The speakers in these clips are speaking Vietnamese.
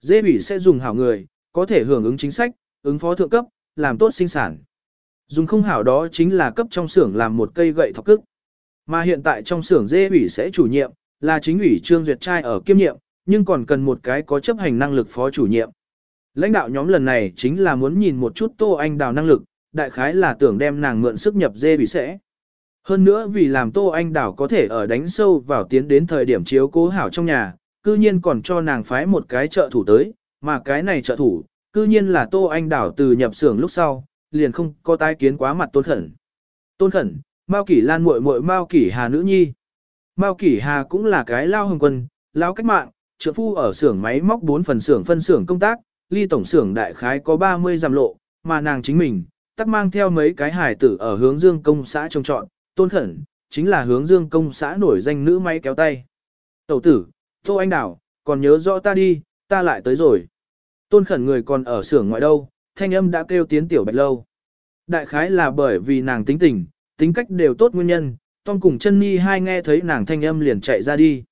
dê bỉ sẽ dùng hảo người, có thể hưởng ứng chính sách, ứng phó thượng cấp, làm tốt sinh sản. Dùng không hảo đó chính là cấp trong xưởng làm một cây gậy thọc cức. Mà hiện tại trong xưởng dê ủy sẽ chủ nhiệm, là chính ủy Trương Duyệt trai ở kiêm nhiệm, nhưng còn cần một cái có chấp hành năng lực phó chủ nhiệm. Lãnh đạo nhóm lần này chính là muốn nhìn một chút Tô Anh Đào năng lực, đại khái là tưởng đem nàng mượn sức nhập dê ủy sẽ. Hơn nữa vì làm Tô Anh Đào có thể ở đánh sâu vào tiến đến thời điểm chiếu cố hảo trong nhà, cư nhiên còn cho nàng phái một cái trợ thủ tới, mà cái này trợ thủ, cư nhiên là Tô Anh đảo từ nhập xưởng lúc sau, liền không có tái kiến quá mặt Tôn Khẩn. Tôn Khẩn, Mao Kỷ Lan muội muội Mao Kỷ Hà nữ nhi. Mao Kỷ Hà cũng là cái lao hồng quân, lao cách mạng, trợ phu ở xưởng máy móc bốn phần xưởng phân xưởng công tác, ly tổng xưởng đại khái có 30 giảm lộ, mà nàng chính mình, tắc mang theo mấy cái hài tử ở hướng dương công xã trông trọn, tôn khẩn, chính là hướng dương công xã nổi danh nữ máy kéo tay. Tẩu tử, Tô Anh Đảo, còn nhớ rõ ta đi, ta lại tới rồi. Tôn khẩn người còn ở xưởng ngoại đâu, thanh âm đã kêu tiến tiểu bạch lâu. Đại khái là bởi vì nàng tính tình, tính cách đều tốt nguyên nhân, Tom cùng chân ni hai nghe thấy nàng thanh âm liền chạy ra đi.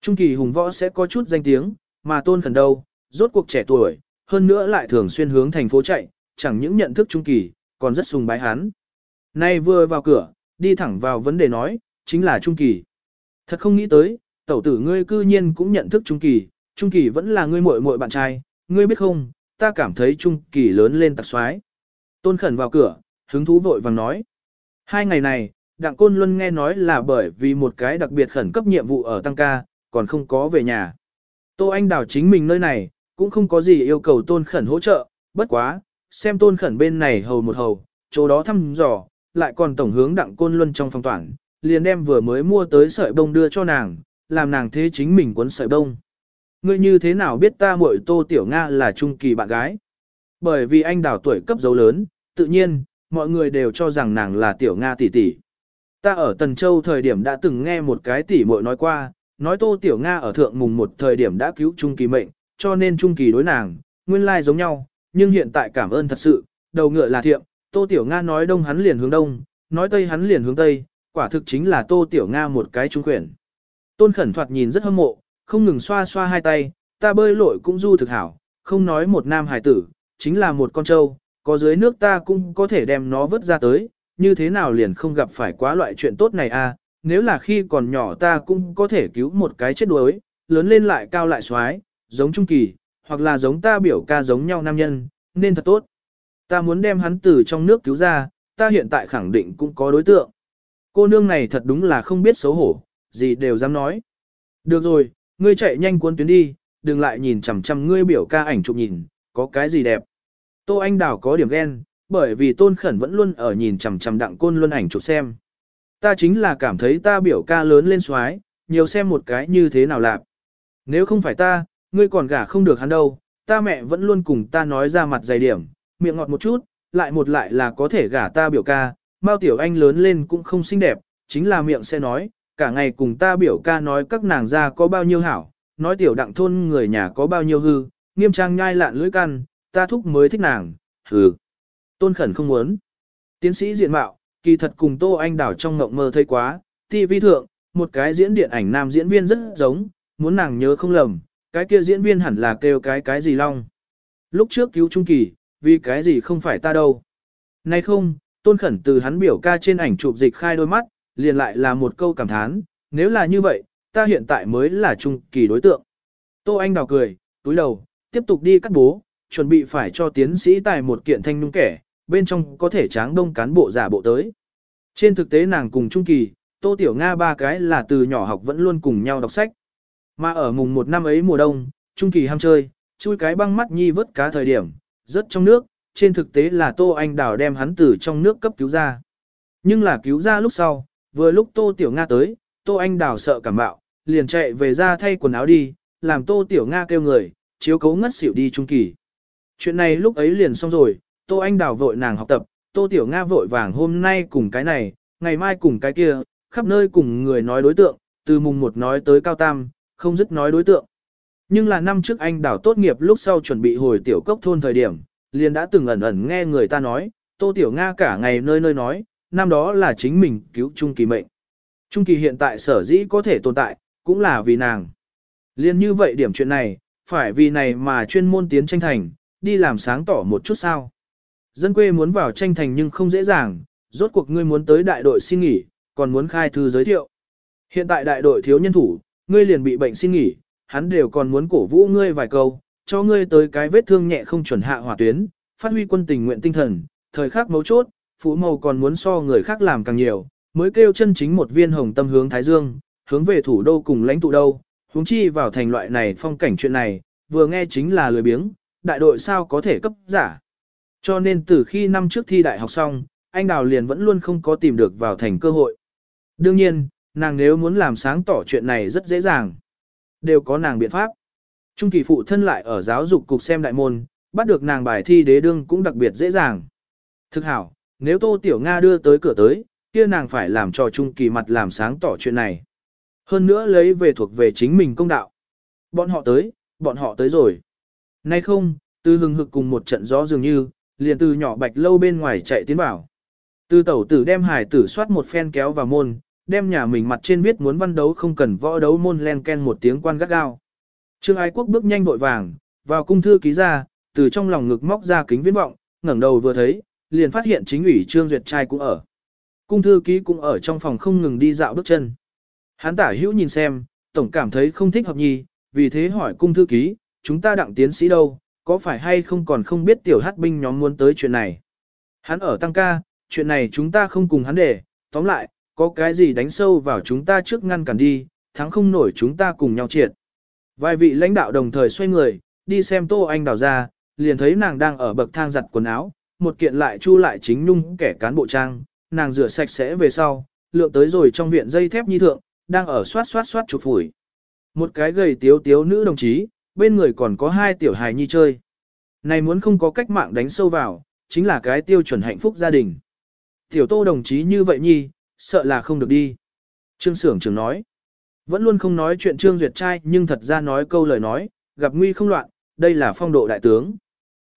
Trung kỳ hùng võ sẽ có chút danh tiếng, mà tôn khẩn đâu, rốt cuộc trẻ tuổi, hơn nữa lại thường xuyên hướng thành phố chạy, chẳng những nhận thức trung kỳ, còn rất sùng bái hắn. Nay vừa vào cửa, đi thẳng vào vấn đề nói, chính là trung kỳ. Thật không nghĩ tới, tẩu tử ngươi cư nhiên cũng nhận thức trung kỳ, trung kỳ vẫn là ngươi muội muội bạn trai, ngươi biết không, ta cảm thấy trung kỳ lớn lên tặc xoái. Tôn khẩn vào cửa, hứng thú vội vàng nói. Hai ngày này, Đặng Côn Luân nghe nói là bởi vì một cái đặc biệt khẩn cấp nhiệm vụ ở Tăng Ca, còn không có về nhà. Tô Anh đảo chính mình nơi này, cũng không có gì yêu cầu tôn khẩn hỗ trợ, bất quá, xem tôn khẩn bên này hầu một hầu, chỗ đó thăm dò, lại còn tổng hướng đặng côn luân trong phòng toàn, liền đem vừa mới mua tới sợi bông đưa cho nàng, làm nàng thế chính mình quấn sợi bông. Ngươi như thế nào biết ta muội tô tiểu Nga là trung kỳ bạn gái? Bởi vì anh đào tuổi cấp dấu lớn, tự nhiên, mọi người đều cho rằng nàng là tiểu Nga tỷ tỷ. Ta ở Tần Châu thời điểm đã từng nghe một cái tỷ muội nói qua, nói tô tiểu Nga ở thượng mùng một thời điểm đã cứu trung kỳ mệnh, cho nên trung kỳ đối nàng, nguyên lai giống nhau, nhưng hiện tại cảm ơn thật sự, đầu ngựa là thiệm, Tô Tiểu Nga nói đông hắn liền hướng đông, nói tây hắn liền hướng tây, quả thực chính là Tô Tiểu Nga một cái trung quyển. Tôn Khẩn thoạt nhìn rất hâm mộ, không ngừng xoa xoa hai tay, ta bơi lội cũng du thực hảo, không nói một nam hải tử, chính là một con trâu, có dưới nước ta cũng có thể đem nó vớt ra tới, như thế nào liền không gặp phải quá loại chuyện tốt này à, nếu là khi còn nhỏ ta cũng có thể cứu một cái chết đuối, lớn lên lại cao lại xoái, giống Trung Kỳ, hoặc là giống ta biểu ca giống nhau nam nhân, nên thật tốt. Ta muốn đem hắn từ trong nước cứu ra, ta hiện tại khẳng định cũng có đối tượng. Cô nương này thật đúng là không biết xấu hổ, gì đều dám nói. Được rồi, ngươi chạy nhanh cuốn tuyến đi, đừng lại nhìn chằm chằm ngươi biểu ca ảnh chụp nhìn, có cái gì đẹp. Tô Anh Đào có điểm ghen, bởi vì Tôn Khẩn vẫn luôn ở nhìn chằm chằm đặng côn luân ảnh chụp xem. Ta chính là cảm thấy ta biểu ca lớn lên xoái, nhiều xem một cái như thế nào lạp. Nếu không phải ta, ngươi còn gả không được hắn đâu, ta mẹ vẫn luôn cùng ta nói ra mặt dày điểm, miệng ngọt một chút, lại một lại là có thể gả ta biểu ca, Mao Tiểu Anh lớn lên cũng không xinh đẹp, chính là miệng sẽ nói, cả ngày cùng ta biểu ca nói các nàng ra có bao nhiêu hảo, nói tiểu đặng thôn người nhà có bao nhiêu hư, nghiêm trang nhai lạn lưỡi căn, ta thúc mới thích nàng, hừ. Tôn khẩn không muốn. Tiến sĩ diện mạo, kỳ thật cùng Tô Anh đảo trong ngộng mơ thấy quá, TV thượng, một cái diễn điện ảnh nam diễn viên rất giống, muốn nàng nhớ không lầm, cái kia diễn viên hẳn là kêu cái cái gì long. Lúc trước cứu Trung Kỳ, vì cái gì không phải ta đâu. Nay không, tôn khẩn từ hắn biểu ca trên ảnh chụp dịch khai đôi mắt, liền lại là một câu cảm thán, nếu là như vậy, ta hiện tại mới là Trung Kỳ đối tượng. Tô Anh đào cười, túi đầu, tiếp tục đi cắt bố, chuẩn bị phải cho tiến sĩ tài một kiện thanh nung kẻ, bên trong có thể tráng đông cán bộ giả bộ tới. Trên thực tế nàng cùng Trung Kỳ, Tô Tiểu Nga ba cái là từ nhỏ học vẫn luôn cùng nhau đọc sách. Mà ở mùng một năm ấy mùa đông, Trung Kỳ ham chơi, chui cái băng mắt nhi vớt cá thời điểm, rất trong nước, trên thực tế là Tô Anh Đào đem hắn từ trong nước cấp cứu ra. Nhưng là cứu ra lúc sau, vừa lúc Tô Tiểu Nga tới, Tô Anh Đào sợ cảm bạo, liền chạy về ra thay quần áo đi, làm Tô Tiểu Nga kêu người, chiếu cấu ngất xỉu đi Trung Kỳ. Chuyện này lúc ấy liền xong rồi, Tô Anh Đào vội nàng học tập, Tô Tiểu Nga vội vàng hôm nay cùng cái này, ngày mai cùng cái kia, khắp nơi cùng người nói đối tượng, từ mùng một nói tới cao tam, không dứt nói đối tượng. Nhưng là năm trước anh đảo tốt nghiệp lúc sau chuẩn bị hồi tiểu cốc thôn thời điểm, liền đã từng ẩn ẩn nghe người ta nói, Tô Tiểu Nga cả ngày nơi nơi nói, năm đó là chính mình cứu Trung Kỳ mệnh. Trung Kỳ hiện tại sở dĩ có thể tồn tại, cũng là vì nàng. Liên như vậy điểm chuyện này, phải vì này mà chuyên môn tiến tranh thành, đi làm sáng tỏ một chút sao. Dân quê muốn vào tranh thành nhưng không dễ dàng, rốt cuộc ngươi muốn tới đại đội xin nghỉ, còn muốn khai thư giới thiệu. Hiện tại đại đội thiếu nhân thủ, ngươi liền bị bệnh xin nghỉ, hắn đều còn muốn cổ vũ ngươi vài câu, cho ngươi tới cái vết thương nhẹ không chuẩn hạ hỏa tuyến, phát huy quân tình nguyện tinh thần, thời khắc mấu chốt, phú màu còn muốn so người khác làm càng nhiều, mới kêu chân chính một viên hồng tâm hướng Thái Dương, hướng về thủ đô cùng lãnh tụ đâu, hướng chi vào thành loại này phong cảnh chuyện này, vừa nghe chính là lười biếng, đại đội sao có thể cấp giả. Cho nên từ khi năm trước thi đại học xong, anh Đào liền vẫn luôn không có tìm được vào thành cơ hội. Đương nhiên, nàng nếu muốn làm sáng tỏ chuyện này rất dễ dàng. Đều có nàng biện pháp. Trung kỳ phụ thân lại ở giáo dục cục xem đại môn, bắt được nàng bài thi đế đương cũng đặc biệt dễ dàng. Thực hảo, nếu Tô Tiểu Nga đưa tới cửa tới, kia nàng phải làm cho Trung kỳ mặt làm sáng tỏ chuyện này. Hơn nữa lấy về thuộc về chính mình công đạo. Bọn họ tới, bọn họ tới rồi. Nay không, từ hừng hực cùng một trận gió dường như, liền từ nhỏ bạch lâu bên ngoài chạy tiến vào. Từ tẩu tử đem hải tử soát một phen kéo vào môn, đem nhà mình mặt trên viết muốn văn đấu không cần võ đấu môn len ken một tiếng quan gắt gao. Trương Ái Quốc bước nhanh vội vàng, vào cung thư ký ra, từ trong lòng ngực móc ra kính viễn vọng, ngẩng đầu vừa thấy, liền phát hiện chính ủy Trương Duyệt trai cũng ở. Cung thư ký cũng ở trong phòng không ngừng đi dạo bước chân. hắn tả hữu nhìn xem, tổng cảm thấy không thích hợp nhi, vì thế hỏi cung thư ký, chúng ta đặng tiến sĩ đâu, có phải hay không còn không biết tiểu hát binh nhóm muốn tới chuyện này. Hắn ở tăng ca, chuyện này chúng ta không cùng hắn để, tóm lại, có cái gì đánh sâu vào chúng ta trước ngăn cản đi, thắng không nổi chúng ta cùng nhau triệt. Vài vị lãnh đạo đồng thời xoay người, đi xem Tô Anh đào ra, liền thấy nàng đang ở bậc thang giặt quần áo, một kiện lại chu lại chính nhung kẻ cán bộ trang, nàng rửa sạch sẽ về sau, lượng tới rồi trong viện dây thép nhi thượng, đang ở xoát xoát xoát chụp phủi. Một cái gầy tiếu tiếu nữ đồng chí, bên người còn có hai tiểu hài nhi chơi. Này muốn không có cách mạng đánh sâu vào, chính là cái tiêu chuẩn hạnh phúc gia đình. Tiểu tô đồng chí như vậy nhi, sợ là không được đi. Trương Sưởng trưởng nói, vẫn luôn không nói chuyện Trương Duyệt trai nhưng thật ra nói câu lời nói, gặp nguy không loạn, đây là phong độ đại tướng.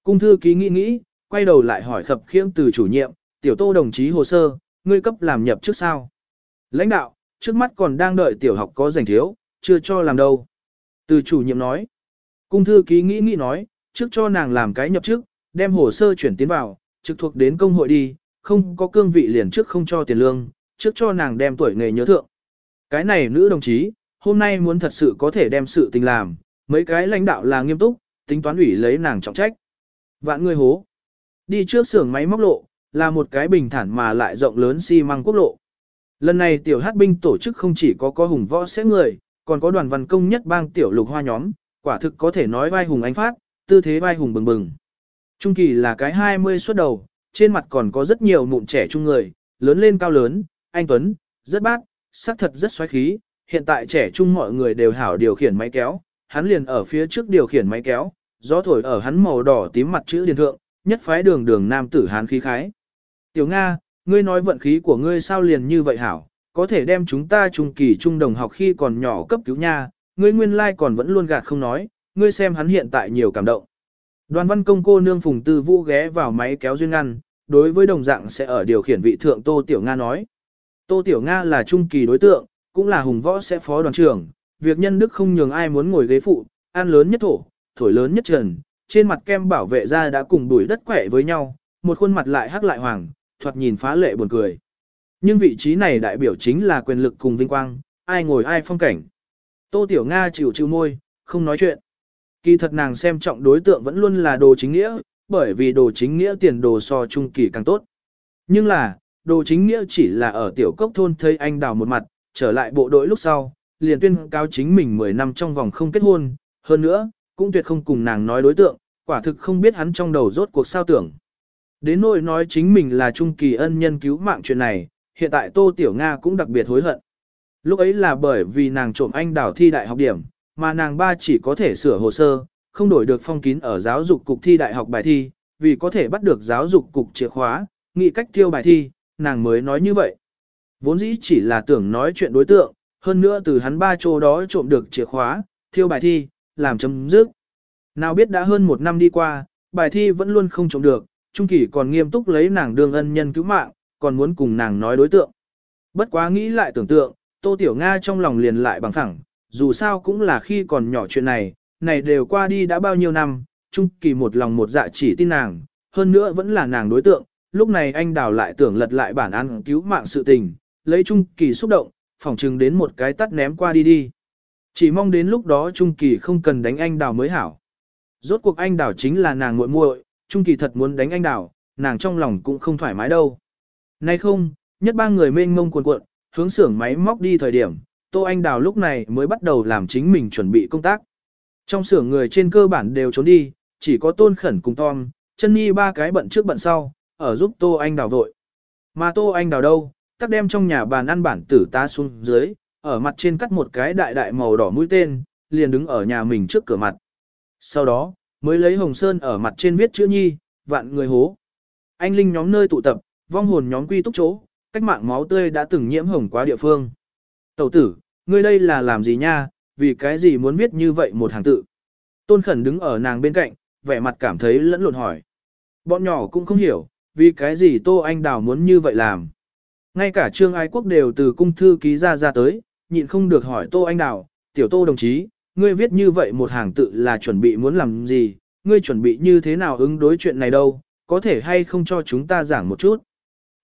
Cung thư ký nghĩ nghĩ, quay đầu lại hỏi khập khiễng từ chủ nhiệm, tiểu tô đồng chí hồ sơ, ngươi cấp làm nhập trước sao. Lãnh đạo, trước mắt còn đang đợi tiểu học có giành thiếu, chưa cho làm đâu. Từ chủ nhiệm nói, cung thư ký nghĩ nghĩ nói, trước cho nàng làm cái nhập trước, đem hồ sơ chuyển tiến vào, trực thuộc đến công hội đi, không có cương vị liền trước không cho tiền lương, trước cho nàng đem tuổi nghề nhớ thượng. Cái này nữ đồng chí, hôm nay muốn thật sự có thể đem sự tình làm, mấy cái lãnh đạo là nghiêm túc, tính toán ủy lấy nàng trọng trách. Vạn người hố. Đi trước xưởng máy móc lộ, là một cái bình thản mà lại rộng lớn xi măng quốc lộ. Lần này tiểu hát binh tổ chức không chỉ có có hùng võ sẽ người, còn có đoàn văn công nhất bang tiểu lục hoa nhóm, quả thực có thể nói vai hùng ánh phát, tư thế vai hùng bừng bừng. Trung kỳ là cái 20 xuất đầu, trên mặt còn có rất nhiều mụn trẻ trung người, lớn lên cao lớn, anh Tuấn, rất Bác, sắc thật rất xoáy khí, hiện tại trẻ trung mọi người đều hảo điều khiển máy kéo, hắn liền ở phía trước điều khiển máy kéo, gió thổi ở hắn màu đỏ tím mặt chữ điền thượng, nhất phái đường đường nam tử hán khí khái. Tiểu Nga, ngươi nói vận khí của ngươi sao liền như vậy hảo, có thể đem chúng ta trung kỳ trung đồng học khi còn nhỏ cấp cứu nha, ngươi nguyên lai like còn vẫn luôn gạt không nói, ngươi xem hắn hiện tại nhiều cảm động. Đoàn văn công cô nương phùng tư vũ ghé vào máy kéo duyên ngăn, đối với đồng dạng sẽ ở điều khiển vị thượng Tô Tiểu Nga nói. Tô Tiểu Nga là trung kỳ đối tượng, cũng là hùng võ sẽ phó đoàn trưởng, việc nhân đức không nhường ai muốn ngồi ghế phụ, ăn lớn nhất thổ, thổi lớn nhất trần, trên mặt kem bảo vệ da đã cùng đuổi đất quẻ với nhau, một khuôn mặt lại hắc lại hoàng, thoạt nhìn phá lệ buồn cười. Nhưng vị trí này đại biểu chính là quyền lực cùng vinh quang, ai ngồi ai phong cảnh. Tô Tiểu Nga chịu chịu môi, không nói chuyện. Kỳ thật nàng xem trọng đối tượng vẫn luôn là đồ chính nghĩa, bởi vì đồ chính nghĩa tiền đồ so trung kỳ càng tốt. Nhưng là, đồ chính nghĩa chỉ là ở tiểu cốc thôn thấy anh đào một mặt, trở lại bộ đội lúc sau, liền tuyên cáo chính mình 10 năm trong vòng không kết hôn, hơn nữa, cũng tuyệt không cùng nàng nói đối tượng, quả thực không biết hắn trong đầu rốt cuộc sao tưởng. Đến nỗi nói chính mình là trung kỳ ân nhân cứu mạng chuyện này, hiện tại Tô Tiểu Nga cũng đặc biệt hối hận. Lúc ấy là bởi vì nàng trộm anh đào thi đại học điểm, mà nàng ba chỉ có thể sửa hồ sơ, không đổi được phong kín ở giáo dục cục thi đại học bài thi, vì có thể bắt được giáo dục cục chìa khóa, nghị cách tiêu bài thi, nàng mới nói như vậy. Vốn dĩ chỉ là tưởng nói chuyện đối tượng, hơn nữa từ hắn ba chỗ đó trộm được chìa khóa, thiêu bài thi, làm chấm dứt. Nào biết đã hơn một năm đi qua, bài thi vẫn luôn không trộm được, Trung Kỳ còn nghiêm túc lấy nàng đương ân nhân cứu mạng, còn muốn cùng nàng nói đối tượng. Bất quá nghĩ lại tưởng tượng, Tô Tiểu Nga trong lòng liền lại bằng thẳng, dù sao cũng là khi còn nhỏ chuyện này, này đều qua đi đã bao nhiêu năm, Trung Kỳ một lòng một dạ chỉ tin nàng, hơn nữa vẫn là nàng đối tượng, lúc này anh đào lại tưởng lật lại bản án cứu mạng sự tình, lấy Trung Kỳ xúc động, phỏng chừng đến một cái tắt ném qua đi đi. Chỉ mong đến lúc đó Trung Kỳ không cần đánh anh đào mới hảo. Rốt cuộc anh đào chính là nàng muội muội, Trung Kỳ thật muốn đánh anh đào, nàng trong lòng cũng không thoải mái đâu. Nay không, nhất ba người mênh mông cuồn cuộn, hướng xưởng máy móc đi thời điểm, Tô Anh Đào lúc này mới bắt đầu làm chính mình chuẩn bị công tác. Trong xưởng người trên cơ bản đều trốn đi, chỉ có Tôn Khẩn cùng Tom, chân nhi ba cái bận trước bận sau, ở giúp Tô Anh Đào vội. Mà Tô Anh Đào đâu, tắc đem trong nhà bàn ăn bản tử ta xuống dưới, ở mặt trên cắt một cái đại đại màu đỏ mũi tên, liền đứng ở nhà mình trước cửa mặt. Sau đó, mới lấy hồng sơn ở mặt trên viết chữ nhi, vạn người hố. Anh linh nhóm nơi tụ tập, vong hồn nhóm quy túc chỗ, cách mạng máu tươi đã từng nhiễm hồng quá địa phương. Tẩu tử, ngươi đây là làm gì nha, vì cái gì muốn viết như vậy một hàng tự. Tôn khẩn đứng ở nàng bên cạnh, vẻ mặt cảm thấy lẫn lộn hỏi. Bọn nhỏ cũng không hiểu, vì cái gì Tô Anh Đào muốn như vậy làm. Ngay cả Trương Ái Quốc đều từ cung thư ký ra ra tới, nhịn không được hỏi Tô Anh Đào, tiểu Tô đồng chí, ngươi viết như vậy một hàng tự là chuẩn bị muốn làm gì, ngươi chuẩn bị như thế nào ứng đối chuyện này đâu, có thể hay không cho chúng ta giảng một chút.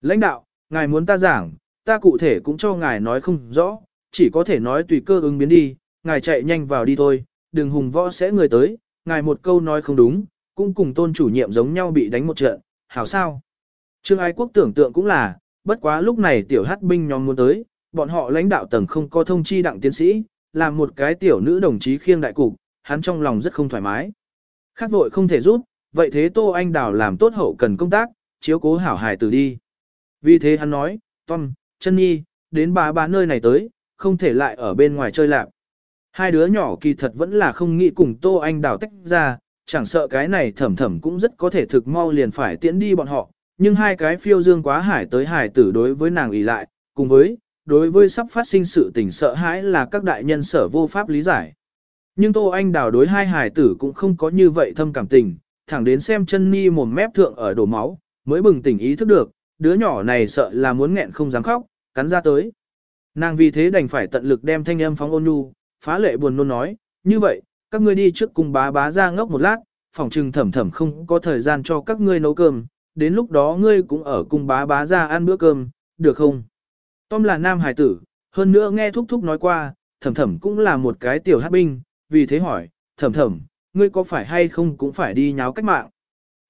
Lãnh đạo, ngài muốn ta giảng, ta cụ thể cũng cho ngài nói không rõ, chỉ có thể nói tùy cơ ứng biến đi, ngài chạy nhanh vào đi thôi, đừng hùng võ sẽ người tới, ngài một câu nói không đúng, cũng cùng tôn chủ nhiệm giống nhau bị đánh một trận, hảo sao. Trương Ái Quốc tưởng tượng cũng là, bất quá lúc này tiểu hát binh nhóm muốn tới, bọn họ lãnh đạo tầng không có thông chi đặng tiến sĩ, làm một cái tiểu nữ đồng chí khiêng đại cục, hắn trong lòng rất không thoải mái. Khác vội không thể giúp, vậy thế Tô Anh Đào làm tốt hậu cần công tác, chiếu cố hảo hài tử đi. Vì thế hắn nói, Tom, chân nhi, đến bà bà nơi này tới, không thể lại ở bên ngoài chơi lạc. Hai đứa nhỏ kỳ thật vẫn là không nghĩ cùng Tô Anh Đào tách ra, chẳng sợ cái này thẩm thẩm cũng rất có thể thực mau liền phải tiễn đi bọn họ, nhưng hai cái phiêu dương quá hải tới hải tử đối với nàng ý lại, cùng với, đối với sắp phát sinh sự tình sợ hãi là các đại nhân sở vô pháp lý giải. Nhưng Tô Anh Đào đối hai hải tử cũng không có như vậy thâm cảm tình, thẳng đến xem chân ni mồm mép thượng ở đổ máu, mới bừng tỉnh ý thức được, đứa nhỏ này sợ là muốn nghẹn không dám khóc, cắn ra tới. Nàng vì thế đành phải tận lực đem thanh âm phóng ôn nhu, phá lệ buồn nôn nói, như vậy, các ngươi đi trước cùng bá bá ra ngốc một lát, phòng trừng thẩm thẩm không có thời gian cho các ngươi nấu cơm, đến lúc đó ngươi cũng ở cùng bá bá ra ăn bữa cơm, được không? Tom là nam hài tử, hơn nữa nghe thúc thúc nói qua, thẩm thẩm cũng là một cái tiểu hát binh, vì thế hỏi, thẩm thẩm, ngươi có phải hay không cũng phải đi nháo cách mạng?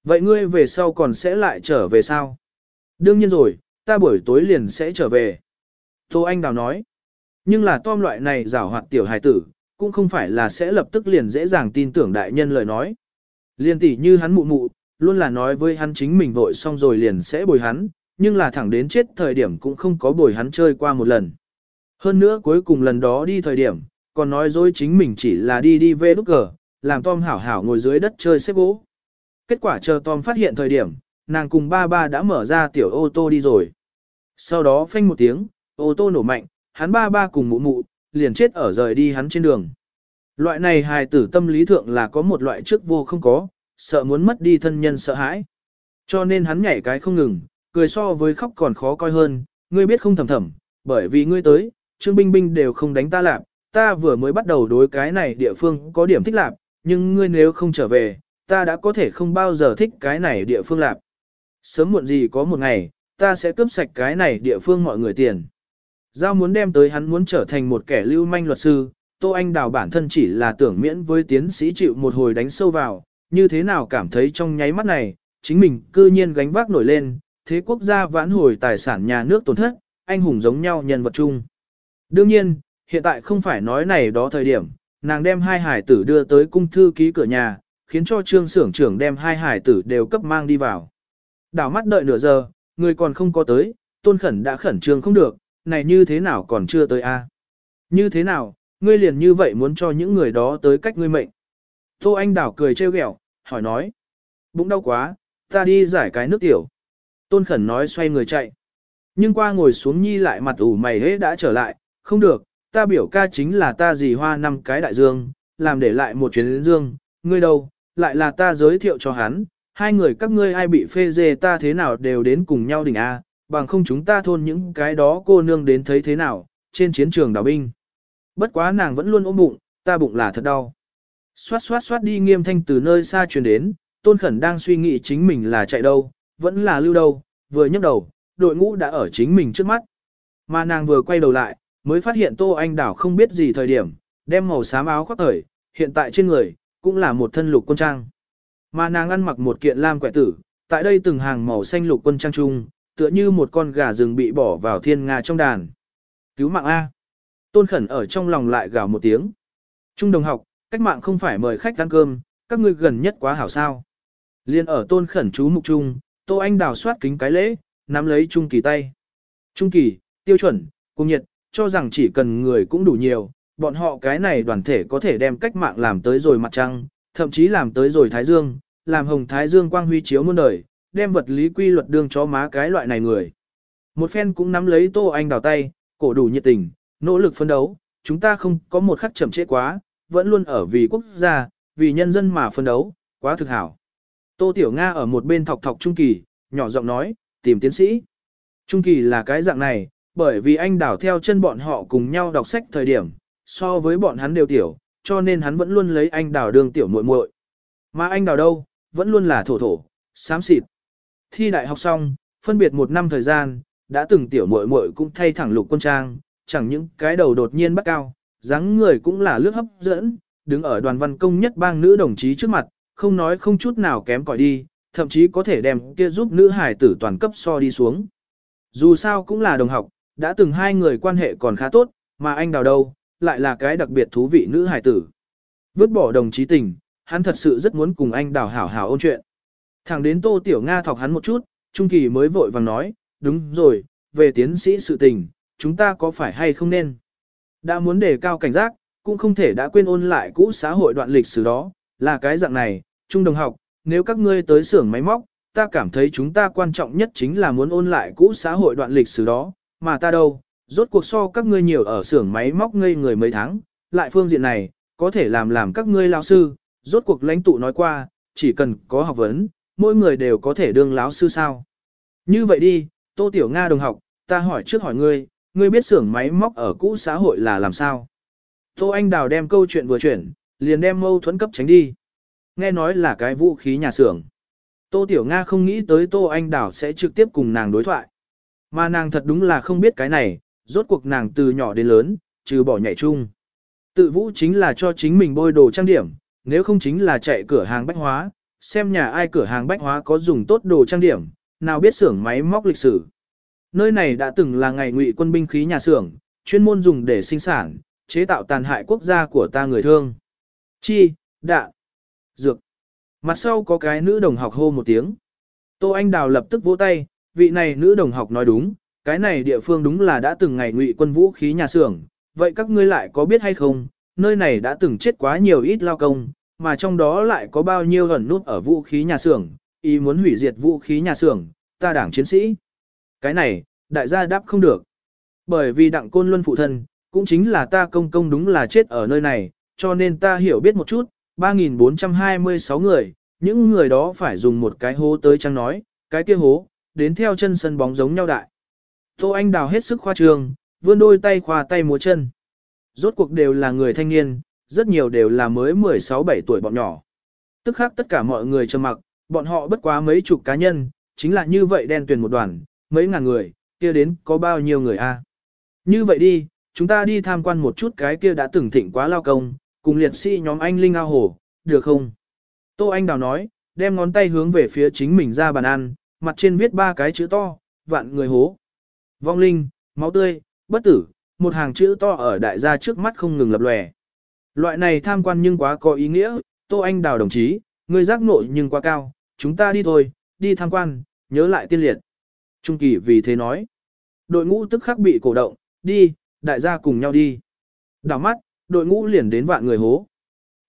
Vậy ngươi về sau còn sẽ lại trở về sao? Đương nhiên rồi, ta buổi tối liền sẽ trở về. Tô Anh Đào nói, nhưng là Tom loại này giảo hoạt tiểu hài tử, cũng không phải là sẽ lập tức liền dễ dàng tin tưởng đại nhân lời nói. Liên tỷ như hắn mụ mụ, luôn là nói với hắn chính mình vội xong rồi liền sẽ bồi hắn, nhưng là thẳng đến chết thời điểm cũng không có bồi hắn chơi qua một lần. Hơn nữa cuối cùng lần đó đi thời điểm, còn nói dối chính mình chỉ là đi đi về đúc cờ, làm Tom hảo hảo ngồi dưới đất chơi xếp gỗ. Kết quả chờ Tom phát hiện thời điểm, nàng cùng ba ba đã mở ra tiểu ô tô đi rồi. Sau đó phanh một tiếng, ô tô nổ mạnh, hắn ba ba cùng mụ mụ, liền chết ở rời đi hắn trên đường. Loại này hài tử tâm lý thượng là có một loại trước vô không có, sợ muốn mất đi thân nhân sợ hãi. Cho nên hắn nhảy cái không ngừng, cười so với khóc còn khó coi hơn, ngươi biết không thầm thầm, bởi vì ngươi tới, Trương Binh Binh đều không đánh ta lạp, ta vừa mới bắt đầu đối cái này địa phương có điểm thích lạp, nhưng ngươi nếu không trở về, ta đã có thể không bao giờ thích cái này địa phương lạp. Sớm muộn gì có một ngày, ta sẽ cướp sạch cái này địa phương mọi người tiền. Giao muốn đem tới hắn muốn trở thành một kẻ lưu manh luật sư, Tô Anh Đào bản thân chỉ là tưởng miễn với tiến sĩ chịu một hồi đánh sâu vào, như thế nào cảm thấy trong nháy mắt này, chính mình cư nhiên gánh vác nổi lên, thế quốc gia vãn hồi tài sản nhà nước tổn thất, anh hùng giống nhau nhân vật chung. Đương nhiên, hiện tại không phải nói này đó thời điểm, nàng đem hai hải tử đưa tới cung thư ký cửa nhà, khiến cho trương xưởng trưởng đem hai hải tử đều cấp mang đi vào. Đảo mắt đợi nửa giờ, người còn không có tới, tôn khẩn đã khẩn trương không được, này như thế nào còn chưa tới a? À? Như thế nào, ngươi liền như vậy muốn cho những người đó tới cách ngươi mệnh. Tô Anh Đảo cười trêu ghẹo, hỏi nói. Bụng đau quá, ta đi giải cái nước tiểu. Tôn khẩn nói xoay người chạy. Nhưng qua ngồi xuống nhi lại mặt ủ mày hế đã trở lại, không được, ta biểu ca chính là ta dì hoa năm cái đại dương, làm để lại một chuyến dương, ngươi đâu, lại là ta giới thiệu cho hắn, hai người các ngươi ai bị phê dê ta thế nào đều đến cùng nhau đỉnh A, bằng không chúng ta thôn những cái đó cô nương đến thấy thế nào, trên chiến trường đào binh. Bất quá nàng vẫn luôn ôm bụng, ta bụng là thật đau. Xoát xoát xoát đi nghiêm thanh từ nơi xa truyền đến, tôn khẩn đang suy nghĩ chính mình là chạy đâu, vẫn là lưu đâu, vừa nhấc đầu, đội ngũ đã ở chính mình trước mắt. Mà nàng vừa quay đầu lại, mới phát hiện Tô Anh Đảo không biết gì thời điểm, đem màu xám áo khoác thời, hiện tại trên người, cũng là một thân lục quân trang. Mà nàng ăn mặc một kiện lam quẻ tử, tại đây từng hàng màu xanh lục quân trang trung, tựa như một con gà rừng bị bỏ vào thiên nga trong đàn. Cứu mạng A. Tôn khẩn ở trong lòng lại gào một tiếng. Trung đồng học, cách mạng không phải mời khách ăn cơm, các ngươi gần nhất quá hảo sao. Liên ở tôn khẩn chú mục trung, Tô Anh đào soát kính cái lễ, nắm lấy Trung Kỳ tay. Trung Kỳ, tiêu chuẩn, cung nhiệt, cho rằng chỉ cần người cũng đủ nhiều, bọn họ cái này đoàn thể có thể đem cách mạng làm tới rồi mặt trăng, thậm chí làm tới rồi Thái Dương, làm hồng Thái Dương quang huy chiếu muôn đời, đem vật lý quy luật đương cho má cái loại này người. Một phen cũng nắm lấy Tô Anh đào tay, cổ đủ nhiệt tình, nỗ lực phấn đấu, chúng ta không có một khắc chậm trễ quá, vẫn luôn ở vì quốc gia, vì nhân dân mà phấn đấu, quá thực hảo. Tô Tiểu Nga ở một bên thọc thọc Trung Kỳ, nhỏ giọng nói, tìm tiến sĩ. Trung Kỳ là cái dạng này, bởi vì anh đảo theo chân bọn họ cùng nhau đọc sách thời điểm, so với bọn hắn đều tiểu, cho nên hắn vẫn luôn lấy anh đảo đường tiểu muội muội. Mà anh đảo đâu, vẫn luôn là thổ thổ, xám xịt. Thi đại học xong, phân biệt một năm thời gian, đã từng tiểu muội muội cũng thay thẳng lục quân trang, chẳng những cái đầu đột nhiên bắt cao, dáng người cũng là lướt hấp dẫn, đứng ở đoàn văn công nhất bang nữ đồng chí trước mặt, không nói không chút nào kém cỏi đi, thậm chí có thể đem kia giúp nữ hải tử toàn cấp so đi xuống. Dù sao cũng là đồng học, đã từng hai người quan hệ còn khá tốt, mà anh đào đâu, lại là cái đặc biệt thú vị nữ hải tử. Vứt bỏ đồng chí tình, hắn thật sự rất muốn cùng anh đào hảo hảo ôn chuyện. Thẳng đến Tô Tiểu Nga thọc hắn một chút, Trung Kỳ mới vội vàng nói, đúng rồi, về tiến sĩ sự tình, chúng ta có phải hay không nên? Đã muốn đề cao cảnh giác, cũng không thể đã quên ôn lại cũ xã hội đoạn lịch sử đó, là cái dạng này, trung đồng học, nếu các ngươi tới xưởng máy móc, ta cảm thấy chúng ta quan trọng nhất chính là muốn ôn lại cũ xã hội đoạn lịch sử đó, mà ta đâu, rốt cuộc so các ngươi nhiều ở xưởng máy móc ngây người mấy tháng, lại phương diện này, có thể làm làm các ngươi lao sư, rốt cuộc lãnh tụ nói qua, chỉ cần có học vấn, mỗi người đều có thể đương lão sư sao. Như vậy đi, Tô Tiểu Nga đồng học, ta hỏi trước hỏi ngươi, ngươi biết xưởng máy móc ở cũ xã hội là làm sao? Tô Anh Đào đem câu chuyện vừa chuyển, liền đem mâu thuẫn cấp tránh đi. Nghe nói là cái vũ khí nhà xưởng. Tô Tiểu Nga không nghĩ tới Tô Anh đảo sẽ trực tiếp cùng nàng đối thoại. Mà nàng thật đúng là không biết cái này, rốt cuộc nàng từ nhỏ đến lớn, trừ bỏ nhảy chung. Tự vũ chính là cho chính mình bôi đồ trang điểm, nếu không chính là chạy cửa hàng bách hóa, xem nhà ai cửa hàng bách hóa có dùng tốt đồ trang điểm, nào biết xưởng máy móc lịch sử. Nơi này đã từng là ngày ngụy quân binh khí nhà xưởng, chuyên môn dùng để sinh sản, chế tạo tàn hại quốc gia của ta người thương. Chi, đạn, dược. Mặt sau có cái nữ đồng học hô một tiếng. Tô Anh Đào lập tức vỗ tay, vị này nữ đồng học nói đúng, cái này địa phương đúng là đã từng ngày ngụy quân vũ khí nhà xưởng. Vậy các ngươi lại có biết hay không, nơi này đã từng chết quá nhiều ít lao công, mà trong đó lại có bao nhiêu gần nút ở vũ khí nhà xưởng, ý muốn hủy diệt vũ khí nhà xưởng, ta đảng chiến sĩ. Cái này, đại gia đáp không được. Bởi vì đặng côn luân phụ thân, cũng chính là ta công công đúng là chết ở nơi này, cho nên ta hiểu biết một chút, 3.426 người, những người đó phải dùng một cái hố tới trăng nói, cái kia hố, đến theo chân sân bóng giống nhau đại. Tô Anh đào hết sức khoa trương, vươn đôi tay khoa tay múa chân. Rốt cuộc đều là người thanh niên, rất nhiều đều là mới 16-17 tuổi bọn nhỏ. Tức khác tất cả mọi người trầm mặc, bọn họ bất quá mấy chục cá nhân, chính là như vậy đen tuyển một đoàn, mấy ngàn người, kia đến có bao nhiêu người a? Như vậy đi, chúng ta đi tham quan một chút cái kia đã từng thịnh quá lao công, cùng liệt sĩ nhóm anh Linh ao hồ, được không? Tô Anh Đào nói, đem ngón tay hướng về phía chính mình ra bàn ăn, mặt trên viết ba cái chữ to, vạn người hố. Vong linh, máu tươi, bất tử, một hàng chữ to ở đại gia trước mắt không ngừng lập lòe. Loại này tham quan nhưng quá có ý nghĩa, Tô Anh Đào đồng chí, người giác nội nhưng quá cao, chúng ta đi thôi, đi tham quan, nhớ lại tiên liệt. Trung kỳ vì thế nói, đội ngũ tức khắc bị cổ động, đi, đại gia cùng nhau đi. Đảo mắt, đội ngũ liền đến vạn người hố.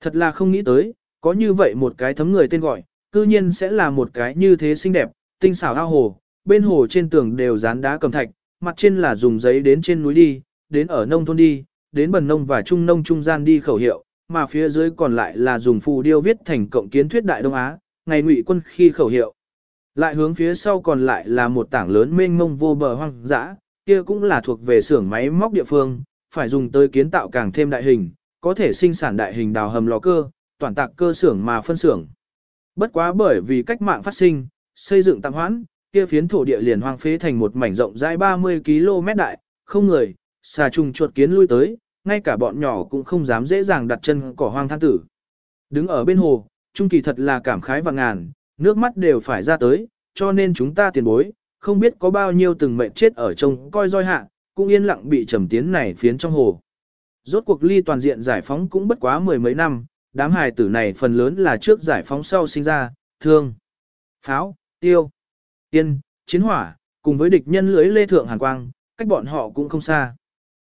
Thật là không nghĩ tới, có như vậy một cái thấm người tên gọi, cư nhiên sẽ là một cái như thế xinh đẹp, tinh xảo ao hồ, bên hồ trên tường đều dán đá cầm thạch, mặt trên là dùng giấy đến trên núi đi, đến ở nông thôn đi, đến bần nông và trung nông trung gian đi khẩu hiệu, mà phía dưới còn lại là dùng phù điêu viết thành cộng kiến thuyết đại Đông Á, ngày ngụy quân khi khẩu hiệu. Lại hướng phía sau còn lại là một tảng lớn mênh mông vô bờ hoang dã, kia cũng là thuộc về xưởng máy móc địa phương, phải dùng tới kiến tạo càng thêm đại hình, có thể sinh sản đại hình đào hầm lò cơ, toàn tạc cơ xưởng mà phân xưởng. Bất quá bởi vì cách mạng phát sinh, xây dựng tạm hoãn, kia phiến thổ địa liền hoang phế thành một mảnh rộng rãi 30 km đại, không người, xà trùng chuột kiến lui tới, ngay cả bọn nhỏ cũng không dám dễ dàng đặt chân cỏ hoang than tử. Đứng ở bên hồ, Trung Kỳ thật là cảm khái và ngàn, nước mắt đều phải ra tới, cho nên chúng ta tiền bối, không biết có bao nhiêu từng mệnh chết ở trông coi roi hạ, cũng yên lặng bị trầm tiến này phiến trong hồ. Rốt cuộc ly toàn diện giải phóng cũng bất quá mười mấy năm, đám hài tử này phần lớn là trước giải phóng sau sinh ra, thương, pháo, tiêu, yên, chiến hỏa, cùng với địch nhân lưới lê thượng hàn quang, cách bọn họ cũng không xa.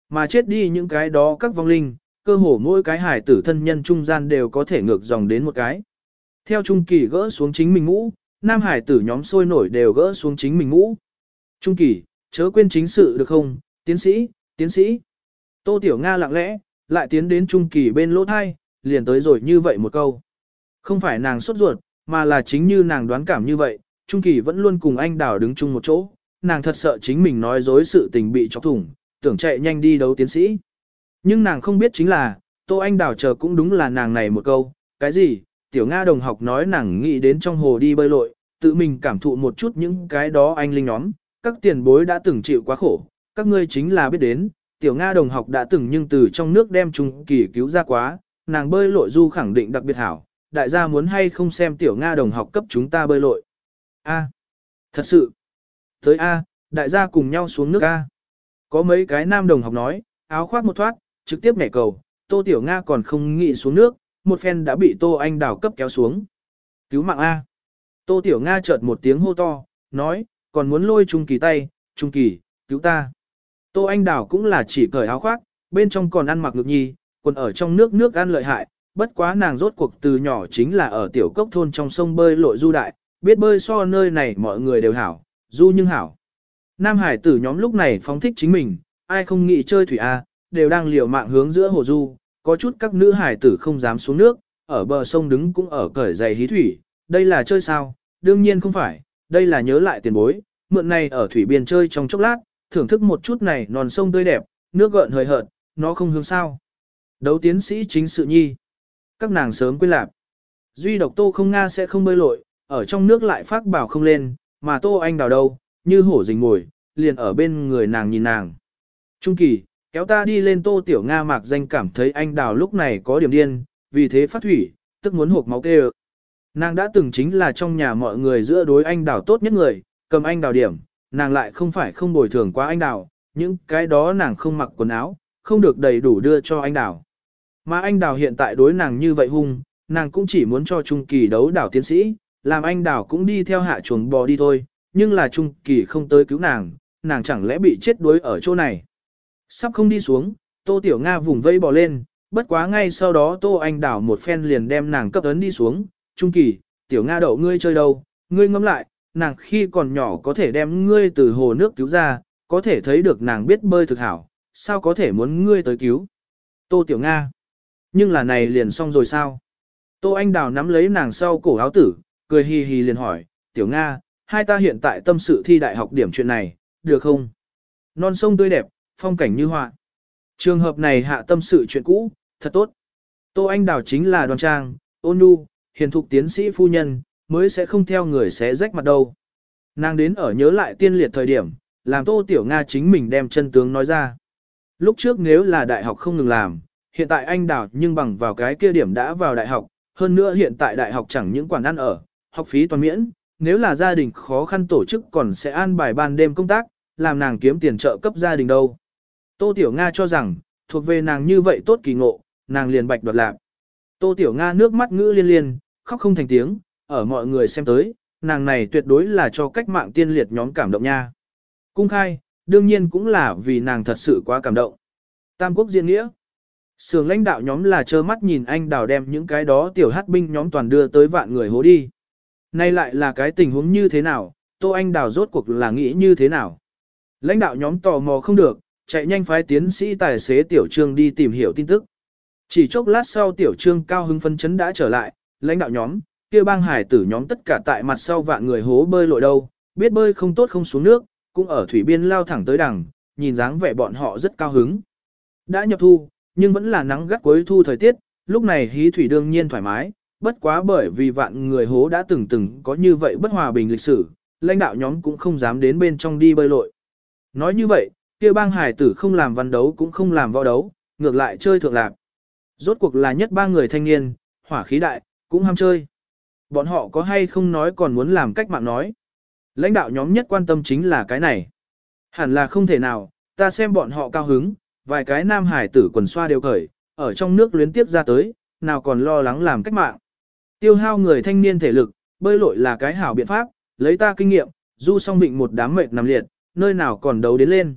Mà chết đi những cái đó các vong linh, cơ hồ mỗi cái hài tử thân nhân trung gian đều có thể ngược dòng đến một cái. Theo Trung Kỳ gỡ xuống chính mình ngũ, nam hải tử nhóm sôi nổi đều gỡ xuống chính mình ngũ. Trung Kỳ, chớ quên chính sự được không, tiến sĩ, tiến sĩ. Tô Tiểu Nga lặng lẽ, lại tiến đến Trung Kỳ bên lỗ thai, liền tới rồi như vậy một câu. Không phải nàng sốt ruột, mà là chính như nàng đoán cảm như vậy, Trung Kỳ vẫn luôn cùng anh Đào đứng chung một chỗ, nàng thật sợ chính mình nói dối sự tình bị chọc thủng, tưởng chạy nhanh đi đấu tiến sĩ. Nhưng nàng không biết chính là, Tô Anh Đào chờ cũng đúng là nàng này một câu, cái gì, Tiểu Nga đồng học nói nàng nghĩ đến trong hồ đi bơi lội, tự mình cảm thụ một chút những cái đó anh linh nhóm, các tiền bối đã từng chịu quá khổ, các ngươi chính là biết đến, Tiểu Nga đồng học đã từng nhưng từ trong nước đem Trung Kỳ cứu ra quá, nàng bơi lội du khẳng định đặc biệt hảo, đại gia muốn hay không xem tiểu Nga đồng học cấp chúng ta bơi lội. A. thật sự. Tới A, đại gia cùng nhau xuống nước A. Có mấy cái nam đồng học nói, áo khoác một thoát, trực tiếp nhảy cầu, tô tiểu Nga còn không nghĩ xuống nước, một phen đã bị tô anh đào cấp kéo xuống. Cứu mạng A. Tô tiểu Nga chợt một tiếng hô to, nói, còn muốn lôi Trung Kỳ tay, Trung Kỳ, cứu ta. Tô anh đào cũng là chỉ cởi áo khoác, bên trong còn ăn mặc ngực nhi, còn ở trong nước nước ăn lợi hại, bất quá nàng rốt cuộc từ nhỏ chính là ở tiểu cốc thôn trong sông bơi lội du đại, biết bơi so nơi này mọi người đều hảo, du nhưng hảo. Nam hải tử nhóm lúc này phóng thích chính mình, ai không nghĩ chơi thủy A, đều đang liều mạng hướng giữa hồ du, có chút các nữ hải tử không dám xuống nước, ở bờ sông đứng cũng ở cởi giày hí thủy, đây là chơi sao, đương nhiên không phải, đây là nhớ lại tiền bối, mượn này ở thủy biên chơi trong chốc lát, thưởng thức một chút này non sông tươi đẹp, nước gợn hời hợt, nó không hướng sao. Đấu tiến sĩ chính sự nhi. Các nàng sớm quên lạc. Duy độc tô không Nga sẽ không bơi lội, ở trong nước lại phát bảo không lên, mà tô anh đào đâu, như hổ rình ngồi, liền ở bên người nàng nhìn nàng. Trung kỳ, kéo ta đi lên tô tiểu Nga mạc danh cảm thấy anh đào lúc này có điểm điên, vì thế phát thủy, tức muốn hộp máu kêu. Nàng đã từng chính là trong nhà mọi người giữa đối anh đào tốt nhất người, cầm anh đào điểm, nàng lại không phải không bồi thường quá anh đào, những cái đó nàng không mặc quần áo, không được đầy đủ đưa cho anh đào. Mà anh đào hiện tại đối nàng như vậy hung, nàng cũng chỉ muốn cho Trung Kỳ đấu đảo tiến sĩ, làm anh đào cũng đi theo hạ chuồng bò đi thôi, nhưng là Trung Kỳ không tới cứu nàng, nàng chẳng lẽ bị chết đuối ở chỗ này. Sắp không đi xuống, Tô Tiểu Nga vùng vây bò lên, bất quá ngay sau đó Tô Anh đảo một phen liền đem nàng cấp ấn đi xuống, Trung Kỳ, Tiểu Nga đậu ngươi chơi đâu, ngươi ngẫm lại, nàng khi còn nhỏ có thể đem ngươi từ hồ nước cứu ra, có thể thấy được nàng biết bơi thực hảo, sao có thể muốn ngươi tới cứu. Tô Tiểu Nga nhưng là này liền xong rồi sao? Tô Anh Đào nắm lấy nàng sau cổ áo tử, cười hì hì liền hỏi, Tiểu Nga, hai ta hiện tại tâm sự thi đại học điểm chuyện này, được không? Non sông tươi đẹp, phong cảnh như họa. Trường hợp này hạ tâm sự chuyện cũ, thật tốt. Tô Anh Đào chính là đoàn trang, ôn nhu, hiền thục tiến sĩ phu nhân, mới sẽ không theo người sẽ rách mặt đâu. Nàng đến ở nhớ lại tiên liệt thời điểm, làm Tô Tiểu Nga chính mình đem chân tướng nói ra. Lúc trước nếu là đại học không ngừng làm, hiện tại anh đào nhưng bằng vào cái kia điểm đã vào đại học, hơn nữa hiện tại đại học chẳng những quản ăn ở, học phí toàn miễn, nếu là gia đình khó khăn tổ chức còn sẽ an bài ban đêm công tác, làm nàng kiếm tiền trợ cấp gia đình đâu. Tô Tiểu Nga cho rằng, thuộc về nàng như vậy tốt kỳ ngộ, nàng liền bạch đoạt lạc. Tô Tiểu Nga nước mắt ngữ liên liên, khóc không thành tiếng, ở mọi người xem tới, nàng này tuyệt đối là cho cách mạng tiên liệt nhóm cảm động nha. Cung khai, đương nhiên cũng là vì nàng thật sự quá cảm động. Tam quốc diễn nghĩa. Sưởng lãnh đạo nhóm là trơ mắt nhìn anh đào đem những cái đó tiểu hát binh nhóm toàn đưa tới vạn người hố đi. Nay lại là cái tình huống như thế nào, Tô Anh Đào rốt cuộc là nghĩ như thế nào. Lãnh đạo nhóm tò mò không được, chạy nhanh phái tiến sĩ tài xế Tiểu Trương đi tìm hiểu tin tức. Chỉ chốc lát sau Tiểu Trương cao hứng phân chấn đã trở lại, lãnh đạo nhóm, kia bang hải tử nhóm tất cả tại mặt sau vạn người hố bơi lội đâu, biết bơi không tốt không xuống nước, cũng ở thủy biên lao thẳng tới đằng, nhìn dáng vẻ bọn họ rất cao hứng. Đã nhập thu, nhưng vẫn là nắng gắt cuối thu thời tiết, lúc này hí thủy đương nhiên thoải mái, bất quá bởi vì vạn người hố đã từng từng có như vậy bất hòa bình lịch sử, lãnh đạo nhóm cũng không dám đến bên trong đi bơi lội. Nói như vậy, kia bang hải tử không làm văn đấu cũng không làm võ đấu, ngược lại chơi thượng lạc. Rốt cuộc là nhất ba người thanh niên, hỏa khí đại, cũng ham chơi. Bọn họ có hay không nói còn muốn làm cách mạng nói. Lãnh đạo nhóm nhất quan tâm chính là cái này. Hẳn là không thể nào, ta xem bọn họ cao hứng, vài cái nam hải tử quần xoa đều khởi, ở trong nước luyến tiếp ra tới, nào còn lo lắng làm cách mạng. Tiêu hao người thanh niên thể lực, bơi lội là cái hảo biện pháp, lấy ta kinh nghiệm, du song vịnh một đám mệt nằm liệt, nơi nào còn đấu đến lên.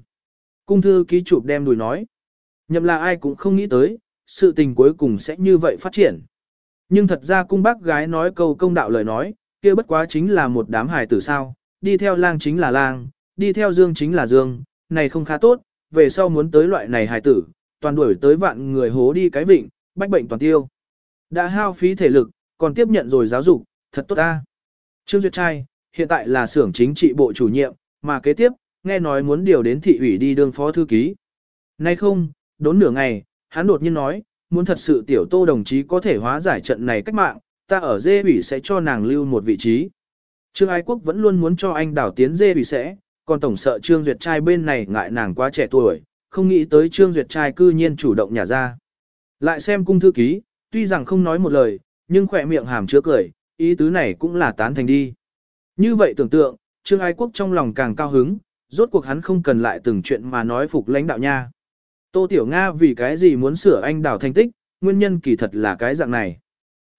Cung thư ký chụp đem đùi nói. Nhậm là ai cũng không nghĩ tới, sự tình cuối cùng sẽ như vậy phát triển. Nhưng thật ra cung bác gái nói câu công đạo lời nói, kia bất quá chính là một đám hài tử sao, đi theo lang chính là lang, đi theo dương chính là dương, này không khá tốt, về sau muốn tới loại này hài tử, toàn đuổi tới vạn người hố đi cái vịnh, bách bệnh toàn tiêu. Đã hao phí thể lực, còn tiếp nhận rồi giáo dục, thật tốt ta. Trương Duyệt Trai, hiện tại là xưởng chính trị bộ chủ nhiệm, mà kế tiếp, nghe nói muốn điều đến thị ủy đi đương phó thư ký. Nay không, đốn nửa ngày, hắn đột nhiên nói, muốn thật sự tiểu tô đồng chí có thể hóa giải trận này cách mạng, ta ở dê ủy sẽ cho nàng lưu một vị trí. Trương Ái Quốc vẫn luôn muốn cho anh đảo tiến dê ủy sẽ, còn tổng sợ Trương Duyệt trai bên này ngại nàng quá trẻ tuổi, không nghĩ tới Trương Duyệt trai cư nhiên chủ động nhả ra. Lại xem cung thư ký, tuy rằng không nói một lời, nhưng khỏe miệng hàm chứa cười, ý tứ này cũng là tán thành đi. Như vậy tưởng tượng, Trương Ái Quốc trong lòng càng cao hứng, rốt cuộc hắn không cần lại từng chuyện mà nói phục lãnh đạo nha. Tô Tiểu Nga vì cái gì muốn sửa anh đảo thành tích, nguyên nhân kỳ thật là cái dạng này.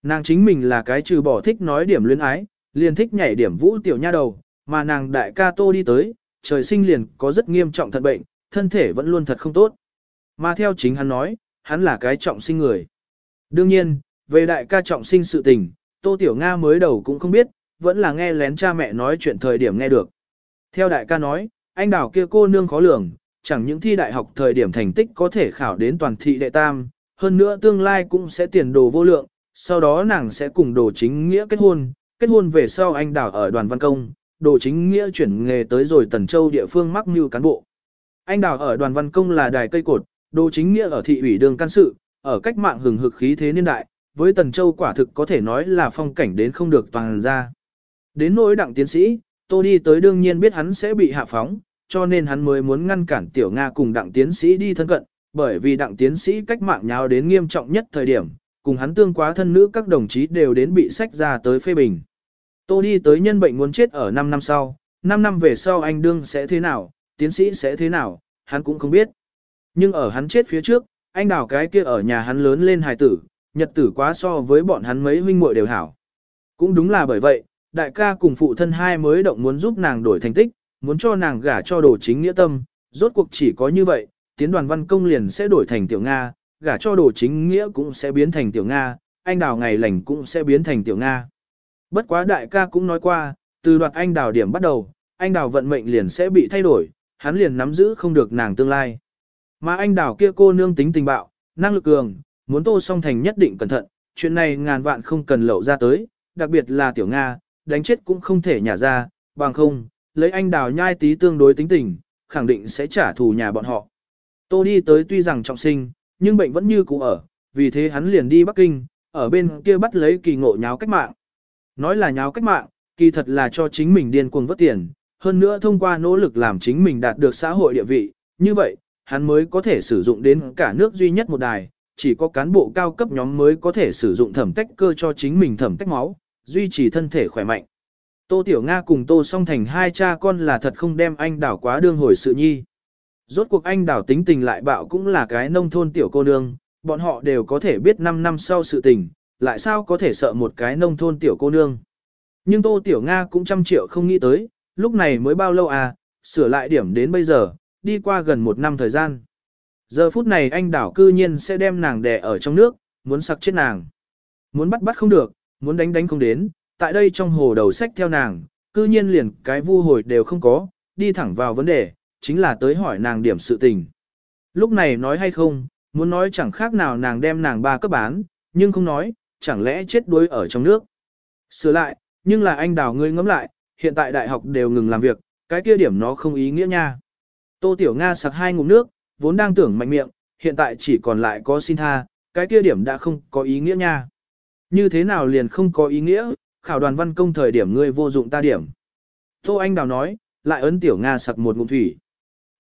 Nàng chính mình là cái trừ bỏ thích nói điểm luyến ái, liền thích nhảy điểm vũ tiểu nha đầu, mà nàng đại ca Tô đi tới, trời sinh liền có rất nghiêm trọng thận bệnh, thân thể vẫn luôn thật không tốt. Mà theo chính hắn nói, hắn là cái trọng sinh người. Đương nhiên, về đại ca trọng sinh sự tình, Tô Tiểu Nga mới đầu cũng không biết, vẫn là nghe lén cha mẹ nói chuyện thời điểm nghe được. Theo đại ca nói, anh đảo kia cô nương khó lường, chẳng những thi đại học thời điểm thành tích có thể khảo đến toàn thị đệ tam, hơn nữa tương lai cũng sẽ tiền đồ vô lượng, sau đó nàng sẽ cùng đồ chính nghĩa kết hôn, kết hôn về sau anh đảo ở đoàn văn công, đồ chính nghĩa chuyển nghề tới rồi Tần Châu địa phương mắc mưu cán bộ. Anh đảo ở đoàn văn công là đài cây cột, đồ chính nghĩa ở thị ủy đường can sự, ở cách mạng hừng hực khí thế niên đại, với Tần Châu quả thực có thể nói là phong cảnh đến không được toàn ra. Đến nỗi đặng tiến sĩ, tôi đi tới đương nhiên biết hắn sẽ bị hạ phóng, cho nên hắn mới muốn ngăn cản Tiểu Nga cùng đặng tiến sĩ đi thân cận, bởi vì đặng tiến sĩ cách mạng nháo đến nghiêm trọng nhất thời điểm, cùng hắn tương quá thân nữ các đồng chí đều đến bị sách ra tới phê bình. Tô đi tới nhân bệnh muốn chết ở 5 năm sau, 5 năm về sau anh đương sẽ thế nào, tiến sĩ sẽ thế nào, hắn cũng không biết. Nhưng ở hắn chết phía trước, anh đào cái kia ở nhà hắn lớn lên hài tử, nhật tử quá so với bọn hắn mấy huynh muội đều hảo. Cũng đúng là bởi vậy, đại ca cùng phụ thân hai mới động muốn giúp nàng đổi thành tích, muốn cho nàng gả cho đồ chính nghĩa tâm, rốt cuộc chỉ có như vậy, tiến đoàn văn công liền sẽ đổi thành tiểu Nga, gả cho đồ chính nghĩa cũng sẽ biến thành tiểu Nga, anh đào ngày lành cũng sẽ biến thành tiểu Nga. Bất quá đại ca cũng nói qua, từ đoạt anh đào điểm bắt đầu, anh đào vận mệnh liền sẽ bị thay đổi, hắn liền nắm giữ không được nàng tương lai. Mà anh đào kia cô nương tính tình bạo, năng lực cường, muốn tô song thành nhất định cẩn thận, chuyện này ngàn vạn không cần lậu ra tới, đặc biệt là tiểu Nga, đánh chết cũng không thể nhả ra, bằng không, lấy anh đào nhai tí tương đối tính tình, khẳng định sẽ trả thù nhà bọn họ. Tô đi tới tuy rằng trọng sinh, nhưng bệnh vẫn như cũ ở, vì thế hắn liền đi Bắc Kinh, ở bên kia bắt lấy kỳ ngộ nháo cách mạng. Nói là nháo cách mạng, kỳ thật là cho chính mình điên cuồng vất tiền, hơn nữa thông qua nỗ lực làm chính mình đạt được xã hội địa vị, như vậy, hắn mới có thể sử dụng đến cả nước duy nhất một đài, chỉ có cán bộ cao cấp nhóm mới có thể sử dụng thẩm tách cơ cho chính mình thẩm tách máu, duy trì thân thể khỏe mạnh. Tô Tiểu Nga cùng Tô Song Thành hai cha con là thật không đem anh đảo quá đương hồi sự nhi. Rốt cuộc anh đảo tính tình lại bạo cũng là cái nông thôn tiểu cô nương, bọn họ đều có thể biết 5 năm sau sự tình, lại sao có thể sợ một cái nông thôn tiểu cô nương. Nhưng Tô Tiểu Nga cũng trăm triệu không nghĩ tới, lúc này mới bao lâu à, sửa lại điểm đến bây giờ, đi qua gần một năm thời gian. Giờ phút này anh đảo cư nhiên sẽ đem nàng đè ở trong nước, muốn sặc chết nàng. Muốn bắt bắt không được, muốn đánh đánh không đến, tại đây trong hồ đầu sách theo nàng, cư nhiên liền cái vu hồi đều không có, đi thẳng vào vấn đề, chính là tới hỏi nàng điểm sự tình. Lúc này nói hay không, muốn nói chẳng khác nào nàng đem nàng ba cấp bán, nhưng không nói, chẳng lẽ chết đuối ở trong nước. Sửa lại, nhưng là anh đào ngươi ngẫm lại, hiện tại đại học đều ngừng làm việc, cái kia điểm nó không ý nghĩa nha. Tô Tiểu Nga sặc hai ngụm nước, vốn đang tưởng mạnh miệng, hiện tại chỉ còn lại có xin tha, cái kia điểm đã không có ý nghĩa nha. Như thế nào liền không có ý nghĩa, khảo đoàn văn công thời điểm ngươi vô dụng ta điểm. Tô Anh Đào nói, lại ấn tiểu Nga sặc một ngụm thủy.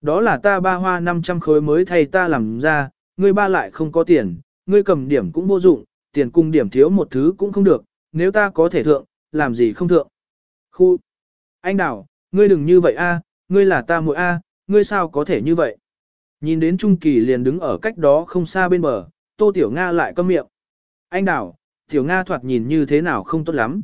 Đó là ta ba hoa 500 khối mới thay ta làm ra, ngươi ba lại không có tiền, ngươi cầm điểm cũng vô dụng, tiền cung điểm thiếu một thứ cũng không được, nếu ta có thể thượng, làm gì không thượng. Khu! Anh Đào, ngươi đừng như vậy a, ngươi là ta muội a, ngươi sao có thể như vậy? Nhìn đến Trung Kỳ liền đứng ở cách đó không xa bên bờ, Tô Tiểu Nga lại câm miệng. Anh Đào, Tiểu Nga thoạt nhìn như thế nào không tốt lắm.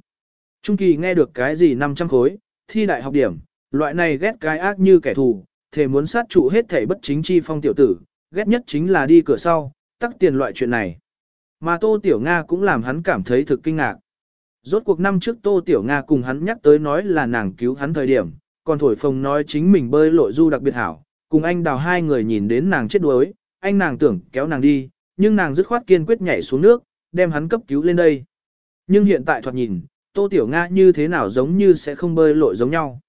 Trung Kỳ nghe được cái gì 500 khối, thi đại học điểm, loại này ghét cái ác như kẻ thù, thể muốn sát trụ hết thể bất chính chi phong tiểu tử, ghét nhất chính là đi cửa sau, tắc tiền loại chuyện này. Mà Tô Tiểu Nga cũng làm hắn cảm thấy thực kinh ngạc. Rốt cuộc năm trước Tô Tiểu Nga cùng hắn nhắc tới nói là nàng cứu hắn thời điểm, còn thổi phồng nói chính mình bơi lội du đặc biệt hảo, cùng anh đào hai người nhìn đến nàng chết đuối, anh nàng tưởng kéo nàng đi, nhưng nàng dứt khoát kiên quyết nhảy xuống nước, đem hắn cấp cứu lên đây. Nhưng hiện tại thoạt nhìn, Tô Tiểu Nga như thế nào giống như sẽ không bơi lội giống nhau.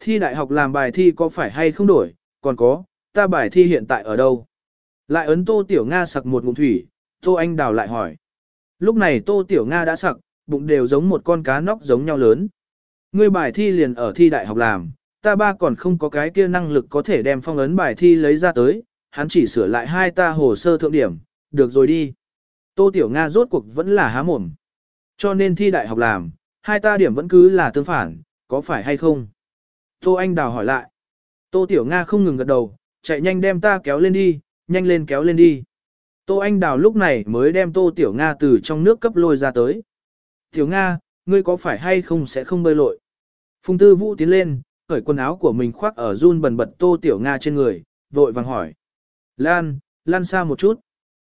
Thi đại học làm bài thi có phải hay không đổi, còn có, ta bài thi hiện tại ở đâu? Lại ấn Tô Tiểu Nga sặc một ngụm thủy, Tô Anh Đào lại hỏi. Lúc này Tô Tiểu Nga đã sặc, bụng đều giống một con cá nóc giống nhau lớn. Ngươi bài thi liền ở thi đại học làm, ta ba còn không có cái kia năng lực có thể đem phong ấn bài thi lấy ra tới, hắn chỉ sửa lại hai ta hồ sơ thượng điểm, được rồi đi. Tô Tiểu Nga rốt cuộc vẫn là há mồm. Cho nên thi đại học làm, hai ta điểm vẫn cứ là tương phản, có phải hay không? Tô Anh Đào hỏi lại. Tô Tiểu Nga không ngừng gật đầu, chạy nhanh đem ta kéo lên đi, nhanh lên kéo lên đi. Tô Anh Đào lúc này mới đem Tô Tiểu Nga từ trong nước cấp lôi ra tới. Tiểu Nga, ngươi có phải hay không sẽ không bơi lội? Phùng Tư Vũ tiến lên, cởi quần áo của mình khoác ở run bần bật Tô Tiểu Nga trên người, vội vàng hỏi. Lan, Lan xa một chút.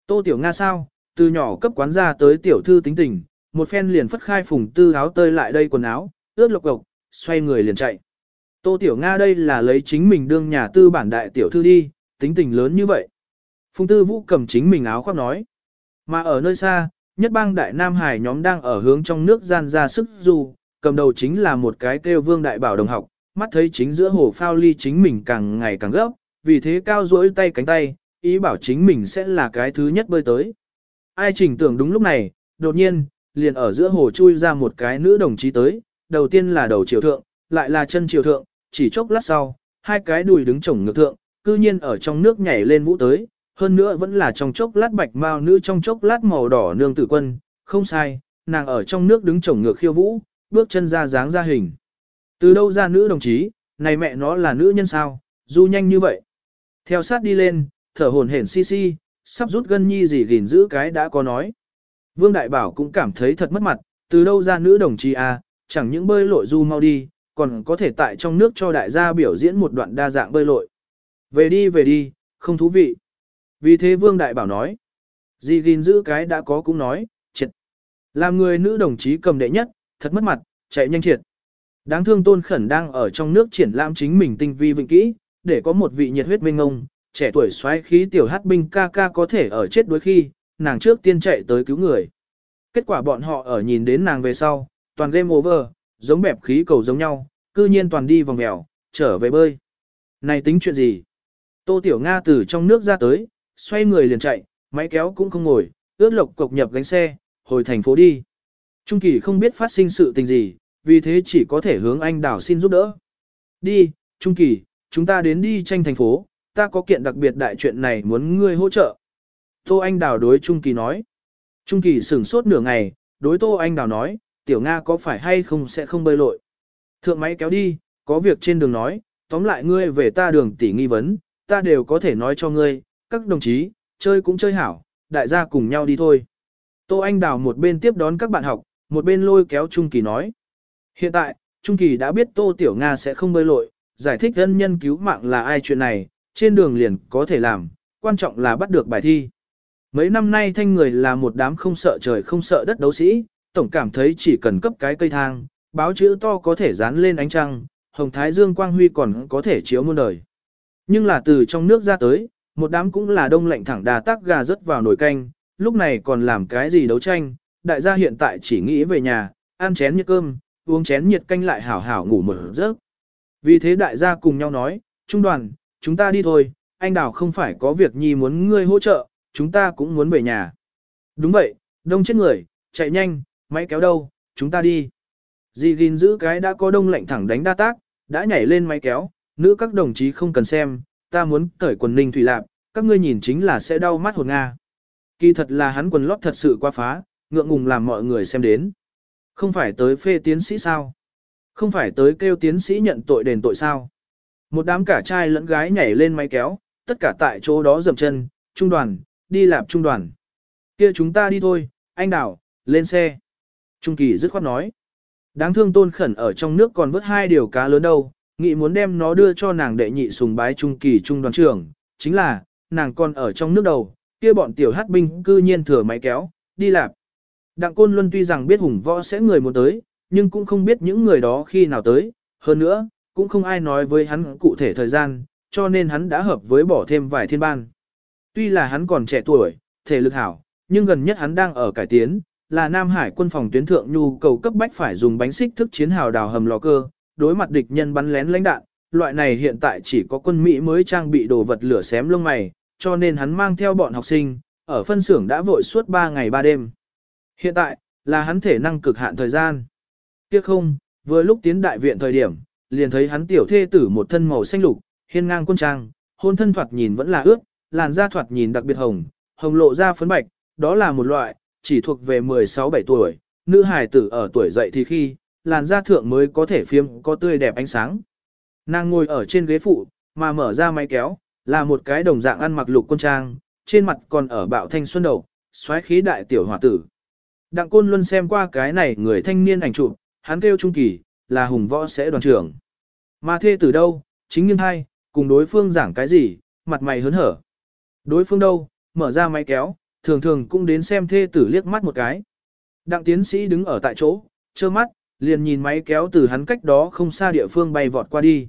Tô Tiểu Nga sao, từ nhỏ cấp quán ra tới tiểu thư tính tình, một phen liền phất khai Phùng Tư áo tơi lại đây quần áo, ướt lộc cộc, xoay người liền chạy. Tô Tiểu Nga đây là lấy chính mình đương nhà tư bản đại tiểu thư đi, tính tình lớn như vậy. Phùng Tư Vũ cầm chính mình áo khoác nói. Mà ở nơi xa, nhất bang đại Nam Hải nhóm đang ở hướng trong nước gian ra sức dù, cầm đầu chính là một cái kêu vương đại bảo đồng học, mắt thấy chính giữa hồ phao ly chính mình càng ngày càng gấp, vì thế cao duỗi tay cánh tay, ý bảo chính mình sẽ là cái thứ nhất bơi tới. Ai chỉnh tưởng đúng lúc này, đột nhiên, liền ở giữa hồ chui ra một cái nữ đồng chí tới, đầu tiên là đầu triều thượng, lại là chân triều thượng, chỉ chốc lát sau, hai cái đùi đứng chổng ngược thượng, cư nhiên ở trong nước nhảy lên vũ tới, hơn nữa vẫn là trong chốc lát bạch mao nữ trong chốc lát màu đỏ nương tử quân, không sai, nàng ở trong nước đứng chổng ngược khiêu vũ, bước chân ra dáng ra hình. Từ đâu ra nữ đồng chí, này mẹ nó là nữ nhân sao, du nhanh như vậy. Theo sát đi lên, thở hồn hển si si, sắp rút gân nhi gì gìn giữ cái đã có nói. Vương Đại Bảo cũng cảm thấy thật mất mặt, từ đâu ra nữ đồng chí à, chẳng những bơi lội du mau đi, còn có thể tại trong nước cho đại gia biểu diễn một đoạn đa dạng bơi lội. Về đi về đi, không thú vị. Vì thế Vương Đại Bảo nói, gì gìn giữ cái đã có cũng nói, triệt. Làm người nữ đồng chí cầm đệ nhất, thật mất mặt, chạy nhanh triệt. Đáng thương Tôn Khẩn đang ở trong nước triển lãm chính mình tinh vi vịnh kỹ, để có một vị nhiệt huyết minh ngông, trẻ tuổi xoáy khí tiểu hát binh ca ca có thể ở chết đuối khi, nàng trước tiên chạy tới cứu người. Kết quả bọn họ ở nhìn đến nàng về sau, toàn game over, giống bẹp khí cầu giống nhau, cư nhiên toàn đi vòng mèo, trở về bơi. Này tính chuyện gì? Tô Tiểu Nga từ trong nước ra tới, xoay người liền chạy, máy kéo cũng không ngồi, ướt lộc cộc nhập gánh xe, hồi thành phố đi. Trung Kỳ không biết phát sinh sự tình gì, vì thế chỉ có thể hướng anh đảo xin giúp đỡ. Đi, Trung Kỳ, chúng ta đến đi tranh thành phố, ta có kiện đặc biệt đại chuyện này muốn ngươi hỗ trợ. Tô Anh Đào đối Trung Kỳ nói. Trung Kỳ sửng sốt nửa ngày, đối Tô Anh Đào nói, tiểu Nga có phải hay không sẽ không bơi lội. Thượng máy kéo đi, có việc trên đường nói, tóm lại ngươi về ta đường tỉ nghi vấn, ta đều có thể nói cho ngươi, các đồng chí, chơi cũng chơi hảo, đại gia cùng nhau đi thôi. Tô Anh Đào một bên tiếp đón các bạn học, một bên lôi kéo Trung Kỳ nói. Hiện tại, Trung Kỳ đã biết Tô Tiểu Nga sẽ không bơi lội, giải thích ân nhân cứu mạng là ai chuyện này, trên đường liền có thể làm, quan trọng là bắt được bài thi. Mấy năm nay thanh người là một đám không sợ trời không sợ đất đấu sĩ, tổng cảm thấy chỉ cần cấp cái cây thang, báo chữ to có thể dán lên ánh trăng, hồng thái dương quang huy còn có thể chiếu muôn đời. Nhưng là từ trong nước ra tới, một đám cũng là đông lạnh thẳng đà tác gà rớt vào nồi canh, lúc này còn làm cái gì đấu tranh, đại gia hiện tại chỉ nghĩ về nhà, ăn chén nhiệt cơm, uống chén nhiệt canh lại hảo hảo ngủ một giấc. Vì thế đại gia cùng nhau nói, trung đoàn, chúng ta đi thôi, anh đào không phải có việc nhi muốn ngươi hỗ trợ, chúng ta cũng muốn về nhà. Đúng vậy, đông chết người, chạy nhanh, máy kéo đâu, chúng ta đi. Dì gìn giữ cái đã có đông lạnh thẳng đánh đa tác, đã nhảy lên máy kéo, nữ các đồng chí không cần xem, ta muốn cởi quần ninh thủy lạp, các ngươi nhìn chính là sẽ đau mắt hồn Nga. Kỳ thật là hắn quần lót thật sự quá phá, ngượng ngùng làm mọi người xem đến. Không phải tới phê tiến sĩ sao? Không phải tới kêu tiến sĩ nhận tội đền tội sao? Một đám cả trai lẫn gái nhảy lên máy kéo, tất cả tại chỗ đó dầm chân, trung đoàn, đi lạp trung đoàn. kia chúng ta đi thôi, anh đảo, lên xe. Trung kỳ dứt khoát nói. Đáng thương tôn khẩn ở trong nước còn vớt hai điều cá lớn đâu, nghĩ muốn đem nó đưa cho nàng đệ nhị sùng bái trung kỳ trung đoàn trưởng, chính là, nàng còn ở trong nước đầu, kia bọn tiểu hát binh cư nhiên thừa máy kéo, đi lạp. Đặng Côn Luân tuy rằng biết hùng võ sẽ người muốn tới, nhưng cũng không biết những người đó khi nào tới, hơn nữa, cũng không ai nói với hắn cụ thể thời gian, cho nên hắn đã hợp với bỏ thêm vài thiên ban. Tuy là hắn còn trẻ tuổi, thể lực hảo, nhưng gần nhất hắn đang ở cải tiến, là Nam Hải quân phòng tuyến thượng nhu cầu cấp bách phải dùng bánh xích thức chiến hào đào hầm lò cơ, đối mặt địch nhân bắn lén lãnh đạn, loại này hiện tại chỉ có quân Mỹ mới trang bị đồ vật lửa xém lông mày, cho nên hắn mang theo bọn học sinh, ở phân xưởng đã vội suốt 3 ngày 3 đêm. Hiện tại, là hắn thể năng cực hạn thời gian. Tiếc không, vừa lúc tiến đại viện thời điểm, liền thấy hắn tiểu thê tử một thân màu xanh lục, hiên ngang quân trang, hôn thân thoạt nhìn vẫn là ướt, làn da thoạt nhìn đặc biệt hồng, hồng lộ ra phấn bạch, đó là một loại, chỉ thuộc về 16-17 tuổi, nữ hài tử ở tuổi dậy thì khi, làn da thượng mới có thể phiêm có tươi đẹp ánh sáng. Nàng ngồi ở trên ghế phụ, mà mở ra máy kéo, là một cái đồng dạng ăn mặc lục quân trang, trên mặt còn ở bạo thanh xuân đầu, xoáy khí đại tiểu hòa tử. Đặng Côn Luân xem qua cái này người thanh niên ảnh chụp, hắn kêu trung kỳ, là hùng võ sẽ đoàn trưởng. Mà thê tử đâu, chính nghiêng hai, cùng đối phương giảng cái gì, mặt mày hớn hở. Đối phương đâu, mở ra máy kéo, thường thường cũng đến xem thê tử liếc mắt một cái. Đặng tiến sĩ đứng ở tại chỗ, trơ mắt, liền nhìn máy kéo từ hắn cách đó không xa địa phương bay vọt qua đi.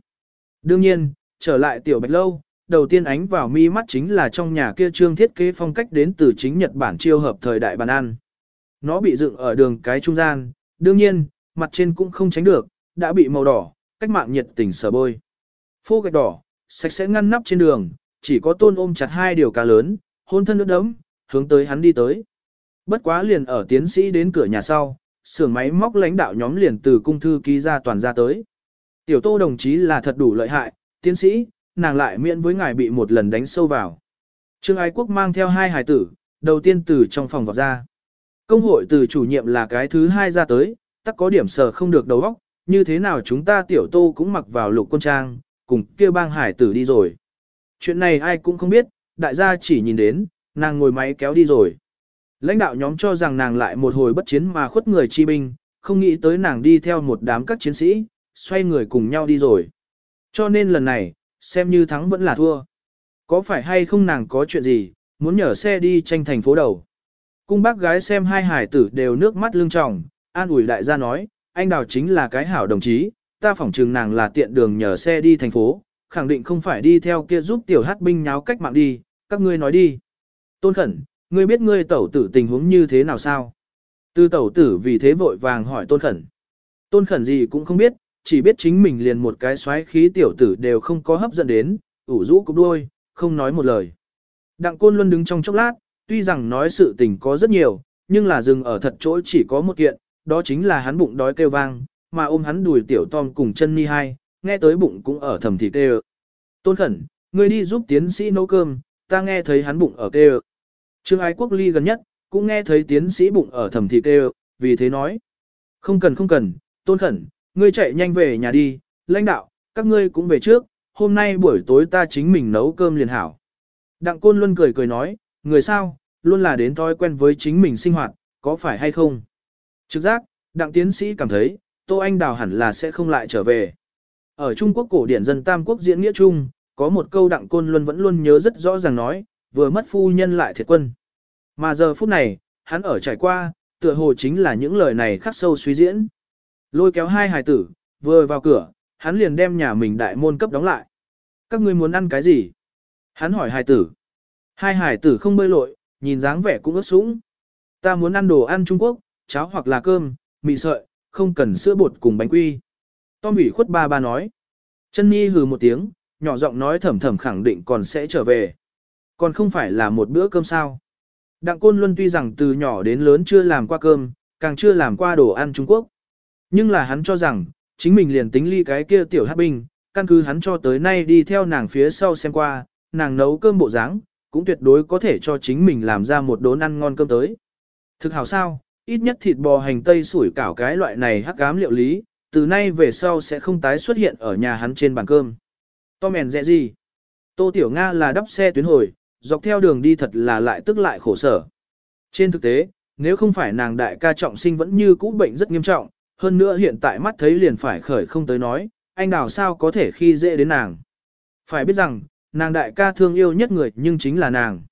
Đương nhiên, trở lại tiểu bạch lâu, đầu tiên ánh vào mi mắt chính là trong nhà kia trương thiết kế phong cách đến từ chính Nhật Bản chiêu hợp thời đại bàn ăn. Nó bị dựng ở đường cái trung gian, đương nhiên, mặt trên cũng không tránh được, đã bị màu đỏ, cách mạng nhiệt tình sở bôi. Phô gạch đỏ, sạch sẽ ngăn nắp trên đường, chỉ có tôn ôm chặt hai điều cá lớn, hôn thân nước đấm, hướng tới hắn đi tới. Bất quá liền ở tiến sĩ đến cửa nhà sau, xưởng máy móc lãnh đạo nhóm liền từ cung thư ký ra toàn ra tới. Tiểu tô đồng chí là thật đủ lợi hại, tiến sĩ, nàng lại miễn với ngài bị một lần đánh sâu vào. Trương Ái Quốc mang theo hai hài tử, đầu tiên từ trong phòng vọt ra. Công hội từ chủ nhiệm là cái thứ hai ra tới, tắc có điểm sờ không được đầu óc, như thế nào chúng ta tiểu tô cũng mặc vào lục quân trang, cùng kia bang hải tử đi rồi. Chuyện này ai cũng không biết, đại gia chỉ nhìn đến, nàng ngồi máy kéo đi rồi. Lãnh đạo nhóm cho rằng nàng lại một hồi bất chiến mà khuất người chi binh, không nghĩ tới nàng đi theo một đám các chiến sĩ, xoay người cùng nhau đi rồi. Cho nên lần này, xem như thắng vẫn là thua. Có phải hay không nàng có chuyện gì, muốn nhờ xe đi tranh thành phố đầu. Cung bác gái xem hai hải tử đều nước mắt lưng tròng, an ủi đại gia nói, anh đào chính là cái hảo đồng chí, ta phỏng chừng nàng là tiện đường nhờ xe đi thành phố, khẳng định không phải đi theo kia giúp tiểu hát binh nháo cách mạng đi, các ngươi nói đi. Tôn khẩn, ngươi biết ngươi tẩu tử tình huống như thế nào sao? Tư tẩu tử vì thế vội vàng hỏi tôn khẩn. Tôn khẩn gì cũng không biết, chỉ biết chính mình liền một cái xoáy khí tiểu tử đều không có hấp dẫn đến, ủ rũ cục đuôi, không nói một lời. Đặng côn luôn đứng trong chốc lát, tuy rằng nói sự tình có rất nhiều, nhưng là dừng ở thật chỗ chỉ có một kiện, đó chính là hắn bụng đói kêu vang, mà ôm hắn đùi tiểu Tom cùng chân ni hai, nghe tới bụng cũng ở thầm thịt kêu. Tôn khẩn, ngươi đi giúp tiến sĩ nấu cơm, ta nghe thấy hắn bụng ở kêu. Trương Ái Quốc ly gần nhất, cũng nghe thấy tiến sĩ bụng ở thầm thịt kêu, vì thế nói. Không cần không cần, tôn khẩn, ngươi chạy nhanh về nhà đi, lãnh đạo, các ngươi cũng về trước, hôm nay buổi tối ta chính mình nấu cơm liền hảo. Đặng Côn Luân cười cười nói, người sao, luôn là đến thói quen với chính mình sinh hoạt, có phải hay không? Trực giác, đặng tiến sĩ cảm thấy, Tô Anh Đào hẳn là sẽ không lại trở về. Ở Trung Quốc cổ điển dân Tam Quốc diễn nghĩa chung, có một câu đặng côn luân vẫn luôn nhớ rất rõ ràng nói, vừa mất phu nhân lại thiệt quân. Mà giờ phút này, hắn ở trải qua, tựa hồ chính là những lời này khắc sâu suy diễn. Lôi kéo hai hài tử, vừa vào cửa, hắn liền đem nhà mình đại môn cấp đóng lại. Các ngươi muốn ăn cái gì? Hắn hỏi hài tử. Hai hài tử không bơi lội, nhìn dáng vẻ cũng ướt sũng. Ta muốn ăn đồ ăn Trung Quốc, cháo hoặc là cơm, mì sợi, không cần sữa bột cùng bánh quy. Tom ủy khuất ba ba nói. Chân Nhi hừ một tiếng, nhỏ giọng nói thầm thầm khẳng định còn sẽ trở về. Còn không phải là một bữa cơm sao. Đặng Côn Luân tuy rằng từ nhỏ đến lớn chưa làm qua cơm, càng chưa làm qua đồ ăn Trung Quốc. Nhưng là hắn cho rằng, chính mình liền tính ly cái kia tiểu hát binh, căn cứ hắn cho tới nay đi theo nàng phía sau xem qua, nàng nấu cơm bộ dáng cũng tuyệt đối có thể cho chính mình làm ra một đốn ăn ngon cơm tới. Thực hảo sao, ít nhất thịt bò hành tây sủi cảo cái loại này hắc cám liệu lý, từ nay về sau sẽ không tái xuất hiện ở nhà hắn trên bàn cơm. To mèn dẹ gì? Tô Tiểu Nga là đắp xe tuyến hồi, dọc theo đường đi thật là lại tức lại khổ sở. Trên thực tế, nếu không phải nàng đại ca trọng sinh vẫn như cũ bệnh rất nghiêm trọng, hơn nữa hiện tại mắt thấy liền phải khởi không tới nói, anh đào sao có thể khi dễ đến nàng. Phải biết rằng, nàng đại ca thương yêu nhất người nhưng chính là nàng.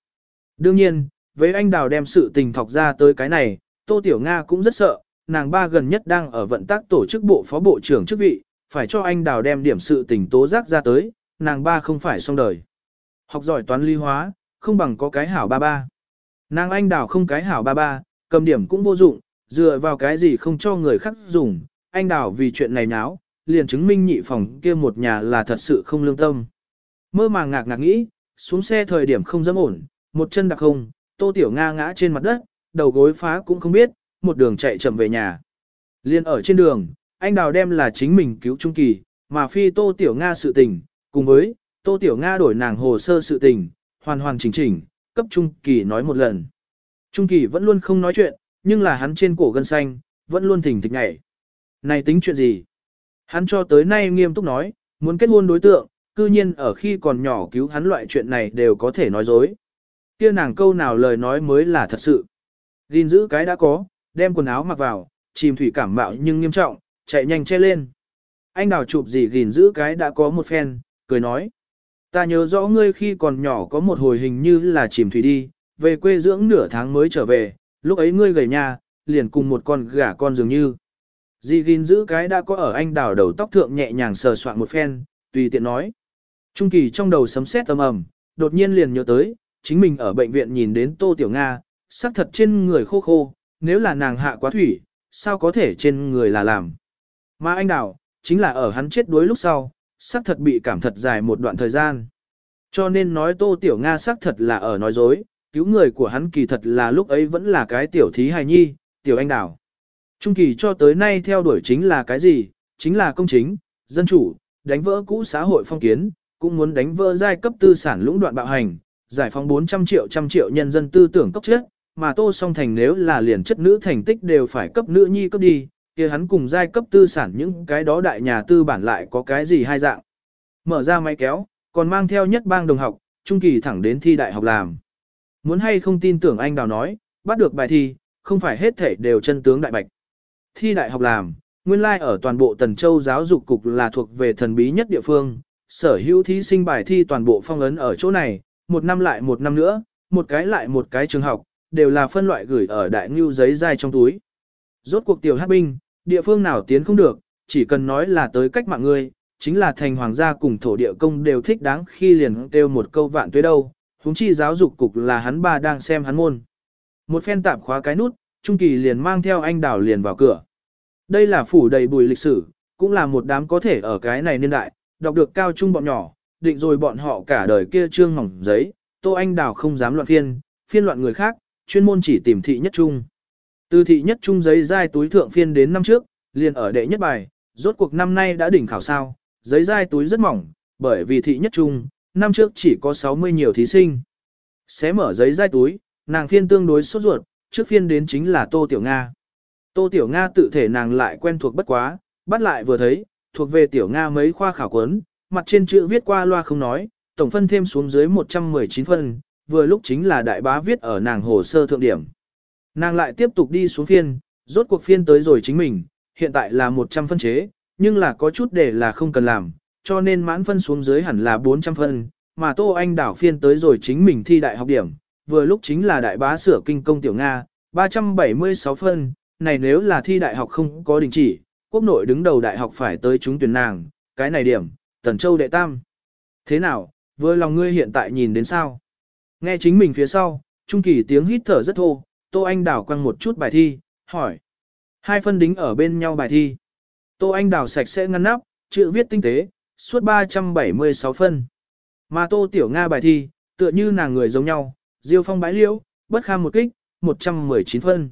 Đương nhiên, với anh đào đem sự tình thọc ra tới cái này, Tô Tiểu Nga cũng rất sợ, nàng ba gần nhất đang ở vận tác tổ chức bộ phó bộ trưởng chức vị, phải cho anh đào đem điểm sự tình tố giác ra tới, nàng ba không phải xong đời. Học giỏi toán lý hóa, không bằng có cái hảo ba ba. Nàng anh đào không cái hảo ba ba, cầm điểm cũng vô dụng, dựa vào cái gì không cho người khác dùng, anh đào vì chuyện này náo, liền chứng minh nhị phòng kia một nhà là thật sự không lương tâm. Mơ màng ngạc ngạc nghĩ, xuống xe thời điểm không dám ổn, một chân đặc không, tô tiểu nga ngã trên mặt đất, đầu gối phá cũng không biết, một đường chạy chậm về nhà. Liên ở trên đường, anh đào đem là chính mình cứu Trung Kỳ, mà phi tô tiểu nga sự tình, cùng với tô tiểu nga đổi nàng hồ sơ sự tình, hoàn hoàn chỉnh chỉnh, cấp Trung Kỳ nói một lần. Trung Kỳ vẫn luôn không nói chuyện, nhưng là hắn trên cổ gân xanh, vẫn luôn thỉnh thịch nhảy. Này tính chuyện gì? Hắn cho tới nay nghiêm túc nói, muốn kết hôn đối tượng, cư nhiên ở khi còn nhỏ cứu hắn loại chuyện này đều có thể nói dối. kia nàng câu nào lời nói mới là thật sự. Gìn giữ cái đã có, đem quần áo mặc vào, chìm thủy cảm mạo nhưng nghiêm trọng, chạy nhanh che lên. Anh đào chụp gì gìn giữ cái đã có một phen, cười nói. Ta nhớ rõ ngươi khi còn nhỏ có một hồi hình như là chìm thủy đi, về quê dưỡng nửa tháng mới trở về, lúc ấy ngươi gầy nhà, liền cùng một con gà con dường như. Dì gìn giữ cái đã có ở anh đào đầu tóc thượng nhẹ nhàng sờ soạn một phen, tùy tiện nói. Trung kỳ trong đầu sấm sét âm ầm, đột nhiên liền nhớ tới, chính mình ở bệnh viện nhìn đến Tô Tiểu Nga, sắc thật trên người khô khô, nếu là nàng hạ quá thủy, sao có thể trên người là làm. Mà anh đào, chính là ở hắn chết đuối lúc sau, sắc thật bị cảm thật dài một đoạn thời gian. Cho nên nói Tô Tiểu Nga sắc thật là ở nói dối, cứu người của hắn kỳ thật là lúc ấy vẫn là cái tiểu thí hài nhi, tiểu anh đào. Trung kỳ cho tới nay theo đuổi chính là cái gì? Chính là công chính, dân chủ, đánh vỡ cũ xã hội phong kiến, cũng muốn đánh vỡ giai cấp tư sản lũng đoạn bạo hành, giải phóng 400 triệu trăm triệu nhân dân tư tưởng cấp chết mà Tô Song Thành nếu là liền chất nữ thành tích đều phải cấp nữ nhi cấp đi, kia hắn cùng giai cấp tư sản những cái đó đại nhà tư bản lại có cái gì hai dạng. Mở ra máy kéo, còn mang theo nhất bang đồng học, trung kỳ thẳng đến thi đại học làm. Muốn hay không tin tưởng anh đào nói, bắt được bài thi, không phải hết thể đều chân tướng đại bạch. Thi đại học làm, nguyên lai like ở toàn bộ Tần Châu giáo dục cục là thuộc về thần bí nhất địa phương, sở hữu thí sinh bài thi toàn bộ phong ấn ở chỗ này, một năm lại một năm nữa, một cái lại một cái trường học, đều là phân loại gửi ở đại ngưu giấy dai trong túi. Rốt cuộc tiểu hát binh, địa phương nào tiến không được, chỉ cần nói là tới cách mạng ngươi, chính là thành hoàng gia cùng thổ địa công đều thích đáng khi liền kêu một câu vạn tuế đâu, huống chi giáo dục cục là hắn ba đang xem hắn môn. Một phen tạm khóa cái nút, Trung Kỳ liền mang theo anh đảo liền vào cửa. Đây là phủ đầy bùi lịch sử, cũng là một đám có thể ở cái này niên đại, đọc được cao trung bọn nhỏ, định rồi bọn họ cả đời kia trương mỏng giấy, Tô Anh Đào không dám loạn phiên, phiên loạn người khác, chuyên môn chỉ tìm thị nhất trung. Từ thị nhất trung giấy dai túi thượng phiên đến năm trước, liền ở đệ nhất bài, rốt cuộc năm nay đã đỉnh khảo sao, giấy dai túi rất mỏng, bởi vì thị nhất trung, năm trước chỉ có 60 nhiều thí sinh. Xé mở giấy dai túi, nàng phiên tương đối sốt ruột, trước phiên đến chính là Tô Tiểu Nga. Tô Tiểu Nga tự thể nàng lại quen thuộc bất quá, bắt lại vừa thấy, thuộc về Tiểu Nga mấy khoa khảo quấn, mặt trên chữ viết qua loa không nói, tổng phân thêm xuống dưới 119 phân, vừa lúc chính là đại bá viết ở nàng hồ sơ thượng điểm. Nàng lại tiếp tục đi xuống phiên, rốt cuộc phiên tới rồi chính mình, hiện tại là 100 phân chế, nhưng là có chút để là không cần làm, cho nên mãn phân xuống dưới hẳn là 400 phân, mà Tô Anh đảo phiên tới rồi chính mình thi đại học điểm, vừa lúc chính là đại bá sửa kinh công tiểu Nga, 376 phân, này nếu là thi đại học không có đình chỉ, quốc nội đứng đầu đại học phải tới chúng tuyển nàng, cái này điểm, Tần Châu đệ tam. Thế nào, vừa lòng ngươi hiện tại nhìn đến sao? Nghe chính mình phía sau, trung kỳ tiếng hít thở rất thô, Tô Anh đảo quăng một chút bài thi, hỏi. Hai phân đính ở bên nhau bài thi. Tô Anh đảo sạch sẽ ngăn nắp, chữ viết tinh tế, suốt 376 phân. Mà Tô Tiểu Nga bài thi, tựa như nàng người giống nhau, diêu phong bãi liễu, bất kham một kích, 119 phân.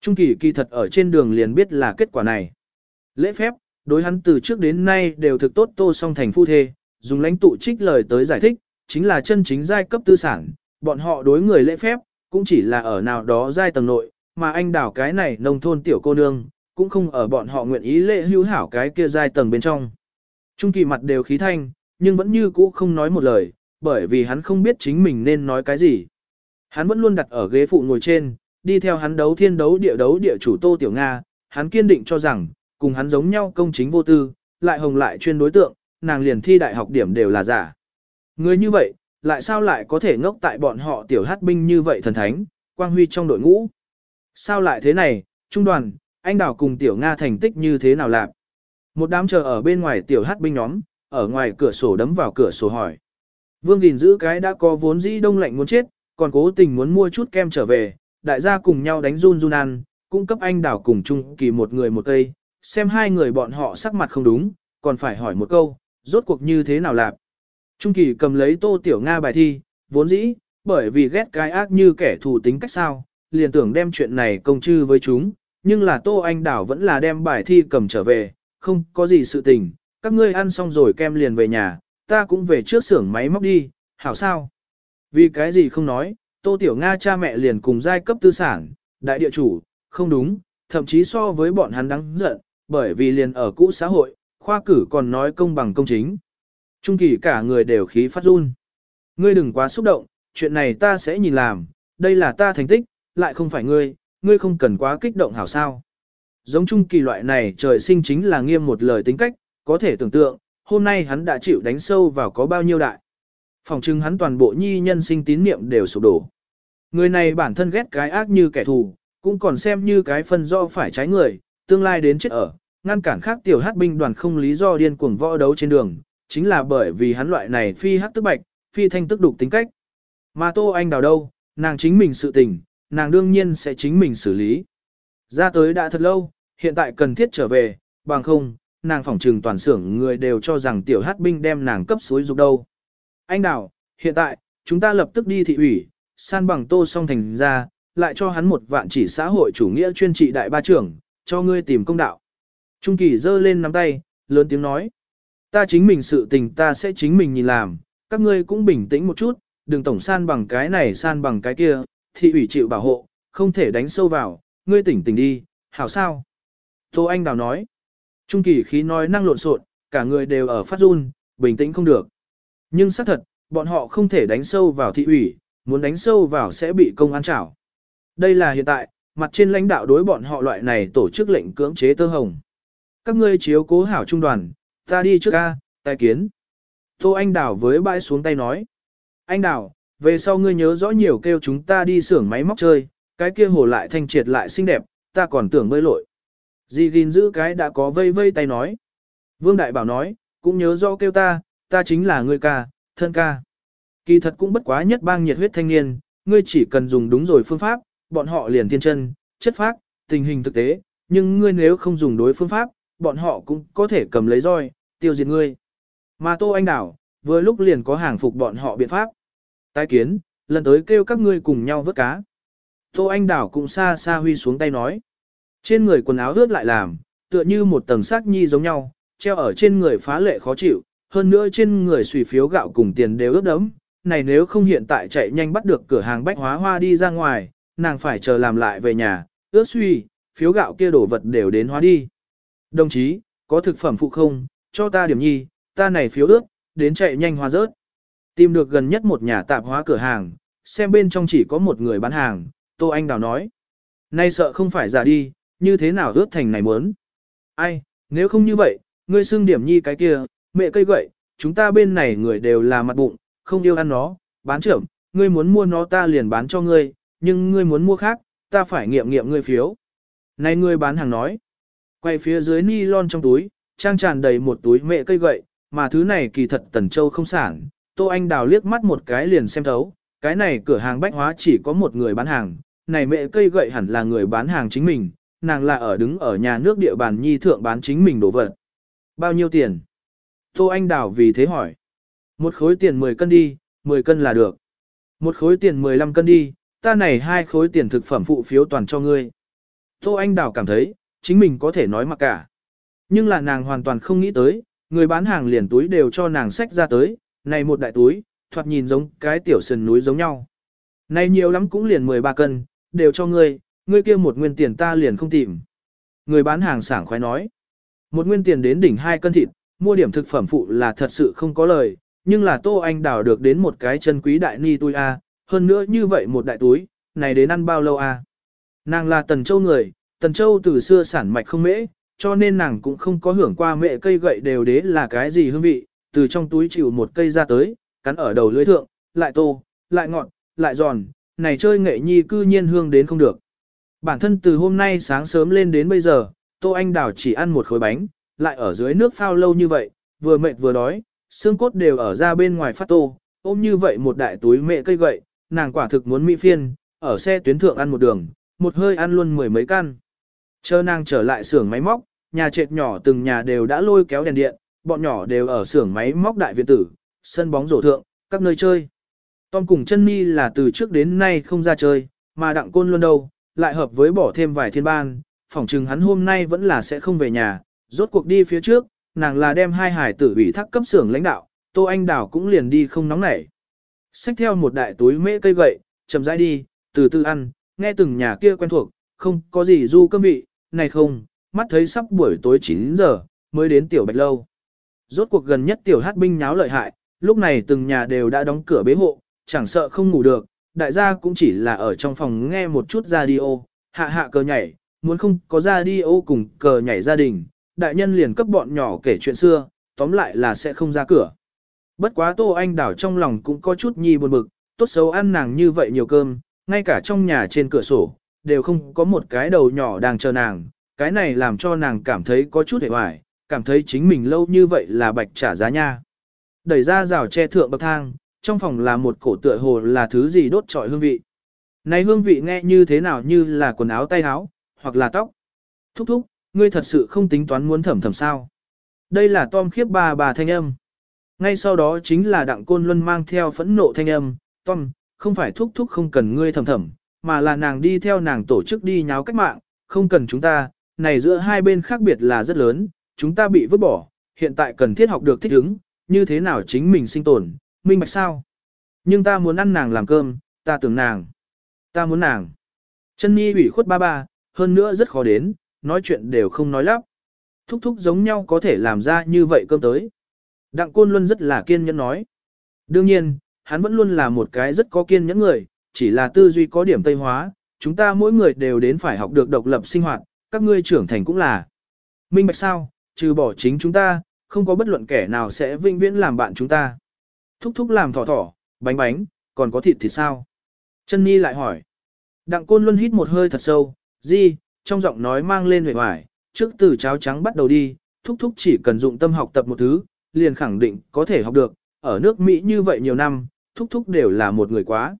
Trung kỳ kỳ thật ở trên đường liền biết là kết quả này. Lễ phép, đối hắn từ trước đến nay đều thực tốt tô song thành phu thê, dùng lãnh tụ trích lời tới giải thích, chính là chân chính giai cấp tư sản, bọn họ đối người lễ phép, cũng chỉ là ở nào đó giai tầng nội, mà anh đảo cái này nông thôn tiểu cô nương, cũng không ở bọn họ nguyện ý lễ hữu hảo cái kia giai tầng bên trong. Trung kỳ mặt đều khí thanh, nhưng vẫn như cũ không nói một lời, bởi vì hắn không biết chính mình nên nói cái gì. Hắn vẫn luôn đặt ở ghế phụ ngồi trên, đi theo hắn đấu thiên đấu địa đấu địa chủ Tô Tiểu Nga, hắn kiên định cho rằng, cùng hắn giống nhau công chính vô tư, lại hồng lại chuyên đối tượng, nàng liền thi đại học điểm đều là giả. Người như vậy, lại sao lại có thể ngốc tại bọn họ tiểu hát binh như vậy thần thánh, quang huy trong đội ngũ? Sao lại thế này, trung đoàn, anh đảo cùng tiểu Nga thành tích như thế nào lạc? Một đám chờ ở bên ngoài tiểu hát binh nhóm, ở ngoài cửa sổ đấm vào cửa sổ hỏi. Vương Đình giữ cái đã có vốn dĩ đông lạnh muốn chết, còn cố tình muốn mua chút kem trở về, đại gia cùng nhau đánh run run ăn, cung cấp anh đảo cùng chung kỳ một người một cây, xem hai người bọn họ sắc mặt không đúng, còn phải hỏi một câu, rốt cuộc như thế nào lạc. Trung kỳ cầm lấy tô tiểu Nga bài thi, vốn dĩ, bởi vì ghét cái ác như kẻ thù tính cách sao, liền tưởng đem chuyện này công chư với chúng, nhưng là tô anh đảo vẫn là đem bài thi cầm trở về, không có gì sự tình, các ngươi ăn xong rồi kem liền về nhà, ta cũng về trước xưởng máy móc đi, hảo sao? Vì cái gì không nói, Tô Tiểu Nga cha mẹ liền cùng giai cấp tư sản, đại địa chủ, không đúng, thậm chí so với bọn hắn đáng giận, bởi vì liền ở cũ xã hội, khoa cử còn nói công bằng công chính. Trung kỳ cả người đều khí phát run. Ngươi đừng quá xúc động, chuyện này ta sẽ nhìn làm, đây là ta thành tích, lại không phải ngươi, ngươi không cần quá kích động hảo sao. Giống trung kỳ loại này trời sinh chính là nghiêm một lời tính cách, có thể tưởng tượng, hôm nay hắn đã chịu đánh sâu vào có bao nhiêu đại. Phòng trưng hắn toàn bộ nhi nhân sinh tín niệm đều sụp đổ. Người này bản thân ghét cái ác như kẻ thù, cũng còn xem như cái phân do phải trái người, tương lai đến chết ở, ngăn cản khác tiểu hát binh đoàn không lý do điên cuồng võ đấu trên đường, chính là bởi vì hắn loại này phi hắc tức bạch, phi thanh tức đục tính cách. Mà Tô Anh đào đâu, nàng chính mình sự tình, nàng đương nhiên sẽ chính mình xử lý. Ra tới đã thật lâu, hiện tại cần thiết trở về, bằng không, nàng phỏng trừng toàn xưởng người đều cho rằng tiểu hát binh đem nàng cấp suối dục đâu. Anh đào, hiện tại, chúng ta lập tức đi thị ủy, san bằng tô song thành ra, lại cho hắn một vạn chỉ xã hội chủ nghĩa chuyên trị đại ba trưởng, cho ngươi tìm công đạo. Trung kỳ giơ lên nắm tay, lớn tiếng nói. Ta chính mình sự tình ta sẽ chính mình nhìn làm, các ngươi cũng bình tĩnh một chút, đừng tổng san bằng cái này san bằng cái kia, thị ủy chịu bảo hộ, không thể đánh sâu vào, ngươi tỉnh tỉnh đi, hảo sao? Tô Anh Đào nói. Trung kỳ khí nói năng lộn xộn, cả người đều ở phát run, bình tĩnh không được. Nhưng xác thật, bọn họ không thể đánh sâu vào thị ủy, muốn đánh sâu vào sẽ bị công an trảo. Đây là hiện tại, mặt trên lãnh đạo đối bọn họ loại này tổ chức lệnh cưỡng chế tơ hồng. Các ngươi chiếu cố hảo trung đoàn, ta đi trước ca, tài kiến. Tô Anh Đào với bãi xuống tay nói. Anh Đào, về sau ngươi nhớ rõ nhiều kêu chúng ta đi xưởng máy móc chơi, cái kia hồ lại thanh triệt lại xinh đẹp, ta còn tưởng bơi lội. Di gìn giữ cái đã có vây vây tay nói. Vương Đại Bảo nói, cũng nhớ rõ kêu ta, ta chính là ngươi ca, thân ca. Kỳ thật cũng bất quá nhất bang nhiệt huyết thanh niên, ngươi chỉ cần dùng đúng rồi phương pháp, bọn họ liền thiên chân, chất phác, tình hình thực tế, nhưng ngươi nếu không dùng đối phương pháp, bọn họ cũng có thể cầm lấy roi, tiêu diệt ngươi. Mà Tô Anh Đảo, vừa lúc liền có hàng phục bọn họ biện pháp. Tái kiến, lần tới kêu các ngươi cùng nhau vớt cá. Tô Anh Đảo cũng xa xa huy xuống tay nói. Trên người quần áo ướt lại làm, tựa như một tầng xác nhi giống nhau, treo ở trên người phá lệ khó chịu, hơn nữa trên người xùy phiếu gạo cùng tiền đều ướt đẫm. Này nếu không hiện tại chạy nhanh bắt được cửa hàng bách hóa hoa đi ra ngoài, nàng phải chờ làm lại về nhà, ướt suy, phiếu gạo kia đổ vật đều đến hóa đi. Đồng chí, có thực phẩm phụ không, cho ta điểm nhi, ta này phiếu ước, đến chạy nhanh hoa rớt. Tìm được gần nhất một nhà tạp hóa cửa hàng, xem bên trong chỉ có một người bán hàng, Tô Anh Đào nói. Nay sợ không phải giả đi, như thế nào ướt thành này muốn. Ai, nếu không như vậy, ngươi xưng điểm nhi cái kia, mẹ cây gậy, chúng ta bên này người đều là mặt bụng, không yêu ăn nó, bán trưởng, ngươi muốn mua nó ta liền bán cho ngươi, nhưng ngươi muốn mua khác, ta phải nghiệm nghiệm ngươi phiếu. Này ngươi bán hàng nói, quay phía dưới ni lon trong túi, trang tràn đầy một túi mẹ cây gậy, mà thứ này kỳ thật tần châu không sản, Tô Anh đào liếc mắt một cái liền xem thấu, cái này cửa hàng bách hóa chỉ có một người bán hàng, này mẹ cây gậy hẳn là người bán hàng chính mình, nàng là ở đứng ở nhà nước địa bàn nhi thượng bán chính mình đồ vật. Bao nhiêu tiền? Tô Anh Đào vì thế hỏi. Một khối tiền 10 cân đi, 10 cân là được. Một khối tiền 15 cân đi, ta này hai khối tiền thực phẩm phụ phiếu toàn cho ngươi. Tô Anh Đào cảm thấy, chính mình có thể nói mặc cả. Nhưng là nàng hoàn toàn không nghĩ tới, người bán hàng liền túi đều cho nàng sách ra tới, này một đại túi, thoạt nhìn giống cái tiểu sườn núi giống nhau. Này nhiều lắm cũng liền 13 cân, đều cho ngươi, ngươi kia một nguyên tiền ta liền không tìm. Người bán hàng sảng khoái nói. Một nguyên tiền đến đỉnh hai cân thịt, mua điểm thực phẩm phụ là thật sự không có lời, nhưng là Tô Anh đào được đến một cái chân quý đại ni tui a, hơn nữa như vậy một đại túi, này đến ăn bao lâu a? Nàng là Tần Châu người, Tần Châu từ xưa sản mạch không mễ, cho nên nàng cũng không có hưởng qua mẹ cây gậy đều đế là cái gì hương vị, từ trong túi chịu một cây ra tới, cắn ở đầu lưới thượng, lại tô, lại ngọt, lại giòn, này chơi nghệ nhi cư nhiên hương đến không được. Bản thân từ hôm nay sáng sớm lên đến bây giờ, Tô Anh Đào chỉ ăn một khối bánh, lại ở dưới nước phao lâu như vậy, vừa mệt vừa đói, xương cốt đều ở ra bên ngoài phát tô, ôm như vậy một đại túi mẹ cây gậy, nàng quả thực muốn mỹ phiên, ở xe tuyến thượng ăn một đường, một hơi ăn luôn mười mấy căn. Chờ nàng trở lại xưởng máy móc, nhà trệt nhỏ từng nhà đều đã lôi kéo đèn điện, bọn nhỏ đều ở xưởng máy móc đại viện tử, sân bóng rổ thượng, các nơi chơi. Tom cùng chân mi là từ trước đến nay không ra chơi, mà đặng côn luôn đâu, lại hợp với bỏ thêm vài thiên ban, phỏng chừng hắn hôm nay vẫn là sẽ không về nhà, rốt cuộc đi phía trước, nàng là đem hai hải tử ủy thác cấp xưởng lãnh đạo, Tô Anh Đào cũng liền đi không nóng nảy. Xách theo một đại túi mễ cây gậy, chậm rãi đi, từ từ ăn, nghe từng nhà kia quen thuộc, không có gì du cơm vị, này không, mắt thấy sắp buổi tối 9 giờ, mới đến tiểu bạch lâu. Rốt cuộc gần nhất tiểu hát binh nháo lợi hại, lúc này từng nhà đều đã đóng cửa bế hộ, chẳng sợ không ngủ được, đại gia cũng chỉ là ở trong phòng nghe một chút radio, hạ hạ cờ nhảy, muốn không có radio cùng cờ nhảy gia đình, đại nhân liền cấp bọn nhỏ kể chuyện xưa, tóm lại là sẽ không ra cửa. Bất quá Tô Anh đảo trong lòng cũng có chút nhi buồn bực, tốt xấu ăn nàng như vậy nhiều cơm, ngay cả trong nhà trên cửa sổ, đều không có một cái đầu nhỏ đang chờ nàng, cái này làm cho nàng cảm thấy có chút hề hoài, cảm thấy chính mình lâu như vậy là bạch trả giá nha. Đẩy ra rào che thượng bậc thang, trong phòng là một cổ tựa hồ là thứ gì đốt trọi hương vị. Này hương vị nghe như thế nào như là quần áo tay áo, hoặc là tóc. Thúc thúc, ngươi thật sự không tính toán muốn thẩm thẩm sao. Đây là Tom khiếp bà bà thanh âm. Ngay sau đó chính là đặng côn luân mang theo phẫn nộ thanh âm. Tom, không phải thúc thúc không cần ngươi thẩm thẩm, mà là nàng đi theo nàng tổ chức đi nháo cách mạng, không cần chúng ta, này giữa hai bên khác biệt là rất lớn, chúng ta bị vứt bỏ, hiện tại cần thiết học được thích ứng, như thế nào chính mình sinh tồn, minh bạch sao. Nhưng ta muốn ăn nàng làm cơm, ta tưởng nàng, ta muốn nàng. Chân Nhi ủy khuất ba ba, hơn nữa rất khó đến, nói chuyện đều không nói lắp. Thúc thúc giống nhau có thể làm ra như vậy cơm tới. Đặng Côn Luân rất là kiên nhẫn nói. Đương nhiên, hắn vẫn luôn là một cái rất có kiên nhẫn người, chỉ là tư duy có điểm tây hóa, chúng ta mỗi người đều đến phải học được độc lập sinh hoạt, các ngươi trưởng thành cũng là. Minh bạch sao, trừ bỏ chính chúng ta, không có bất luận kẻ nào sẽ vinh viễn làm bạn chúng ta. Thúc thúc làm thỏ thỏ, bánh bánh, còn có thịt thì sao? Chân Nhi lại hỏi. Đặng Côn Luân hít một hơi thật sâu, gì, trong giọng nói mang lên vẻ hoài, trước từ cháo trắng bắt đầu đi, thúc thúc chỉ cần dụng tâm học tập một thứ, liền khẳng định có thể học được, ở nước Mỹ như vậy nhiều năm, thúc thúc đều là một người quá.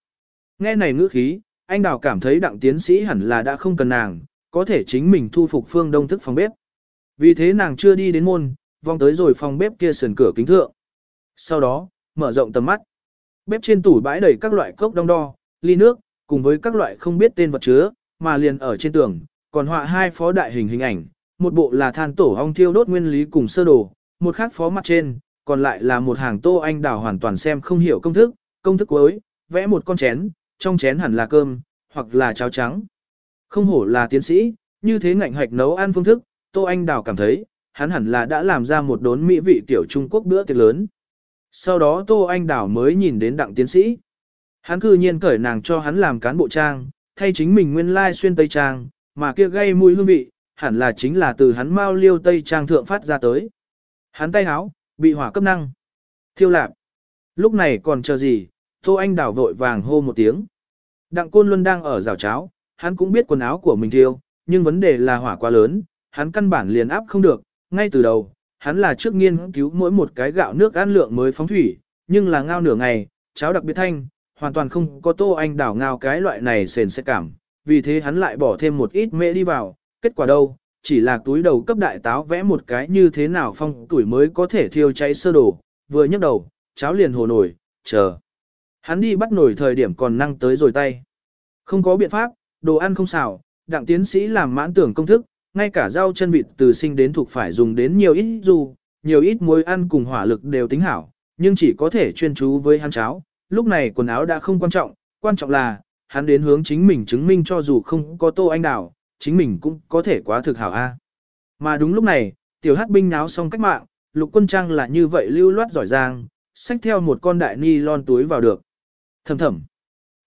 Nghe này ngữ khí, anh đào cảm thấy đặng tiến sĩ hẳn là đã không cần nàng, có thể chính mình thu phục phương đông thức phòng bếp. Vì thế nàng chưa đi đến môn, vòng tới rồi phòng bếp kia sườn cửa kính thượng. Sau đó, mở rộng tầm mắt. Bếp trên tủ bãi đầy các loại cốc đong đo, ly nước, cùng với các loại không biết tên vật chứa, mà liền ở trên tường, còn họa hai phó đại hình hình ảnh, một bộ là than tổ ong thiêu đốt nguyên lý cùng sơ đồ, một khác phó mặt trên, còn lại là một hàng tô anh đào hoàn toàn xem không hiểu công thức, công thức cuối, vẽ một con chén, trong chén hẳn là cơm, hoặc là cháo trắng. Không hổ là tiến sĩ, như thế ngạnh hoạch nấu ăn phương thức, Tô Anh Đào cảm thấy, hắn hẳn là đã làm ra một đốn mỹ vị tiểu Trung Quốc bữa tiệc lớn. Sau đó Tô Anh Đào mới nhìn đến đặng tiến sĩ. Hắn cư nhiên cởi nàng cho hắn làm cán bộ trang, thay chính mình nguyên lai xuyên tây trang, mà kia gây mùi hương vị, hẳn là chính là từ hắn mau liêu tây trang thượng phát ra tới. Hắn tay háo, bị hỏa cấp năng. Thiêu lạp. Lúc này còn chờ gì, Tô Anh Đào vội vàng hô một tiếng. Đặng Côn Luân đang ở rào cháo, hắn cũng biết quần áo của mình thiêu, nhưng vấn đề là hỏa quá lớn, hắn căn bản liền áp không được, ngay từ đầu, hắn là trước nghiên cứu mỗi một cái gạo nước ăn lượng mới phóng thủy, nhưng là ngao nửa ngày, cháo đặc biệt thanh, hoàn toàn không có tô anh đảo ngao cái loại này sền sẽ cảm, vì thế hắn lại bỏ thêm một ít mễ đi vào, kết quả đâu, chỉ là túi đầu cấp đại táo vẽ một cái như thế nào phong tuổi mới có thể thiêu cháy sơ đồ, vừa nhấc đầu, cháo liền hồ nổi, chờ. Hắn đi bắt nổi thời điểm còn năng tới rồi tay. Không có biện pháp, đồ ăn không xào, đặng tiến sĩ làm mãn tưởng công thức, ngay cả rau chân vịt từ sinh đến thuộc phải dùng đến nhiều ít dù, nhiều ít muối ăn cùng hỏa lực đều tính hảo, nhưng chỉ có thể chuyên chú với hắn cháo. Lúc này quần áo đã không quan trọng, quan trọng là, hắn đến hướng chính mình chứng minh cho dù không có tô anh đào, chính mình cũng có thể quá thực hảo a. Mà đúng lúc này, tiểu hát binh náo xong cách mạng, lục quân trang là như vậy lưu loát giỏi giang, xách theo một con đại ni lon túi vào được. Thầm thầm.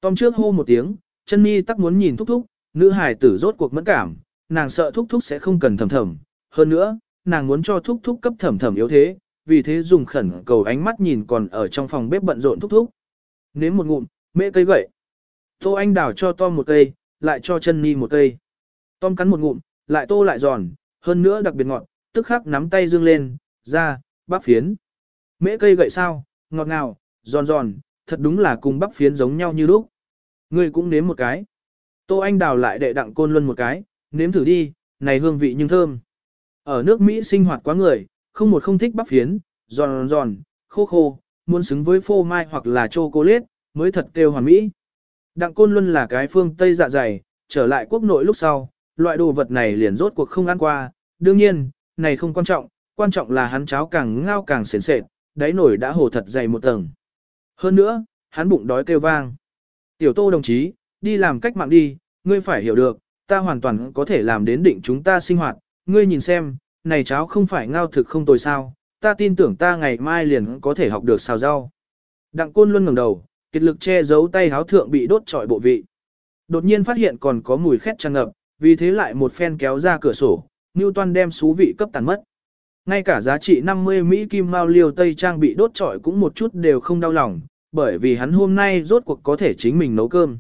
Tom trước hô một tiếng, chân mi tắc muốn nhìn thúc thúc, nữ hài tử rốt cuộc mẫn cảm, nàng sợ thúc thúc sẽ không cần thầm thầm. Hơn nữa, nàng muốn cho thúc thúc cấp thầm thầm yếu thế, vì thế dùng khẩn cầu ánh mắt nhìn còn ở trong phòng bếp bận rộn thúc thúc. Nếm một ngụm, mễ cây gậy. Tô Anh đào cho Tom một cây, lại cho chân mi một cây. Tom cắn một ngụm, lại tô lại giòn, hơn nữa đặc biệt ngọt, tức khắc nắm tay dương lên, ra, bắp phiến. Mễ cây gậy sao, ngọt ngào, giòn giòn, thật đúng là cùng bắp phiến giống nhau như lúc. Ngươi cũng nếm một cái. Tô Anh đào lại đệ đặng côn luân một cái, nếm thử đi, này hương vị nhưng thơm. Ở nước Mỹ sinh hoạt quá người, không một không thích bắp phiến, giòn giòn, khô khô, muốn xứng với phô mai hoặc là chocolate, mới thật kêu hoàn mỹ. Đặng côn luân là cái phương Tây dạ dày, trở lại quốc nội lúc sau, loại đồ vật này liền rốt cuộc không ăn qua, đương nhiên, này không quan trọng, quan trọng là hắn cháo càng ngao càng sền sệt, đáy nổi đã hồ thật dày một tầng. Hơn nữa, hắn bụng đói kêu vang. Tiểu tô đồng chí, đi làm cách mạng đi, ngươi phải hiểu được, ta hoàn toàn có thể làm đến định chúng ta sinh hoạt, ngươi nhìn xem, này cháo không phải ngao thực không tồi sao, ta tin tưởng ta ngày mai liền có thể học được xào rau. Đặng côn luôn ngẩng đầu, kiệt lực che giấu tay háo thượng bị đốt trọi bộ vị. Đột nhiên phát hiện còn có mùi khét tràn ngập, vì thế lại một phen kéo ra cửa sổ, Newton đem xú vị cấp tàn mất. Ngay cả giá trị 50 Mỹ kim mao liều tây trang bị đốt trọi cũng một chút đều không đau lòng, bởi vì hắn hôm nay rốt cuộc có thể chính mình nấu cơm.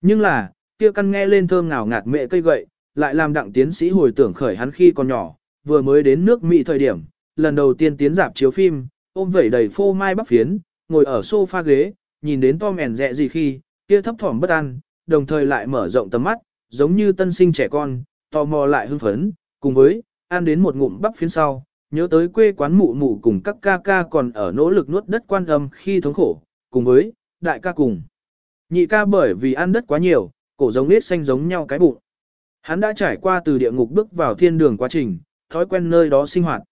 Nhưng là, kia căn nghe lên thơm ngào ngạt mẹ cây gậy, lại làm đặng tiến sĩ hồi tưởng khởi hắn khi còn nhỏ, vừa mới đến nước Mỹ thời điểm, lần đầu tiên tiến dạp chiếu phim, ôm vẩy đầy phô mai bắp phiến, ngồi ở sofa ghế, nhìn đến Tom ẻn dẹ gì khi, kia thấp thỏm bất an, đồng thời lại mở rộng tầm mắt, giống như tân sinh trẻ con, tò mò lại hưng phấn, cùng với, ăn đến một ngụm bắp phiến sau, nhớ tới quê quán mụ mụ cùng các ca ca còn ở nỗ lực nuốt đất quan âm khi thống khổ, cùng với, đại ca cùng. Nhị ca bởi vì ăn đất quá nhiều, cổ giống nết xanh giống nhau cái bụng. Hắn đã trải qua từ địa ngục bước vào thiên đường quá trình, thói quen nơi đó sinh hoạt.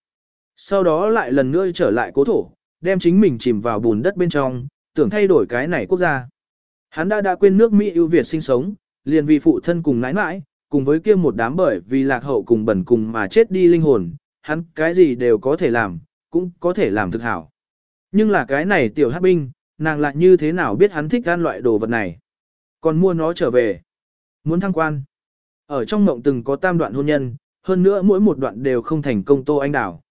Sau đó lại lần nữa trở lại cố thổ, đem chính mình chìm vào bùn đất bên trong, tưởng thay đổi cái này quốc gia. Hắn đã đã quên nước Mỹ ưu Việt sinh sống, liền vì phụ thân cùng nãi nãi, cùng với kia một đám bởi vì lạc hậu cùng bẩn cùng mà chết đi linh hồn, hắn cái gì đều có thể làm, cũng có thể làm thực hảo. Nhưng là cái này tiểu hát binh, nàng lại như thế nào biết hắn thích ăn loại đồ vật này. Còn mua nó trở về. Muốn thăng quan. Ở trong mộng từng có tam đoạn hôn nhân, hơn nữa mỗi một đoạn đều không thành công tô anh đảo.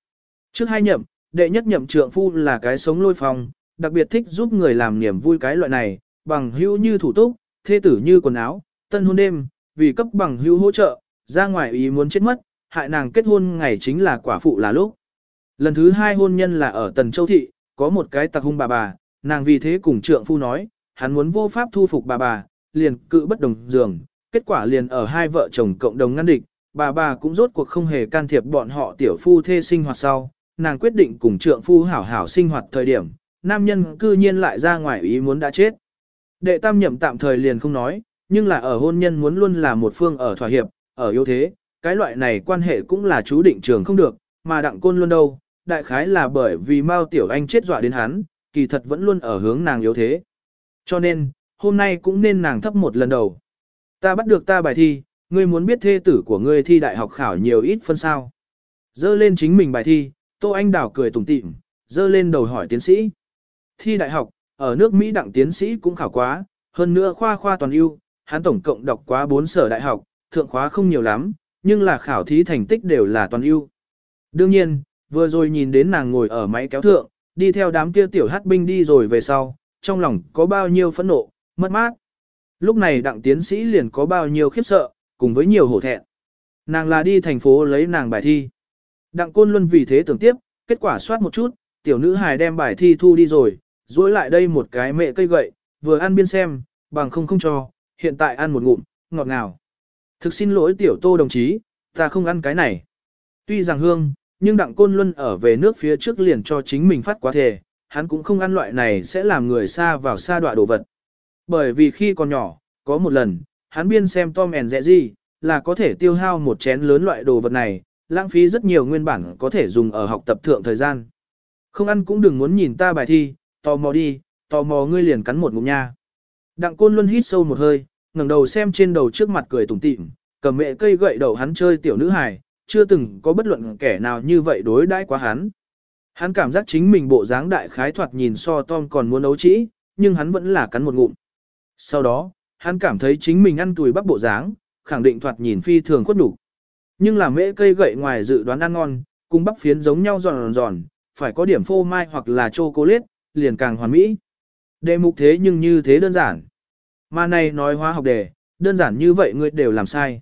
Trước hai nhậm, đệ nhất nhậm trượng phu là cái sống lôi phong, đặc biệt thích giúp người làm niềm vui cái loại này, bằng hữu như thủ túc, thê tử như quần áo, tân hôn đêm, vì cấp bằng hữu hỗ trợ, ra ngoài ý muốn chết mất, hại nàng kết hôn ngày chính là quả phụ là lúc. Lần thứ hai hôn nhân là ở Tần Châu Thị, có một cái tặc hung bà bà, nàng vì thế cùng trượng phu nói, hắn muốn vô pháp thu phục bà bà, liền cự bất đồng giường, kết quả liền ở hai vợ chồng cộng đồng ngăn địch, bà bà cũng rốt cuộc không hề can thiệp bọn họ tiểu phu thê sinh hoạt sau, nàng quyết định cùng trượng phu hảo hảo sinh hoạt thời điểm, nam nhân cư nhiên lại ra ngoài ý muốn đã chết. Đệ tam nhậm tạm thời liền không nói, nhưng là ở hôn nhân muốn luôn là một phương ở thỏa hiệp, ở yếu thế, cái loại này quan hệ cũng là chú định trường không được, mà đặng côn luôn đâu, đại khái là bởi vì Mao Tiểu Anh chết dọa đến hắn, kỳ thật vẫn luôn ở hướng nàng yếu thế. Cho nên, hôm nay cũng nên nàng thấp một lần đầu. Ta bắt được ta bài thi, ngươi muốn biết thê tử của ngươi thi đại học khảo nhiều ít phân sao. Dơ lên chính mình bài thi, Tô Anh Đào cười tủm tỉm, dơ lên đầu hỏi tiến sĩ. Thi đại học, ở nước Mỹ đặng tiến sĩ cũng khảo quá, hơn nữa khoa khoa toàn ưu, hắn tổng cộng đọc quá 4 sở đại học, thượng khóa không nhiều lắm, nhưng là khảo thí thành tích đều là toàn ưu. Đương nhiên, vừa rồi nhìn đến nàng ngồi ở máy kéo thượng, đi theo đám kia tiểu hát binh đi rồi về sau, trong lòng có bao nhiêu phẫn nộ, mất mát. Lúc này đặng tiến sĩ liền có bao nhiêu khiếp sợ, cùng với nhiều hổ thẹn. Nàng là đi thành phố lấy nàng bài thi. Đặng côn luân vì thế tưởng tiếp, kết quả soát một chút, tiểu nữ hài đem bài thi thu đi rồi, dối lại đây một cái mẹ cây gậy, vừa ăn biên xem, bằng không không cho, hiện tại ăn một ngụm, ngọt ngào. Thực xin lỗi tiểu tô đồng chí, ta không ăn cái này. Tuy rằng hương, nhưng đặng côn luân ở về nước phía trước liền cho chính mình phát quá thể, hắn cũng không ăn loại này sẽ làm người xa vào xa đọa đồ vật. Bởi vì khi còn nhỏ, Có một lần, hắn biên xem Tom and Jerry, là có thể tiêu hao một chén lớn loại đồ vật này, lãng phí rất nhiều nguyên bản có thể dùng ở học tập thượng thời gian. Không ăn cũng đừng muốn nhìn ta bài thi, tò mò đi, tò mò ngươi liền cắn một ngụm nha. Đặng Côn Luân hít sâu một hơi, ngẩng đầu xem trên đầu trước mặt cười tủm tỉm, cầm mẹ cây gậy đầu hắn chơi tiểu nữ hài, chưa từng có bất luận kẻ nào như vậy đối đãi quá hắn. Hắn cảm giác chính mình bộ dáng đại khái thoạt nhìn so Tom còn muốn ấu trĩ, nhưng hắn vẫn là cắn một ngụm. Sau đó, hắn cảm thấy chính mình ăn tuổi bắp bộ dáng, khẳng định thoạt nhìn phi thường khuất đủ. Nhưng là mễ cây gậy ngoài dự đoán ăn ngon, cùng bắp phiến giống nhau giòn giòn, phải có điểm phô mai hoặc là chocolate, liền càng hoàn mỹ. Đề mục thế nhưng như thế đơn giản. Mà này nói hóa học đề, đơn giản như vậy người đều làm sai.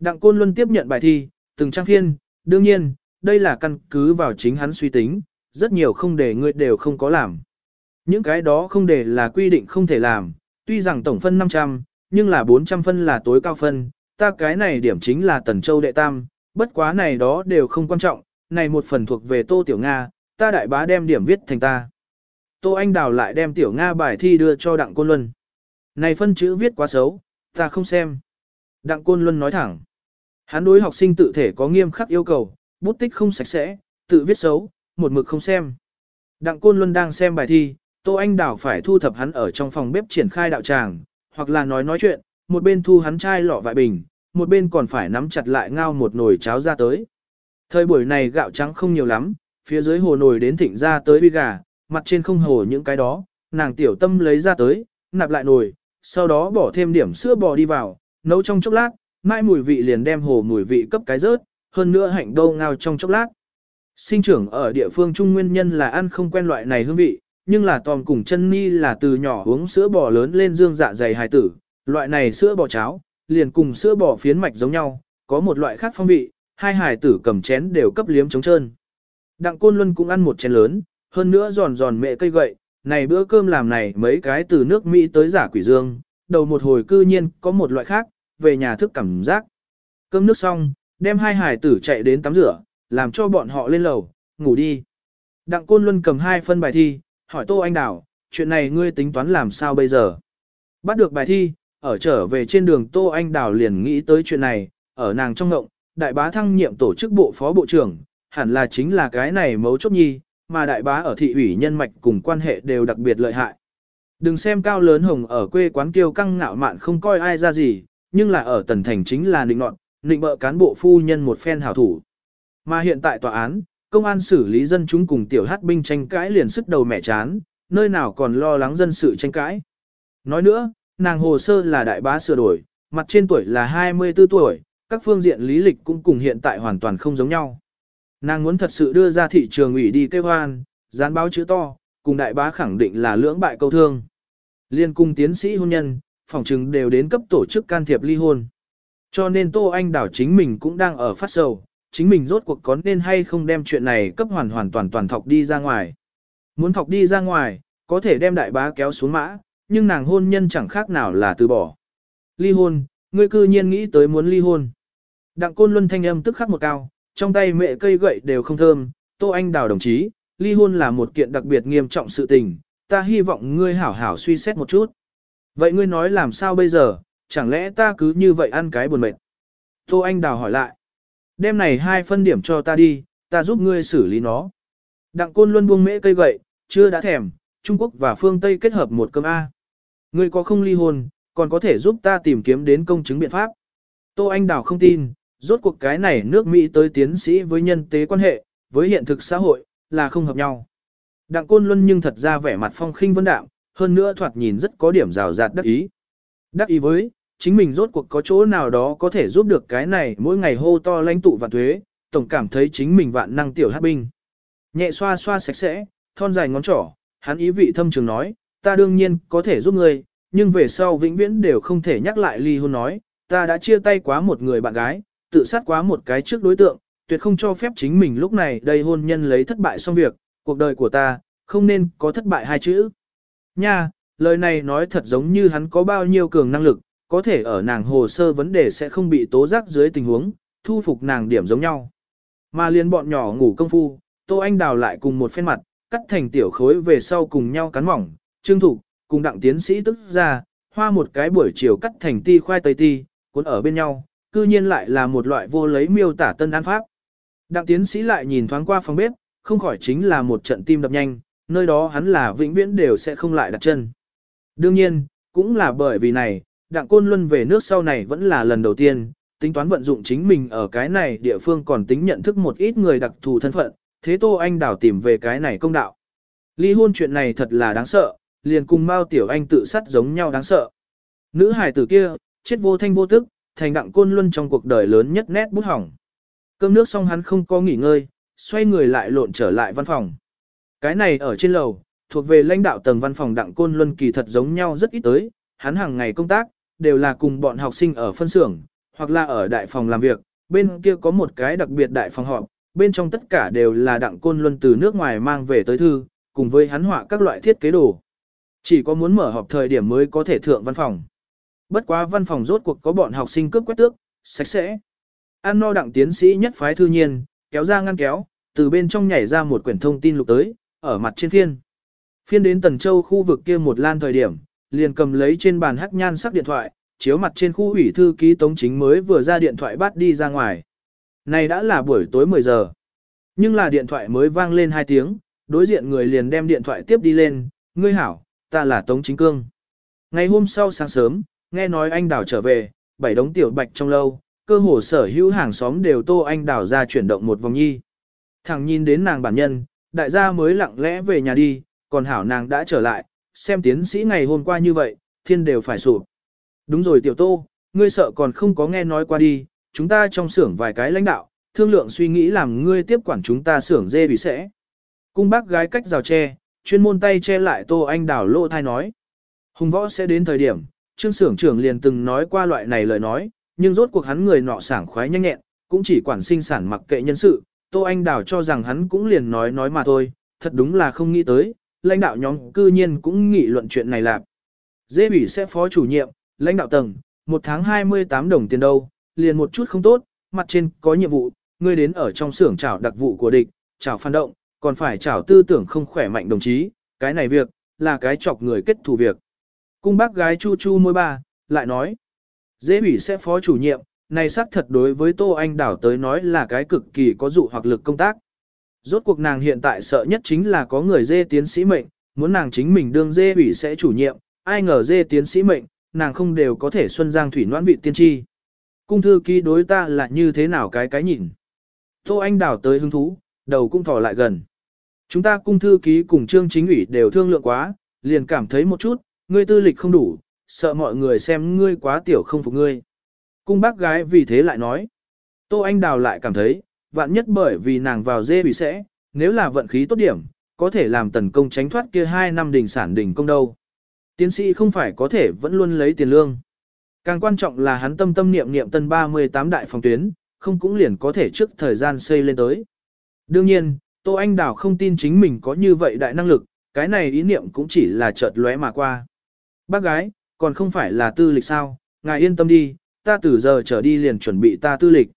Đặng Côn Luân tiếp nhận bài thi, từng trang phiên, đương nhiên, đây là căn cứ vào chính hắn suy tính, rất nhiều không để ngươi đều không có làm. Những cái đó không để là quy định không thể làm, tuy rằng tổng phân 500, nhưng là 400 phân là tối cao phân, ta cái này điểm chính là Tần Châu đệ tam, bất quá này đó đều không quan trọng, này một phần thuộc về Tô Tiểu Nga, ta đại bá đem điểm viết thành ta. Tô Anh Đào lại đem Tiểu Nga bài thi đưa cho Đặng Côn Luân. Này phân chữ viết quá xấu, ta không xem. Đặng Côn Luân nói thẳng. Hắn đối học sinh tự thể có nghiêm khắc yêu cầu, bút tích không sạch sẽ, tự viết xấu, một mực không xem. Đặng Côn Luân đang xem bài thi, Tô Anh Đảo phải thu thập hắn ở trong phòng bếp triển khai đạo tràng, hoặc là nói nói chuyện, một bên thu hắn chai lọ vại bình, một bên còn phải nắm chặt lại ngao một nồi cháo ra tới. Thời buổi này gạo trắng không nhiều lắm, phía dưới hồ nồi đến thịnh ra tới bi gà, mặt trên không hồ những cái đó, nàng tiểu tâm lấy ra tới, nạp lại nồi, sau đó bỏ thêm điểm sữa bò đi vào, nấu trong chốc lát, mai mùi vị liền đem hồ mùi vị cấp cái rớt, hơn nữa hạnh đâu ngao trong chốc lát. Sinh trưởng ở địa phương trung nguyên nhân là ăn không quen loại này hương vị, nhưng là Tom cùng chân ni là từ nhỏ uống sữa bò lớn lên dương dạ dày hài tử, loại này sữa bò cháo, liền cùng sữa bò phiến mạch giống nhau, có một loại khác phong vị, hai hài tử cầm chén đều cấp liếm trống trơn. Đặng Côn Luân cũng ăn một chén lớn, hơn nữa giòn giòn mẹ cây gậy, này bữa cơm làm này mấy cái từ nước Mỹ tới giả quỷ dương, đầu một hồi cư nhiên có một loại khác, về nhà thức cảm giác. Cơm nước xong, đem hai hải tử chạy đến tắm rửa, làm cho bọn họ lên lầu, ngủ đi. Đặng Côn Luân cầm hai phân bài thi, hỏi Tô Anh Đào, chuyện này ngươi tính toán làm sao bây giờ? Bắt được bài thi, ở trở về trên đường Tô Anh Đào liền nghĩ tới chuyện này, ở nàng trong ngộng, đại bá thăng nhiệm tổ chức bộ phó bộ trưởng, hẳn là chính là cái này mấu chốt nhi, mà đại bá ở thị ủy nhân mạch cùng quan hệ đều đặc biệt lợi hại. Đừng xem cao lớn hồng ở quê quán kiêu căng ngạo mạn không coi ai ra gì, nhưng là ở tần thành chính là nịnh nọt, nịnh bợ cán bộ phu nhân một phen hảo thủ. Mà hiện tại tòa án, công an xử lý dân chúng cùng tiểu hát binh tranh cãi liền sức đầu mẹ chán, nơi nào còn lo lắng dân sự tranh cãi. Nói nữa, nàng hồ sơ là đại bá sửa đổi, mặt trên tuổi là 24 tuổi, các phương diện lý lịch cũng cùng hiện tại hoàn toàn không giống nhau. Nàng muốn thật sự đưa ra thị trường ủy đi kêu hoan, dán báo chữ to, cùng đại bá khẳng định là lưỡng bại câu thương. Liên cung tiến sĩ hôn nhân, phòng chứng đều đến cấp tổ chức can thiệp ly hôn. Cho nên Tô Anh Đảo chính mình cũng đang ở phát sầu, chính mình rốt cuộc có nên hay không đem chuyện này cấp hoàn hoàn toàn toàn thọc đi ra ngoài. Muốn thọc đi ra ngoài, có thể đem đại bá kéo xuống mã, nhưng nàng hôn nhân chẳng khác nào là từ bỏ. Ly hôn, ngươi cư nhiên nghĩ tới muốn ly hôn. Đặng côn luân thanh âm tức khắc một cao, trong tay mẹ cây gậy đều không thơm, Tô Anh Đào đồng chí, ly hôn là một kiện đặc biệt nghiêm trọng sự tình, ta hy vọng ngươi hảo hảo suy xét một chút. Vậy ngươi nói làm sao bây giờ, chẳng lẽ ta cứ như vậy ăn cái buồn mệt? Tô Anh Đào hỏi lại. Đêm này hai phân điểm cho ta đi, ta giúp ngươi xử lý nó. Đặng côn luân buông mễ cây gậy, chưa đã thèm, Trung Quốc và phương Tây kết hợp một cơm A. Ngươi có không ly hôn, còn có thể giúp ta tìm kiếm đến công chứng biện pháp. Tô Anh Đào không tin, rốt cuộc cái này nước Mỹ tới tiến sĩ với nhân tế quan hệ, với hiện thực xã hội, là không hợp nhau. Đặng Côn Luân nhưng thật ra vẻ mặt phong khinh vấn đạm, hơn nữa thoạt nhìn rất có điểm rào rạt đắc ý. Đắc ý với, chính mình rốt cuộc có chỗ nào đó có thể giúp được cái này mỗi ngày hô to lãnh tụ và thuế, tổng cảm thấy chính mình vạn năng tiểu hát binh. Nhẹ xoa xoa sạch sẽ, thon dài ngón trỏ, hắn ý vị thâm trường nói, ta đương nhiên có thể giúp ngươi, nhưng về sau vĩnh viễn đều không thể nhắc lại ly hôn nói, ta đã chia tay quá một người bạn gái, tự sát quá một cái trước đối tượng, tuyệt không cho phép chính mình lúc này đây hôn nhân lấy thất bại xong việc, cuộc đời của ta, không nên có thất bại hai chữ. Nha, lời này nói thật giống như hắn có bao nhiêu cường năng lực, có thể ở nàng hồ sơ vấn đề sẽ không bị tố giác dưới tình huống, thu phục nàng điểm giống nhau. Mà liền bọn nhỏ ngủ công phu, Tô Anh đào lại cùng một phen mặt, cắt thành tiểu khối về sau cùng nhau cắn mỏng, trương thủ, cùng đặng tiến sĩ tức ra, hoa một cái buổi chiều cắt thành ti khoai tây ti, cuốn ở bên nhau, cư nhiên lại là một loại vô lấy miêu tả tân an pháp. Đặng tiến sĩ lại nhìn thoáng qua phòng bếp, không khỏi chính là một trận tim đập nhanh, nơi đó hắn là vĩnh viễn đều sẽ không lại đặt chân. Đương nhiên, cũng là bởi vì này, đặng côn luân về nước sau này vẫn là lần đầu tiên, tính toán vận dụng chính mình ở cái này địa phương còn tính nhận thức một ít người đặc thù thân phận, thế Tô Anh đảo tìm về cái này công đạo. Ly hôn chuyện này thật là đáng sợ, liền cùng Mao Tiểu Anh tự sát giống nhau đáng sợ. Nữ hài tử kia, chết vô thanh vô tức, thành đặng côn luân trong cuộc đời lớn nhất nét bút hỏng. Cơm nước xong hắn không có nghỉ ngơi, xoay người lại lộn trở lại văn phòng. Cái này ở trên lầu, thuộc về lãnh đạo tầng văn phòng đặng côn luân kỳ thật giống nhau rất ít tới, hắn hàng ngày công tác, đều là cùng bọn học sinh ở phân xưởng, hoặc là ở đại phòng làm việc, bên kia có một cái đặc biệt đại phòng họp, bên trong tất cả đều là đặng côn luân từ nước ngoài mang về tới thư, cùng với hắn họa các loại thiết kế đồ. Chỉ có muốn mở họp thời điểm mới có thể thượng văn phòng. Bất quá văn phòng rốt cuộc có bọn học sinh cướp quét tước, sạch sẽ. An no đặng tiến sĩ nhất phái thư nhiên, kéo ra ngăn kéo, từ bên trong nhảy ra một quyển thông tin lục tới, ở mặt trên phiên. Phiên đến Tần Châu khu vực kia một lan thời điểm, liền cầm lấy trên bàn hắc nhan sắc điện thoại, chiếu mặt trên khu ủy thư ký tống chính mới vừa ra điện thoại bắt đi ra ngoài. Này đã là buổi tối 10 giờ. Nhưng là điện thoại mới vang lên 2 tiếng, đối diện người liền đem điện thoại tiếp đi lên, ngươi hảo, ta là Tống Chính Cương. Ngày hôm sau sáng sớm, nghe nói anh đảo trở về, bảy đống tiểu bạch trong lâu, cơ hồ sở hữu hàng xóm đều tô anh đảo ra chuyển động một vòng nhi. Thằng nhìn đến nàng bản nhân, đại gia mới lặng lẽ về nhà đi, còn hảo nàng đã trở lại, xem tiến sĩ ngày hôm qua như vậy, thiên đều phải sụp. Đúng rồi tiểu tô, ngươi sợ còn không có nghe nói qua đi, chúng ta trong xưởng vài cái lãnh đạo, thương lượng suy nghĩ làm ngươi tiếp quản chúng ta xưởng dê bị sẽ. Cung bác gái cách rào tre, chuyên môn tay che lại tô anh đảo lỗ thai nói. Hùng võ sẽ đến thời điểm, trương xưởng trưởng liền từng nói qua loại này lời nói, nhưng rốt cuộc hắn người nọ sảng khoái nhanh nhẹn, cũng chỉ quản sinh sản mặc kệ nhân sự, tô anh đảo cho rằng hắn cũng liền nói nói mà thôi, thật đúng là không nghĩ tới, lãnh đạo nhóm cư nhiên cũng nghị luận chuyện này lạc. Dê Bỉ sẽ phó chủ nhiệm, lãnh đạo tầng, một tháng 28 đồng tiền đâu, liền một chút không tốt, mặt trên có nhiệm vụ, ngươi đến ở trong xưởng trảo đặc vụ của địch, trảo phản động, còn phải trảo tư tưởng không khỏe mạnh đồng chí, cái này việc, là cái chọc người kết thù việc. Cung bác gái chu chu môi ba, lại nói, dễ Bỉ sẽ phó chủ nhiệm, này xác thật đối với Tô Anh Đảo tới nói là cái cực kỳ có dụ hoặc lực công tác. Rốt cuộc nàng hiện tại sợ nhất chính là có người dê tiến sĩ mệnh, muốn nàng chính mình đương dê ủy sẽ chủ nhiệm, ai ngờ dê tiến sĩ mệnh, nàng không đều có thể xuân giang thủy noãn vị tiên tri. Cung thư ký đối ta là như thế nào cái cái nhìn. Tô Anh đảo tới hứng thú, đầu cũng thỏ lại gần. Chúng ta cung thư ký cùng trương chính ủy đều thương lượng quá, liền cảm thấy một chút, ngươi tư lịch không đủ, sợ mọi người xem ngươi quá tiểu không phục ngươi. Cung bác gái vì thế lại nói. Tô Anh đào lại cảm thấy, vạn nhất bởi vì nàng vào dê bị sẽ, nếu là vận khí tốt điểm, có thể làm tần công tránh thoát kia hai năm đỉnh sản đỉnh công đâu. Tiến sĩ không phải có thể vẫn luôn lấy tiền lương. Càng quan trọng là hắn tâm tâm niệm niệm tân 38 đại phòng tuyến, không cũng liền có thể trước thời gian xây lên tới. Đương nhiên, Tô Anh Đào không tin chính mình có như vậy đại năng lực, cái này ý niệm cũng chỉ là chợt lóe mà qua. Bác gái, còn không phải là tư lịch sao, ngài yên tâm đi, ta từ giờ trở đi liền chuẩn bị ta tư lịch.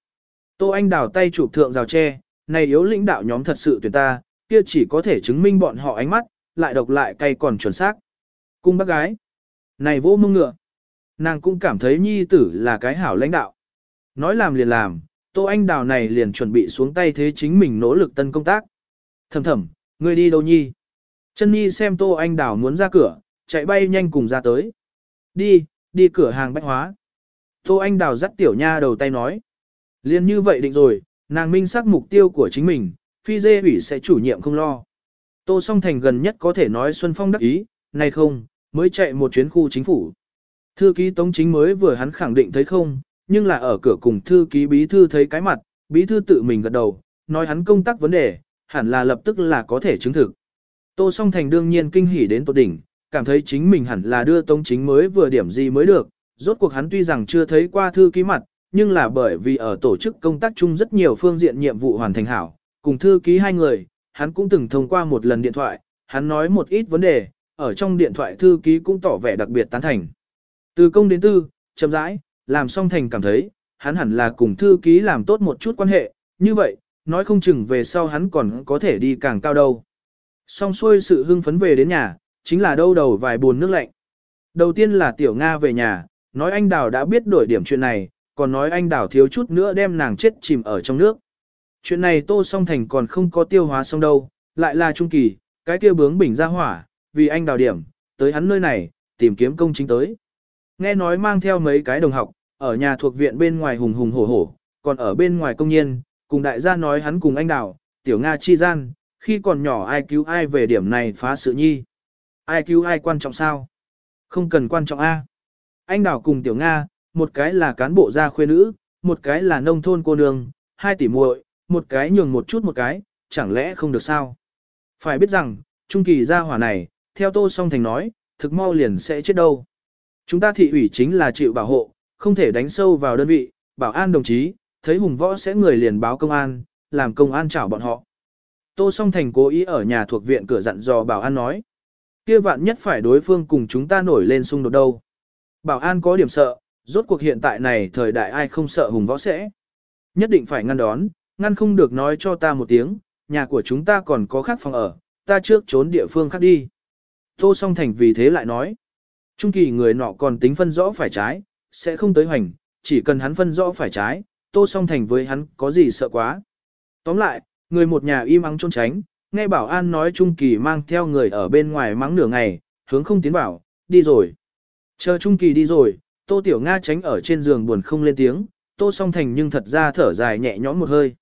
Tô Anh Đào tay chụp thượng rào tre, này yếu lĩnh đạo nhóm thật sự tuyển ta, kia chỉ có thể chứng minh bọn họ ánh mắt, lại độc lại cay còn chuẩn xác. Cung bác gái. Này vô mông ngựa. Nàng cũng cảm thấy nhi tử là cái hảo lãnh đạo. Nói làm liền làm, Tô Anh Đào này liền chuẩn bị xuống tay thế chính mình nỗ lực tân công tác. Thầm thầm, ngươi đi đâu nhi? Chân nhi xem Tô Anh Đào muốn ra cửa, chạy bay nhanh cùng ra tới. Đi, đi cửa hàng bách hóa. Tô Anh Đào dắt tiểu nha đầu tay nói. Liên như vậy định rồi, nàng minh xác mục tiêu của chính mình, phi dê ủy sẽ chủ nhiệm không lo. Tô song thành gần nhất có thể nói Xuân Phong đắc ý, này không, mới chạy một chuyến khu chính phủ. Thư ký Tống Chính mới vừa hắn khẳng định thấy không, nhưng là ở cửa cùng thư ký bí thư thấy cái mặt, bí thư tự mình gật đầu, nói hắn công tác vấn đề, hẳn là lập tức là có thể chứng thực. Tô song thành đương nhiên kinh hỉ đến tột đỉnh, cảm thấy chính mình hẳn là đưa Tống Chính mới vừa điểm gì mới được, rốt cuộc hắn tuy rằng chưa thấy qua thư ký mặt, nhưng là bởi vì ở tổ chức công tác chung rất nhiều phương diện nhiệm vụ hoàn thành hảo, cùng thư ký hai người, hắn cũng từng thông qua một lần điện thoại, hắn nói một ít vấn đề, ở trong điện thoại thư ký cũng tỏ vẻ đặc biệt tán thành. Từ công đến tư, chậm rãi, làm xong thành cảm thấy, hắn hẳn là cùng thư ký làm tốt một chút quan hệ, như vậy, nói không chừng về sau hắn còn có thể đi càng cao đâu. Xong xuôi sự hưng phấn về đến nhà, chính là đâu đầu vài buồn nước lạnh. Đầu tiên là Tiểu Nga về nhà, nói anh Đào đã biết đổi điểm chuyện này, còn nói anh Đào thiếu chút nữa đem nàng chết chìm ở trong nước. Chuyện này Tô Song Thành còn không có tiêu hóa xong đâu, lại là trung kỳ, cái kia bướng bỉnh ra hỏa, vì anh Đào điểm, tới hắn nơi này, tìm kiếm công chính tới. Nghe nói mang theo mấy cái đồng học, ở nhà thuộc viện bên ngoài hùng hùng hổ hổ, còn ở bên ngoài công nhiên, cùng đại gia nói hắn cùng anh Đào, Tiểu Nga chi gian, khi còn nhỏ ai cứu ai về điểm này phá sự nhi. Ai cứu ai quan trọng sao? Không cần quan trọng A. Anh Đào cùng Tiểu Nga, một cái là cán bộ gia khuê nữ, một cái là nông thôn cô nương, hai tỷ muội, một cái nhường một chút một cái, chẳng lẽ không được sao? Phải biết rằng, trung kỳ gia hỏa này, theo Tô Song Thành nói, thực mau liền sẽ chết đâu. Chúng ta thị ủy chính là chịu bảo hộ, không thể đánh sâu vào đơn vị, bảo an đồng chí, thấy hùng võ sẽ người liền báo công an, làm công an chảo bọn họ. Tô Song Thành cố ý ở nhà thuộc viện cửa dặn dò bảo an nói. Kia vạn nhất phải đối phương cùng chúng ta nổi lên xung đột đâu. Bảo an có điểm sợ, rốt cuộc hiện tại này thời đại ai không sợ hùng võ sẽ. Nhất định phải ngăn đón, ngăn không được nói cho ta một tiếng, nhà của chúng ta còn có khác phòng ở, ta trước trốn địa phương khác đi. Tô song thành vì thế lại nói. Trung kỳ người nọ còn tính phân rõ phải trái, sẽ không tới hoành, chỉ cần hắn phân rõ phải trái, tô song thành với hắn có gì sợ quá. Tóm lại, người một nhà im ắng trốn tránh, nghe bảo an nói Trung kỳ mang theo người ở bên ngoài mắng nửa ngày, hướng không tiến vào, đi rồi. Chờ Trung kỳ đi rồi, tô tiểu Nga tránh ở trên giường buồn không lên tiếng, tô song thành nhưng thật ra thở dài nhẹ nhõm một hơi.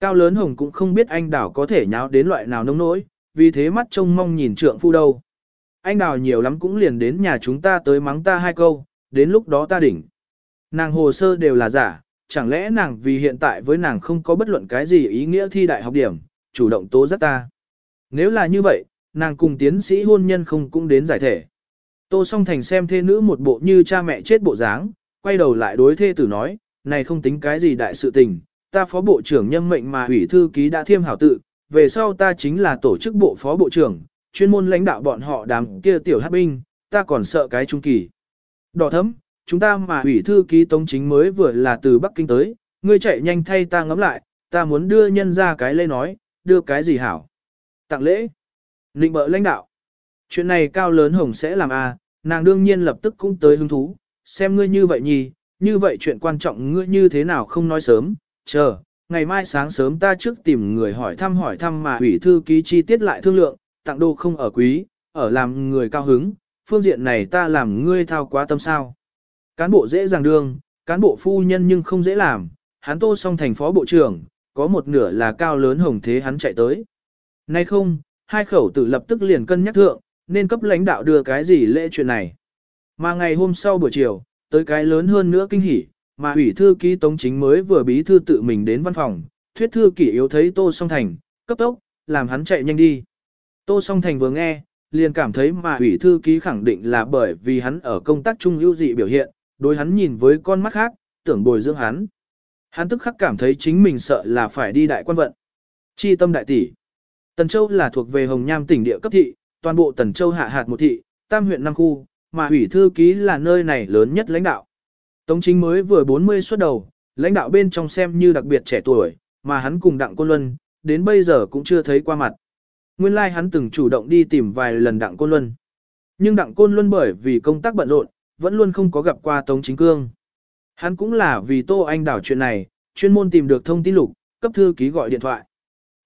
Cao lớn hồng cũng không biết anh đảo có thể nháo đến loại nào nông nỗi, vì thế mắt trông mong nhìn trượng phu đâu. Anh đào nhiều lắm cũng liền đến nhà chúng ta tới mắng ta hai câu, đến lúc đó ta đỉnh. Nàng hồ sơ đều là giả, chẳng lẽ nàng vì hiện tại với nàng không có bất luận cái gì ý nghĩa thi đại học điểm, chủ động tố giác ta. Nếu là như vậy, nàng cùng tiến sĩ hôn nhân không cũng đến giải thể. Tô song thành xem thê nữ một bộ như cha mẹ chết bộ dáng, quay đầu lại đối thê tử nói, này không tính cái gì đại sự tình, ta phó bộ trưởng nhân mệnh mà ủy thư ký đã thiêm hảo tự, về sau ta chính là tổ chức bộ phó bộ trưởng, chuyên môn lãnh đạo bọn họ đám kia tiểu hát binh, ta còn sợ cái trung kỳ. Đỏ thấm, chúng ta mà ủy thư ký tống chính mới vừa là từ Bắc Kinh tới, ngươi chạy nhanh thay ta ngắm lại, ta muốn đưa nhân ra cái lê nói, đưa cái gì hảo. Tặng lễ. Nịnh bợ lãnh đạo. Chuyện này cao lớn hồng sẽ làm a à, nàng đương nhiên lập tức cũng tới hứng thú, xem ngươi như vậy nhì, như vậy chuyện quan trọng ngươi như thế nào không nói sớm, chờ, ngày mai sáng sớm ta trước tìm người hỏi thăm hỏi thăm mà ủy thư ký chi tiết lại thương lượng, tặng đồ không ở quý, ở làm người cao hứng, phương diện này ta làm ngươi thao quá tâm sao. Cán bộ dễ dàng đương, cán bộ phu nhân nhưng không dễ làm, hắn tô xong thành phó bộ trưởng, có một nửa là cao lớn hồng thế hắn chạy tới. Nay không, hai khẩu tử lập tức liền cân nhắc thượng, nên cấp lãnh đạo đưa cái gì lễ chuyện này. Mà ngày hôm sau buổi chiều, tới cái lớn hơn nữa kinh hỉ, mà ủy thư ký tống chính mới vừa bí thư tự mình đến văn phòng, thuyết thư kỷ yếu thấy tô song thành, cấp tốc, làm hắn chạy nhanh đi. Tô Song Thành vừa nghe, liền cảm thấy mà ủy thư ký khẳng định là bởi vì hắn ở công tác trung ưu dị biểu hiện, đối hắn nhìn với con mắt khác, tưởng bồi dưỡng hắn. Hắn tức khắc cảm thấy chính mình sợ là phải đi đại quan vận. Chi tâm đại tỷ. Tần Châu là thuộc về Hồng Nham tỉnh địa cấp thị, toàn bộ Tần Châu hạ hạt một thị, tam huyện năm khu, mà ủy thư ký là nơi này lớn nhất lãnh đạo. Tống chính mới vừa 40 xuất đầu, lãnh đạo bên trong xem như đặc biệt trẻ tuổi, mà hắn cùng Đặng Côn Luân, đến bây giờ cũng chưa thấy qua mặt. Nguyên lai like hắn từng chủ động đi tìm vài lần Đặng Côn Luân. Nhưng Đặng Côn Luân bởi vì công tác bận rộn, vẫn luôn không có gặp qua Tống Chính Cương. Hắn cũng là vì Tô Anh đảo chuyện này, chuyên môn tìm được thông tin lục, cấp thư ký gọi điện thoại.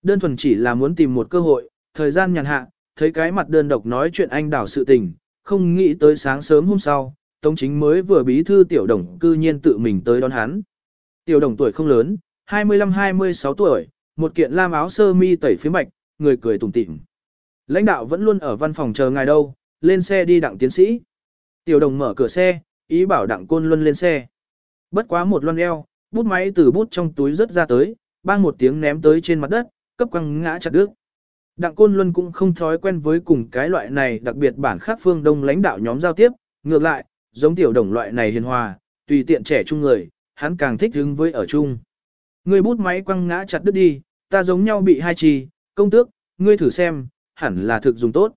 Đơn thuần chỉ là muốn tìm một cơ hội, thời gian nhàn hạ, thấy cái mặt đơn độc nói chuyện anh đảo sự tình, không nghĩ tới sáng sớm hôm sau, Tống Chính mới vừa bí thư tiểu đồng cư nhiên tự mình tới đón hắn. Tiểu đồng tuổi không lớn, 25-26 tuổi, một kiện lam áo sơ mi tẩy phía bạch, người cười tủm tỉm. Lãnh đạo vẫn luôn ở văn phòng chờ ngài đâu, lên xe đi đặng tiến sĩ. Tiểu đồng mở cửa xe, ý bảo đặng côn luân lên xe. Bất quá một loan eo, bút máy từ bút trong túi rớt ra tới, bang một tiếng ném tới trên mặt đất, cấp quăng ngã chặt đứt. Đặng Côn Luân cũng không thói quen với cùng cái loại này đặc biệt bản khác phương đông lãnh đạo nhóm giao tiếp, ngược lại, giống tiểu đồng loại này hiền hòa, tùy tiện trẻ trung người, hắn càng thích hứng với ở chung. Người bút máy quăng ngã chặt đứt đi, ta giống nhau bị hai trì, công tước, ngươi thử xem, hẳn là thực dùng tốt.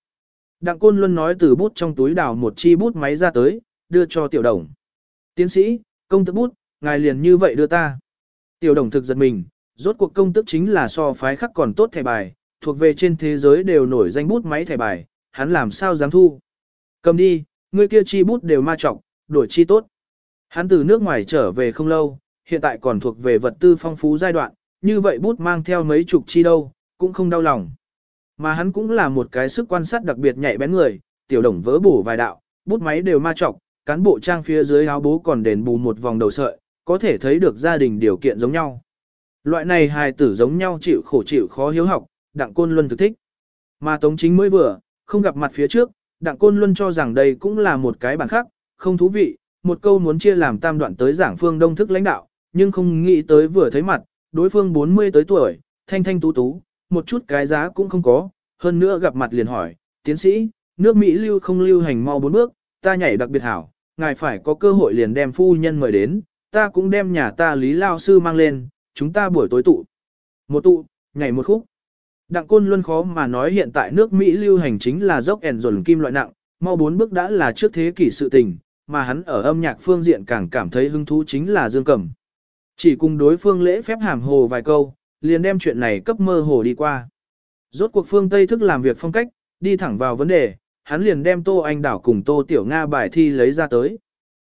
Đặng Côn Luân nói từ bút trong túi đào một chi bút máy ra tới, đưa cho tiểu đồng. Tiến sĩ, công tước bút, ngài liền như vậy đưa ta. Tiểu đồng thực giật mình, rốt cuộc công tước chính là so phái khắc còn tốt thẻ bài, thuộc về trên thế giới đều nổi danh bút máy thẻ bài, hắn làm sao dám thu. Cầm đi, ngươi kia chi bút đều ma trọng, đổi chi tốt. Hắn từ nước ngoài trở về không lâu, hiện tại còn thuộc về vật tư phong phú giai đoạn, như vậy bút mang theo mấy chục chi đâu, cũng không đau lòng. Mà hắn cũng là một cái sức quan sát đặc biệt nhạy bén người, tiểu đồng vỡ bổ vài đạo, bút máy đều ma trọng, cán bộ trang phía dưới áo bố còn đền bù một vòng đầu sợi, có thể thấy được gia đình điều kiện giống nhau. Loại này hài tử giống nhau chịu khổ chịu khó hiếu học, đặng côn luân thực thích. Mà Tống Chính mới vừa, không gặp mặt phía trước, đặng côn luân cho rằng đây cũng là một cái bản khác, không thú vị, một câu muốn chia làm tam đoạn tới giảng phương đông thức lãnh đạo, nhưng không nghĩ tới vừa thấy mặt, đối phương 40 tới tuổi, thanh thanh tú tú, một chút cái giá cũng không có, hơn nữa gặp mặt liền hỏi, tiến sĩ, nước Mỹ lưu không lưu hành mau bốn bước, ta nhảy đặc biệt hảo, ngài phải có cơ hội liền đem phu nhân mời đến, ta cũng đem nhà ta Lý Lao Sư mang lên, chúng ta buổi tối tụ. Một tụ, nhảy một khúc. Đặng Côn luôn khó mà nói hiện tại nước Mỹ lưu hành chính là dốc ẻn dồn kim loại nặng, mau bốn bước đã là trước thế kỷ sự tình, mà hắn ở âm nhạc phương diện càng cảm thấy hứng thú chính là Dương Cẩm. Chỉ cùng đối phương lễ phép hàm hồ vài câu, liền đem chuyện này cấp mơ hồ đi qua. Rốt cuộc phương Tây thức làm việc phong cách, đi thẳng vào vấn đề, hắn liền đem Tô Anh Đảo cùng Tô Tiểu Nga bài thi lấy ra tới.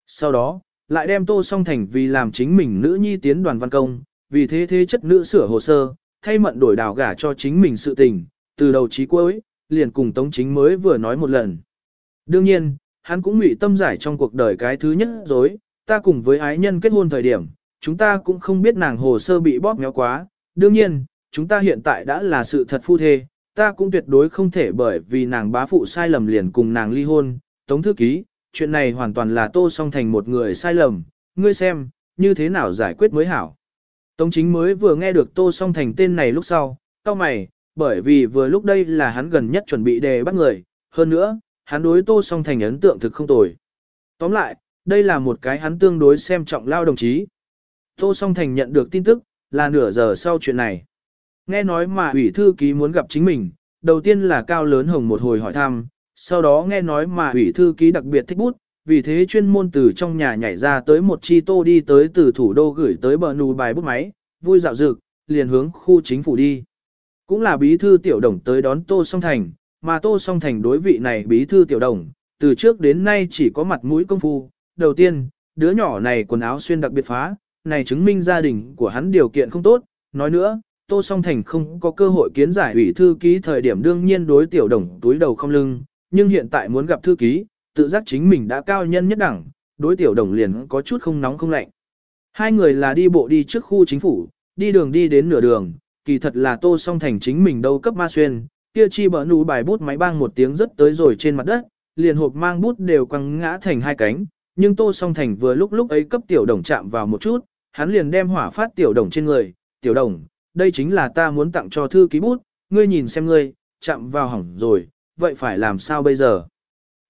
Sau đó, lại đem Tô Song Thành vì làm chính mình nữ nhi tiến đoàn văn công, vì thế thế chất nữ sửa hồ sơ, thay mận đổi đào gả cho chính mình sự tình, từ đầu chí cuối, liền cùng Tống Chính mới vừa nói một lần. Đương nhiên, hắn cũng ngụy tâm giải trong cuộc đời cái thứ nhất dối, ta cùng với ái nhân kết hôn thời điểm, chúng ta cũng không biết nàng hồ sơ bị bóp méo quá, đương nhiên, chúng ta hiện tại đã là sự thật phu thê, ta cũng tuyệt đối không thể bởi vì nàng bá phụ sai lầm liền cùng nàng ly hôn, tống thư ký, chuyện này hoàn toàn là tô song thành một người sai lầm, ngươi xem, như thế nào giải quyết mới hảo. Tống chính mới vừa nghe được tô song thành tên này lúc sau, cao mày, bởi vì vừa lúc đây là hắn gần nhất chuẩn bị đề bắt người, hơn nữa, hắn đối tô song thành ấn tượng thực không tồi. Tóm lại, đây là một cái hắn tương đối xem trọng lao đồng chí. Tô song thành nhận được tin tức, là nửa giờ sau chuyện này. Nghe nói mà ủy thư ký muốn gặp chính mình, đầu tiên là cao lớn hồng một hồi hỏi thăm, sau đó nghe nói mà ủy thư ký đặc biệt thích bút, vì thế chuyên môn từ trong nhà nhảy ra tới một chi tô đi tới từ thủ đô gửi tới bờ nù bài bút máy, vui dạo dực, liền hướng khu chính phủ đi. Cũng là bí thư tiểu đồng tới đón tô song thành, mà tô song thành đối vị này bí thư tiểu đồng, từ trước đến nay chỉ có mặt mũi công phu. Đầu tiên, đứa nhỏ này quần áo xuyên đặc biệt phá, này chứng minh gia đình của hắn điều kiện không tốt. Nói nữa, Tô Song Thành không có cơ hội kiến giải ủy thư ký thời điểm đương nhiên đối tiểu đồng túi đầu không lưng, nhưng hiện tại muốn gặp thư ký, tự giác chính mình đã cao nhân nhất đẳng, đối tiểu đồng liền có chút không nóng không lạnh. Hai người là đi bộ đi trước khu chính phủ, đi đường đi đến nửa đường, kỳ thật là Tô Song Thành chính mình đâu cấp ma xuyên, kia chi bờ nụ bài bút máy bang một tiếng rất tới rồi trên mặt đất, liền hộp mang bút đều quăng ngã thành hai cánh, nhưng Tô Song Thành vừa lúc lúc ấy cấp tiểu đồng chạm vào một chút, hắn liền đem hỏa phát tiểu đồng trên người, tiểu đồng, đây chính là ta muốn tặng cho thư ký bút, ngươi nhìn xem ngươi, chạm vào hỏng rồi, vậy phải làm sao bây giờ?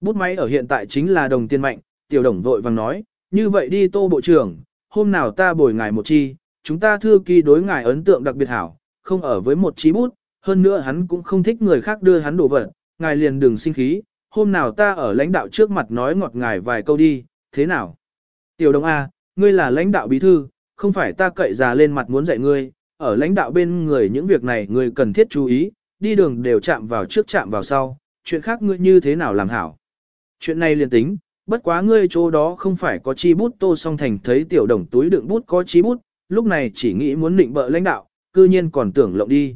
Bút máy ở hiện tại chính là đồng tiền mạnh, tiểu đồng vội vàng nói, như vậy đi tô bộ trưởng, hôm nào ta bồi ngài một chi, chúng ta thư ký đối ngài ấn tượng đặc biệt hảo, không ở với một chi bút, hơn nữa hắn cũng không thích người khác đưa hắn đồ vật, ngài liền đừng sinh khí, hôm nào ta ở lãnh đạo trước mặt nói ngọt ngài vài câu đi, thế nào? Tiểu đồng A, ngươi là lãnh đạo bí thư, không phải ta cậy già lên mặt muốn dạy ngươi, ở lãnh đạo bên người những việc này ngươi cần thiết chú ý, đi đường đều chạm vào trước chạm vào sau, chuyện khác ngươi như thế nào làm hảo. Chuyện này liền tính, bất quá ngươi chỗ đó không phải có chi bút tô song thành thấy tiểu đồng túi đựng bút có chi bút, lúc này chỉ nghĩ muốn định bợ lãnh đạo, cư nhiên còn tưởng lộng đi.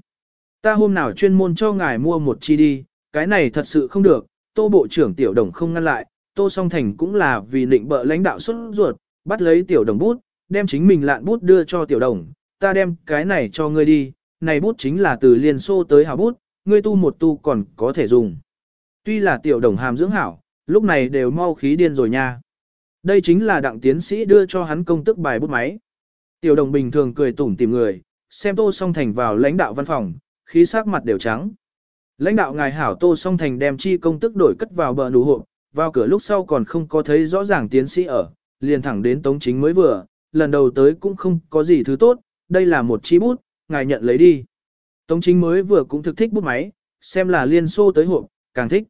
Ta hôm nào chuyên môn cho ngài mua một chi đi, cái này thật sự không được, tô bộ trưởng tiểu đồng không ngăn lại, tô song thành cũng là vì định bợ lãnh đạo xuất ruột, bắt lấy tiểu đồng bút, đem chính mình lạn bút đưa cho tiểu đồng, ta đem cái này cho ngươi đi, này bút chính là từ Liên Xô tới hảo bút, ngươi tu một tu còn có thể dùng. Tuy là tiểu đồng hàm dưỡng hảo, lúc này đều mau khí điên rồi nha. Đây chính là đặng tiến sĩ đưa cho hắn công tức bài bút máy. Tiểu đồng bình thường cười tủm tìm người, xem Tô Song Thành vào lãnh đạo văn phòng, khí sắc mặt đều trắng. Lãnh đạo ngài hảo Tô Song Thành đem chi công tức đổi cất vào bờ nụ hộ, vào cửa lúc sau còn không có thấy rõ ràng tiến sĩ ở, liền thẳng đến Tống Chính mới vừa, lần đầu tới cũng không có gì thứ tốt, đây là một chi bút, ngài nhận lấy đi. Tống Chính mới vừa cũng thực thích bút máy, xem là liên xô tới hộp, càng thích.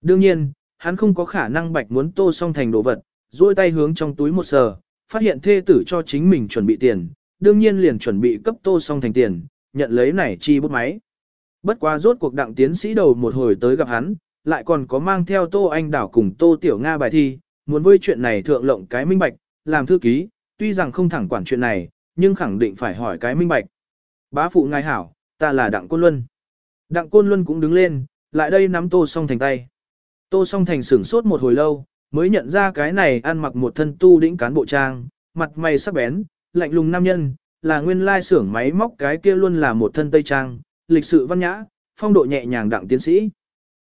Đương nhiên, hắn không có khả năng bạch muốn Tô Song Thành đồ vật, duỗi tay hướng trong túi một sờ, phát hiện thê tử cho chính mình chuẩn bị tiền, đương nhiên liền chuẩn bị cấp Tô Song Thành tiền, nhận lấy này chi bút máy. Bất quá rốt cuộc đặng tiến sĩ đầu một hồi tới gặp hắn, lại còn có mang theo Tô Anh Đảo cùng Tô Tiểu Nga bài thi, muốn với chuyện này thượng lộng cái minh bạch, làm thư ký, tuy rằng không thẳng quản chuyện này, nhưng khẳng định phải hỏi cái minh bạch. Bá phụ ngài hảo, ta là Đặng Côn Luân. Đặng Côn Luân cũng đứng lên, lại đây nắm Tô Song Thành tay. Tô Song Thành sửng sốt một hồi lâu, mới nhận ra cái này ăn mặc một thân tu đĩnh cán bộ trang, mặt mày sắc bén, lạnh lùng nam nhân, là nguyên lai xưởng máy móc cái kia luôn là một thân tây trang, lịch sự văn nhã, phong độ nhẹ nhàng đặng tiến sĩ.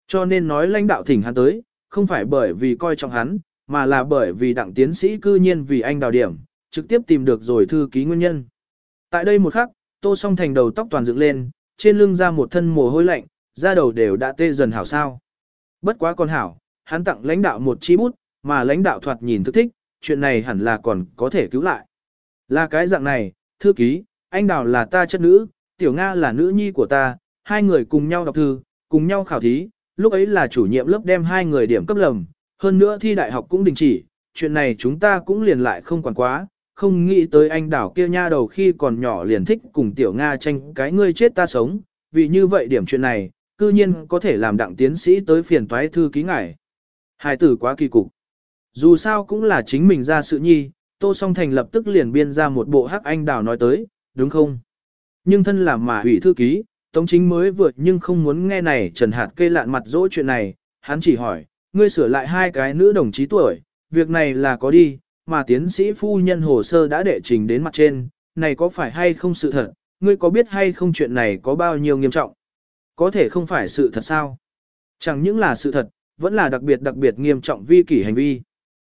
Cho nên nói lãnh đạo thỉnh hắn tới, không phải bởi vì coi trọng hắn, mà là bởi vì đặng tiến sĩ cư nhiên vì anh đào điểm, trực tiếp tìm được rồi thư ký nguyên nhân. Tại đây một khắc, Tô Song Thành đầu tóc toàn dựng lên, trên lưng ra một thân mồ hôi lạnh, da đầu đều đã tê dần hảo sao. Bất quá con hảo, hắn tặng lãnh đạo một chi bút, mà lãnh đạo thoạt nhìn thức thích, chuyện này hẳn là còn có thể cứu lại. Là cái dạng này, thư ký, anh đào là ta chất nữ, tiểu Nga là nữ nhi của ta, hai người cùng nhau đọc thư, cùng nhau khảo thí, lúc ấy là chủ nhiệm lớp đem hai người điểm cấp lầm, hơn nữa thi đại học cũng đình chỉ, chuyện này chúng ta cũng liền lại không quản quá, không nghĩ tới anh đảo kia nha đầu khi còn nhỏ liền thích cùng tiểu Nga tranh cái ngươi chết ta sống, vì như vậy điểm chuyện này, cư nhiên có thể làm đặng tiến sĩ tới phiền toái thư ký ngài, Hai tử quá kỳ cục. Dù sao cũng là chính mình ra sự nhi, Tô Song Thành lập tức liền biên ra một bộ hắc anh đào nói tới, đúng không? Nhưng thân là mà hủy thư ký, Tống chính mới vượt nhưng không muốn nghe này Trần Hạt cây lạn mặt dỗ chuyện này, hắn chỉ hỏi, ngươi sửa lại hai cái nữ đồng chí tuổi, việc này là có đi, mà tiến sĩ phu nhân hồ sơ đã đệ trình đến mặt trên, này có phải hay không sự thật, ngươi có biết hay không chuyện này có bao nhiêu nghiêm trọng? Có thể không phải sự thật sao? Chẳng những là sự thật, vẫn là đặc biệt đặc biệt nghiêm trọng vi kỷ hành vi.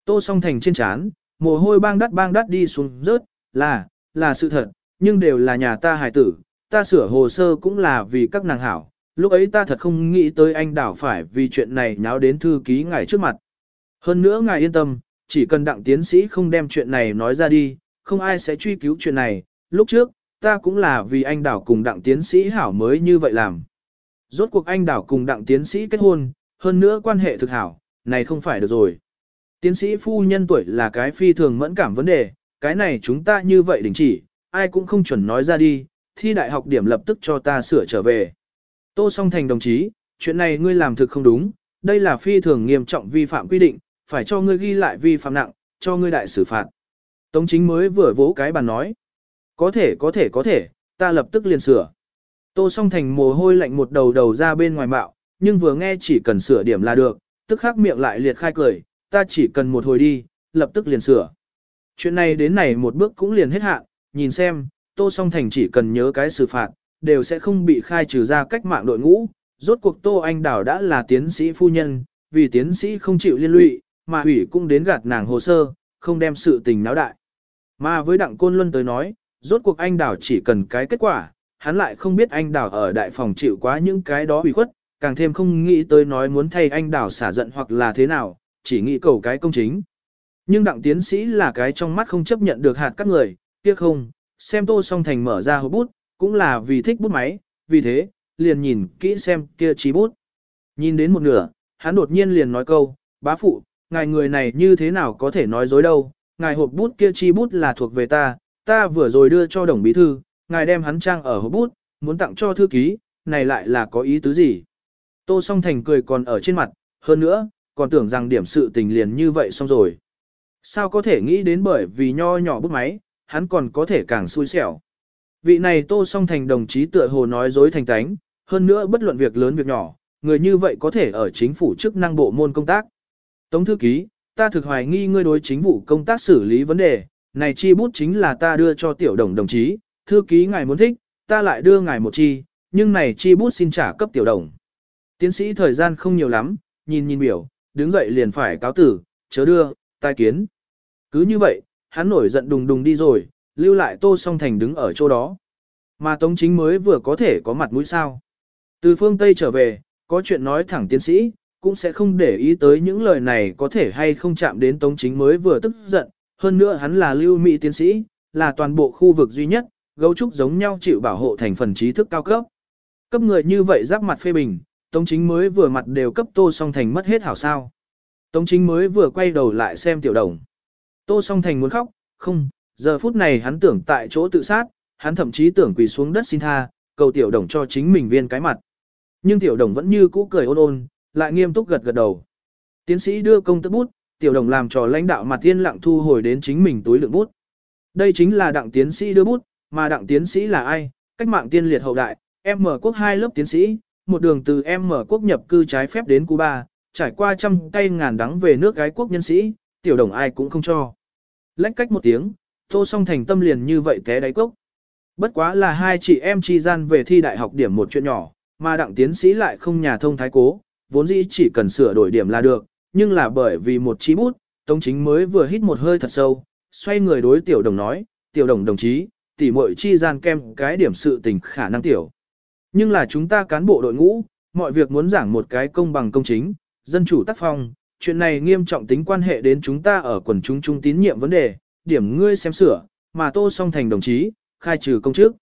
Tô song thành trên chán, mồ hôi bang đắt bang đắt đi xuống rớt, là, là sự thật, nhưng đều là nhà ta hài tử, ta sửa hồ sơ cũng là vì các nàng hảo, lúc ấy ta thật không nghĩ tới anh đảo phải vì chuyện này nháo đến thư ký ngài trước mặt. Hơn nữa ngài yên tâm, chỉ cần đặng tiến sĩ không đem chuyện này nói ra đi, không ai sẽ truy cứu chuyện này, lúc trước, ta cũng là vì anh đảo cùng đặng tiến sĩ hảo mới như vậy làm. Rốt cuộc anh đảo cùng đặng tiến sĩ kết hôn, hơn nữa quan hệ thực hảo, này không phải được rồi. Tiến sĩ phu nhân tuổi là cái phi thường mẫn cảm vấn đề, cái này chúng ta như vậy đình chỉ, ai cũng không chuẩn nói ra đi, thi đại học điểm lập tức cho ta sửa trở về. Tô song thành đồng chí, chuyện này ngươi làm thực không đúng, đây là phi thường nghiêm trọng vi phạm quy định, phải cho ngươi ghi lại vi phạm nặng, cho ngươi đại xử phạt. Tống chính mới vừa vỗ cái bàn nói. Có thể có thể có thể, ta lập tức liền sửa. Tô song thành mồ hôi lạnh một đầu đầu ra bên ngoài mạo, nhưng vừa nghe chỉ cần sửa điểm là được, tức khắc miệng lại liệt khai cười, ta chỉ cần một hồi đi, lập tức liền sửa. Chuyện này đến này một bước cũng liền hết hạn, nhìn xem, Tô Song Thành chỉ cần nhớ cái xử phạt, đều sẽ không bị khai trừ ra cách mạng đội ngũ. Rốt cuộc Tô Anh Đảo đã là tiến sĩ phu nhân, vì tiến sĩ không chịu liên lụy, mà hủy cũng đến gạt nàng hồ sơ, không đem sự tình náo đại. Mà với Đặng Côn Luân tới nói, rốt cuộc anh Đảo chỉ cần cái kết quả, hắn lại không biết anh Đảo ở đại phòng chịu quá những cái đó bị khuất, càng thêm không nghĩ tới nói muốn thay anh Đảo xả giận hoặc là thế nào, chỉ nghĩ cầu cái công chính. Nhưng đặng tiến sĩ là cái trong mắt không chấp nhận được hạt các người, kia không, xem tô song thành mở ra hộp bút, cũng là vì thích bút máy, vì thế, liền nhìn kỹ xem kia trí bút. Nhìn đến một nửa, hắn đột nhiên liền nói câu, bá phụ, ngài người này như thế nào có thể nói dối đâu, ngài hộp bút kia chi bút là thuộc về ta, ta vừa rồi đưa cho đồng bí thư, ngài đem hắn trang ở hộp bút, muốn tặng cho thư ký, này lại là có ý tứ gì. Tô song thành cười còn ở trên mặt, hơn nữa, còn tưởng rằng điểm sự tình liền như vậy xong rồi. Sao có thể nghĩ đến bởi vì nho nhỏ bút máy, hắn còn có thể càng xui xẻo. Vị này tô song thành đồng chí tựa hồ nói dối thành tánh, hơn nữa bất luận việc lớn việc nhỏ, người như vậy có thể ở chính phủ chức năng bộ môn công tác. Tống thư ký, ta thực hoài nghi ngươi đối chính vụ công tác xử lý vấn đề, này chi bút chính là ta đưa cho tiểu đồng đồng chí, thư ký ngài muốn thích, ta lại đưa ngài một chi, nhưng này chi bút xin trả cấp tiểu đồng. Tiến sĩ thời gian không nhiều lắm, nhìn nhìn biểu, đứng dậy liền phải cáo tử, chớ đưa, tai kiến. Cứ như vậy, hắn nổi giận đùng đùng đi rồi, lưu lại Tô Song Thành đứng ở chỗ đó. Mà Tống Chính mới vừa có thể có mặt mũi sao. Từ phương Tây trở về, có chuyện nói thẳng tiến sĩ, cũng sẽ không để ý tới những lời này có thể hay không chạm đến Tống Chính mới vừa tức giận. Hơn nữa hắn là lưu mỹ tiến sĩ, là toàn bộ khu vực duy nhất, gấu trúc giống nhau chịu bảo hộ thành phần trí thức cao cấp. Cấp người như vậy giáp mặt phê bình, Tống Chính mới vừa mặt đều cấp Tô Song Thành mất hết hảo sao. Tống Chính mới vừa quay đầu lại xem tiểu đồng. Tô song thành muốn khóc, không, giờ phút này hắn tưởng tại chỗ tự sát, hắn thậm chí tưởng quỳ xuống đất xin tha, cầu tiểu đồng cho chính mình viên cái mặt. Nhưng tiểu đồng vẫn như cũ cười ôn ôn, lại nghiêm túc gật gật đầu. Tiến sĩ đưa công tức bút, tiểu đồng làm trò lãnh đạo mặt tiên lặng thu hồi đến chính mình túi lượng bút. Đây chính là đặng tiến sĩ đưa bút, mà đặng tiến sĩ là ai? Cách mạng tiên liệt hậu đại, em mở quốc hai lớp tiến sĩ, một đường từ em mở quốc nhập cư trái phép đến Cuba, trải qua trăm cây ngàn đắng về nước gái quốc nhân sĩ, tiểu đồng ai cũng không cho. Lách cách một tiếng, tô song thành tâm liền như vậy té đáy cốc. Bất quá là hai chị em chi gian về thi đại học điểm một chuyện nhỏ, mà đặng tiến sĩ lại không nhà thông thái cố, vốn dĩ chỉ cần sửa đổi điểm là được, nhưng là bởi vì một chí bút, Tống Chính mới vừa hít một hơi thật sâu, xoay người đối tiểu đồng nói, tiểu đồng đồng chí, tỉ muội chi gian kem cái điểm sự tình khả năng tiểu. Nhưng là chúng ta cán bộ đội ngũ, mọi việc muốn giảng một cái công bằng công chính, dân chủ tác phong, chuyện này nghiêm trọng tính quan hệ đến chúng ta ở quần chúng trung tín nhiệm vấn đề, điểm ngươi xem sửa, mà tô song thành đồng chí, khai trừ công chức.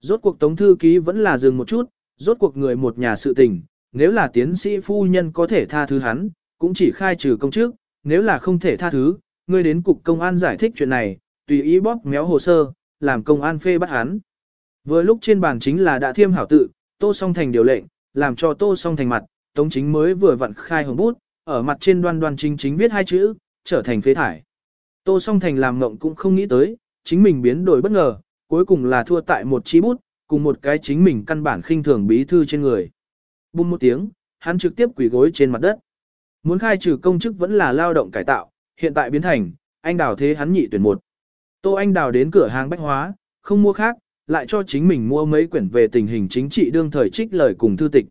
Rốt cuộc tống thư ký vẫn là dừng một chút, rốt cuộc người một nhà sự tình, nếu là tiến sĩ phu nhân có thể tha thứ hắn, cũng chỉ khai trừ công chức, nếu là không thể tha thứ, ngươi đến cục công an giải thích chuyện này, tùy ý bóp méo hồ sơ, làm công an phê bắt hắn. Vừa lúc trên bàn chính là đã thiêm hảo tự, tô song thành điều lệnh, làm cho tô song thành mặt, tống chính mới vừa vặn khai hồng bút, ở mặt trên đoan đoan chính chính viết hai chữ, trở thành phế thải. Tô song thành làm ngộng cũng không nghĩ tới, chính mình biến đổi bất ngờ, cuối cùng là thua tại một chi bút, cùng một cái chính mình căn bản khinh thường bí thư trên người. Bùm một tiếng, hắn trực tiếp quỳ gối trên mặt đất. Muốn khai trừ công chức vẫn là lao động cải tạo, hiện tại biến thành, anh đào thế hắn nhị tuyển một. Tô anh đào đến cửa hàng bách hóa, không mua khác, lại cho chính mình mua mấy quyển về tình hình chính trị đương thời trích lời cùng thư tịch.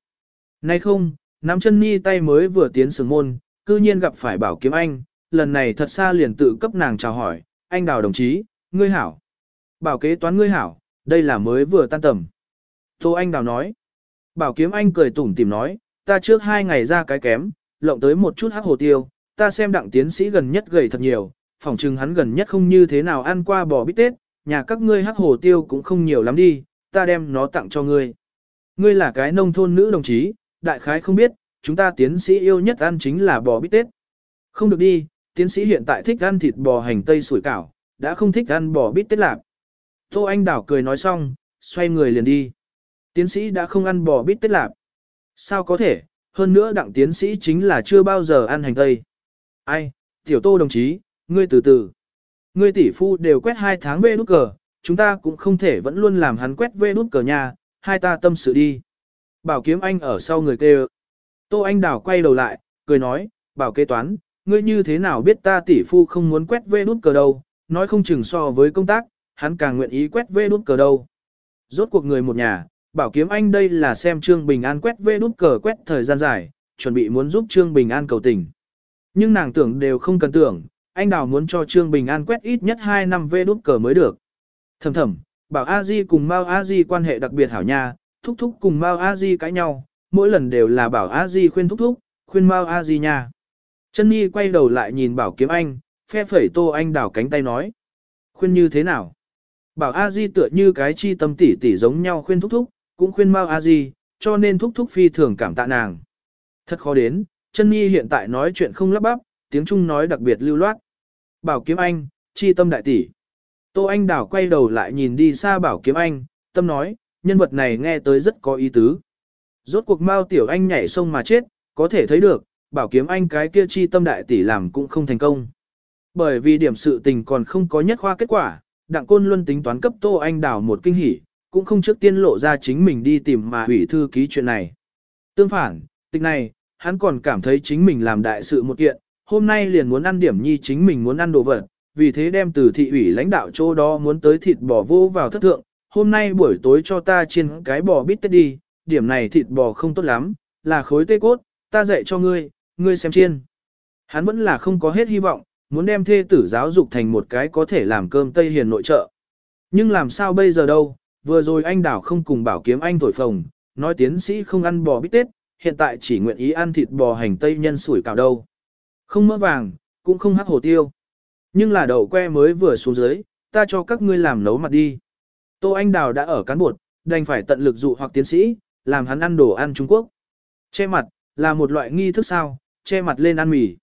Nay không, nắm chân ni tay mới vừa tiến sừng môn, cư nhiên gặp phải bảo kiếm anh, lần này thật xa liền tự cấp nàng chào hỏi, anh đào đồng chí, ngươi hảo. Bảo kế toán ngươi hảo, đây là mới vừa tan tầm. Tô anh đào nói. Bảo kiếm anh cười tủm tìm nói, ta trước hai ngày ra cái kém, lộng tới một chút hắc hồ tiêu, ta xem đặng tiến sĩ gần nhất gầy thật nhiều, phỏng chừng hắn gần nhất không như thế nào ăn qua bò bít tết, nhà các ngươi hắc hồ tiêu cũng không nhiều lắm đi, ta đem nó tặng cho ngươi. Ngươi là cái nông thôn nữ đồng chí, đại khái không biết, chúng ta tiến sĩ yêu nhất ăn chính là bò bít tết. Không được đi, tiến sĩ hiện tại thích ăn thịt bò hành tây sủi cảo, đã không thích ăn bò bít tết lạp. Tô Anh Đảo cười nói xong, xoay người liền đi. Tiến sĩ đã không ăn bò bít tết lạp. Sao có thể, hơn nữa đặng tiến sĩ chính là chưa bao giờ ăn hành tây. Ai, tiểu tô đồng chí, ngươi từ từ. Ngươi tỷ phu đều quét hai tháng về nút cờ, chúng ta cũng không thể vẫn luôn làm hắn quét về nút cờ nhà, hai ta tâm sự đi. Bảo kiếm anh ở sau người kêu. Tô anh đảo quay đầu lại, cười nói, bảo kế toán, ngươi như thế nào biết ta tỷ phu không muốn quét về nút cờ đâu, nói không chừng so với công tác, hắn càng nguyện ý quét về nút cờ đâu. Rốt cuộc người một nhà, bảo kiếm anh đây là xem Trương Bình An quét về nút cờ quét thời gian dài, chuẩn bị muốn giúp Trương Bình An cầu tình. Nhưng nàng tưởng đều không cần tưởng, anh đào muốn cho Trương Bình An quét ít nhất 2 năm vê đút cờ mới được. Thầm thầm, bảo A Di cùng Mao A Di quan hệ đặc biệt hảo nha, thúc thúc cùng Mao A Di cãi nhau, mỗi lần đều là bảo A Di khuyên thúc thúc, khuyên Mao A Di nha. Chân Nhi quay đầu lại nhìn bảo kiếm anh, phe phẩy tô anh đào cánh tay nói. Khuyên như thế nào? Bảo A Di tựa như cái chi tâm tỷ tỷ giống nhau khuyên thúc thúc, cũng khuyên Mao A Di, cho nên thúc thúc phi thường cảm tạ nàng. Thật khó đến, chân nhi hiện tại nói chuyện không lắp bắp, tiếng Trung nói đặc biệt lưu loát. Bảo kiếm anh, chi tâm đại tỷ. Tô Anh Đảo quay đầu lại nhìn đi xa bảo kiếm anh, tâm nói, nhân vật này nghe tới rất có ý tứ. Rốt cuộc Mao Tiểu Anh nhảy sông mà chết, có thể thấy được, bảo kiếm anh cái kia chi tâm đại tỷ làm cũng không thành công. Bởi vì điểm sự tình còn không có nhất khoa kết quả, Đặng Côn Luân tính toán cấp Tô Anh Đảo một kinh hỉ, cũng không trước tiên lộ ra chính mình đi tìm mà hủy thư ký chuyện này. Tương phản, tịch này, hắn còn cảm thấy chính mình làm đại sự một kiện, hôm nay liền muốn ăn điểm nhi chính mình muốn ăn đồ vật, vì thế đem từ thị ủy lãnh đạo chỗ đó muốn tới thịt bò vô vào thất thượng, hôm nay buổi tối cho ta chiên cái bò bít tết đi, điểm này thịt bò không tốt lắm, là khối tê cốt, ta dạy cho ngươi, ngươi xem chiên. Hắn vẫn là không có hết hy vọng, muốn đem thê tử giáo dục thành một cái có thể làm cơm Tây Hiền nội trợ. Nhưng làm sao bây giờ đâu, vừa rồi anh đảo không cùng bảo kiếm anh thổi phồng, nói tiến sĩ không ăn bò bít tết, hiện tại chỉ nguyện ý ăn thịt bò hành tây nhân sủi cảo đâu. Không mỡ vàng, cũng không hắc hồ tiêu. Nhưng là đậu que mới vừa xuống dưới, ta cho các ngươi làm nấu mặt đi. Tô Anh Đào đã ở cán bột, đành phải tận lực dụ hoặc tiến sĩ, làm hắn ăn đồ ăn Trung Quốc. Che mặt, là một loại nghi thức sao, che mặt lên ăn mì.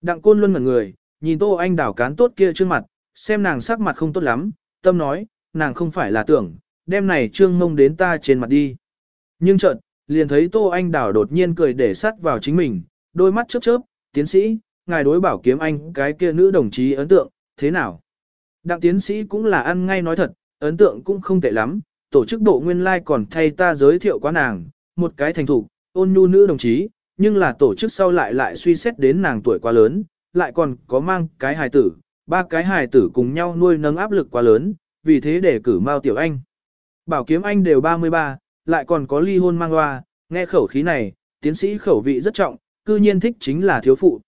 Đặng côn luôn ngẩn người, nhìn Tô Anh Đào cán tốt kia trước mặt, xem nàng sắc mặt không tốt lắm, tâm nói, nàng không phải là tưởng, đem này trương mông đến ta trên mặt đi. Nhưng chợt, liền thấy Tô Anh Đào đột nhiên cười để sắt vào chính mình, đôi mắt chớp chớp, tiến sĩ, ngài đối bảo kiếm anh cái kia nữ đồng chí ấn tượng, thế nào? Đặng tiến sĩ cũng là ăn ngay nói thật, ấn tượng cũng không tệ lắm, tổ chức bộ nguyên lai like còn thay ta giới thiệu quá nàng, một cái thành thủ, ôn nhu nữ đồng chí, nhưng là tổ chức sau lại lại suy xét đến nàng tuổi quá lớn, lại còn có mang cái hài tử, ba cái hài tử cùng nhau nuôi nâng áp lực quá lớn, vì thế để cử Mao Tiểu Anh. Bảo kiếm anh đều 33, lại còn có ly hôn mang hoa, nghe khẩu khí này, tiến sĩ khẩu vị rất trọng, cư nhiên thích chính là thiếu phụ.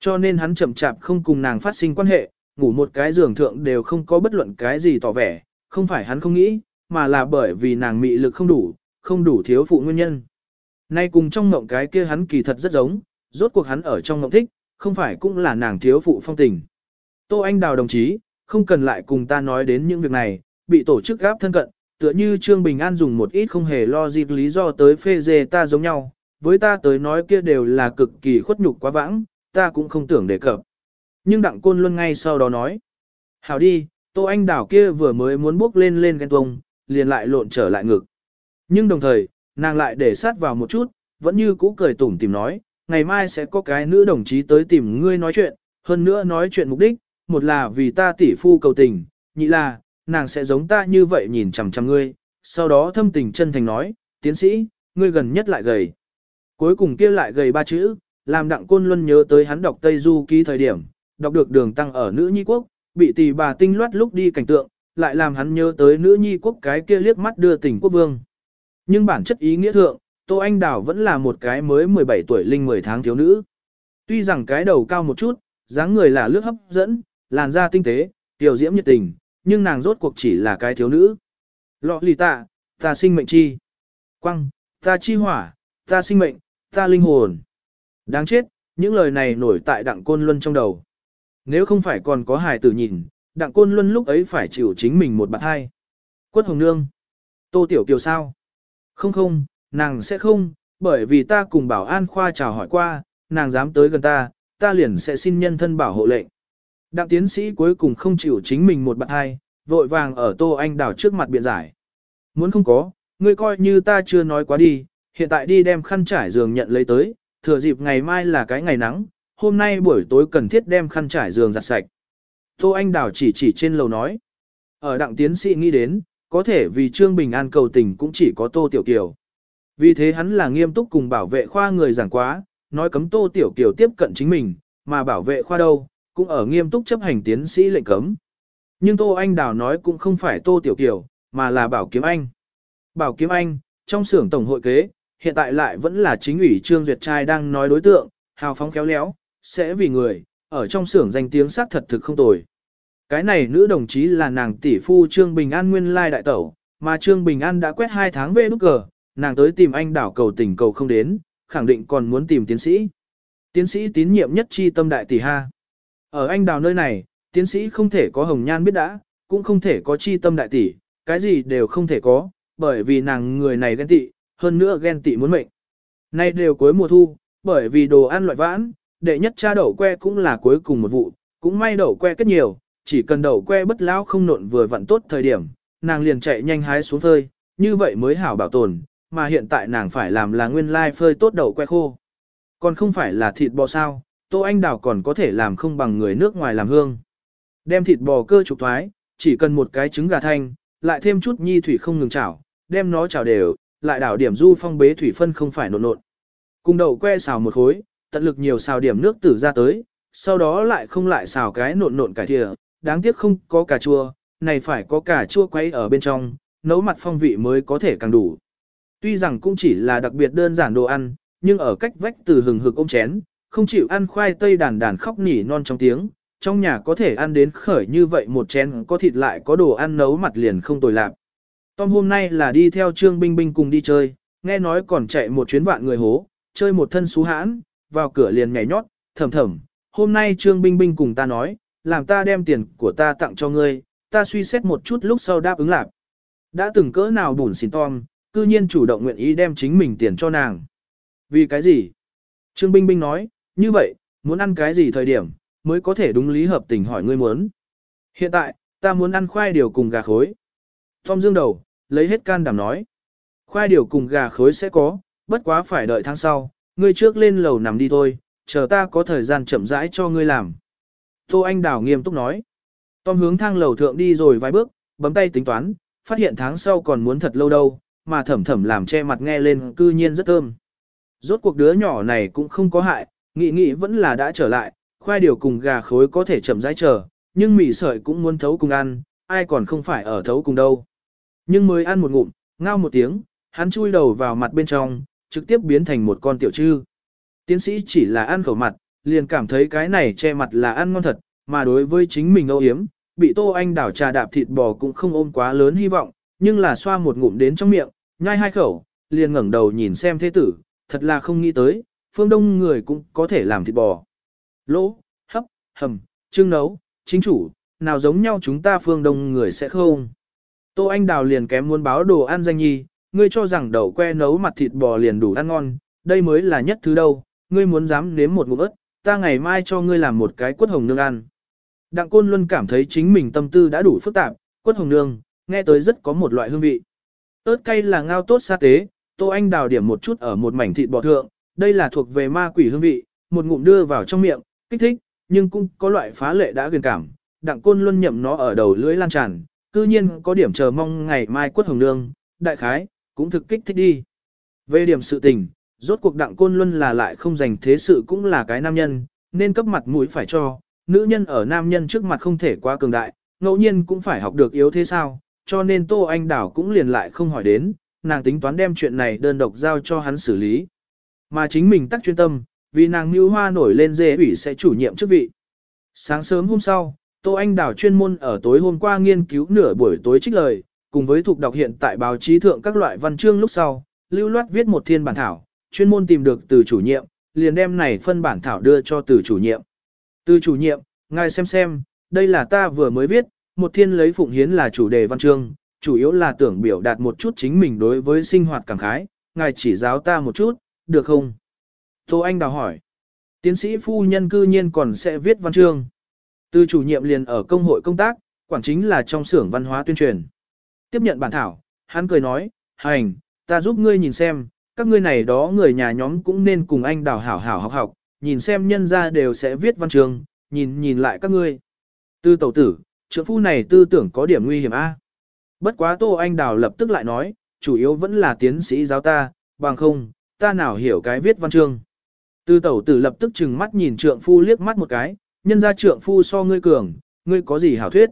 Cho nên hắn chậm chạp không cùng nàng phát sinh quan hệ, ngủ một cái giường thượng đều không có bất luận cái gì tỏ vẻ, không phải hắn không nghĩ, mà là bởi vì nàng mị lực không đủ, không đủ thiếu phụ nguyên nhân. Nay cùng trong mộng cái kia hắn kỳ thật rất giống, rốt cuộc hắn ở trong mộng thích, không phải cũng là nàng thiếu phụ phong tình. Tô Anh Đào đồng chí, không cần lại cùng ta nói đến những việc này, bị tổ chức gáp thân cận, tựa như Trương Bình An dùng một ít không hề lo dịp lý do tới phê dê ta giống nhau, với ta tới nói kia đều là cực kỳ khuất nhục quá vãng, ta cũng không tưởng đề cập. Nhưng Đặng Côn Luân ngay sau đó nói, hảo đi, Tô Anh Đào kia vừa mới muốn bước lên lên ghen tuông, liền lại lộn trở lại ngực. Nhưng đồng thời, nàng lại để sát vào một chút, vẫn như cũ cười tủm tìm nói, ngày mai sẽ có cái nữ đồng chí tới tìm ngươi nói chuyện, hơn nữa nói chuyện mục đích, một là vì ta tỷ phu cầu tình, nhị là, nàng sẽ giống ta như vậy nhìn chằm chằm ngươi, sau đó thâm tình chân thành nói, tiến sĩ, ngươi gần nhất lại gầy. Cuối cùng kia lại gầy ba chữ, làm đặng côn luân nhớ tới hắn đọc Tây Du ký thời điểm, đọc được đường tăng ở nữ nhi quốc, bị tỷ bà tinh loát lúc đi cảnh tượng, lại làm hắn nhớ tới nữ nhi quốc cái kia liếc mắt đưa tình quốc vương. Nhưng bản chất ý nghĩa thượng, Tô Anh Đào vẫn là một cái mới 17 tuổi linh 10 tháng thiếu nữ. Tuy rằng cái đầu cao một chút, dáng người là lướt hấp dẫn, làn da tinh tế, tiểu diễm nhiệt tình, nhưng nàng rốt cuộc chỉ là cái thiếu nữ. Lọ lì tạ, ta sinh mệnh chi. Quăng, ta chi hỏa, ta sinh mệnh, ta linh hồn. Đáng chết, những lời này nổi tại đặng côn luân trong đầu. Nếu không phải còn có hài tử nhìn, đặng côn luân lúc ấy phải chịu chính mình một bạc hai. Quất hồng nương. Tô tiểu kiều sao? Không không, nàng sẽ không, bởi vì ta cùng bảo an khoa chào hỏi qua, nàng dám tới gần ta, ta liền sẽ xin nhân thân bảo hộ lệnh. Đặng tiến sĩ cuối cùng không chịu chính mình một bạn hai, vội vàng ở Tô Anh Đào trước mặt biện giải. Muốn không có, ngươi coi như ta chưa nói quá đi, hiện tại đi đem khăn trải giường nhận lấy tới, thừa dịp ngày mai là cái ngày nắng, hôm nay buổi tối cần thiết đem khăn trải giường giặt sạch. Tô Anh Đào chỉ chỉ trên lầu nói. Ở đặng tiến sĩ nghĩ đến, có thể vì Trương Bình An cầu tình cũng chỉ có Tô Tiểu Kiều. Vì thế hắn là nghiêm túc cùng bảo vệ khoa người giảng quá, nói cấm Tô Tiểu Kiều tiếp cận chính mình, mà bảo vệ khoa đâu, cũng ở nghiêm túc chấp hành tiến sĩ lệnh cấm. Nhưng Tô Anh Đào nói cũng không phải Tô Tiểu Kiều, mà là Bảo Kiếm Anh. Bảo Kiếm Anh, trong xưởng tổng hội kế, hiện tại lại vẫn là chính ủy Trương Duyệt Trai đang nói đối tượng, hào phóng khéo léo, sẽ vì người, ở trong xưởng danh tiếng xác thật thực không tồi. Cái này nữ đồng chí là nàng tỷ phu Trương Bình An nguyên lai đại tẩu, mà Trương Bình An đã quét hai tháng về nút cờ, nàng tới tìm anh đảo cầu tỉnh cầu không đến, khẳng định còn muốn tìm tiến sĩ. Tiến sĩ tín nhiệm nhất chi tâm đại tỷ ha. Ở anh đào nơi này, tiến sĩ không thể có hồng nhan biết đã, cũng không thể có chi tâm đại tỷ, cái gì đều không thể có, bởi vì nàng người này ghen tị, hơn nữa ghen tị muốn mệnh. Nay đều cuối mùa thu, bởi vì đồ ăn loại vãn, đệ nhất cha đậu que cũng là cuối cùng một vụ, cũng may đậu que kết nhiều, chỉ cần đậu que bất lão không nộn vừa vặn tốt thời điểm, nàng liền chạy nhanh hái xuống phơi, như vậy mới hảo bảo tồn, mà hiện tại nàng phải làm là nguyên lai phơi tốt đậu que khô. Còn không phải là thịt bò sao, Tô Anh Đào còn có thể làm không bằng người nước ngoài làm hương. Đem thịt bò cơ trục thoái, chỉ cần một cái trứng gà thanh, lại thêm chút nhi thủy không ngừng chảo, đem nó chảo đều, lại đảo điểm du phong bế thủy phân không phải nộn nộn. Cùng đậu que xào một khối, tận lực nhiều xào điểm nước tử ra tới, sau đó lại không lại xào cái nộn nộn cải thìa, đáng tiếc không có cà chua, này phải có cà chua quấy ở bên trong, nấu mặt phong vị mới có thể càng đủ. Tuy rằng cũng chỉ là đặc biệt đơn giản đồ ăn, nhưng ở cách vách từ hừng hực ôm chén, không chịu ăn khoai tây đàn đàn khóc nỉ non trong tiếng, trong nhà có thể ăn đến khởi như vậy một chén có thịt lại có đồ ăn nấu mặt liền không tồi lạc. Tom hôm nay là đi theo Trương Binh Binh cùng đi chơi, nghe nói còn chạy một chuyến vạn người hố, chơi một thân xú hãn, vào cửa liền nhảy nhót, thầm thầm. Hôm nay Trương Binh Binh cùng ta nói, làm ta đem tiền của ta tặng cho ngươi, ta suy xét một chút lúc sau đáp ứng lạc. Đã từng cỡ nào bùn xin Tom, cư nhiên chủ động nguyện ý đem chính mình tiền cho nàng. Vì cái gì? Trương Binh Binh nói, như vậy, muốn ăn cái gì thời điểm, mới có thể đúng lý hợp tình hỏi ngươi muốn. Hiện tại, ta muốn ăn khoai điều cùng gà khối. Tom dương đầu, lấy hết can đảm nói. Khoai điều cùng gà khối sẽ có, bất quá phải đợi tháng sau, ngươi trước lên lầu nằm đi thôi, chờ ta có thời gian chậm rãi cho ngươi làm. Tô Anh Đào nghiêm túc nói. Tom hướng thang lầu thượng đi rồi vài bước, bấm tay tính toán, phát hiện tháng sau còn muốn thật lâu đâu, mà thẩm thẩm làm che mặt nghe lên cư nhiên rất thơm. Rốt cuộc đứa nhỏ này cũng không có hại, nghĩ nghĩ vẫn là đã trở lại, khoai điều cùng gà khối có thể chậm rãi chờ, nhưng mì sợi cũng muốn thấu cùng ăn, ai còn không phải ở thấu cùng đâu. Nhưng mới ăn một ngụm, ngao một tiếng, hắn chui đầu vào mặt bên trong, trực tiếp biến thành một con tiểu trư. Tiến sĩ chỉ là ăn khẩu mặt, liền cảm thấy cái này che mặt là ăn ngon thật, mà đối với chính mình âu yếm, bị Tô Anh đảo trà đạp thịt bò cũng không ôm quá lớn hy vọng, nhưng là xoa một ngụm đến trong miệng, nhai hai khẩu, liền ngẩng đầu nhìn xem thế tử, thật là không nghĩ tới, phương đông người cũng có thể làm thịt bò. Lỗ, hấp, hầm, trưng nấu, chính chủ, nào giống nhau chúng ta phương đông người sẽ không. Tô Anh Đào liền kém muốn báo đồ ăn danh nhi, ngươi cho rằng đậu que nấu mặt thịt bò liền đủ ăn ngon, đây mới là nhất thứ đâu, ngươi muốn dám nếm một ngụm ớt, ta ngày mai cho ngươi làm một cái quất hồng nương ăn. Đặng Côn luôn cảm thấy chính mình tâm tư đã đủ phức tạp, quất hồng nương, nghe tới rất có một loại hương vị. ớt cay là ngao tốt sa tế, Tô Anh đào điểm một chút ở một mảnh thịt bò thượng, đây là thuộc về ma quỷ hương vị, một ngụm đưa vào trong miệng, kích thích, nhưng cũng có loại phá lệ đã ghiền cảm. Đặng Côn luôn nhậm nó ở đầu lưỡi lan tràn, cư nhiên có điểm chờ mong ngày mai quất hồng nương, đại khái, cũng thực kích thích đi. Về điểm sự tình, rốt cuộc đặng côn luân là lại không dành thế sự cũng là cái nam nhân, nên cấp mặt mũi phải cho, nữ nhân ở nam nhân trước mặt không thể quá cường đại, ngẫu nhiên cũng phải học được yếu thế sao, cho nên Tô Anh Đảo cũng liền lại không hỏi đến, nàng tính toán đem chuyện này đơn độc giao cho hắn xử lý. Mà chính mình tắc chuyên tâm, vì nàng mưu hoa nổi lên dê ủy sẽ chủ nhiệm chức vị. Sáng sớm hôm sau, Tô Anh Đào chuyên môn ở tối hôm qua nghiên cứu nửa buổi tối trích lời, cùng với thuộc đọc hiện tại báo chí thượng các loại văn chương lúc sau, lưu loát viết một thiên bản thảo, chuyên môn tìm được từ chủ nhiệm, liền đem này phân bản thảo đưa cho từ chủ nhiệm. Từ chủ nhiệm, ngài xem xem, đây là ta vừa mới viết, một thiên lấy phụng hiến là chủ đề văn chương, chủ yếu là tưởng biểu đạt một chút chính mình đối với sinh hoạt cảm khái, ngài chỉ giáo ta một chút, được không? Tô Anh đào hỏi. Tiến sĩ phu nhân cư nhiên còn sẽ viết văn chương. Từ chủ nhiệm liền ở công hội công tác, quản chính là trong xưởng văn hóa tuyên truyền. Tiếp nhận bản thảo, hắn cười nói, hành, ta giúp ngươi nhìn xem, các ngươi này đó người nhà nhóm cũng nên cùng anh đào hảo hảo học học, nhìn xem nhân ra đều sẽ viết văn trường, nhìn nhìn lại các ngươi. Tư tẩu tử, trưởng phu này tư tưởng có điểm nguy hiểm a. Bất quá Tô Anh Đào lập tức lại nói, chủ yếu vẫn là tiến sĩ giáo ta, bằng không, ta nào hiểu cái viết văn chương. Tư tẩu tử lập tức chừng mắt nhìn trượng phu liếc mắt một cái, nhân gia trượng phu so ngươi cường, ngươi có gì hảo thuyết.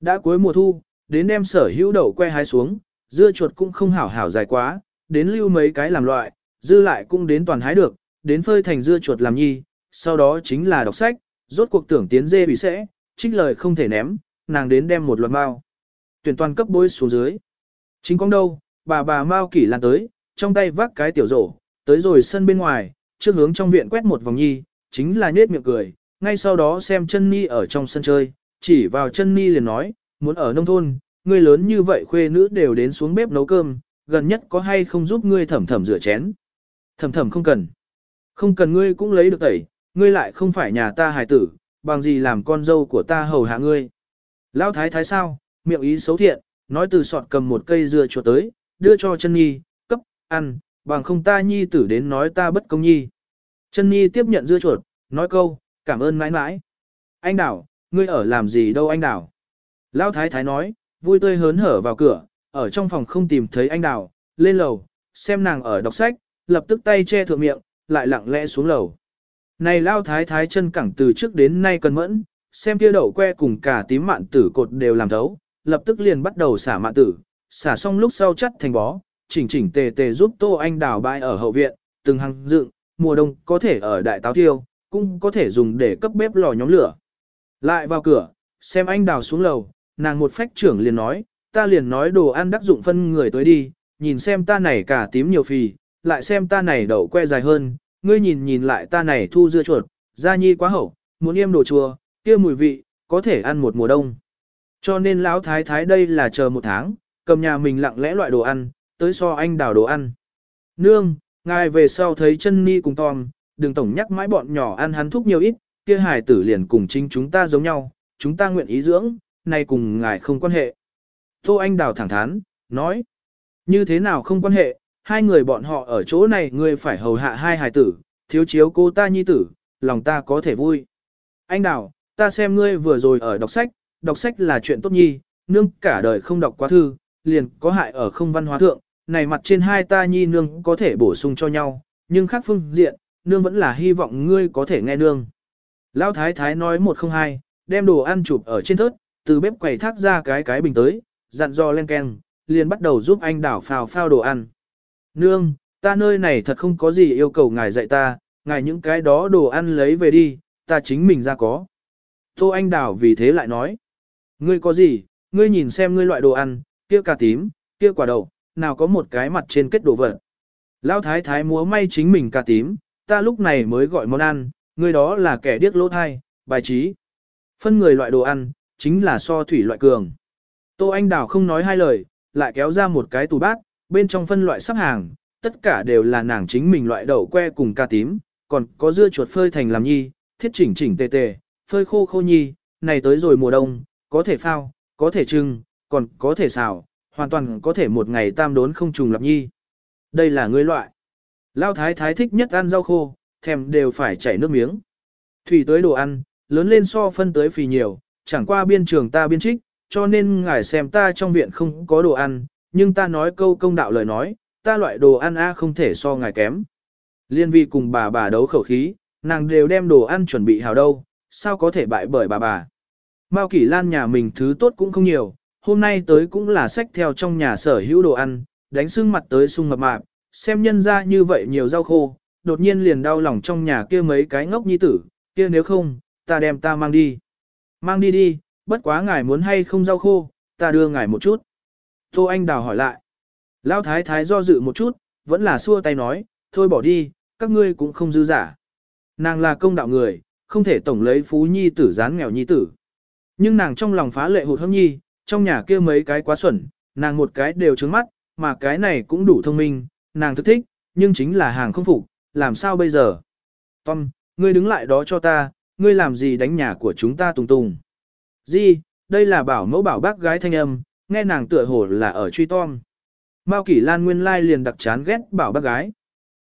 Đã cuối mùa thu, đến đem sở hữu đậu que hái xuống, dưa chuột cũng không hảo hảo dài quá, đến lưu mấy cái làm loại, dư lại cũng đến toàn hái được, đến phơi thành dưa chuột làm nhi, sau đó chính là đọc sách, rốt cuộc tưởng tiến dê bị sẽ, trích lời không thể ném, nàng đến đem một loạt bao. Tuyển toàn cấp bối xuống dưới. Chính con đâu, bà bà Mao kỷ lan tới, trong tay vác cái tiểu rổ, tới rồi sân bên ngoài, trước hướng trong viện quét một vòng nhi, chính là nết miệng cười, ngay sau đó xem chân ni ở trong sân chơi, chỉ vào chân ni liền nói, muốn ở nông thôn, người lớn như vậy khuê nữ đều đến xuống bếp nấu cơm, gần nhất có hay không giúp ngươi thẩm thẩm rửa chén. Thẩm thẩm không cần. Không cần ngươi cũng lấy được tẩy, ngươi lại không phải nhà ta hài tử, bằng gì làm con dâu của ta hầu hạ ngươi. Lão thái thái sao, miệng ý xấu thiện, nói từ sọt cầm một cây dưa chuột tới, đưa cho chân nhi, cấp, ăn, bằng không ta nhi tử đến nói ta bất công nhi. Chân nhi tiếp nhận dưa chuột, nói câu, cảm ơn mãi mãi. Anh đảo, ngươi ở làm gì đâu anh đảo. Lão thái thái nói, vui tươi hớn hở vào cửa, ở trong phòng không tìm thấy anh đào, lên lầu, xem nàng ở đọc sách, lập tức tay che thượng miệng, lại lặng lẽ xuống lầu. Này lao thái thái chân cẳng từ trước đến nay cần mẫn, xem kia đậu que cùng cả tím mạn tử cột đều làm thấu, lập tức liền bắt đầu xả mạn tử, xả xong lúc sau chắt thành bó, chỉnh chỉnh tề tề giúp tô anh đào bãi ở hậu viện, từng hàng dựng, mùa đông có thể ở đại táo tiêu, cũng có thể dùng để cấp bếp lò nhóm lửa. Lại vào cửa, xem anh đào xuống lầu, nàng một phách trưởng liền nói, ta liền nói đồ ăn đắc dụng phân người tới đi, nhìn xem ta này cả tím nhiều phì, lại xem ta này đậu que dài hơn, ngươi nhìn nhìn lại ta này thu dưa chuột, da nhi quá hậu, muốn yêm đồ chua, kia mùi vị, có thể ăn một mùa đông. Cho nên lão thái thái đây là chờ một tháng, cầm nhà mình lặng lẽ loại đồ ăn, tới so anh đào đồ ăn. Nương, ngài về sau thấy chân ni cùng Tom, đừng tổng nhắc mãi bọn nhỏ ăn hắn thuốc nhiều ít, kia hài tử liền cùng chính chúng ta giống nhau, chúng ta nguyện ý dưỡng, nay cùng ngài không quan hệ. Tô Anh Đào thẳng thắn, nói, như thế nào không quan hệ, Hai người bọn họ ở chỗ này ngươi phải hầu hạ hai hài tử, thiếu chiếu cô ta nhi tử, lòng ta có thể vui. Anh Đào, ta xem ngươi vừa rồi ở đọc sách, đọc sách là chuyện tốt nhi, nương cả đời không đọc quá thư, liền có hại ở không văn hóa thượng, này mặt trên hai ta nhi nương có thể bổ sung cho nhau, nhưng khác phương diện, nương vẫn là hy vọng ngươi có thể nghe nương. Lão thái thái nói một không hai, đem đồ ăn chụp ở trên thớt, từ bếp quầy thác ra cái cái bình tới, dặn dò len keng, liền bắt đầu giúp anh đảo phào phao đồ ăn. Nương, ta nơi này thật không có gì yêu cầu ngài dạy ta, ngài những cái đó đồ ăn lấy về đi, ta chính mình ra có. Tô Anh đảo vì thế lại nói, ngươi có gì, ngươi nhìn xem ngươi loại đồ ăn, kia cà tím, kia quả đậu, nào có một cái mặt trên kết đồ vật. Lão thái thái múa may chính mình cà tím, ta lúc này mới gọi món ăn, người đó là kẻ điếc lỗ thai, bài trí. Phân người loại đồ ăn, chính là so thủy loại cường. Tô Anh Đào không nói hai lời, lại kéo ra một cái tủ bát, bên trong phân loại sắp hàng, tất cả đều là nàng chính mình loại đậu que cùng ca tím, còn có dưa chuột phơi thành làm nhi, thiết chỉnh chỉnh tề tề, phơi khô khô nhi, này tới rồi mùa đông, có thể phao, có thể trưng, còn có thể xào, hoàn toàn có thể một ngày tam đốn không trùng lập nhi. Đây là người loại. Lao thái thái thích nhất ăn rau khô, thèm đều phải chảy nước miếng. Thủy tới đồ ăn, lớn lên so phân tới phì nhiều, chẳng qua biên trường ta biên trích, cho nên ngài xem ta trong viện không có đồ ăn, nhưng ta nói câu công đạo lời nói, ta loại đồ ăn A không thể so ngài kém. Liên vi cùng bà bà đấu khẩu khí, nàng đều đem đồ ăn chuẩn bị hào đâu, sao có thể bại bởi bà bà. Mao Kỷ Lan nhà mình thứ tốt cũng không nhiều, hôm nay tới cũng là sách theo trong nhà sở hữu đồ ăn, đánh sưng mặt tới sung mập mạp, xem nhân ra như vậy nhiều rau khô, đột nhiên liền đau lòng trong nhà kia mấy cái ngốc nhi tử, kia nếu không, ta đem ta mang đi. Mang đi đi, bất quá ngài muốn hay không rau khô, ta đưa ngài một chút. Tô Anh Đào hỏi lại. Lão thái thái do dự một chút, vẫn là xua tay nói, thôi bỏ đi, các ngươi cũng không dư giả. Nàng là công đạo người, không thể tổng lấy phú nhi tử gián nghèo nhi tử. Nhưng nàng trong lòng phá lệ hụt hâm nhi, trong nhà kia mấy cái quá xuẩn, nàng một cái đều trứng mắt, mà cái này cũng đủ thông minh, nàng thức thích, nhưng chính là hàng không phục, làm sao bây giờ? Tom, ngươi đứng lại đó cho ta, ngươi làm gì đánh nhà của chúng ta tùng tùng? Di, đây là bảo mẫu bảo bác gái thanh âm, nghe nàng tựa hồ là ở truy Tom. Mao Kỷ Lan nguyên lai liền đặc chán ghét bảo bác gái.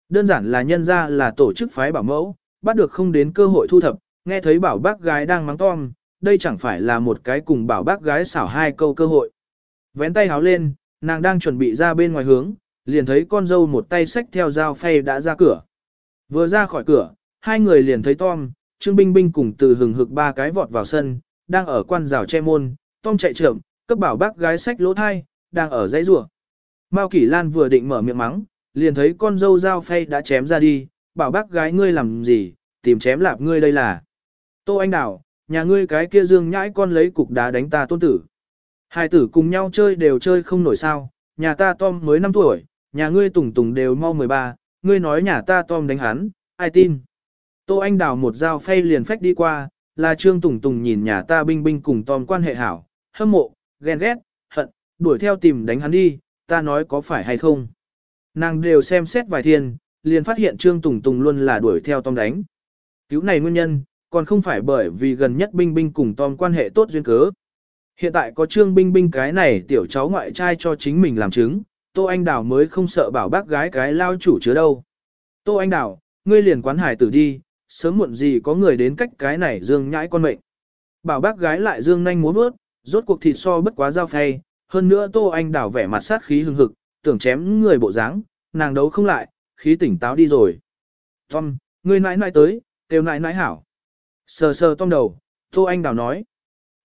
Đơn giản là nhân ra là tổ chức phái bảo mẫu, bắt được không đến cơ hội thu thập, nghe thấy bảo bác gái đang mắng Tom, đây chẳng phải là một cái cùng bảo bác gái xảo hai câu cơ hội. Vén tay háo lên, nàng đang chuẩn bị ra bên ngoài hướng, liền thấy con dâu một tay xách theo dao phay đã ra cửa. Vừa ra khỏi cửa, hai người liền thấy Tom, Trương Binh Binh cùng từ hừng hực ba cái vọt vào sân, đang ở quan rào che môn, Tom chạy trưởng, cấp bảo bác gái xách lỗ thai, đang ở dãy rủa. Mao Kỷ Lan vừa định mở miệng mắng, liền thấy con dâu dao phay đã chém ra đi, bảo bác gái ngươi làm gì, tìm chém lạp ngươi đây là. Tô Anh Đào, nhà ngươi cái kia dương nhãi con lấy cục đá đánh ta tôn tử. Hai tử cùng nhau chơi đều chơi không nổi sao, nhà ta Tom mới 5 tuổi, nhà ngươi tùng tùng đều mau 13, ngươi nói nhà ta Tom đánh hắn, ai tin. Tô Anh Đào một dao phay liền phách đi qua, là Trương Tùng Tùng nhìn nhà ta binh binh cùng Tom quan hệ hảo, hâm mộ, ghen ghét, hận, đuổi theo tìm đánh hắn đi, ta nói có phải hay không. Nàng đều xem xét vài thiên, liền phát hiện Trương Tùng Tùng luôn là đuổi theo Tom đánh. Cứu này nguyên nhân, còn không phải bởi vì gần nhất binh binh cùng Tom quan hệ tốt duyên cớ. Hiện tại có Trương Binh Binh cái này tiểu cháu ngoại trai cho chính mình làm chứng, Tô Anh Đào mới không sợ bảo bác gái cái lao chủ chứa đâu. Tô Anh Đào, ngươi liền quán hải tử đi, sớm muộn gì có người đến cách cái này dương nhãi con mệnh. Bảo bác gái lại dương nhanh muốn bước, rốt cuộc thịt so bất quá giao phay, hơn nữa Tô Anh Đào vẻ mặt sát khí hừng hực, tưởng chém người bộ dáng, nàng đấu không lại, khí tỉnh táo đi rồi. Tom, ngươi nãi nãi tới, kêu nãi nãi hảo. Sờ sờ Tom đầu, Tô Anh Đào nói.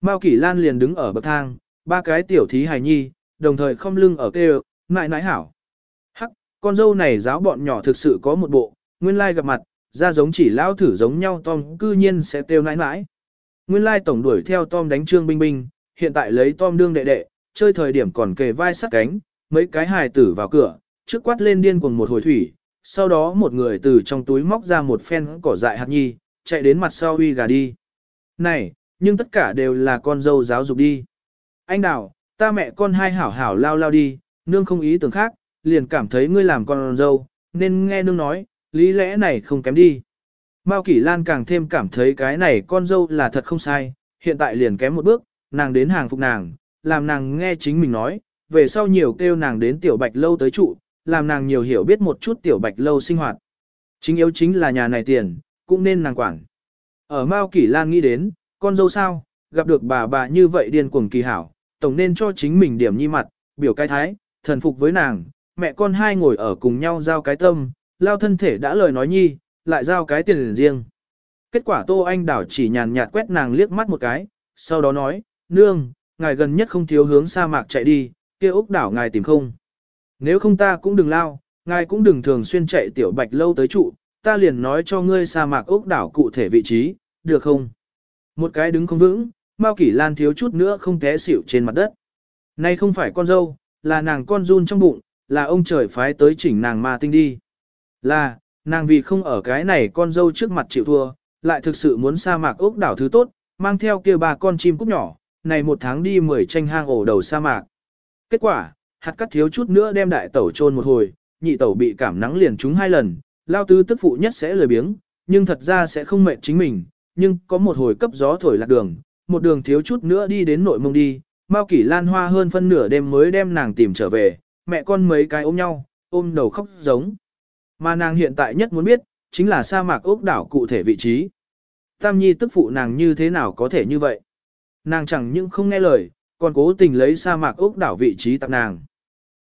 Mao Kỷ Lan liền đứng ở bậc thang, ba cái tiểu thí hài nhi, đồng thời không lưng ở kêu, nãi nãi hảo. Hắc, con dâu này giáo bọn nhỏ thực sự có một bộ, nguyên lai gặp mặt, ra giống chỉ lao thử giống nhau Tom cư nhiên sẽ kêu nãi nãi. Nguyên lai tổng đuổi theo Tom đánh Trương Binh Binh, hiện tại lấy Tom đương đệ đệ, chơi thời điểm còn kề vai sát cánh, mấy cái hài tử vào cửa, trước quát lên điên cuồng một hồi thủy, sau đó một người từ trong túi móc ra một phen cỏ dại hạt nhi, chạy đến mặt sau uy gà đi. Này, nhưng tất cả đều là con dâu giáo dục đi. Anh đào, ta mẹ con hai hảo hảo lao lao đi, nương không ý tưởng khác, liền cảm thấy ngươi làm con dâu, nên nghe nương nói, lý lẽ này không kém đi. Mao Kỷ Lan càng thêm cảm thấy cái này con dâu là thật không sai, hiện tại liền kém một bước, nàng đến hàng phục nàng, làm nàng nghe chính mình nói, về sau nhiều kêu nàng đến tiểu bạch lâu tới trụ, làm nàng nhiều hiểu biết một chút tiểu bạch lâu sinh hoạt. Chính yếu chính là nhà này tiền, cũng nên nàng quản. Ở Mao Kỷ Lan nghĩ đến, con dâu sao, gặp được bà bà như vậy điên cuồng kỳ hảo, tổng nên cho chính mình điểm nhi mặt, biểu cái thái, thần phục với nàng, mẹ con hai ngồi ở cùng nhau giao cái tâm, lao thân thể đã lời nói nhi, lại giao cái tiền riêng. Kết quả Tô Anh Đảo chỉ nhàn nhạt quét nàng liếc mắt một cái, sau đó nói, nương, ngài gần nhất không thiếu hướng sa mạc chạy đi, kia úc đảo ngài tìm không. Nếu không ta cũng đừng lao, ngài cũng đừng thường xuyên chạy tiểu bạch lâu tới trụ, ta liền nói cho ngươi sa mạc úc đảo cụ thể vị trí, được không? Một cái đứng không vững, Mao Kỷ Lan thiếu chút nữa không té xỉu trên mặt đất. Nay không phải con dâu, là nàng con run trong bụng, là ông trời phái tới chỉnh nàng ma tinh đi. Là, nàng vì không ở cái này con dâu trước mặt chịu thua, lại thực sự muốn sa mạc ốc đảo thứ tốt, mang theo kia ba con chim cúc nhỏ, này một tháng đi mười tranh hang ổ đầu sa mạc. Kết quả, hạt cắt thiếu chút nữa đem đại tẩu trôn một hồi, nhị tẩu bị cảm nắng liền trúng hai lần, lao tứ tức phụ nhất sẽ lười biếng, nhưng thật ra sẽ không mệt chính mình, nhưng có một hồi cấp gió thổi lạc đường, một đường thiếu chút nữa đi đến nội mông đi, Mao Kỷ Lan Hoa hơn phân nửa đêm mới đem nàng tìm trở về, mẹ con mấy cái ôm nhau, ôm đầu khóc giống. Mà nàng hiện tại nhất muốn biết, chính là sa mạc ốc đảo cụ thể vị trí. Tam Nhi tức phụ nàng như thế nào có thể như vậy? Nàng chẳng những không nghe lời, còn cố tình lấy sa mạc ốc đảo vị trí tặng nàng.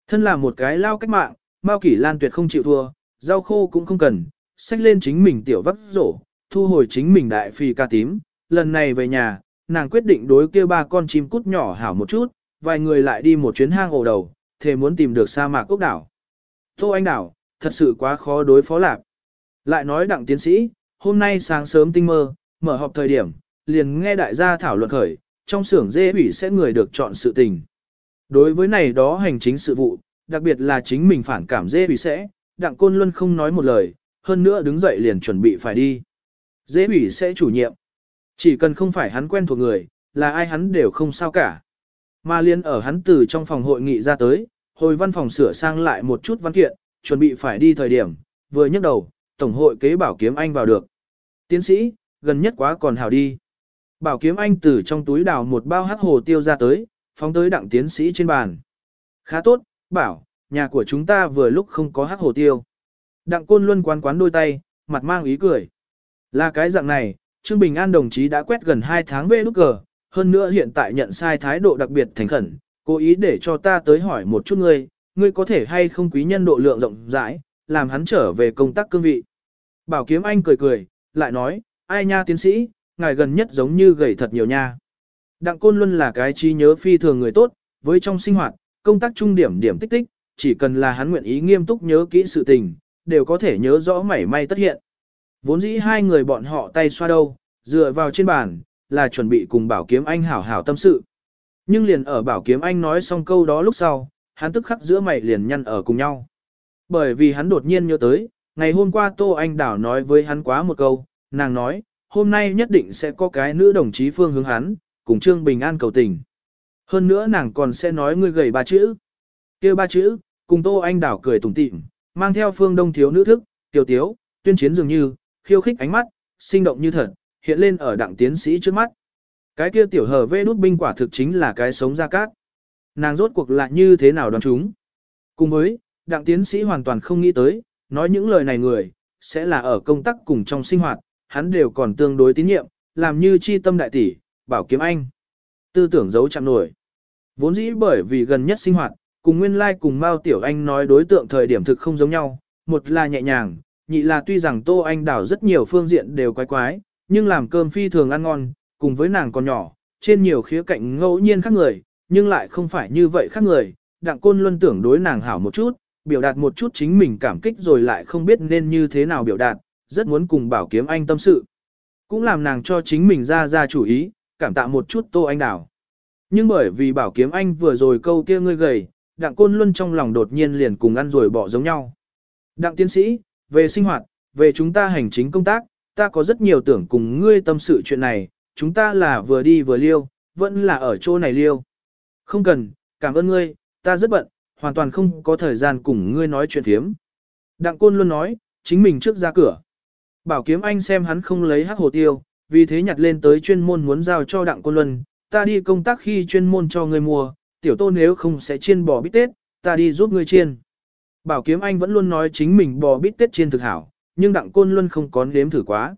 Thân là một cái lao cách mạng, Mao Kỷ Lan tuyệt không chịu thua, rau khô cũng không cần, xách lên chính mình tiểu vắt rổ, thu hồi chính mình đại phi ca tím, lần này về nhà, nàng quyết định đối kia ba con chim cút nhỏ hảo một chút, vài người lại đi một chuyến hang ổ đầu, thề muốn tìm được sa mạc ốc đảo. Tô Anh Đảo, thật sự quá khó đối phó lạc. Lại nói đặng tiến sĩ, hôm nay sáng sớm tinh mơ, mở họp thời điểm, liền nghe đại gia thảo luận khởi, trong xưởng dê ủy sẽ người được chọn sự tình. Đối với này đó hành chính sự vụ, đặc biệt là chính mình phản cảm dê ủy sẽ, đặng côn luân không nói một lời, hơn nữa đứng dậy liền chuẩn bị phải đi. Dê ủy sẽ chủ nhiệm. Chỉ cần không phải hắn quen thuộc người, là ai hắn đều không sao cả. Mà liên ở hắn từ trong phòng hội nghị ra tới, hồi văn phòng sửa sang lại một chút văn kiện, chuẩn bị phải đi thời điểm, vừa nhấc đầu, tổng hội kế bảo kiếm anh vào được. Tiến sĩ, gần nhất quá còn hảo đi. Bảo kiếm anh từ trong túi đào một bao hắc hồ tiêu ra tới, phóng tới đặng tiến sĩ trên bàn. Khá tốt, bảo, nhà của chúng ta vừa lúc không có hắc hồ tiêu. Đặng côn luôn quán quán đôi tay, mặt mang ý cười. Là cái dạng này, Trương Bình An đồng chí đã quét gần 2 tháng về nút cờ, hơn nữa hiện tại nhận sai thái độ đặc biệt thành khẩn, cố ý để cho ta tới hỏi một chút ngươi, ngươi có thể hay không quý nhân độ lượng rộng rãi, làm hắn trở về công tác cương vị. Bảo kiếm anh cười cười, lại nói, ai nha tiến sĩ, ngài gần nhất giống như gầy thật nhiều nha. Đặng Côn Luân là cái trí nhớ phi thường người tốt, với trong sinh hoạt, công tác trung điểm điểm tích tích, chỉ cần là hắn nguyện ý nghiêm túc nhớ kỹ sự tình, đều có thể nhớ rõ mảy may tất hiện. Vốn dĩ hai người bọn họ tay xoa đâu, dựa vào trên bàn, là chuẩn bị cùng Bảo Kiếm Anh hảo hảo tâm sự. Nhưng liền ở Bảo Kiếm Anh nói xong câu đó lúc sau, hắn tức khắc giữa mày liền nhăn ở cùng nhau. Bởi vì hắn đột nhiên nhớ tới, ngày hôm qua Tô Anh Đảo nói với hắn quá một câu, nàng nói, hôm nay nhất định sẽ có cái nữ đồng chí phương hướng hắn, cùng Trương Bình An cầu tình. Hơn nữa nàng còn sẽ nói ngươi gầy ba chữ. kia ba chữ, cùng Tô Anh Đảo cười tủm tỉm, mang theo phương đông thiếu nữ thức, tiểu tiếu, tuyên chiến dường như, khiêu khích ánh mắt, sinh động như thật, hiện lên ở đặng tiến sĩ trước mắt. Cái kia tiểu hờ vê nút binh quả thực chính là cái sống ra cát. Nàng rốt cuộc lại như thế nào đoán chúng. Cùng với, đặng tiến sĩ hoàn toàn không nghĩ tới, nói những lời này người, sẽ là ở công tác cùng trong sinh hoạt, hắn đều còn tương đối tín nhiệm, làm như chi tâm đại tỷ, bảo kiếm anh. Tư tưởng giấu chạm nổi. Vốn dĩ bởi vì gần nhất sinh hoạt, cùng nguyên lai like cùng Mao Tiểu Anh nói đối tượng thời điểm thực không giống nhau, một là nhẹ nhàng, nhị là tuy rằng Tô Anh đảo rất nhiều phương diện đều quái quái, nhưng làm cơm phi thường ăn ngon, cùng với nàng còn nhỏ, trên nhiều khía cạnh ngẫu nhiên khác người, nhưng lại không phải như vậy khác người, đặng côn luân tưởng đối nàng hảo một chút, biểu đạt một chút chính mình cảm kích rồi lại không biết nên như thế nào biểu đạt, rất muốn cùng bảo kiếm anh tâm sự. Cũng làm nàng cho chính mình ra ra chủ ý, cảm tạ một chút tô anh đảo. Nhưng bởi vì bảo kiếm anh vừa rồi câu kia ngươi gầy, đặng côn luân trong lòng đột nhiên liền cùng ăn rồi bỏ giống nhau. Đặng tiến sĩ, về sinh hoạt, về chúng ta hành chính công tác, ta có rất nhiều tưởng cùng ngươi tâm sự chuyện này, chúng ta là vừa đi vừa liêu, vẫn là ở chỗ này liêu. Không cần, cảm ơn ngươi, ta rất bận, hoàn toàn không có thời gian cùng ngươi nói chuyện thiếm. Đặng Côn luôn nói, chính mình trước ra cửa. Bảo kiếm anh xem hắn không lấy hắc hồ tiêu, vì thế nhặt lên tới chuyên môn muốn giao cho Đặng Côn Luân, ta đi công tác khi chuyên môn cho ngươi mua, tiểu tô nếu không sẽ chiên bò bít tết, ta đi giúp ngươi chiên. Bảo Kiếm Anh vẫn luôn nói chính mình bò bít tết trên thực hảo, nhưng Đặng Côn Luân không có nếm thử quá.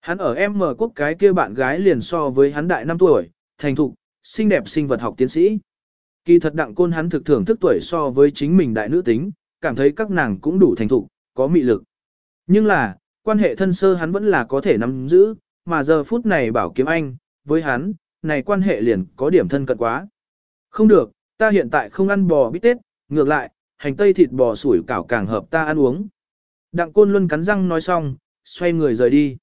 Hắn ở em mở quốc cái kia bạn gái liền so với hắn đại 5 tuổi, thành thục, xinh đẹp sinh vật học tiến sĩ. Kỳ thật Đặng Côn hắn thực thưởng thức tuổi so với chính mình đại nữ tính, cảm thấy các nàng cũng đủ thành thục, có mị lực. Nhưng là, quan hệ thân sơ hắn vẫn là có thể nắm giữ, mà giờ phút này Bảo Kiếm Anh, với hắn, này quan hệ liền có điểm thân cận quá. Không được, ta hiện tại không ăn bò bít tết, ngược lại, hành tây thịt bò sủi cảo càng hợp ta ăn uống. Đặng côn luôn cắn răng nói xong, xoay người rời đi.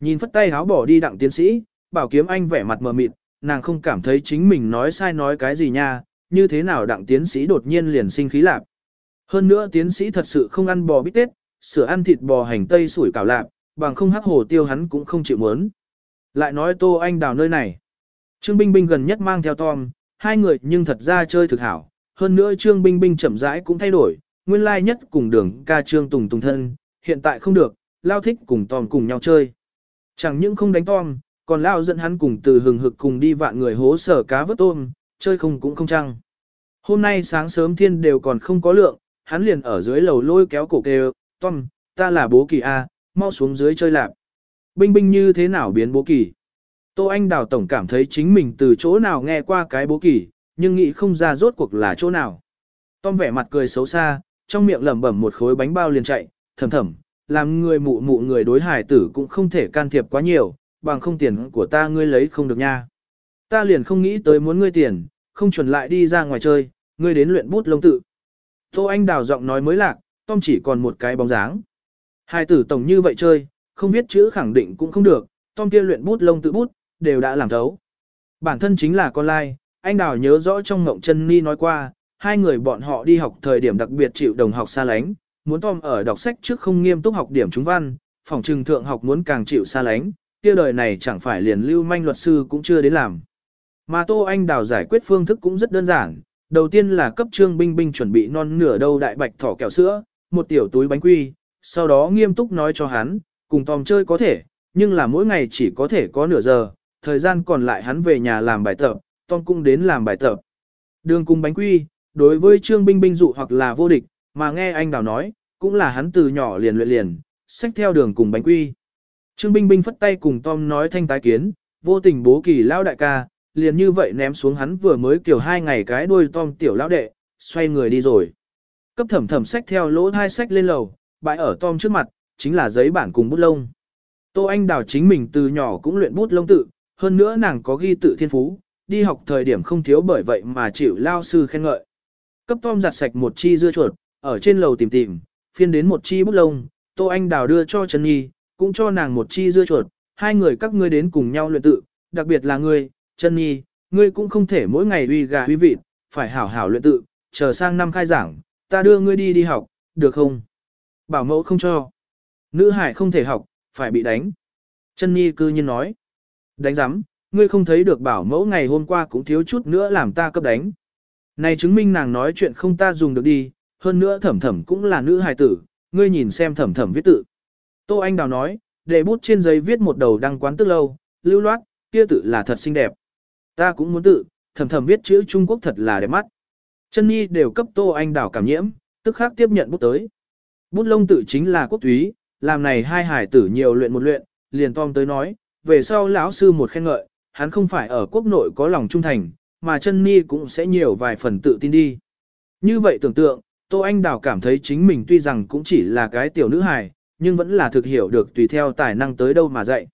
Nhìn phất tay háo bỏ đi đặng tiến sĩ, bảo kiếm anh vẻ mặt mờ mịt, nàng không cảm thấy chính mình nói sai nói cái gì nha, như thế nào đặng tiến sĩ đột nhiên liền sinh khí lạp. Hơn nữa tiến sĩ thật sự không ăn bò bít tết, sửa ăn thịt bò hành tây sủi cảo lạp, bằng không hắc hồ tiêu hắn cũng không chịu muốn. Lại nói tô anh đào nơi này. Trương Binh Binh gần nhất mang theo Tom, hai người nhưng thật ra chơi thực hảo. Hơn nữa Trương Binh Binh chậm rãi cũng thay đổi, nguyên lai nhất cùng đường ca Trương Tùng Tùng thân, hiện tại không được, Lao thích cùng Tom cùng nhau chơi. Chẳng những không đánh Tom, còn Lao dẫn hắn cùng từ hừng hực cùng đi vạn người hố sở cá vớt tôm, chơi không cũng không chăng. Hôm nay sáng sớm thiên đều còn không có lượng, hắn liền ở dưới lầu lôi kéo cổ kêu, Tom, ta là bố kỳ A, mau xuống dưới chơi lạp. Binh binh như thế nào biến bố kỳ? Tô Anh Đào Tổng cảm thấy chính mình từ chỗ nào nghe qua cái bố kỳ, nhưng nghĩ không ra rốt cuộc là chỗ nào. Tom vẻ mặt cười xấu xa, trong miệng lẩm bẩm một khối bánh bao liền chạy, thầm thầm, làm người mụ mụ người đối hải tử cũng không thể can thiệp quá nhiều, bằng không tiền của ta ngươi lấy không được nha. Ta liền không nghĩ tới muốn ngươi tiền, không chuẩn lại đi ra ngoài chơi, ngươi đến luyện bút lông tự. Tô Anh Đào giọng nói mới lạc, Tom chỉ còn một cái bóng dáng. Hai tử tổng như vậy chơi, không viết chữ khẳng định cũng không được, Tom kia luyện bút lông tự bút, đều đã làm thấu. Bản thân chính là con lai, anh Đào nhớ rõ trong ngộng chân ni nói qua, hai người bọn họ đi học thời điểm đặc biệt chịu đồng học xa lánh, muốn Tom ở đọc sách trước không nghiêm túc học điểm chúng văn, phòng trừng thượng học muốn càng chịu xa lánh, kia đời này chẳng phải liền lưu manh luật sư cũng chưa đến làm. Mà Tô Anh Đào giải quyết phương thức cũng rất đơn giản, đầu tiên là cấp trương binh binh chuẩn bị non nửa đâu đại bạch thỏ kẹo sữa, một tiểu túi bánh quy, sau đó nghiêm túc nói cho hắn, cùng Tom chơi có thể, nhưng là mỗi ngày chỉ có thể có nửa giờ, thời gian còn lại hắn về nhà làm bài tập, Tom cũng đến làm bài tập. Đường cùng bánh quy, đối với Trương Binh Binh dụ hoặc là vô địch, mà nghe anh Đào nói, cũng là hắn từ nhỏ liền luyện liền, xách theo đường cùng bánh quy. Trương Binh Binh phất tay cùng Tom nói thanh tái kiến, vô tình bố kỳ lao đại ca, liền như vậy ném xuống hắn vừa mới kiểu hai ngày cái đuôi Tom tiểu lão đệ, xoay người đi rồi. Cấp thẩm thẩm xách theo lỗ hai sách lên lầu, bãi ở Tom trước mặt, chính là giấy bản cùng bút lông. Tô Anh Đào chính mình từ nhỏ cũng luyện bút lông tự, hơn nữa nàng có ghi tự thiên phú, đi học thời điểm không thiếu bởi vậy mà chịu lao sư khen ngợi. Cấp Tom giặt sạch một chi dưa chuột, ở trên lầu tìm tìm, phiên đến một chi bút lông, Tô Anh Đào đưa cho Trần Nhi, cũng cho nàng một chi dưa chuột, hai người các ngươi đến cùng nhau luyện tự, đặc biệt là ngươi, Trần Nhi, ngươi cũng không thể mỗi ngày uy gà uy vịt, phải hảo hảo luyện tự, chờ sang năm khai giảng, ta đưa ngươi đi đi học, được không? Bảo mẫu không cho. Nữ hải không thể học, phải bị đánh. Trần Nhi cư nhiên nói. Đánh giám, ngươi không thấy được bảo mẫu ngày hôm qua cũng thiếu chút nữa làm ta cấp đánh. Này chứng minh nàng nói chuyện không ta dùng được đi, hơn nữa thẩm thẩm cũng là nữ hài tử, ngươi nhìn xem thẩm thẩm viết tự. Tô Anh Đào nói, để bút trên giấy viết một đầu đăng quán tức lâu, lưu loát, kia tự là thật xinh đẹp. Ta cũng muốn tự, thẩm thẩm viết chữ Trung Quốc thật là đẹp mắt. Chân Nhi đều cấp Tô Anh Đào cảm nhiễm, tức khắc tiếp nhận bút tới. Bút lông tự chính là quốc túy, làm này hai hải tử nhiều luyện một luyện, liền Tom tới nói, về sau lão sư một khen ngợi, hắn không phải ở quốc nội có lòng trung thành, mà chân ni cũng sẽ nhiều vài phần tự tin đi. Như vậy tưởng tượng, Tô Anh Đào cảm thấy chính mình tuy rằng cũng chỉ là cái tiểu nữ hài, nhưng vẫn là thực hiểu được tùy theo tài năng tới đâu mà dạy.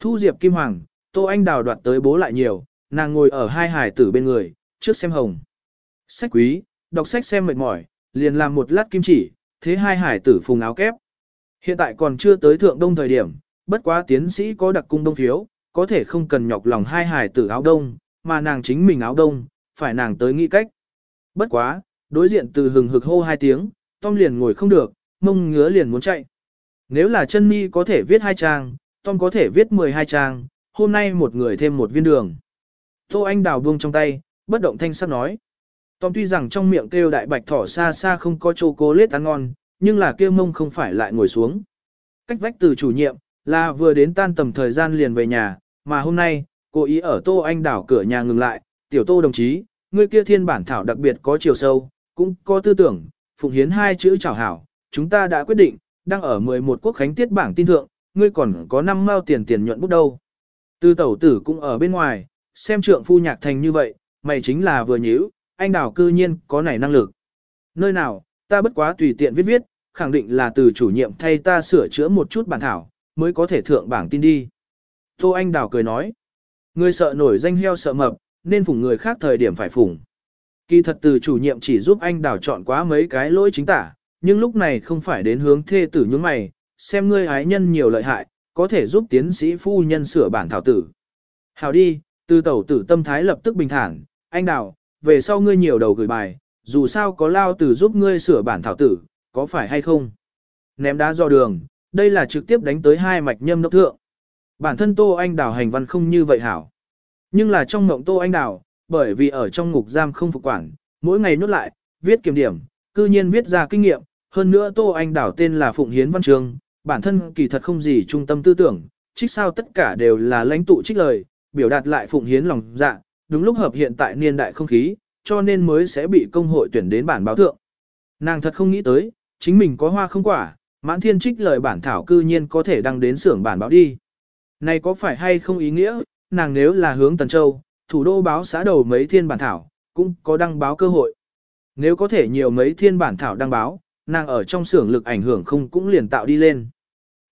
Thu Diệp Kim Hoàng, Tô Anh Đào đoạt tới bố lại nhiều, nàng ngồi ở hai hài tử bên người, trước xem hồng. Sách quý, đọc sách xem mệt mỏi, liền làm một lát kim chỉ, thế hai hải tử phùng áo kép. Hiện tại còn chưa tới thượng đông thời điểm, bất quá tiến sĩ có đặc cung đông phiếu, có thể không cần nhọc lòng hai hải tử áo đông, mà nàng chính mình áo đông, phải nàng tới nghĩ cách. Bất quá, đối diện từ hừng hực hô hai tiếng, Tom liền ngồi không được, mông ngứa liền muốn chạy. Nếu là chân mi có thể viết hai trang, Tom có thể viết 12 trang, hôm nay một người thêm một viên đường. Tô Anh đào buông trong tay, bất động thanh sắc nói. Tom tuy rằng trong miệng kêu đại bạch thỏ xa xa không có chỗ cố lết ăn ngon, nhưng là kêu mông không phải lại ngồi xuống. Cách vách từ chủ nhiệm, là vừa đến tan tầm thời gian liền về nhà, mà hôm nay, cô ý ở Tô Anh đảo cửa nhà ngừng lại, tiểu Tô đồng chí, ngươi kia thiên bản thảo đặc biệt có chiều sâu, cũng có tư tưởng, phụng hiến hai chữ chào hảo, chúng ta đã quyết định, đang ở 11 quốc khánh tiết bảng tin thượng, ngươi còn có 5 mao tiền tiền nhuận bút đâu. Tư tẩu tử cũng ở bên ngoài, xem trượng phu nhạc thành như vậy, mày chính là vừa nhíu, anh đảo cư nhiên có nảy năng lực. Nơi nào, ta bất quá tùy tiện viết viết, khẳng định là từ chủ nhiệm thay ta sửa chữa một chút bản thảo, mới có thể thượng bảng tin đi. Tô Anh Đào cười nói, người sợ nổi danh heo sợ mập, nên phủng người khác thời điểm phải phủng. Kỳ thật từ chủ nhiệm chỉ giúp anh Đào chọn quá mấy cái lỗi chính tả, nhưng lúc này không phải đến hướng thê tử nhướng mày, xem ngươi ái nhân nhiều lợi hại, có thể giúp tiến sĩ phu nhân sửa bản thảo tử. Hào đi, từ tẩu tử tâm thái lập tức bình thản, anh Đào, về sau ngươi nhiều đầu gửi bài, dù sao có lao tử giúp ngươi sửa bản thảo tử, có phải hay không? Ném đá do đường, đây là trực tiếp đánh tới hai mạch nhâm đốc thượng. Bản thân Tô Anh Đào hành văn không như vậy hảo. Nhưng là trong mộng Tô Anh Đào, bởi vì ở trong ngục giam không phục quản, mỗi ngày nốt lại, viết kiểm điểm, cư nhiên viết ra kinh nghiệm, hơn nữa Tô Anh Đào tên là Phụng Hiến Văn Trường, bản thân kỳ thật không gì trung tâm tư tưởng, trích sao tất cả đều là lãnh tụ trích lời, biểu đạt lại Phụng Hiến lòng dạ, đúng lúc hợp hiện tại niên đại không khí, cho nên mới sẽ bị công hội tuyển đến bản báo thượng. Nàng thật không nghĩ tới, chính mình có hoa không quả, mãn thiên trích lời bản thảo cư nhiên có thể đăng đến xưởng bản báo đi. Này có phải hay không ý nghĩa, nàng nếu là hướng Tần Châu, thủ đô báo xã đầu mấy thiên bản thảo, cũng có đăng báo cơ hội. Nếu có thể nhiều mấy thiên bản thảo đăng báo, nàng ở trong xưởng lực ảnh hưởng không cũng liền tạo đi lên.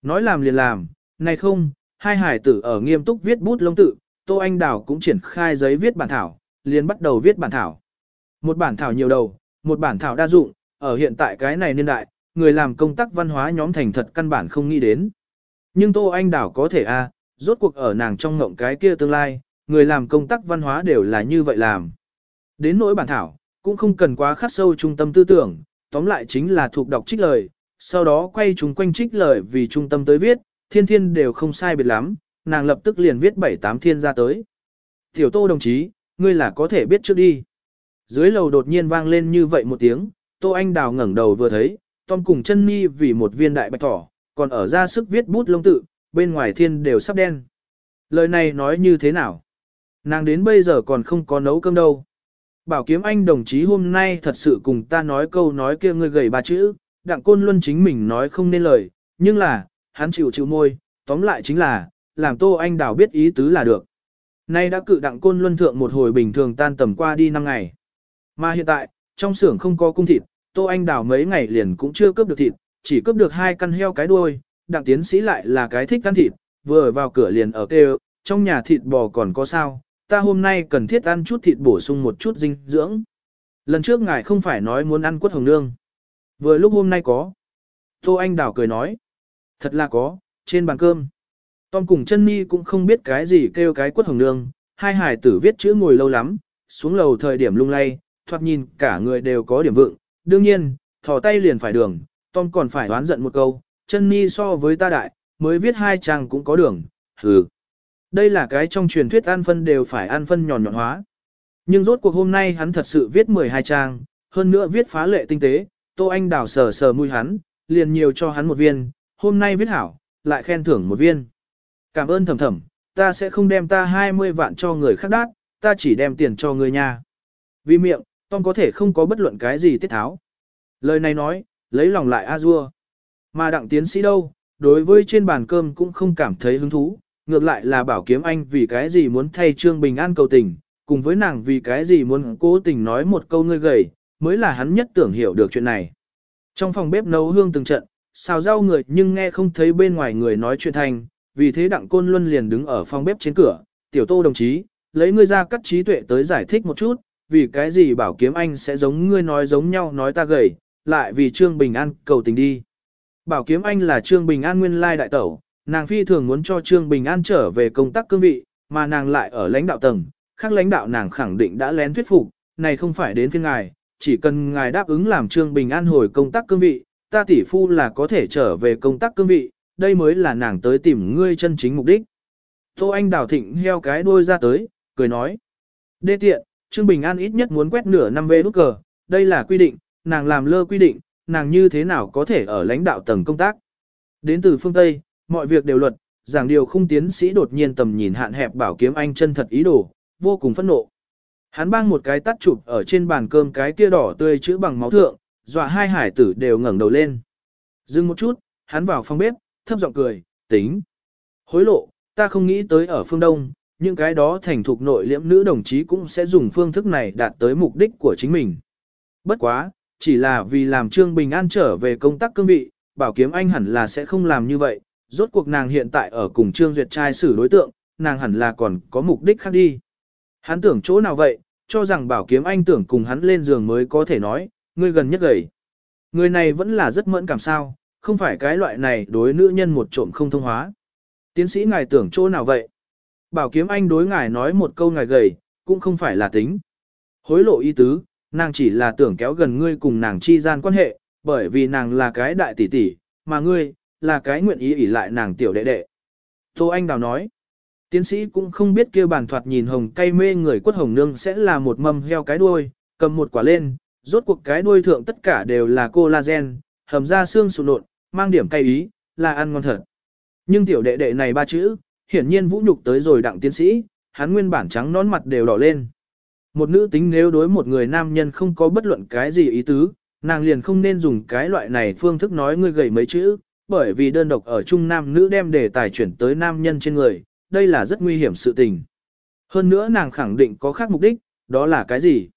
Nói làm liền làm, này không, hai hải tử ở nghiêm túc viết bút lông tự, Tô Anh Đào cũng triển khai giấy viết bản thảo, liền bắt đầu viết bản thảo. Một bản thảo nhiều đầu, một bản thảo đa dụng, ở hiện tại cái này niên đại, người làm công tác văn hóa nhóm thành thật căn bản không nghĩ đến. Nhưng Tô Anh Đảo có thể a, à, rốt cuộc ở nàng trong ngộng cái kia tương lai, người làm công tác văn hóa đều là như vậy làm. Đến nỗi bản thảo, cũng không cần quá khắc sâu trung tâm tư tưởng, tóm lại chính là thuộc đọc trích lời, sau đó quay chúng quanh trích lời vì trung tâm tới viết, thiên thiên đều không sai biệt lắm, nàng lập tức liền viết bảy tám thiên ra tới. Tiểu tô đồng chí, ngươi là có thể biết trước đi. Dưới lầu đột nhiên vang lên như vậy một tiếng, Tô Anh Đào ngẩng đầu vừa thấy, Tom cùng chân mi vì một viên đại bạch thỏ, còn ở ra sức viết bút lông tự, bên ngoài thiên đều sắp đen. Lời này nói như thế nào? Nàng đến bây giờ còn không có nấu cơm đâu. Bảo kiếm anh đồng chí hôm nay thật sự cùng ta nói câu nói kia ngươi gầy ba chữ, đặng côn luân chính mình nói không nên lời, nhưng là, hắn chịu chịu môi, tóm lại chính là, làm tô anh đào biết ý tứ là được. Nay đã cự đặng côn luân thượng một hồi bình thường tan tầm qua đi năm ngày. Mà hiện tại, trong xưởng không có cung thịt, Tô Anh Đào mấy ngày liền cũng chưa cướp được thịt, chỉ cướp được hai căn heo cái đuôi, đặng tiến sĩ lại là cái thích ăn thịt, vừa vào cửa liền ở kêu, trong nhà thịt bò còn có sao, ta hôm nay cần thiết ăn chút thịt bổ sung một chút dinh dưỡng. Lần trước ngài không phải nói muốn ăn quất hồng nương. Vừa lúc hôm nay có. Tô Anh Đào cười nói. Thật là có, trên bàn cơm. Tom cùng chân mi cũng không biết cái gì kêu cái quất hồng nương, hai hải tử viết chữ ngồi lâu lắm, xuống lầu thời điểm lung lay, thoạt nhìn cả người đều có điểm vượng, đương nhiên, thò tay liền phải đường, Tom còn phải đoán giận một câu, chân mi so với ta đại, mới viết hai trang cũng có đường, hừ. Đây là cái trong truyền thuyết ăn phân đều phải ăn phân nhọn nhọn hóa. Nhưng rốt cuộc hôm nay hắn thật sự viết 12 trang, hơn nữa viết phá lệ tinh tế, Tô Anh đảo sờ sờ mũi hắn, liền nhiều cho hắn một viên, hôm nay viết hảo, lại khen thưởng một viên. Cảm ơn thầm thầm, ta sẽ không đem ta 20 vạn cho người khác đát, ta chỉ đem tiền cho người nhà. Vì miệng, Tom có thể không có bất luận cái gì tiết tháo. Lời này nói, lấy lòng lại a dua. Mà đặng tiến sĩ đâu, đối với trên bàn cơm cũng không cảm thấy hứng thú, ngược lại là bảo kiếm anh vì cái gì muốn thay Trương Bình An cầu tình, cùng với nàng vì cái gì muốn cố tình nói một câu ngươi gầy, mới là hắn nhất tưởng hiểu được chuyện này. Trong phòng bếp nấu hương từng trận, xào rau người nhưng nghe không thấy bên ngoài người nói chuyện thành, vì thế đặng côn luân liền đứng ở phòng bếp trên cửa, tiểu tô đồng chí, lấy ngươi ra cắt trí tuệ tới giải thích một chút, vì cái gì bảo kiếm anh sẽ giống ngươi nói giống nhau nói ta gầy, lại vì Trương Bình An cầu tình đi. Bảo kiếm anh là Trương Bình An nguyên lai đại tẩu, nàng phi thường muốn cho Trương Bình An trở về công tác cương vị, mà nàng lại ở lãnh đạo tầng, khác lãnh đạo nàng khẳng định đã lén thuyết phục, này không phải đến phiên ngài, chỉ cần ngài đáp ứng làm Trương Bình An hồi công tác cương vị, ta tỷ phu là có thể trở về công tác cương vị, đây mới là nàng tới tìm ngươi chân chính mục đích. Tô Anh đào thịnh heo cái đôi ra tới, cười nói. Đê tiện, Trương Bình An ít nhất muốn quét nửa năm về nút cờ, đây là quy định, nàng làm lơ quy định, nàng như thế nào có thể ở lãnh đạo tầng công tác. Đến từ phương Tây, mọi việc đều luật, giảng điều không tiến sĩ đột nhiên tầm nhìn hạn hẹp bảo kiếm anh chân thật ý đồ, vô cùng phẫn nộ. Hắn bang một cái tắt chụp ở trên bàn cơm cái kia đỏ tươi chữ bằng máu thượng, dọa hai hải tử đều ngẩng đầu lên. Dừng một chút, hắn vào phòng bếp, thấp giọng cười, tính. Hối lộ, ta không nghĩ tới ở phương Đông, những cái đó thành thục nội liễm nữ đồng chí cũng sẽ dùng phương thức này đạt tới mục đích của chính mình. Bất quá, chỉ là vì làm Trương Bình An trở về công tác cương vị, bảo kiếm anh hẳn là sẽ không làm như vậy, rốt cuộc nàng hiện tại ở cùng Trương Duyệt trai xử đối tượng, nàng hẳn là còn có mục đích khác đi. Hắn tưởng chỗ nào vậy, cho rằng bảo kiếm anh tưởng cùng hắn lên giường mới có thể nói, ngươi gần nhất gầy. Người này vẫn là rất mẫn cảm sao, không phải cái loại này đối nữ nhân một trộm không thông hóa. Tiến sĩ ngài tưởng chỗ nào vậy? Bảo kiếm anh đối ngài nói một câu ngài gầy, cũng không phải là tính. Hối lộ ý tứ, nàng chỉ là tưởng kéo gần ngươi cùng nàng chi gian quan hệ, bởi vì nàng là cái đại tỷ tỷ, mà ngươi, là cái nguyện ý ỷ lại nàng tiểu đệ đệ. Tô Anh Đào nói, tiến sĩ cũng không biết kia bản thoạt nhìn hồng cay mê người quất hồng nương sẽ là một mâm heo cái đuôi, cầm một quả lên, rốt cuộc cái đuôi thượng tất cả đều là collagen, hầm ra xương sụn nộn, mang điểm cay ý, là ăn ngon thật. Nhưng tiểu đệ đệ này ba chữ, hiển nhiên vũ nhục tới rồi đặng tiến sĩ, hắn nguyên bản trắng nón mặt đều đỏ lên. Một nữ tính nếu đối một người nam nhân không có bất luận cái gì ý tứ, nàng liền không nên dùng cái loại này phương thức nói ngươi gầy mấy chữ, bởi vì đơn độc ở chung nam nữ đem đề tài chuyển tới nam nhân trên người, đây là rất nguy hiểm sự tình. Hơn nữa nàng khẳng định có khác mục đích, đó là cái gì?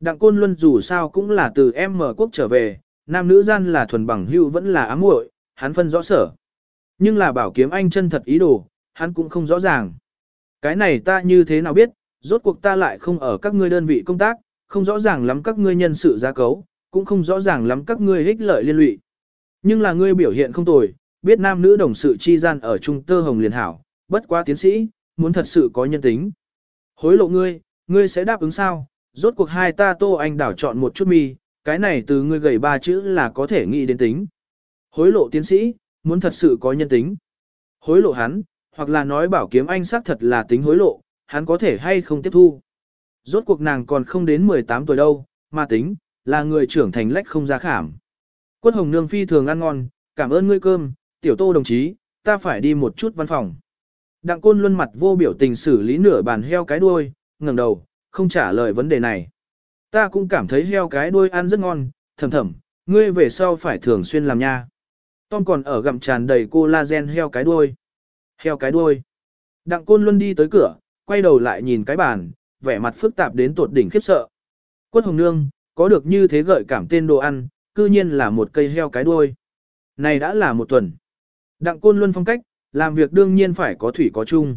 Đặng Côn Luân dù sao cũng là từ em mở quốc trở về, nam nữ gian là thuần bằng hữu vẫn là ám muội, hắn phân rõ sở. Nhưng là bảo kiếm anh chân thật ý đồ, hắn cũng không rõ ràng. Cái này ta như thế nào biết, rốt cuộc ta lại không ở các ngươi đơn vị công tác, không rõ ràng lắm các ngươi nhân sự gia cấu, cũng không rõ ràng lắm các ngươi ích lợi liên lụy. Nhưng là ngươi biểu hiện không tồi, biết nam nữ đồng sự chi gian ở trung tơ hồng liền hảo, bất quá tiến sĩ, muốn thật sự có nhân tính. Hối lộ ngươi, ngươi sẽ đáp ứng sao? Rốt cuộc hai ta tô anh đảo chọn một chút mi, cái này từ ngươi gầy ba chữ là có thể nghĩ đến tính. Hối lộ tiến sĩ, muốn thật sự có nhân tính. Hối lộ hắn, hoặc là nói bảo kiếm anh xác thật là tính hối lộ, hắn có thể hay không tiếp thu. Rốt cuộc nàng còn không đến 18 tuổi đâu, mà tính, là người trưởng thành lách không ra khảm. Quất hồng nương phi thường ăn ngon, cảm ơn ngươi cơm, tiểu tô đồng chí, ta phải đi một chút văn phòng. Đặng côn luân mặt vô biểu tình xử lý nửa bàn heo cái đuôi, ngẩng đầu, không trả lời vấn đề này. Ta cũng cảm thấy heo cái đuôi ăn rất ngon, thầm thầm, ngươi về sau phải thường xuyên làm nha. Tom còn ở gặm tràn đầy collagen heo cái đuôi. Heo cái đuôi. Đặng côn luân đi tới cửa, quay đầu lại nhìn cái bàn, vẻ mặt phức tạp đến tột đỉnh khiếp sợ. Quất hồng nương, có được như thế gợi cảm tên đồ ăn, cư nhiên là một cây heo cái đuôi. Này đã là một tuần. Đặng côn luân phong cách, làm việc đương nhiên phải có thủy có chung.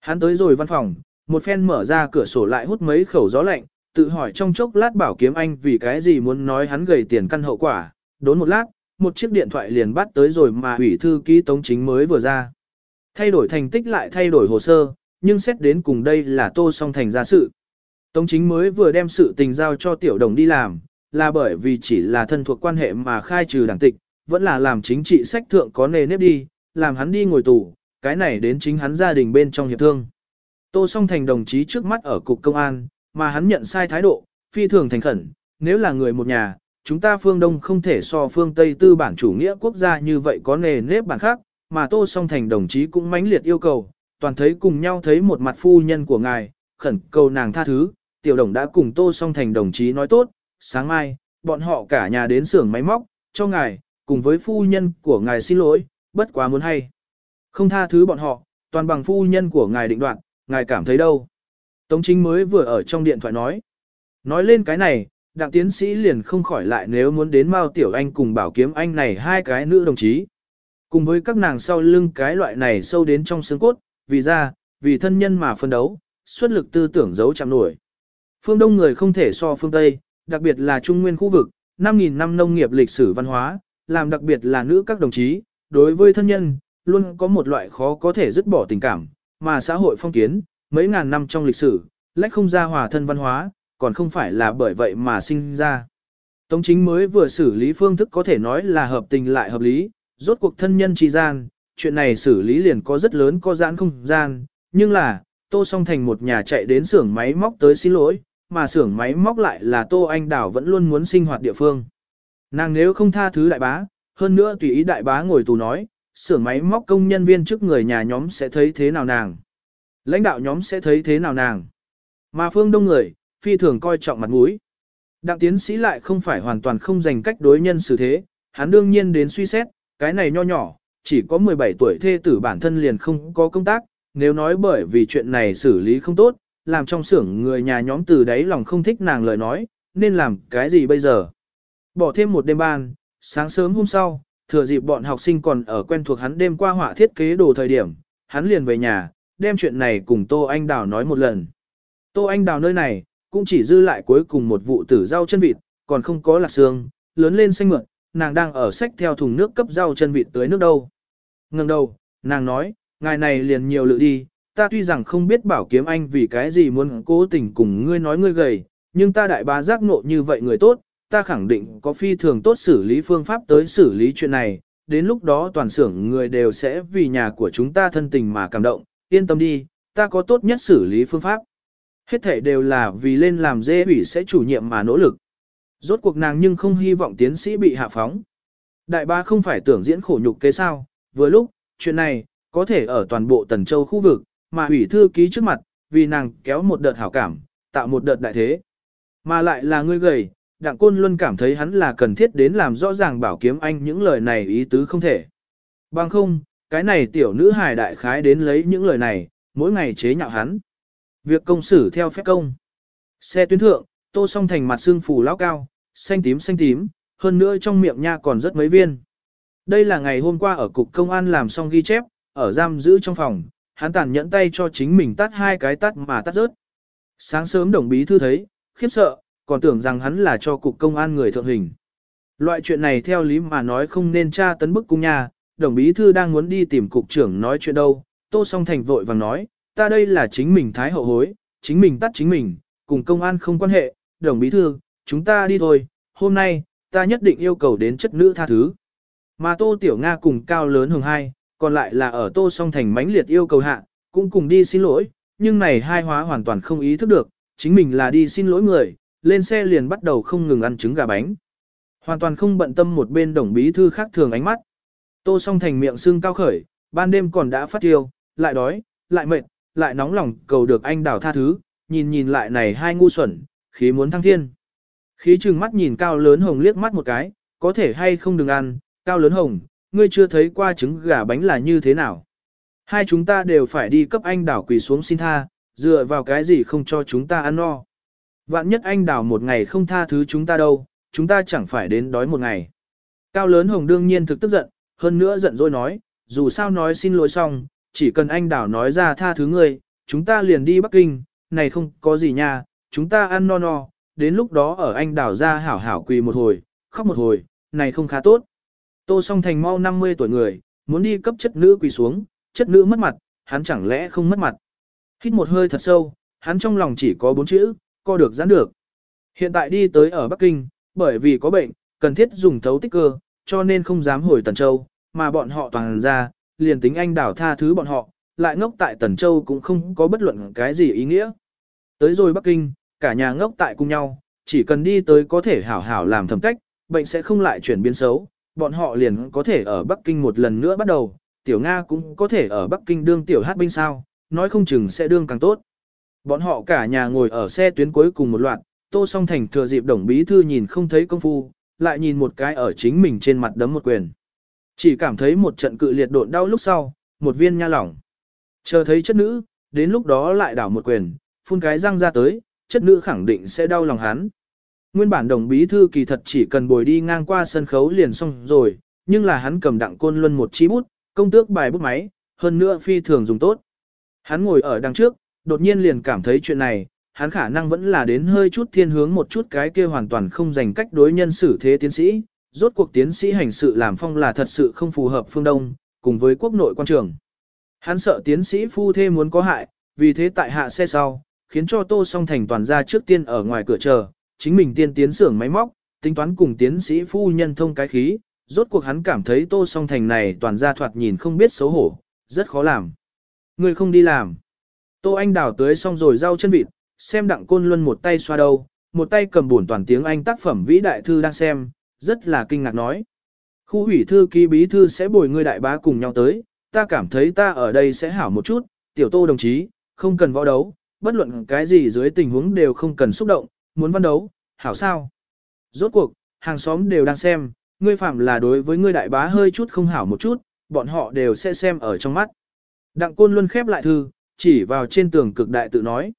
Hắn tới rồi văn phòng, một phen mở ra cửa sổ lại hút mấy khẩu gió lạnh, tự hỏi trong chốc lát bảo kiếm anh vì cái gì muốn nói hắn gầy tiền căn hậu quả, đốn một lát, một chiếc điện thoại liền bắt tới rồi mà ủy thư ký tống chính mới vừa ra. Thay đổi thành tích lại thay đổi hồ sơ, nhưng xét đến cùng đây là tô song thành ra sự. Tống chính mới vừa đem sự tình giao cho tiểu đồng đi làm, là bởi vì chỉ là thân thuộc quan hệ mà khai trừ đảng tịch, vẫn là làm chính trị sách thượng có nề nếp đi, làm hắn đi ngồi tù, cái này đến chính hắn gia đình bên trong hiệp thương. Tô song thành đồng chí trước mắt ở cục công an, mà hắn nhận sai thái độ, phi thường thành khẩn, nếu là người một nhà, chúng ta phương Đông không thể so phương Tây tư bản chủ nghĩa quốc gia như vậy có nề nếp bản khác, mà Tô Song Thành đồng chí cũng mãnh liệt yêu cầu, toàn thấy cùng nhau thấy một mặt phu nhân của ngài, khẩn cầu nàng tha thứ, tiểu đồng đã cùng Tô Song Thành đồng chí nói tốt, sáng mai, bọn họ cả nhà đến xưởng máy móc, cho ngài, cùng với phu nhân của ngài xin lỗi, bất quá muốn hay. Không tha thứ bọn họ, toàn bằng phu nhân của ngài định đoạn, ngài cảm thấy đâu. Tống chính mới vừa ở trong điện thoại nói. Nói lên cái này, đặng tiến sĩ liền không khỏi lại nếu muốn đến Mao Tiểu Anh cùng bảo kiếm anh này hai cái nữ đồng chí. Cùng với các nàng sau lưng cái loại này sâu đến trong xương cốt, vì ra, vì thân nhân mà phân đấu, xuất lực tư tưởng giấu chạm nổi. Phương Đông người không thể so phương Tây, đặc biệt là Trung Nguyên khu vực, 5.000 năm nông nghiệp lịch sử văn hóa, làm đặc biệt là nữ các đồng chí, đối với thân nhân, luôn có một loại khó có thể dứt bỏ tình cảm, mà xã hội phong kiến, mấy ngàn năm trong lịch sử, lách không ra hòa thân văn hóa, còn không phải là bởi vậy mà sinh ra. Tống chính mới vừa xử lý phương thức có thể nói là hợp tình lại hợp lý, rốt cuộc thân nhân tri gian, chuyện này xử lý liền có rất lớn có giãn không gian, nhưng là, Tô Song Thành một nhà chạy đến xưởng máy móc tới xin lỗi, mà xưởng máy móc lại là Tô Anh Đảo vẫn luôn muốn sinh hoạt địa phương. Nàng nếu không tha thứ đại bá, hơn nữa tùy ý đại bá ngồi tù nói, xưởng máy móc công nhân viên trước người nhà nhóm sẽ thấy thế nào nàng. Lãnh đạo nhóm sẽ thấy thế nào nàng. Mà phương đông người, phi thường coi trọng mặt mũi. Đặng tiến sĩ lại không phải hoàn toàn không dành cách đối nhân xử thế, hắn đương nhiên đến suy xét, cái này nho nhỏ, chỉ có 17 tuổi thê tử bản thân liền không có công tác, nếu nói bởi vì chuyện này xử lý không tốt, làm trong xưởng người nhà nhóm từ đấy lòng không thích nàng lời nói, nên làm cái gì bây giờ? Bỏ thêm một đêm ban, sáng sớm hôm sau, thừa dịp bọn học sinh còn ở quen thuộc hắn đêm qua họa thiết kế đồ thời điểm, hắn liền về nhà, đem chuyện này cùng Tô Anh Đào nói một lần. Tô Anh Đào nơi này, cũng chỉ dư lại cuối cùng một vụ tử rau chân vịt, còn không có lạc xương, lớn lên xanh mượn, nàng đang ở sách theo thùng nước cấp rau chân vịt tưới nước đâu. Ngừng đầu, nàng nói, ngài này liền nhiều lự đi, ta tuy rằng không biết bảo kiếm anh vì cái gì muốn cố tình cùng ngươi nói ngươi gầy, nhưng ta đại bá giác nộ như vậy người tốt, ta khẳng định có phi thường tốt xử lý phương pháp tới xử lý chuyện này, đến lúc đó toàn xưởng người đều sẽ vì nhà của chúng ta thân tình mà cảm động, yên tâm đi, ta có tốt nhất xử lý phương pháp. Hết thể đều là vì lên làm dê ủy sẽ chủ nhiệm mà nỗ lực. Rốt cuộc nàng nhưng không hy vọng tiến sĩ bị hạ phóng. Đại ba không phải tưởng diễn khổ nhục kế sao, vừa lúc, chuyện này, có thể ở toàn bộ Tần Châu khu vực, mà ủy thư ký trước mặt, vì nàng kéo một đợt hảo cảm, tạo một đợt đại thế. Mà lại là ngươi gầy, Đặng Côn luôn cảm thấy hắn là cần thiết đến làm rõ ràng bảo kiếm anh những lời này ý tứ không thể. Bằng không, cái này tiểu nữ hài đại khái đến lấy những lời này, mỗi ngày chế nhạo hắn. Việc công xử theo phép công. Xe tuyến thượng, tô song thành mặt xương phù lão cao, xanh tím xanh tím, hơn nữa trong miệng nha còn rất mấy viên. Đây là ngày hôm qua ở cục công an làm xong ghi chép, ở giam giữ trong phòng, hắn tàn nhẫn tay cho chính mình tắt hai cái tắt mà tắt rớt. Sáng sớm đồng bí thư thấy, khiếp sợ, còn tưởng rằng hắn là cho cục công an người thượng hình. Loại chuyện này theo lý mà nói không nên tra tấn bức cung nha, đồng bí thư đang muốn đi tìm cục trưởng nói chuyện đâu, tô song thành vội vàng nói, ta đây là chính mình thái hậu hối, chính mình tắt chính mình, cùng công an không quan hệ, đồng bí thư, chúng ta đi thôi, hôm nay, ta nhất định yêu cầu đến chất nữ tha thứ. Mà tô tiểu Nga cùng cao lớn hồng hai, còn lại là ở tô song thành mãnh liệt yêu cầu hạ, cũng cùng đi xin lỗi, nhưng này hai hóa hoàn toàn không ý thức được, chính mình là đi xin lỗi người, lên xe liền bắt đầu không ngừng ăn trứng gà bánh. Hoàn toàn không bận tâm một bên đồng bí thư khác thường ánh mắt. Tô song thành miệng sưng cao khởi, ban đêm còn đã phát tiêu, lại đói, lại mệt, lại nóng lòng cầu được anh đảo tha thứ, nhìn nhìn lại này hai ngu xuẩn, khí muốn thăng thiên. Khí trừng mắt nhìn cao lớn hồng liếc mắt một cái, có thể hay không đừng ăn, cao lớn hồng, ngươi chưa thấy qua trứng gà bánh là như thế nào. Hai chúng ta đều phải đi cấp anh đảo quỳ xuống xin tha, dựa vào cái gì không cho chúng ta ăn no. Vạn nhất anh đảo một ngày không tha thứ chúng ta đâu, chúng ta chẳng phải đến đói một ngày. Cao lớn hồng đương nhiên thực tức giận, hơn nữa giận dỗi nói, dù sao nói xin lỗi xong, chỉ cần anh đảo nói ra tha thứ ngươi, chúng ta liền đi Bắc Kinh, này không có gì nha, chúng ta ăn no no, đến lúc đó ở anh đảo ra hảo hảo quỳ một hồi, khóc một hồi, này không khá tốt. Tô song thành mau 50 tuổi người, muốn đi cấp chất nữ quỳ xuống, chất nữ mất mặt, hắn chẳng lẽ không mất mặt. Hít một hơi thật sâu, hắn trong lòng chỉ có bốn chữ, co được giãn được. Hiện tại đi tới ở Bắc Kinh, bởi vì có bệnh, cần thiết dùng thấu tích cơ, cho nên không dám hồi Tần Châu, mà bọn họ toàn ra, liền tính anh đảo tha thứ bọn họ, lại ngốc tại Tần Châu cũng không có bất luận cái gì ý nghĩa. Tới rồi Bắc Kinh, cả nhà ngốc tại cùng nhau, chỉ cần đi tới có thể hảo hảo làm thẩm cách, bệnh sẽ không lại chuyển biến xấu, bọn họ liền có thể ở Bắc Kinh một lần nữa bắt đầu, Tiểu Nga cũng có thể ở Bắc Kinh đương tiểu hát binh sao, nói không chừng sẽ đương càng tốt. Bọn họ cả nhà ngồi ở xe tuyến cuối cùng một loạt, Tô Song Thành thừa dịp đồng bí thư nhìn không thấy công phu, lại nhìn một cái ở chính mình trên mặt đấm một quyền. Chỉ cảm thấy một trận cự liệt độn đau lúc sau, một viên nha lỏng. Chờ thấy chất nữ, đến lúc đó lại đảo một quyền, phun cái răng ra tới, chất nữ khẳng định sẽ đau lòng hắn. Nguyên bản đồng bí thư kỳ thật chỉ cần bồi đi ngang qua sân khấu liền xong rồi, nhưng là hắn cầm đặng côn luân một chi bút, công tước bài bút máy, hơn nữa phi thường dùng tốt. Hắn ngồi ở đằng trước, đột nhiên liền cảm thấy chuyện này, hắn khả năng vẫn là đến hơi chút thiên hướng một chút cái kia hoàn toàn không dành cách đối nhân xử thế tiến sĩ, rốt cuộc tiến sĩ hành sự làm phong là thật sự không phù hợp phương Đông, cùng với quốc nội quan trường. Hắn sợ tiến sĩ phu thê muốn có hại, vì thế tại hạ xe sau, khiến cho Tô Song Thành toàn ra trước tiên ở ngoài cửa chờ, chính mình tiên tiến xưởng máy móc, tính toán cùng tiến sĩ phu nhân thông cái khí, rốt cuộc hắn cảm thấy Tô Song Thành này toàn ra thoạt nhìn không biết xấu hổ, rất khó làm. Người không đi làm. Tô Anh đào tới xong rồi rau chân vịt, xem đặng côn luân một tay xoa đầu, một tay cầm buồn toàn tiếng Anh tác phẩm vĩ đại thư đang xem, rất là kinh ngạc nói. Khu ủy thư ký bí thư sẽ bồi người đại bá cùng nhau tới, ta cảm thấy ta ở đây sẽ hảo một chút, tiểu tô đồng chí, không cần võ đấu, bất luận cái gì dưới tình huống đều không cần xúc động, muốn văn đấu, hảo sao. Rốt cuộc, hàng xóm đều đang xem, ngươi phạm là đối với ngươi đại bá hơi chút không hảo một chút, bọn họ đều sẽ xem ở trong mắt. Đặng Côn luôn khép lại thư, chỉ vào trên tường cực đại tự nói.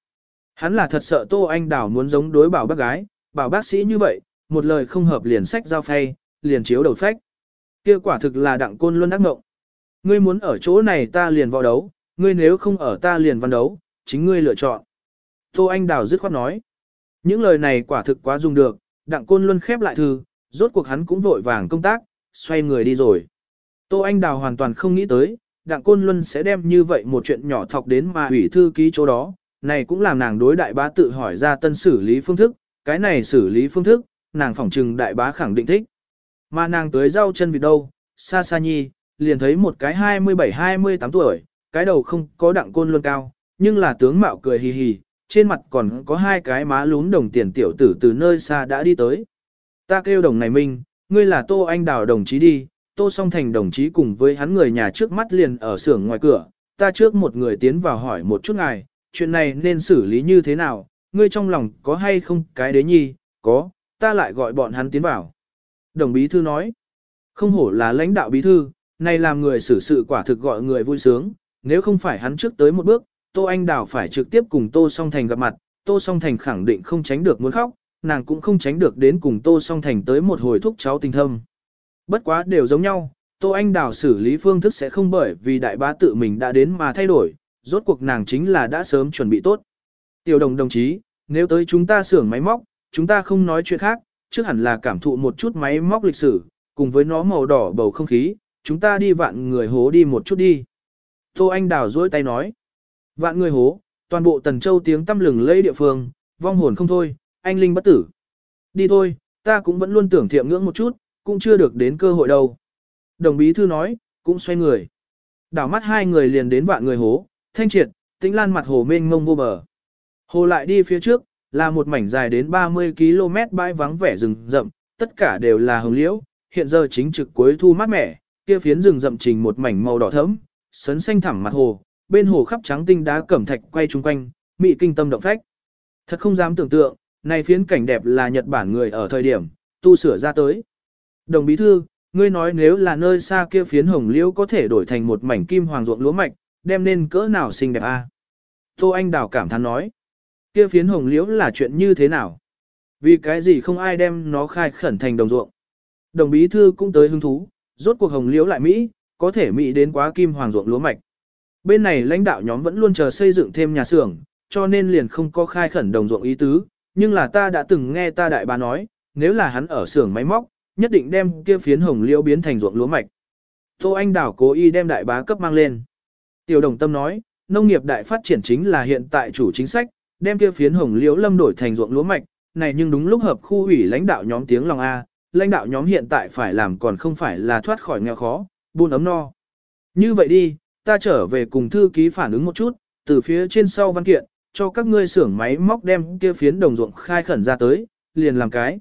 Hắn là thật sợ Tô Anh Đảo muốn giống đối bảo bác gái, bảo bác sĩ như vậy, một lời không hợp liền sách giao phay, liền chiếu đầu phách. Kia quả thực là Đặng Côn luôn ác mộng. Ngươi muốn ở chỗ này ta liền võ đấu, ngươi nếu không ở ta liền văn đấu, chính ngươi lựa chọn. Tô Anh Đào dứt khoát nói. Những lời này quả thực quá dùng được, Đặng Côn Luân khép lại thư, rốt cuộc hắn cũng vội vàng công tác, xoay người đi rồi. Tô Anh Đào hoàn toàn không nghĩ tới, Đặng Côn Luân sẽ đem như vậy một chuyện nhỏ thọc đến mà ủy thư ký chỗ đó, này cũng làm nàng đối đại bá tự hỏi ra tân xử lý phương thức, cái này xử lý phương thức, nàng phỏng trừng đại bá khẳng định thích. Mà nàng tới rau chân vịt đâu, xa xa nhi, liền thấy một cái 27-28 tuổi, cái đầu không có đặng côn Luân cao, nhưng là tướng mạo cười hì hì, trên mặt còn có hai cái má lún đồng tiền tiểu tử từ nơi xa đã đi tới. Ta kêu đồng này minh, ngươi là Tô Anh Đào đồng chí đi, Tô Song Thành đồng chí cùng với hắn người nhà trước mắt liền ở xưởng ngoài cửa, ta trước một người tiến vào hỏi một chút ngài, chuyện này nên xử lý như thế nào, ngươi trong lòng có hay không cái đế nhi, có, ta lại gọi bọn hắn tiến vào. Đồng bí thư nói, không hổ là lãnh đạo bí thư, này làm người xử sự quả thực gọi người vui sướng, nếu không phải hắn trước tới một bước, Tô Anh Đào phải trực tiếp cùng Tô Song Thành gặp mặt, Tô Song Thành khẳng định không tránh được muốn khóc, nàng cũng không tránh được đến cùng Tô Song Thành tới một hồi thúc cháu tình thâm. Bất quá đều giống nhau, Tô Anh Đào xử lý phương thức sẽ không bởi vì đại bá tự mình đã đến mà thay đổi, rốt cuộc nàng chính là đã sớm chuẩn bị tốt. Tiểu đồng đồng chí, nếu tới chúng ta xưởng máy móc, chúng ta không nói chuyện khác, trước hẳn là cảm thụ một chút máy móc lịch sử, cùng với nó màu đỏ bầu không khí, chúng ta đi vạn người hố đi một chút đi. Tô Anh Đào dối tay nói. Vạn người hố, toàn bộ Tần Châu tiếng tâm lừng lây địa phương, vong hồn không thôi, anh linh bất tử. Đi thôi, ta cũng vẫn luôn tưởng thiệm ngưỡng một chút, cũng chưa được đến cơ hội đâu. Đồng bí thư nói, cũng xoay người. Đảo mắt hai người liền đến vạn người hố, thanh triệt, tĩnh lan mặt hồ mênh mông vô bờ. Hồ lại đi phía trước, là một mảnh dài đến 30 km bãi vắng vẻ rừng rậm, tất cả đều là hồng liễu, hiện giờ chính trực cuối thu mát mẻ, kia phiến rừng rậm trình một mảnh màu đỏ thẫm, sấn xanh thẳm mặt hồ, bên hồ khắp trắng tinh đá cẩm thạch quay chung quanh, mị kinh tâm động phách. Thật không dám tưởng tượng, này phiến cảnh đẹp là Nhật Bản người ở thời điểm, tu sửa ra tới. Đồng bí thư, ngươi nói nếu là nơi xa kia phiến hồng liễu có thể đổi thành một mảnh kim hoàng ruộng lúa mạch, đem nên cỡ nào xinh đẹp a? Tô Anh Đào cảm thán nói, kia phiến hồng liễu là chuyện như thế nào? Vì cái gì không ai đem nó khai khẩn thành đồng ruộng? Đồng bí thư cũng tới hứng thú, rốt cuộc hồng liễu lại Mỹ, có thể Mỹ đến quá kim hoàng ruộng lúa mạch. Bên này lãnh đạo nhóm vẫn luôn chờ xây dựng thêm nhà xưởng, cho nên liền không có khai khẩn đồng ruộng ý tứ, nhưng là ta đã từng nghe ta đại bà nói, nếu là hắn ở xưởng máy móc, nhất định đem kia phiến hồng liễu biến thành ruộng lúa mạch. Tô Anh Đảo cố ý đem đại bá cấp mang lên. Tiểu đồng tâm nói, nông nghiệp đại phát triển chính là hiện tại chủ chính sách, đem kia phiến hồng liễu lâm đổi thành ruộng lúa mạch, này nhưng đúng lúc hợp khu ủy lãnh đạo nhóm tiếng lòng A, lãnh đạo nhóm hiện tại phải làm còn không phải là thoát khỏi nghèo khó, buôn ấm no. Như vậy đi, ta trở về cùng thư ký phản ứng một chút, từ phía trên sau văn kiện, cho các ngươi xưởng máy móc đem kia phiến đồng ruộng khai khẩn ra tới, liền làm cái.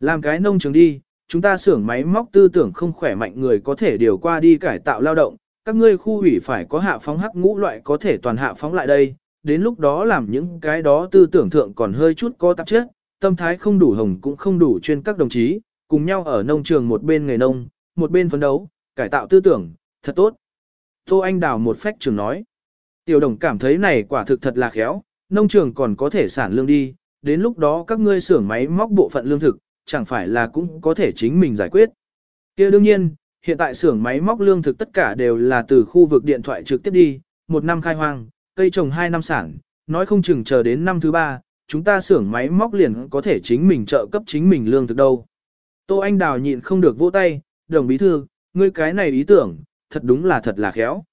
Làm cái nông trường đi, chúng ta xưởng máy móc tư tưởng không khỏe mạnh người có thể điều qua đi cải tạo lao động, các ngươi khu ủy phải có hạ phóng hắc ngũ loại có thể toàn hạ phóng lại đây, đến lúc đó làm những cái đó tư tưởng thượng còn hơi chút có tạp chất, tâm thái không đủ hồng cũng không đủ chuyên các đồng chí, cùng nhau ở nông trường một bên nghề nông, một bên phấn đấu, cải tạo tư tưởng, thật tốt. Tô Anh Đào một phách trường nói. Tiểu đồng cảm thấy này quả thực thật là khéo, nông trường còn có thể sản lương đi, đến lúc đó các ngươi xưởng máy móc bộ phận lương thực, chẳng phải là cũng có thể chính mình giải quyết. kia đương nhiên, hiện tại xưởng máy móc lương thực tất cả đều là từ khu vực điện thoại trực tiếp đi, một năm khai hoang, cây trồng hai năm sản, nói không chừng chờ đến năm thứ ba, chúng ta xưởng máy móc liền có thể chính mình trợ cấp chính mình lương thực đâu. Tô Anh Đào nhịn không được vỗ tay, đồng bí thư, ngươi cái này ý tưởng, thật đúng là thật là khéo.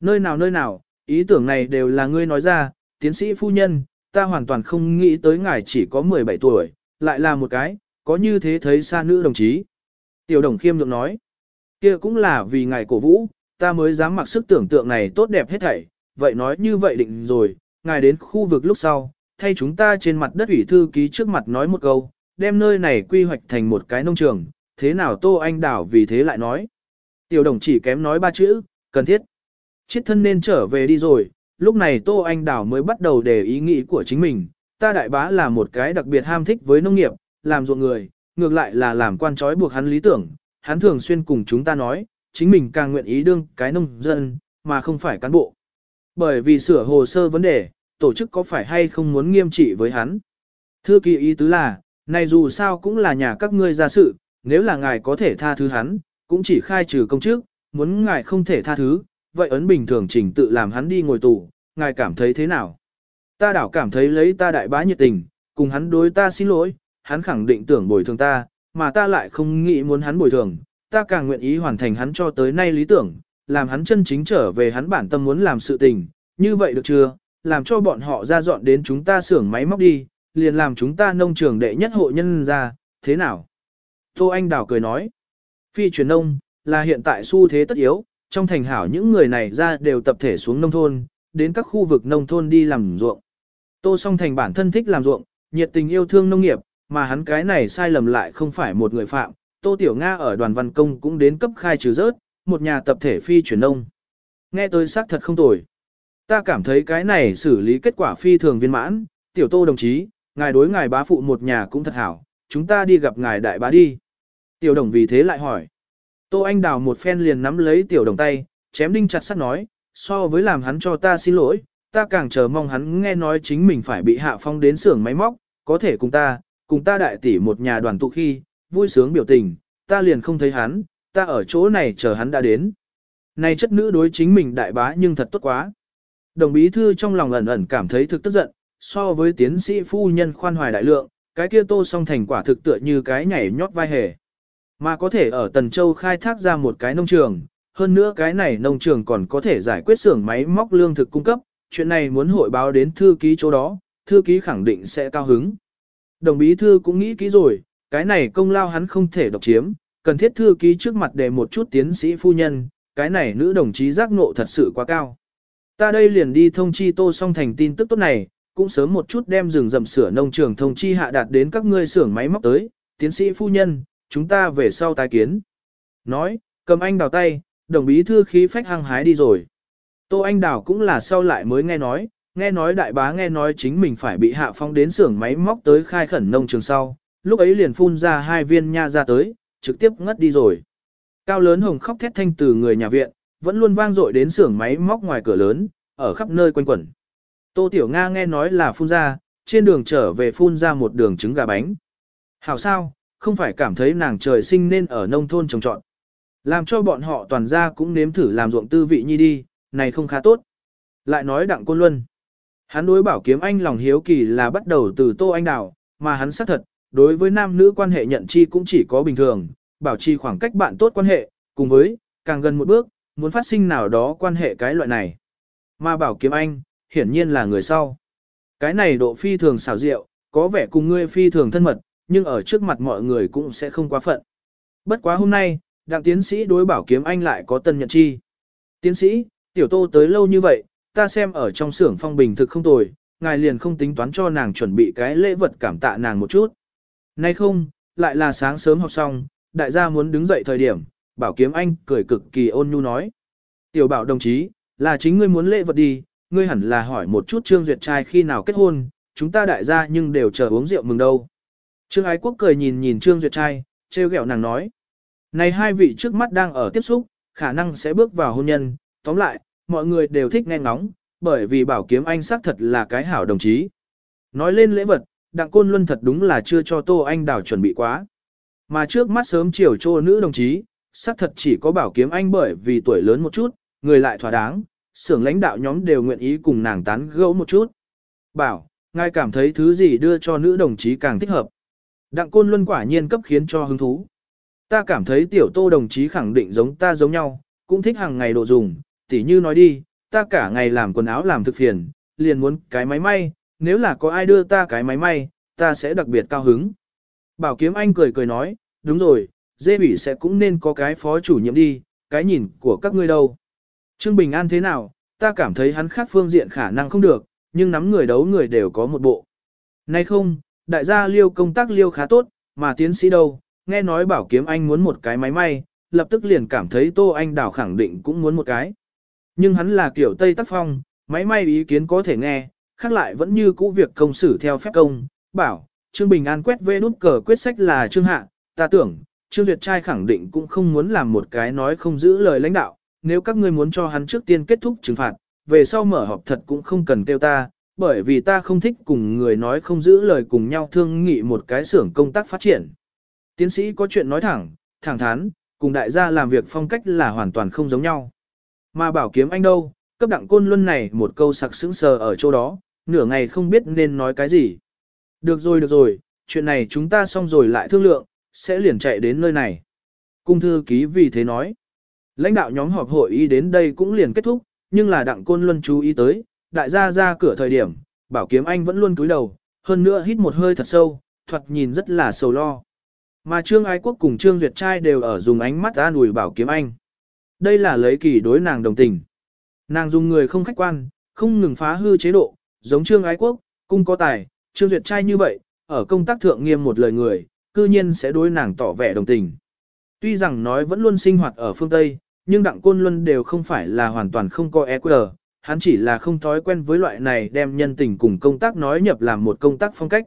Nơi nào nơi nào, ý tưởng này đều là ngươi nói ra, tiến sĩ phu nhân, ta hoàn toàn không nghĩ tới ngài chỉ có 17 tuổi, lại là một cái, có như thế thấy xa nữ đồng chí. Tiểu đồng khiêm nhượng nói, kia cũng là vì ngài cổ vũ, ta mới dám mặc sức tưởng tượng này tốt đẹp hết thảy, vậy nói như vậy định rồi, ngài đến khu vực lúc sau, thay chúng ta trên mặt đất ủy thư ký trước mặt nói một câu, đem nơi này quy hoạch thành một cái nông trường, thế nào Tô Anh Đảo vì thế lại nói. Tiểu đồng chỉ kém nói ba chữ, cần thiết. Chiết thân nên trở về đi rồi, lúc này Tô Anh Đảo mới bắt đầu để ý nghĩ của chính mình, ta đại bá là một cái đặc biệt ham thích với nông nghiệp, làm ruộng người, ngược lại là làm quan trói buộc hắn lý tưởng, hắn thường xuyên cùng chúng ta nói, chính mình càng nguyện ý đương cái nông dân, mà không phải cán bộ. Bởi vì sửa hồ sơ vấn đề, tổ chức có phải hay không muốn nghiêm trị với hắn. Thưa kỳ ý tứ là, này dù sao cũng là nhà các ngươi ra sự, nếu là ngài có thể tha thứ hắn, cũng chỉ khai trừ công chức, muốn ngài không thể tha thứ, vậy ấn bình thường trình tự làm hắn đi ngồi tù, ngài cảm thấy thế nào? Ta đảo cảm thấy lấy ta đại bá nhiệt tình, cùng hắn đối ta xin lỗi, hắn khẳng định tưởng bồi thường ta, mà ta lại không nghĩ muốn hắn bồi thường, ta càng nguyện ý hoàn thành hắn cho tới nay lý tưởng, làm hắn chân chính trở về hắn bản tâm muốn làm sự tình, như vậy được chưa, làm cho bọn họ ra dọn đến chúng ta xưởng máy móc đi, liền làm chúng ta nông trường đệ nhất hộ nhân ra, thế nào? Tô Anh Đào cười nói, phi truyền nông, là hiện tại xu thế tất yếu, trong thành hảo những người này ra đều tập thể xuống nông thôn, đến các khu vực nông thôn đi làm ruộng. Tô song thành bản thân thích làm ruộng, nhiệt tình yêu thương nông nghiệp, mà hắn cái này sai lầm lại không phải một người phạm. Tô Tiểu Nga ở đoàn văn công cũng đến cấp khai trừ rớt, một nhà tập thể phi chuyển nông. Nghe tôi xác thật không tồi. Ta cảm thấy cái này xử lý kết quả phi thường viên mãn, tiểu tô đồng chí, ngài đối ngài bá phụ một nhà cũng thật hảo, chúng ta đi gặp ngài đại bá đi. Tiểu đồng vì thế lại hỏi. Tô Anh Đào một phen liền nắm lấy tiểu đồng tay, chém đinh chặt sắt nói, so với làm hắn cho ta xin lỗi, ta càng chờ mong hắn nghe nói chính mình phải bị hạ phong đến xưởng máy móc, có thể cùng ta, cùng ta đại tỷ một nhà đoàn tụ khi, vui sướng biểu tình, ta liền không thấy hắn, ta ở chỗ này chờ hắn đã đến. Này chất nữ đối chính mình đại bá nhưng thật tốt quá. Đồng bí thư trong lòng ẩn ẩn cảm thấy thực tức giận, so với tiến sĩ phu nhân khoan hoài đại lượng, cái kia tô song thành quả thực tựa như cái nhảy nhót vai hề. Mà có thể ở Tần Châu khai thác ra một cái nông trường, hơn nữa cái này nông trường còn có thể giải quyết xưởng máy móc lương thực cung cấp, chuyện này muốn hội báo đến thư ký chỗ đó, thư ký khẳng định sẽ cao hứng. Đồng bí thư cũng nghĩ kỹ rồi, cái này công lao hắn không thể độc chiếm, cần thiết thư ký trước mặt để một chút tiến sĩ phu nhân, cái này nữ đồng chí giác ngộ thật sự quá cao. Ta đây liền đi thông chi tô song thành tin tức tốt này, cũng sớm một chút đem rừng rậm sửa nông trường thông chi hạ đạt đến các ngươi xưởng máy móc tới, tiến sĩ phu nhân, chúng ta về sau tái kiến. Nói, cầm anh đào tay, đồng bí thư khí phách hăng hái đi rồi. Tô Anh Đào cũng là sau lại mới nghe nói, nghe nói đại bá nghe nói chính mình phải bị hạ phong đến xưởng máy móc tới khai khẩn nông trường sau, lúc ấy liền phun ra hai viên nha ra tới, trực tiếp ngất đi rồi. Cao lớn hồng khóc thét thanh từ người nhà viện, vẫn luôn vang dội đến xưởng máy móc ngoài cửa lớn, ở khắp nơi quanh quẩn. Tô Tiểu Nga nghe nói là phun ra, trên đường trở về phun ra một đường trứng gà bánh. Hảo sao, không phải cảm thấy nàng trời sinh nên ở nông thôn trồng trọt. Làm cho bọn họ toàn ra cũng nếm thử làm ruộng tư vị nhi đi, này không khá tốt. Lại nói đặng côn luân. Hắn đối bảo kiếm anh lòng hiếu kỳ là bắt đầu từ tô anh đào, mà hắn xác thật, đối với nam nữ quan hệ nhận chi cũng chỉ có bình thường, bảo trì khoảng cách bạn tốt quan hệ, cùng với, càng gần một bước, muốn phát sinh nào đó quan hệ cái loại này. Mà bảo kiếm anh, hiển nhiên là người sau. Cái này độ phi thường xảo diệu, có vẻ cùng ngươi phi thường thân mật, nhưng ở trước mặt mọi người cũng sẽ không quá phận. Bất quá hôm nay, đặng tiến sĩ đối bảo kiếm anh lại có tân nhận chi. Tiến sĩ, tiểu tô tới lâu như vậy, ta xem ở trong xưởng phong bình thực không tồi, ngài liền không tính toán cho nàng chuẩn bị cái lễ vật cảm tạ nàng một chút. Nay không, lại là sáng sớm học xong, đại gia muốn đứng dậy thời điểm, bảo kiếm anh cười cực kỳ ôn nhu nói. Tiểu bảo đồng chí, là chính ngươi muốn lễ vật đi, ngươi hẳn là hỏi một chút Trương Duyệt trai khi nào kết hôn, chúng ta đại gia nhưng đều chờ uống rượu mừng đâu. Trương Ái Quốc cười nhìn nhìn Trương Duyệt trai, trêu ghẹo nàng nói. Này hai vị trước mắt đang ở tiếp xúc, khả năng sẽ bước vào hôn nhân, tóm lại, mọi người đều thích nghe ngóng, bởi vì bảo kiếm anh xác thật là cái hảo đồng chí. Nói lên lễ vật, Đặng Côn Luân thật đúng là chưa cho Tô Anh Đào chuẩn bị quá. Mà trước mắt sớm chiều trô nữ đồng chí, xác thật chỉ có bảo kiếm anh bởi vì tuổi lớn một chút, người lại thỏa đáng, xưởng lãnh đạo nhóm đều nguyện ý cùng nàng tán gẫu một chút. Bảo, ngài cảm thấy thứ gì đưa cho nữ đồng chí càng thích hợp. Đặng Côn Luân quả nhiên cấp khiến cho hứng thú. Ta cảm thấy tiểu tô đồng chí khẳng định giống ta giống nhau, cũng thích hàng ngày đồ dùng, tỉ như nói đi, ta cả ngày làm quần áo làm thực phiền, liền muốn cái máy may, nếu là có ai đưa ta cái máy may, ta sẽ đặc biệt cao hứng. Bảo kiếm anh cười cười nói, đúng rồi, dê bỉ sẽ cũng nên có cái phó chủ nhiệm đi, cái nhìn của các ngươi đâu. Trương Bình An thế nào, ta cảm thấy hắn khác phương diện khả năng không được, nhưng nắm người đấu người đều có một bộ. Nay không, đại gia liêu công tác liêu khá tốt, mà tiến sĩ đâu, nghe nói bảo kiếm anh muốn một cái máy may, lập tức liền cảm thấy Tô Anh đảo khẳng định cũng muốn một cái. Nhưng hắn là kiểu Tây Tác Phong, máy may ý kiến có thể nghe, khác lại vẫn như cũ việc công xử theo phép công, bảo, Trương Bình An quét vê nút cờ quyết sách là Trương Hạ, ta tưởng, Trương Duyệt trai khẳng định cũng không muốn làm một cái nói không giữ lời lãnh đạo, nếu các ngươi muốn cho hắn trước tiên kết thúc trừng phạt, về sau mở họp thật cũng không cần kêu ta, bởi vì ta không thích cùng người nói không giữ lời cùng nhau thương nghị một cái xưởng công tác phát triển. Tiến sĩ có chuyện nói thẳng, thẳng thắn, cùng đại gia làm việc phong cách là hoàn toàn không giống nhau. Mà bảo kiếm anh đâu, cấp đặng côn luân này một câu sặc sững sờ ở chỗ đó, nửa ngày không biết nên nói cái gì. Được rồi được rồi, chuyện này chúng ta xong rồi lại thương lượng, sẽ liền chạy đến nơi này. Cung thư ký vì thế nói. Lãnh đạo nhóm họp hội ý đến đây cũng liền kết thúc, nhưng là đặng côn luân chú ý tới, đại gia ra cửa thời điểm, bảo kiếm anh vẫn luôn cúi đầu, hơn nữa hít một hơi thật sâu, thoạt nhìn rất là sầu lo. Mà Trương Ái Quốc cùng Trương Duyệt Trai đều ở dùng ánh mắt an ủi bảo kiếm anh. Đây là lấy kỳ đối nàng đồng tình. Nàng dùng người không khách quan, không ngừng phá hư chế độ, giống Trương Ái Quốc, cung có tài, Trương Duyệt Trai như vậy, ở công tác thượng nghiêm một lời người, cư nhiên sẽ đối nàng tỏ vẻ đồng tình. Tuy rằng nói vẫn luôn sinh hoạt ở phương Tây, nhưng Đặng Côn Luân đều không phải là hoàn toàn không có EQ, hắn chỉ là không thói quen với loại này đem nhân tình cùng công tác nói nhập làm một công tác phong cách.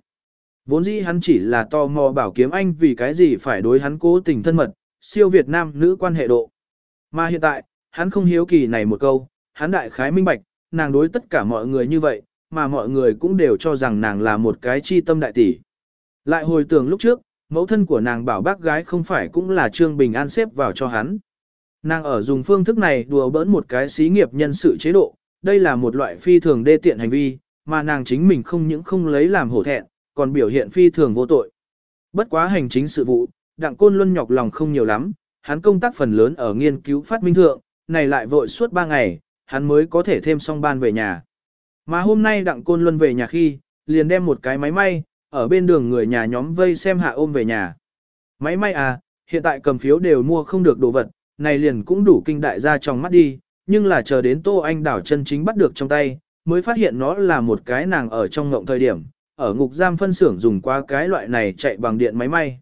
Vốn dĩ hắn chỉ là tò mò bảo kiếm anh vì cái gì phải đối hắn cố tình thân mật, siêu Việt Nam nữ quan hệ độ. Mà hiện tại, hắn không hiếu kỳ này một câu, hắn đại khái minh bạch, nàng đối tất cả mọi người như vậy, mà mọi người cũng đều cho rằng nàng là một cái chi tâm đại tỷ. Lại hồi tưởng lúc trước, mẫu thân của nàng bảo bác gái không phải cũng là Trương Bình An xếp vào cho hắn. Nàng ở dùng phương thức này đùa bỡn một cái xí nghiệp nhân sự chế độ, đây là một loại phi thường đê tiện hành vi, mà nàng chính mình không những không lấy làm hổ thẹn, còn biểu hiện phi thường vô tội. Bất quá hành chính sự vụ, đặng côn luân nhọc lòng không nhiều lắm, hắn công tác phần lớn ở nghiên cứu phát minh thượng, này lại vội suốt 3 ngày, hắn mới có thể thêm xong ban về nhà. Mà hôm nay đặng côn luân về nhà khi, liền đem một cái máy may, ở bên đường người nhà nhóm vây xem hạ ôm về nhà. Máy may à, hiện tại cầm phiếu đều mua không được đồ vật, này liền cũng đủ kinh đại ra trong mắt đi, nhưng là chờ đến Tô Anh đảo chân chính bắt được trong tay, mới phát hiện nó là một cái nàng ở trong ngộng thời điểm, ở ngục giam phân xưởng dùng qua cái loại này chạy bằng điện máy may.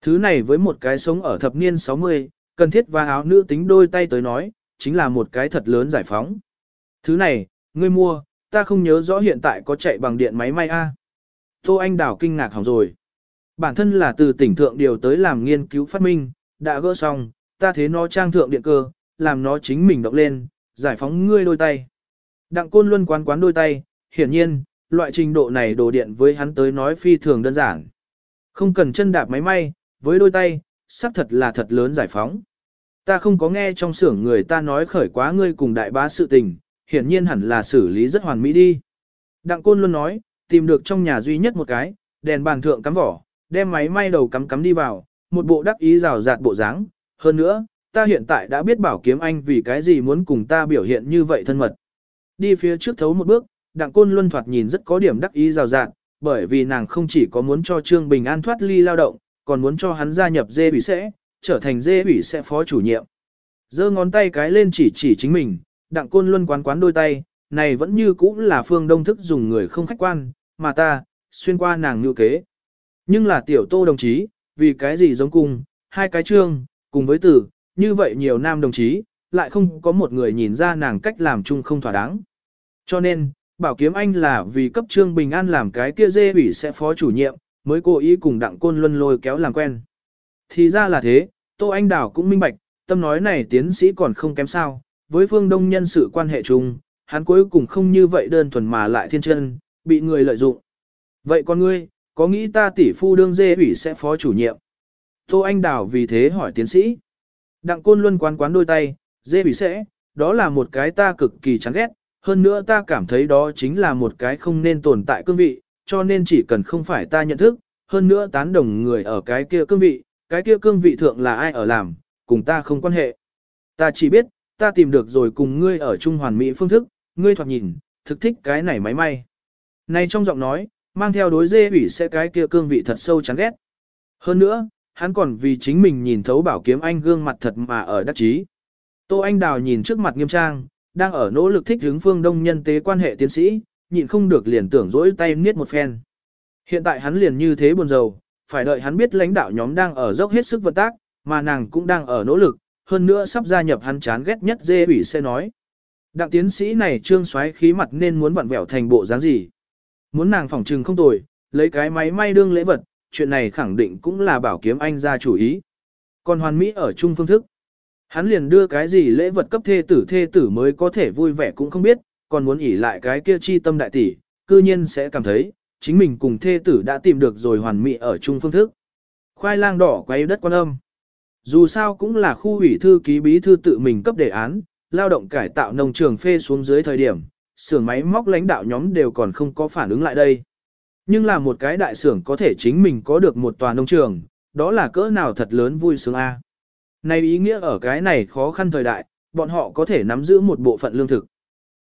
Thứ này với một cái sống ở thập niên 60, cần thiết và áo nữ tính đôi tay tới nói, chính là một cái thật lớn giải phóng. Thứ này, ngươi mua, ta không nhớ rõ hiện tại có chạy bằng điện máy may a. Tô Anh đảo kinh ngạc hỏng rồi. Bản thân là từ tỉnh thượng điều tới làm nghiên cứu phát minh, đã gỡ xong, ta thế nó trang thượng điện cơ, làm nó chính mình động lên, giải phóng ngươi đôi tay. Đặng côn luôn quán quán đôi tay, hiển nhiên, loại trình độ này đồ điện với hắn tới nói phi thường đơn giản. Không cần chân đạp máy may, với đôi tay, xác thật là thật lớn giải phóng. Ta không có nghe trong xưởng người ta nói khởi quá ngươi cùng đại bá sự tình, hiển nhiên hẳn là xử lý rất hoàn mỹ đi. Đặng côn luôn nói, tìm được trong nhà duy nhất một cái, đèn bàn thượng cắm vỏ, đem máy may đầu cắm cắm đi vào, một bộ đắc ý rào rạt bộ dáng. Hơn nữa, ta hiện tại đã biết bảo kiếm anh vì cái gì muốn cùng ta biểu hiện như vậy thân mật. Đi phía trước thấu một bước, đặng côn luân thoạt nhìn rất có điểm đắc ý rào rạt, bởi vì nàng không chỉ có muốn cho Trương Bình An thoát ly lao động, còn muốn cho hắn gia nhập dê ủy sẽ, trở thành dê ủy sẽ phó chủ nhiệm. giơ ngón tay cái lên chỉ chỉ chính mình, đặng côn luân quán quán đôi tay, này vẫn như cũ là phương đông thức dùng người không khách quan, mà ta, xuyên qua nàng như kế. Nhưng là tiểu tô đồng chí, vì cái gì giống cùng, hai cái trương, cùng với tử như vậy nhiều nam đồng chí, lại không có một người nhìn ra nàng cách làm chung không thỏa đáng. Cho nên, bảo kiếm anh là vì cấp trương bình an làm cái kia dê ủy sẽ phó chủ nhiệm, mới cố ý cùng đặng côn luân lôi kéo làm quen. Thì ra là thế, Tô Anh Đào cũng minh bạch, tâm nói này tiến sĩ còn không kém sao, với phương đông nhân sự quan hệ chung, hắn cuối cùng không như vậy đơn thuần mà lại thiên chân, bị người lợi dụng. Vậy con ngươi, có nghĩ ta tỷ phu đương dê ủy sẽ phó chủ nhiệm? Tô Anh Đào vì thế hỏi tiến sĩ. Đặng côn luân quán quán đôi tay, dê bị sẽ, đó là một cái ta cực kỳ chán ghét, hơn nữa ta cảm thấy đó chính là một cái không nên tồn tại cương vị, cho nên chỉ cần không phải ta nhận thức, hơn nữa tán đồng người ở cái kia cương vị, cái kia cương vị thượng là ai ở làm, cùng ta không quan hệ. Ta chỉ biết, ta tìm được rồi cùng ngươi ở Trung Hoàn Mỹ phương thức, ngươi thoạt nhìn, thực thích cái này máy may. Này trong giọng nói, mang theo đối dê ủy sẽ cái kia cương vị thật sâu chán ghét. Hơn nữa, hắn còn vì chính mình nhìn thấu bảo kiếm anh gương mặt thật mà ở đắc chí. Tô Anh Đào nhìn trước mặt nghiêm trang, đang ở nỗ lực thích hướng phương đông nhân tế quan hệ tiến sĩ, nhịn không được liền tưởng dỗi tay niết một phen. Hiện tại hắn liền như thế buồn rầu, phải đợi hắn biết lãnh đạo nhóm đang ở dốc hết sức vận tác, mà nàng cũng đang ở nỗ lực, hơn nữa sắp gia nhập hắn chán ghét nhất dê ủy sẽ nói. Đặng tiến sĩ này trương xoáy khí mặt nên muốn vặn vẹo thành bộ dáng gì. Muốn nàng phỏng trừng không tồi, lấy cái máy may đương lễ vật, chuyện này khẳng định cũng là bảo kiếm anh ra chủ ý. Còn hoàn mỹ ở chung phương thức. Hắn liền đưa cái gì lễ vật cấp thê tử thê tử mới có thể vui vẻ cũng không biết, còn muốn ỉ lại cái kia chi tâm đại tỷ, cư nhiên sẽ cảm thấy, chính mình cùng thê tử đã tìm được rồi hoàn mỹ ở chung phương thức. Khoai lang đỏ quay đất quan âm. Dù sao cũng là khu ủy thư ký bí thư tự mình cấp đề án, lao động cải tạo nông trường phê xuống dưới thời điểm, xưởng máy móc lãnh đạo nhóm đều còn không có phản ứng lại đây. Nhưng là một cái đại xưởng có thể chính mình có được một tòa nông trường, đó là cỡ nào thật lớn vui sướng a. Này ý nghĩa ở cái này khó khăn thời đại, bọn họ có thể nắm giữ một bộ phận lương thực.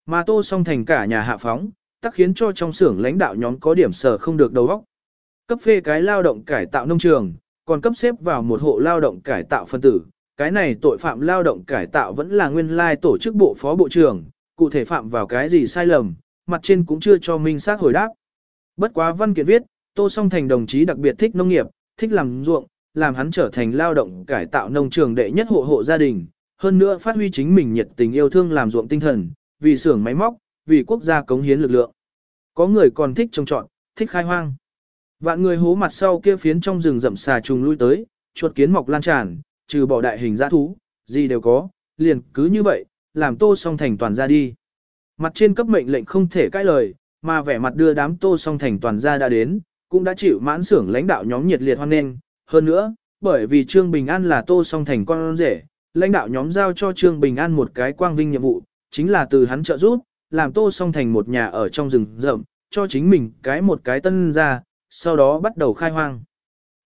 Mà tô song thành cả nhà hạ phóng, tắc khiến cho trong xưởng lãnh đạo nhóm có điểm sở không được đầu óc. Cấp phê cái lao động cải tạo nông trường, còn cấp xếp vào một hộ lao động cải tạo phân tử. Cái này tội phạm lao động cải tạo vẫn là nguyên lai tổ chức bộ phó bộ trưởng, cụ thể phạm vào cái gì sai lầm, mặt trên cũng chưa cho minh xác hồi đáp. Bất quá văn kiện viết, Tô Song Thành đồng chí đặc biệt thích nông nghiệp, thích làm ruộng, làm hắn trở thành lao động cải tạo nông trường đệ nhất hộ hộ gia đình, hơn nữa phát huy chính mình nhiệt tình yêu thương làm ruộng tinh thần, vì xưởng máy móc, vì quốc gia cống hiến lực lượng. Có người còn thích trồng trọt, thích khai hoang. Vạn người hố mặt sau kia phiến trong rừng rậm xà trùng lui tới, chuột kiến mọc lan tràn, trừ bỏ đại hình dã thú, gì đều có, liền cứ như vậy, làm tô song thành toàn ra đi. Mặt trên cấp mệnh lệnh không thể cãi lời, mà vẻ mặt đưa đám tô song thành toàn gia đã đến, cũng đã chịu mãn xưởng lãnh đạo nhóm nhiệt liệt hoan nghênh. Hơn nữa, bởi vì Trương Bình An là tô song thành con rể, lãnh đạo nhóm giao cho Trương Bình An một cái quang vinh nhiệm vụ, chính là từ hắn trợ giúp, làm tô song thành một nhà ở trong rừng rậm, cho chính mình cái một cái tân ra, sau đó bắt đầu khai hoang.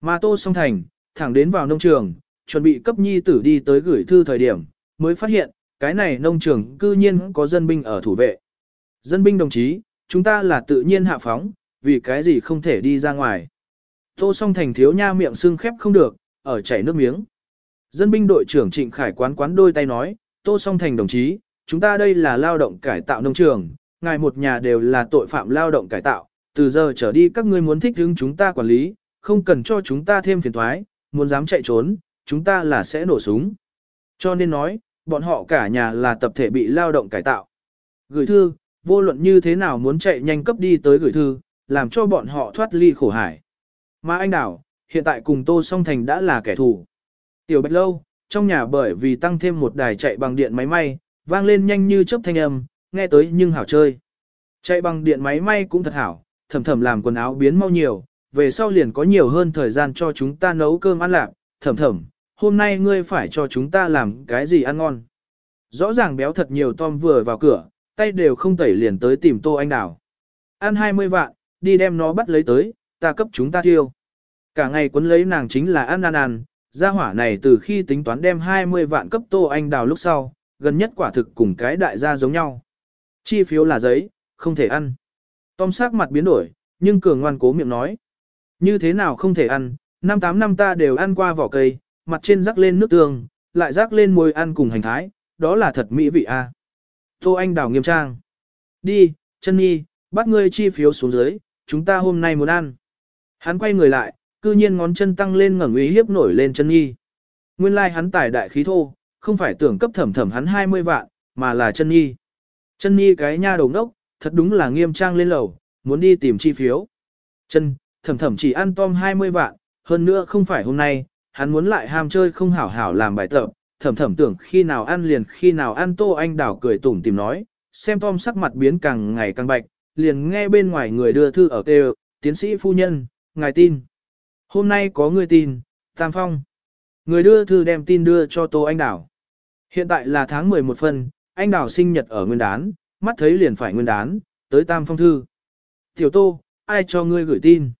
Mà tô song thành, thẳng đến vào nông trường, chuẩn bị cấp nhi tử đi tới gửi thư thời điểm, mới phát hiện, cái này nông trường cư nhiên có dân binh ở thủ vệ. Dân binh đồng chí, chúng ta là tự nhiên hạ phóng, vì cái gì không thể đi ra ngoài. Tô song thành thiếu nha miệng xương khép không được, ở chảy nước miếng. Dân binh đội trưởng Trịnh Khải quán quán đôi tay nói, Tô song thành đồng chí, chúng ta đây là lao động cải tạo nông trường, ngài một nhà đều là tội phạm lao động cải tạo, từ giờ trở đi các ngươi muốn thích hứng chúng ta quản lý, không cần cho chúng ta thêm phiền thoái, muốn dám chạy trốn, chúng ta là sẽ nổ súng. Cho nên nói, bọn họ cả nhà là tập thể bị lao động cải tạo. Gửi thư, vô luận như thế nào muốn chạy nhanh cấp đi tới gửi thư, làm cho bọn họ thoát ly khổ hải. Mà anh đảo, hiện tại cùng Tô Song Thành đã là kẻ thù. Tiểu Bạch Lâu, trong nhà bởi vì tăng thêm một đài chạy bằng điện máy may, vang lên nhanh như chớp thanh âm, nghe tới nhưng hảo chơi. Chạy bằng điện máy may cũng thật hảo, thầm thầm làm quần áo biến mau nhiều, về sau liền có nhiều hơn thời gian cho chúng ta nấu cơm ăn lạc, thầm thầm, hôm nay ngươi phải cho chúng ta làm cái gì ăn ngon. Rõ ràng béo thật nhiều Tom vừa vào cửa, tay đều không tẩy liền tới tìm Tô Anh Đào. Ăn 20 vạn, đi đem nó bắt lấy tới, ta cấp chúng ta tiêu. Cả ngày quấn lấy nàng chính là ăn ăn ăn, gia hỏa này từ khi tính toán đem 20 vạn cấp Tô Anh Đào lúc sau, gần nhất quả thực cùng cái đại gia giống nhau. Chi phiếu là giấy, không thể ăn. Tom sắc mặt biến đổi, nhưng cường ngoan cố miệng nói. Như thế nào không thể ăn, năm tám năm ta đều ăn qua vỏ cây, mặt trên rắc lên nước tương, lại rắc lên muối ăn cùng hành thái, đó là thật mỹ vị a. Tô Anh đào nghiêm trang. Đi, chân nhi, bắt ngươi chi phiếu xuống dưới, chúng ta hôm nay muốn ăn. Hắn quay người lại, cư nhiên ngón chân tăng lên ngẩng uy hiếp nổi lên chân nhi. Nguyên lai like hắn tải đại khí thô, không phải tưởng cấp thẩm thẩm hắn 20 vạn, mà là chân nhi. Chân nhi cái nha đầu ngốc, thật đúng là nghiêm trang lên lầu, muốn đi tìm chi phiếu. Chân, thẩm thẩm chỉ ăn tom 20 vạn, hơn nữa không phải hôm nay, hắn muốn lại ham chơi không hảo hảo làm bài tập, thẩm thẩm tưởng khi nào ăn liền khi nào ăn tô anh đảo cười tủm tìm nói, xem Tom sắc mặt biến càng ngày càng bạch, liền nghe bên ngoài người đưa thư ở kêu, tiến sĩ phu nhân, ngài tin. Hôm nay có người tin, Tam Phong. Người đưa thư đem tin đưa cho Tô Anh Đảo. Hiện tại là tháng 11 phân, anh Đảo sinh nhật ở nguyên đán, mắt thấy liền phải nguyên đán, tới Tam Phong thư. Tiểu Tô, ai cho ngươi gửi tin?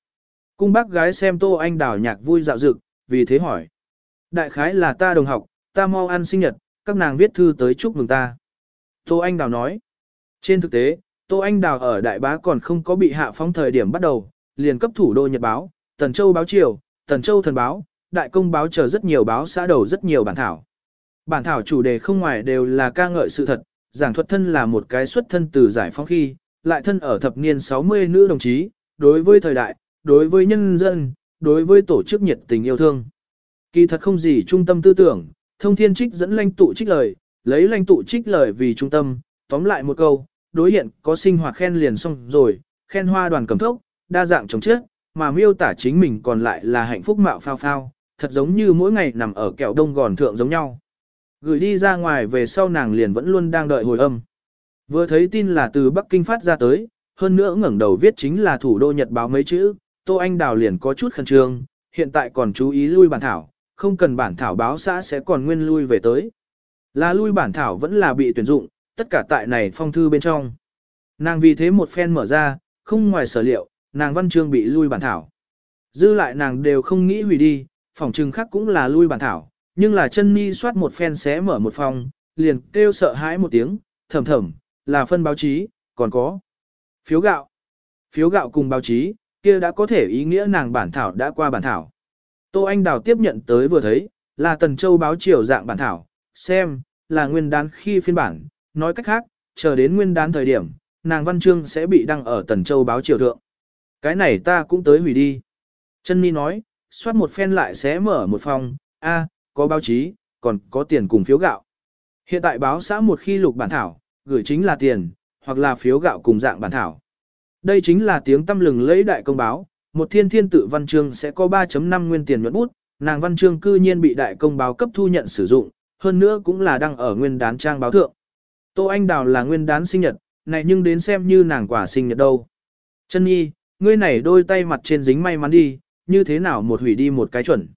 Cung bác gái xem Tô Anh Đảo nhạc vui dạo dực, vì thế hỏi. Đại khái là ta đồng học, ta mau ăn sinh nhật, các nàng viết thư tới chúc mừng ta. Tô Anh Đào nói. Trên thực tế, Tô Anh Đào ở Đại Bá còn không có bị hạ phóng thời điểm bắt đầu, liền cấp thủ đô Nhật báo, Tần Châu báo Triều, Tần Châu Thần báo, Đại Công báo chờ rất nhiều báo xã đầu rất nhiều bản thảo. Bản thảo chủ đề không ngoài đều là ca ngợi sự thật, giảng thuật thân là một cái xuất thân từ giải phóng khi, lại thân ở thập niên 60 nữ đồng chí, đối với thời đại, đối với nhân dân, đối với tổ chức nhiệt tình yêu thương. Kỳ thật không gì trung tâm tư tưởng, thông thiên trích dẫn lãnh tụ trích lời, lấy lãnh tụ trích lời vì trung tâm, tóm lại một câu, đối hiện có sinh hoạt khen liền xong rồi, khen hoa đoàn cầm thốc, đa dạng chống chết, mà miêu tả chính mình còn lại là hạnh phúc mạo phao phao, thật giống như mỗi ngày nằm ở kẹo đông gòn thượng giống nhau. Gửi đi ra ngoài về sau nàng liền vẫn luôn đang đợi hồi âm. Vừa thấy tin là từ Bắc Kinh phát ra tới, hơn nữa ngẩng đầu viết chính là thủ đô Nhật báo mấy chữ, Tô Anh Đào liền có chút khẩn trương, hiện tại còn chú ý lui bản thảo, không cần bản thảo báo xã sẽ còn nguyên lui về tới. Là lui bản thảo vẫn là bị tuyển dụng, tất cả tại này phong thư bên trong. Nàng vì thế một phen mở ra, không ngoài sở liệu, nàng văn chương bị lui bản thảo. Dư lại nàng đều không nghĩ hủy đi, phòng trừng khác cũng là lui bản thảo, nhưng là chân ni soát một phen xé mở một phòng, liền kêu sợ hãi một tiếng, thầm thầm, là phân báo chí, còn có phiếu gạo. Phiếu gạo cùng báo chí, kia đã có thể ý nghĩa nàng bản thảo đã qua bản thảo. Tô Anh Đào tiếp nhận tới vừa thấy, là Tần Châu báo chiều dạng bản thảo, xem, là nguyên đán khi phiên bản, nói cách khác, chờ đến nguyên đán thời điểm, nàng văn chương sẽ bị đăng ở Tần Châu báo chiều thượng. Cái này ta cũng tới hủy đi. Chân Ni nói, soát một phen lại sẽ mở một phòng, a, có báo chí, còn có tiền cùng phiếu gạo. Hiện tại báo xã một khi lục bản thảo, gửi chính là tiền, hoặc là phiếu gạo cùng dạng bản thảo. Đây chính là tiếng tâm lừng lấy đại công báo, một thiên thiên tự văn chương sẽ có 3.5 nguyên tiền nhuận bút, nàng văn chương cư nhiên bị đại công báo cấp thu nhận sử dụng, hơn nữa cũng là đăng ở nguyên đán trang báo thượng. Tô Anh Đào là nguyên đán sinh nhật, này nhưng đến xem như nàng quả sinh nhật đâu. Chân nhi, ngươi này đôi tay mặt trên dính may mắn đi, như thế nào một hủy đi một cái chuẩn.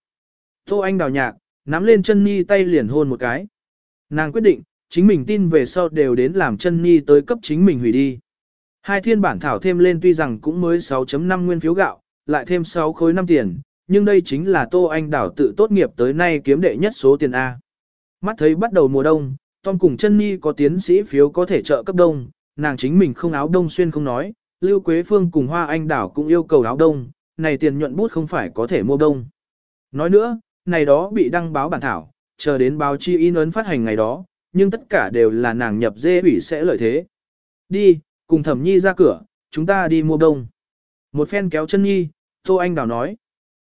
Tô Anh Đào nhạc, nắm lên chân nhi tay liền hôn một cái. Nàng quyết định, chính mình tin về sau đều đến làm chân nhi tới cấp chính mình hủy đi. Hai thiên bản thảo thêm lên tuy rằng cũng mới 6.5 nguyên phiếu gạo, lại thêm 6 khối 5 tiền, nhưng đây chính là Tô Anh Đảo tự tốt nghiệp tới nay kiếm đệ nhất số tiền A. Mắt thấy bắt đầu mùa đông, Tom cùng chân Nhi có tiến sĩ phiếu có thể trợ cấp đông, nàng chính mình không áo đông xuyên không nói, Lưu Quế Phương cùng Hoa Anh Đảo cũng yêu cầu áo đông, này tiền nhuận bút không phải có thể mua đông. Nói nữa, này đó bị đăng báo bản thảo, chờ đến báo chi in ấn phát hành ngày đó, nhưng tất cả đều là nàng nhập dê ủy sẽ lợi thế. Đi, cùng thẩm nhi ra cửa, chúng ta đi mua đông. Một phen kéo chân nhi, Tô Anh Đào nói.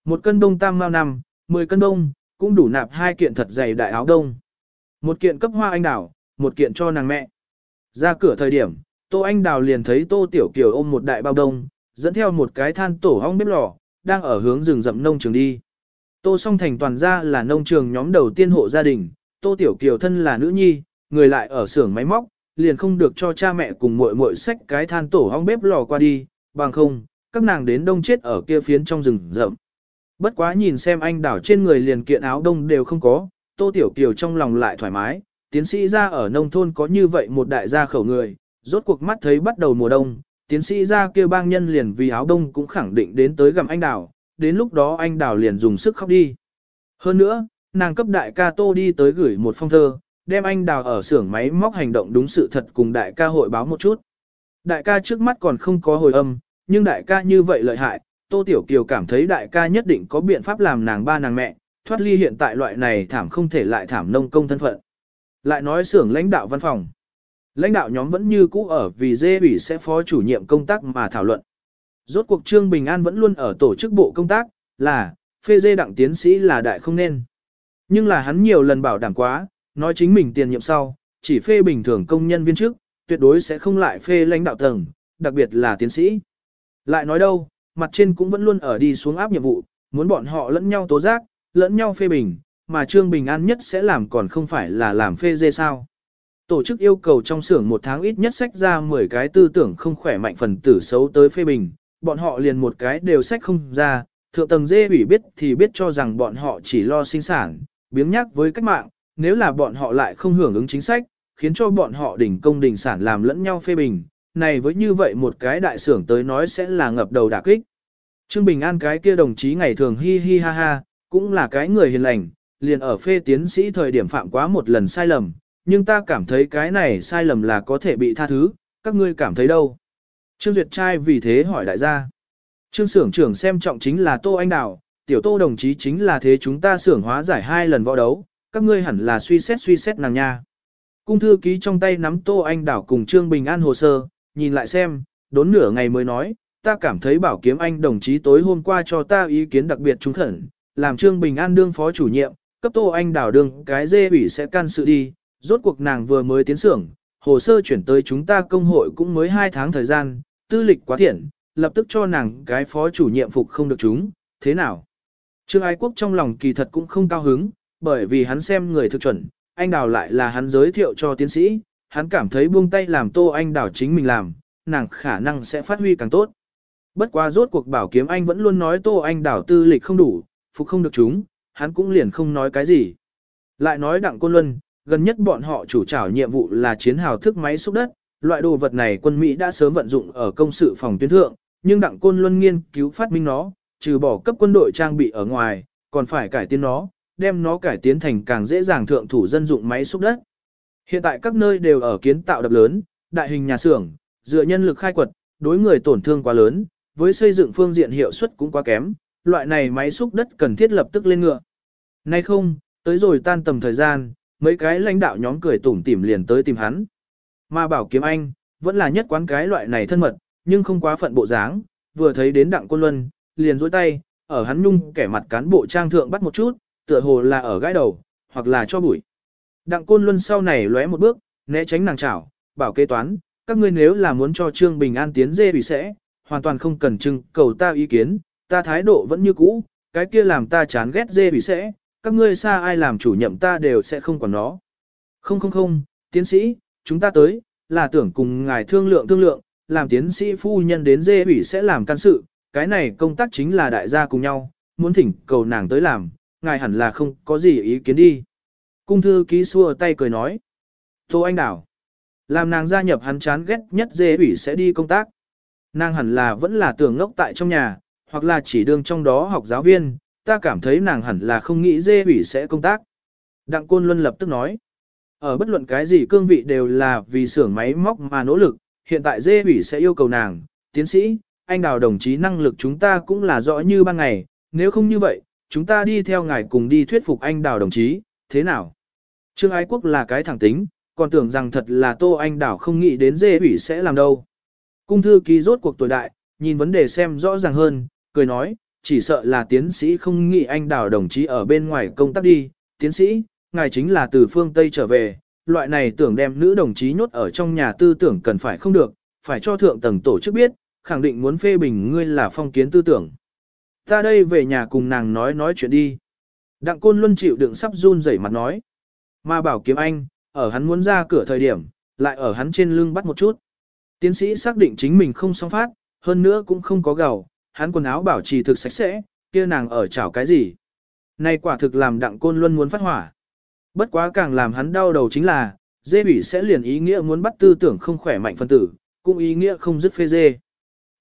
Một cân đông tam mao năm, 10 cân đông, cũng đủ nạp hai kiện thật dày đại áo đông. Một kiện cấp hoa anh đào, một kiện cho nàng mẹ. Ra cửa thời điểm, Tô Anh Đào liền thấy Tô Tiểu Kiều ôm một đại bao đông, dẫn theo một cái than tổ hong bếp lò, đang ở hướng rừng rậm nông trường đi. Tô song thành toàn ra là nông trường nhóm đầu tiên hộ gia đình, Tô Tiểu Kiều thân là nữ nhi, người lại ở xưởng máy móc, liền không được cho cha mẹ cùng muội muội xách cái than tổ hong bếp lò qua đi, bằng không, các nàng đến đông chết ở kia phiến trong rừng rậm. Bất quá nhìn xem anh đảo trên người liền kiện áo đông đều không có, Tô Tiểu Kiều trong lòng lại thoải mái, tiến sĩ ra ở nông thôn có như vậy một đại gia khẩu người, rốt cuộc mắt thấy bắt đầu mùa đông, tiến sĩ ra kia bang nhân liền vì áo đông cũng khẳng định đến tới gặm anh đảo, đến lúc đó anh đảo liền dùng sức khóc đi. Hơn nữa, nàng cấp đại ca Tô đi tới gửi một phong thơ, đem anh đào ở xưởng máy móc hành động đúng sự thật cùng đại ca hội báo một chút. Đại ca trước mắt còn không có hồi âm, nhưng đại ca như vậy lợi hại, Tô Tiểu Kiều cảm thấy đại ca nhất định có biện pháp làm nàng ba nàng mẹ, thoát ly hiện tại loại này thảm không thể lại thảm nông công thân phận. Lại nói xưởng lãnh đạo văn phòng. Lãnh đạo nhóm vẫn như cũ ở vì dê ủy sẽ phó chủ nhiệm công tác mà thảo luận. Rốt cuộc Trương Bình An vẫn luôn ở tổ chức bộ công tác, là, phê dê đặng tiến sĩ là đại không nên. Nhưng là hắn nhiều lần bảo đảm quá, nói chính mình tiền nhiệm sau, chỉ phê bình thường công nhân viên trước, tuyệt đối sẽ không lại phê lãnh đạo tầng, đặc biệt là tiến sĩ. Lại nói đâu, mặt trên cũng vẫn luôn ở đi xuống áp nhiệm vụ, muốn bọn họ lẫn nhau tố giác, lẫn nhau phê bình, mà Trương Bình An nhất sẽ làm còn không phải là làm phê dê sao. Tổ chức yêu cầu trong xưởng một tháng ít nhất sách ra 10 cái tư tưởng không khỏe mạnh phần tử xấu tới phê bình, bọn họ liền một cái đều sách không ra, thượng tầng dê ủy biết thì biết cho rằng bọn họ chỉ lo sinh sản, biếng nhắc với cách mạng, nếu là bọn họ lại không hưởng ứng chính sách, khiến cho bọn họ đỉnh công đỉnh sản làm lẫn nhau phê bình, này với như vậy một cái đại xưởng tới nói sẽ là ngập đầu đả kích. Trương Bình An cái kia đồng chí ngày thường hi hi ha ha, cũng là cái người hiền lành, liền ở phê tiến sĩ thời điểm phạm quá một lần sai lầm, nhưng ta cảm thấy cái này sai lầm là có thể bị tha thứ, các ngươi cảm thấy đâu? Trương Duyệt trai vì thế hỏi đại gia. Trương xưởng trưởng xem trọng chính là Tô Anh Đào, tiểu Tô đồng chí chính là thế chúng ta xưởng hóa giải hai lần võ đấu, các ngươi hẳn là suy xét suy xét nàng nha. Cung thư ký trong tay nắm Tô Anh Đảo cùng Trương Bình An hồ sơ, nhìn lại xem, đốn nửa ngày mới nói, ta cảm thấy bảo kiếm anh đồng chí tối hôm qua cho ta ý kiến đặc biệt trung khẩn, làm Trương Bình An đương phó chủ nhiệm, cấp Tô Anh Đảo đương cái dê ủy sẽ can sự đi, rốt cuộc nàng vừa mới tiến xưởng, hồ sơ chuyển tới chúng ta công hội cũng mới 2 tháng thời gian, tư lịch quá thiện, lập tức cho nàng cái phó chủ nhiệm phục không được chúng, thế nào? Trương Ái Quốc trong lòng kỳ thật cũng không cao hứng, bởi vì hắn xem người thực chuẩn, anh đào lại là hắn giới thiệu cho tiến sĩ, hắn cảm thấy buông tay làm tô anh đảo chính mình làm, nàng khả năng sẽ phát huy càng tốt. Bất quá rốt cuộc bảo kiếm anh vẫn luôn nói tô anh đảo tư lịch không đủ, phục không được chúng, hắn cũng liền không nói cái gì. Lại nói đặng côn luân, gần nhất bọn họ chủ trảo nhiệm vụ là chiến hào thức máy xúc đất, loại đồ vật này quân Mỹ đã sớm vận dụng ở công sự phòng tuyến thượng, nhưng đặng côn luân nghiên cứu phát minh nó, trừ bỏ cấp quân đội trang bị ở ngoài, còn phải cải tiến nó, đem nó cải tiến thành càng dễ dàng thượng thủ dân dụng máy xúc đất. Hiện tại các nơi đều ở kiến tạo đập lớn, đại hình nhà xưởng, dựa nhân lực khai quật, đối người tổn thương quá lớn, với xây dựng phương diện hiệu suất cũng quá kém, loại này máy xúc đất cần thiết lập tức lên ngựa. Nay không, tới rồi tan tầm thời gian, mấy cái lãnh đạo nhóm cười tủm tỉm liền tới tìm hắn. Mà bảo kiếm anh, vẫn là nhất quán cái loại này thân mật, nhưng không quá phận bộ dáng, vừa thấy đến đặng Quân luân, liền dối tay, ở hắn nhung kẻ mặt cán bộ trang thượng bắt một chút, tựa hồ là ở gãi đầu, hoặc là cho bụi. Đặng côn luân sau này lóe một bước, né tránh nàng chảo, bảo kế toán, các ngươi nếu là muốn cho Trương Bình An tiến dê bị sẽ, hoàn toàn không cần trưng cầu ta ý kiến, ta thái độ vẫn như cũ, cái kia làm ta chán ghét dê bị sẽ, các ngươi xa ai làm chủ nhậm ta đều sẽ không còn nó. Không không không, tiến sĩ, chúng ta tới, là tưởng cùng ngài thương lượng thương lượng, làm tiến sĩ phu nhân đến dê ủy sẽ làm can sự, cái này công tác chính là đại gia cùng nhau, muốn thỉnh cầu nàng tới làm, ngài hẳn là không có gì ý kiến đi. Cung thư ký xua tay cười nói. Tô Anh Đảo. Làm nàng gia nhập hắn chán ghét nhất dê ủy sẽ đi công tác. Nàng hẳn là vẫn là tưởng ngốc tại trong nhà, hoặc là chỉ đương trong đó học giáo viên, ta cảm thấy nàng hẳn là không nghĩ dê ủy sẽ công tác. Đặng Côn Luân lập tức nói. Ở bất luận cái gì cương vị đều là vì xưởng máy móc mà nỗ lực, hiện tại dê ủy sẽ yêu cầu nàng, tiến sĩ, anh đào đồng chí năng lực chúng ta cũng là rõ như ban ngày, nếu không như vậy, chúng ta đi theo ngài cùng đi thuyết phục anh đào đồng chí, thế nào? Trương Ái Quốc là cái thẳng tính, còn tưởng rằng thật là Tô Anh đảo không nghĩ đến dê ủy sẽ làm đâu. Cung thư ký rốt cuộc tuổi đại, nhìn vấn đề xem rõ ràng hơn, cười nói, chỉ sợ là tiến sĩ không nghĩ anh đảo đồng chí ở bên ngoài công tác đi, tiến sĩ, ngài chính là từ phương Tây trở về, loại này tưởng đem nữ đồng chí nhốt ở trong nhà tư tưởng cần phải không được, phải cho thượng tầng tổ chức biết, khẳng định muốn phê bình ngươi là phong kiến tư tưởng. Ta đây về nhà cùng nàng nói nói chuyện đi. Đặng Côn Luân chịu đựng sắp run rẩy mặt nói. Mà bảo kiếm anh, ở hắn muốn ra cửa thời điểm, lại ở hắn trên lưng bắt một chút. Tiến sĩ xác định chính mình không song phát, hơn nữa cũng không có gầu, hắn quần áo bảo trì thực sạch sẽ, kia nàng ở chảo cái gì. Này quả thực làm đặng côn luân muốn phát hỏa. Bất quá càng làm hắn đau đầu chính là, dê bỉ sẽ liền ý nghĩa muốn bắt tư tưởng không khỏe mạnh phân tử, cũng ý nghĩa không dứt phê dê.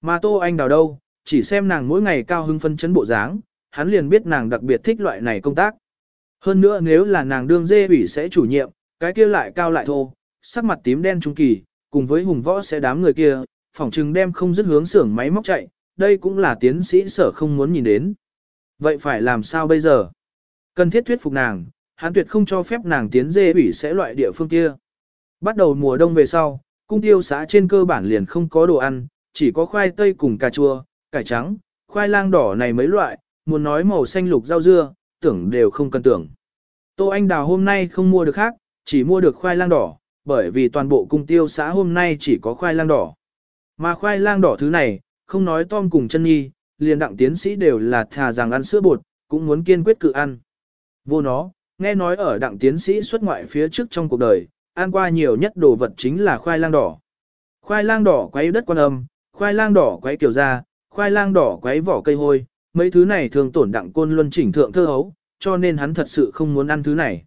Mà Tô Anh đào đâu, chỉ xem nàng mỗi ngày cao hưng phân chấn bộ dáng, hắn liền biết nàng đặc biệt thích loại này công tác. Hơn nữa nếu là nàng đương dê ủy sẽ chủ nhiệm, cái kia lại cao lại thô, sắc mặt tím đen trung kỳ, cùng với hùng võ sẽ đám người kia, phỏng chừng đem không dứt hướng xưởng máy móc chạy, đây cũng là tiến sĩ sở không muốn nhìn đến. Vậy phải làm sao bây giờ? Cần thiết thuyết phục nàng, hắn tuyệt không cho phép nàng tiến dê ủy sẽ loại địa phương kia. Bắt đầu mùa đông về sau, cung tiêu xã trên cơ bản liền không có đồ ăn, chỉ có khoai tây cùng cà chua, cải trắng, khoai lang đỏ này mấy loại, muốn nói màu xanh lục rau dưa, tưởng đều không cần tưởng. Tô Anh Đào hôm nay không mua được khác, chỉ mua được khoai lang đỏ, bởi vì toàn bộ cung tiêu xã hôm nay chỉ có khoai lang đỏ. Mà khoai lang đỏ thứ này, không nói Tom cùng chân nhi, liền đặng tiến sĩ đều là thà rằng ăn sữa bột, cũng muốn kiên quyết cự ăn. Vô nó, nghe nói ở đặng tiến sĩ xuất ngoại phía trước trong cuộc đời, ăn qua nhiều nhất đồ vật chính là khoai lang đỏ. Khoai lang đỏ quấy đất quan âm, khoai lang đỏ quấy kiểu da, khoai lang đỏ quấy vỏ cây hôi, mấy thứ này thường tổn đặng côn luân chỉnh thượng thơ hấu, cho nên hắn thật sự không muốn ăn thứ này.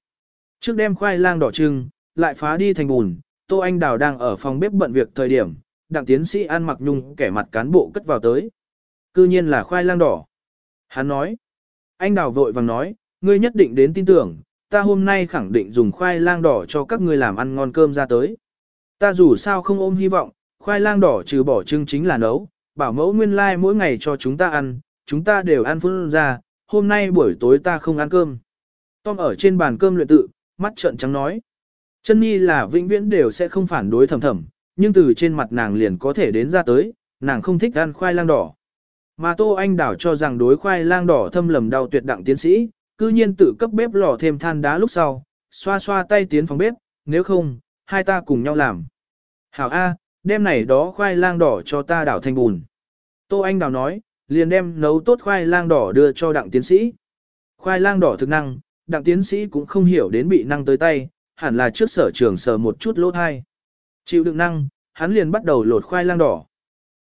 Trước đem khoai lang đỏ trưng, lại phá đi thành bùn, Tô Anh Đào đang ở phòng bếp bận việc thời điểm, đặng tiến sĩ ăn mặc nhung kẻ mặt cán bộ cất vào tới. Cư nhiên là khoai lang đỏ. Hắn nói, anh Đào vội vàng nói, ngươi nhất định đến tin tưởng, ta hôm nay khẳng định dùng khoai lang đỏ cho các ngươi làm ăn ngon cơm ra tới. Ta dù sao không ôm hy vọng, khoai lang đỏ trừ bỏ trưng chính là nấu, bảo mẫu nguyên lai like mỗi ngày cho chúng ta ăn, chúng ta đều ăn phun ra, hôm nay buổi tối ta không ăn cơm. Tom ở trên bàn cơm luyện tự, mắt trợn trắng nói. Chân nhi là vĩnh viễn đều sẽ không phản đối thầm thầm, nhưng từ trên mặt nàng liền có thể đến ra tới, nàng không thích ăn khoai lang đỏ. Mà Tô Anh Đảo cho rằng đối khoai lang đỏ thâm lầm đau tuyệt đặng tiến sĩ, cư nhiên tự cấp bếp lò thêm than đá lúc sau, xoa xoa tay tiến phòng bếp, nếu không, hai ta cùng nhau làm. Hảo A, đem này đó khoai lang đỏ cho ta đảo thành bùn. Tô Anh Đào nói, liền đem nấu tốt khoai lang đỏ đưa cho đặng tiến sĩ. Khoai lang đỏ thực năng, đặng tiến sĩ cũng không hiểu đến bị năng tới tay, hẳn là trước sở trường sờ một chút lỗ thai. Chịu đựng năng, hắn liền bắt đầu lột khoai lang đỏ.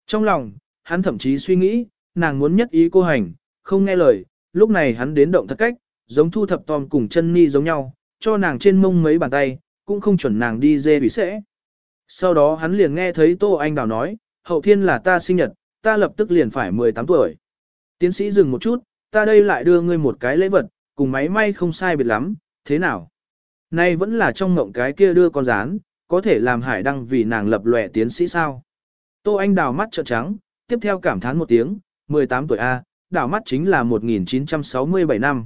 Trong lòng, hắn thậm chí suy nghĩ, nàng muốn nhất ý cô hành, không nghe lời, lúc này hắn đến động thật cách, giống thu thập tòm cùng chân ni giống nhau, cho nàng trên mông mấy bàn tay, cũng không chuẩn nàng đi dê bị sẽ. Sau đó hắn liền nghe thấy Tô Anh Đào nói, hậu thiên là ta sinh nhật, ta lập tức liền phải 18 tuổi. Tiến sĩ dừng một chút, ta đây lại đưa ngươi một cái lễ vật, cùng máy may không sai biệt lắm, thế nào? Nay vẫn là trong mộng cái kia đưa con rán, có thể làm hải đăng vì nàng lập lòe tiến sĩ sao? Tô Anh đào mắt trợn trắng, tiếp theo cảm thán một tiếng, 18 tuổi A, đảo mắt chính là 1967 năm.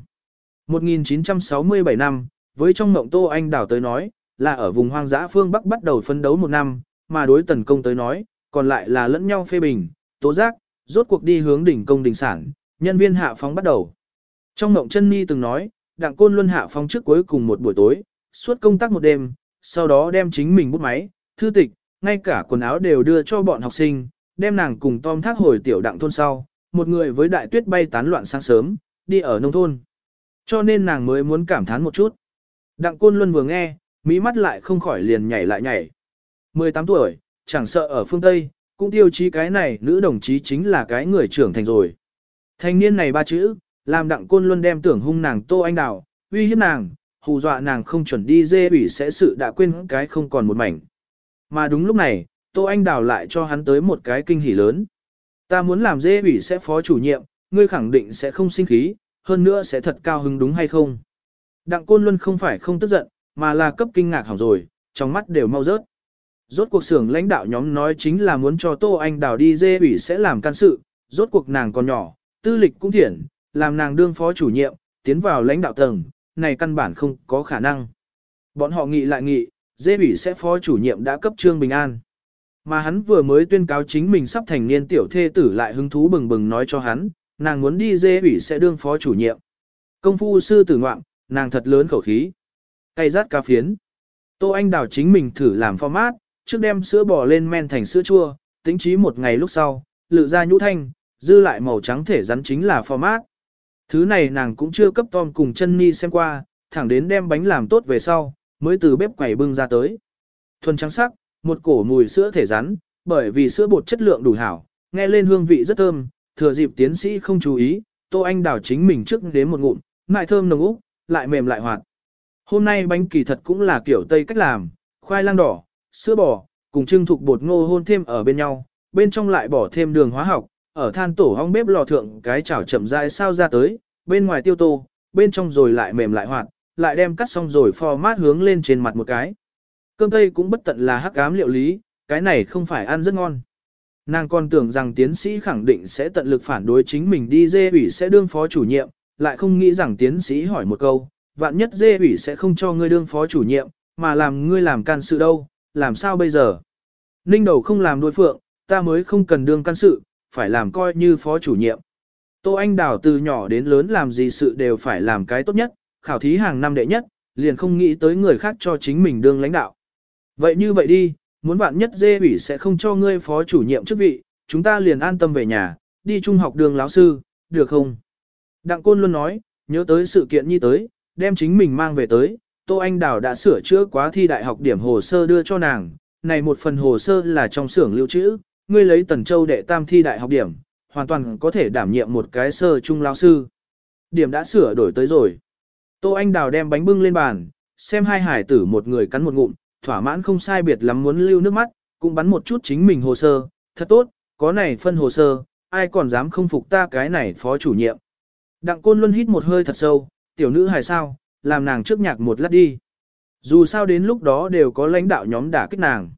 1967 năm, với trong mộng Tô Anh đảo tới nói, là ở vùng hoang dã phương Bắc bắt đầu phấn đấu một năm, mà đối tần công tới nói, còn lại là lẫn nhau phê bình, tố giác, rốt cuộc đi hướng đỉnh công đỉnh sản, nhân viên hạ phóng bắt đầu. Trong mộng chân ni từng nói, đặng côn luân hạ phóng trước cuối cùng một buổi tối, suốt công tác một đêm, sau đó đem chính mình bút máy, thư tịch, ngay cả quần áo đều đưa cho bọn học sinh, đem nàng cùng Tom thác hồi tiểu đặng thôn sau, một người với đại tuyết bay tán loạn sáng sớm, đi ở nông thôn. Cho nên nàng mới muốn cảm thán một chút. Đặng Côn Luân vừa nghe, mỹ mắt lại không khỏi liền nhảy lại nhảy. 18 tuổi, chẳng sợ ở phương Tây, cũng tiêu chí cái này nữ đồng chí chính là cái người trưởng thành rồi. Thanh niên này ba chữ, làm Đặng Côn Luân đem tưởng hung nàng Tô Anh Đào, uy hiếp nàng, hù dọa nàng không chuẩn đi dê ủy sẽ sự đã quên cái không còn một mảnh. Mà đúng lúc này, Tô Anh Đào lại cho hắn tới một cái kinh hỉ lớn. Ta muốn làm dê ủy sẽ phó chủ nhiệm, ngươi khẳng định sẽ không sinh khí, hơn nữa sẽ thật cao hứng đúng hay không. Đặng Côn Luân không phải không tức giận, mà là cấp kinh ngạc hỏng rồi, trong mắt đều mau rớt. Rốt cuộc xưởng lãnh đạo nhóm nói chính là muốn cho Tô Anh Đào đi dê ủy sẽ làm can sự, rốt cuộc nàng còn nhỏ, tư lịch cũng thiện, làm nàng đương phó chủ nhiệm, tiến vào lãnh đạo tầng, này căn bản không có khả năng. Bọn họ nghị lại nghị, dê ủy sẽ phó chủ nhiệm đã cấp trương bình an. Mà hắn vừa mới tuyên cáo chính mình sắp thành niên tiểu thê tử lại hứng thú bừng bừng nói cho hắn, nàng muốn đi dê ủy sẽ đương phó chủ nhiệm. Công phu sư tử ngoạm, nàng thật lớn khẩu khí. Cây rát ca phiến. Tô Anh đào chính mình thử làm format, trước đem sữa bò lên men thành sữa chua, tính trí một ngày lúc sau, lự ra nhũ thanh, dư lại màu trắng thể rắn chính là format. Thứ này nàng cũng chưa cấp Tom cùng chân ni xem qua, thẳng đến đem bánh làm tốt về sau, mới từ bếp quẩy bưng ra tới. Thuần trắng sắc, một cổ mùi sữa thể rắn, bởi vì sữa bột chất lượng đủ hảo, nghe lên hương vị rất thơm, thừa dịp tiến sĩ không chú ý, Tô Anh đào chính mình trước đến một ngụm, mại thơm nồng úc, lại mềm lại hoạt. Hôm nay bánh kỳ thật cũng là kiểu Tây cách làm, khoai lang đỏ, sữa bò, cùng trưng thục bột ngô hôn thêm ở bên nhau, bên trong lại bỏ thêm đường hóa học, ở than tổ hong bếp lò thượng cái chảo chậm rãi sao ra tới, bên ngoài tiêu tô, bên trong rồi lại mềm lại hoạt, lại đem cắt xong rồi format hướng lên trên mặt một cái. Cơm tây cũng bất tận là hắc ám liệu lý, cái này không phải ăn rất ngon. Nàng còn tưởng rằng tiến sĩ khẳng định sẽ tận lực phản đối chính mình đi dê ủy sẽ đương phó chủ nhiệm, lại không nghĩ rằng tiến sĩ hỏi một câu, vạn nhất dê ủy sẽ không cho ngươi đương phó chủ nhiệm, mà làm ngươi làm can sự đâu, làm sao bây giờ? Ninh đầu không làm đối phượng, ta mới không cần đương căn sự, phải làm coi như phó chủ nhiệm. Tô Anh Đào từ nhỏ đến lớn làm gì sự đều phải làm cái tốt nhất, khảo thí hàng năm đệ nhất, liền không nghĩ tới người khác cho chính mình đương lãnh đạo. Vậy như vậy đi, muốn vạn nhất dê ủy sẽ không cho ngươi phó chủ nhiệm chức vị, chúng ta liền an tâm về nhà, đi trung học đường lão sư, được không? Đặng Côn luôn nói, nhớ tới sự kiện như tới, đem chính mình mang về tới, Tô Anh Đào đã sửa chữa quá thi đại học điểm hồ sơ đưa cho nàng, này một phần hồ sơ là trong xưởng lưu trữ, ngươi lấy Tần Châu đệ tam thi đại học điểm, hoàn toàn có thể đảm nhiệm một cái sơ trung lao sư. Điểm đã sửa đổi tới rồi. Tô Anh Đào đem bánh bưng lên bàn, xem hai hải tử một người cắn một ngụm, thỏa mãn không sai biệt lắm muốn lưu nước mắt, cũng bắn một chút chính mình hồ sơ, thật tốt, có này phân hồ sơ, ai còn dám không phục ta cái này phó chủ nhiệm. Đặng Côn Luân hít một hơi thật sâu, tiểu nữ hài sao, làm nàng trước nhạc một lát đi. Dù sao đến lúc đó đều có lãnh đạo nhóm đả kích nàng.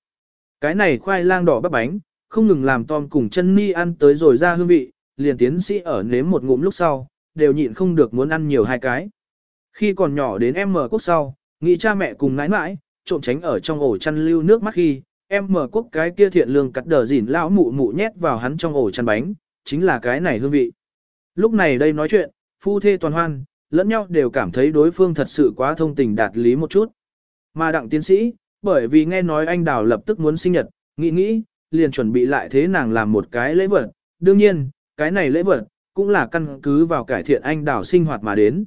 Cái này khoai lang đỏ bắp bánh, không ngừng làm Tom cùng chân ni ăn tới rồi ra hương vị, liền tiến sĩ ở nếm một ngụm lúc sau, đều nhịn không được muốn ăn nhiều hai cái. Khi còn nhỏ đến em mở quốc sau, nghĩ cha mẹ cùng nãi nãi, trộm tránh ở trong ổ chăn lưu nước mắt khi, em mở quốc cái kia thiện lương cắt đờ dỉn lão mụ mụ nhét vào hắn trong ổ chăn bánh, chính là cái này hương vị. Lúc này đây nói chuyện, phu thê toàn hoan, lẫn nhau đều cảm thấy đối phương thật sự quá thông tình đạt lý một chút. Mà đặng tiến sĩ, bởi vì nghe nói anh đào lập tức muốn sinh nhật, nghĩ nghĩ, liền chuẩn bị lại thế nàng làm một cái lễ vật, đương nhiên, cái này lễ vật, cũng là căn cứ vào cải thiện anh đào sinh hoạt mà đến.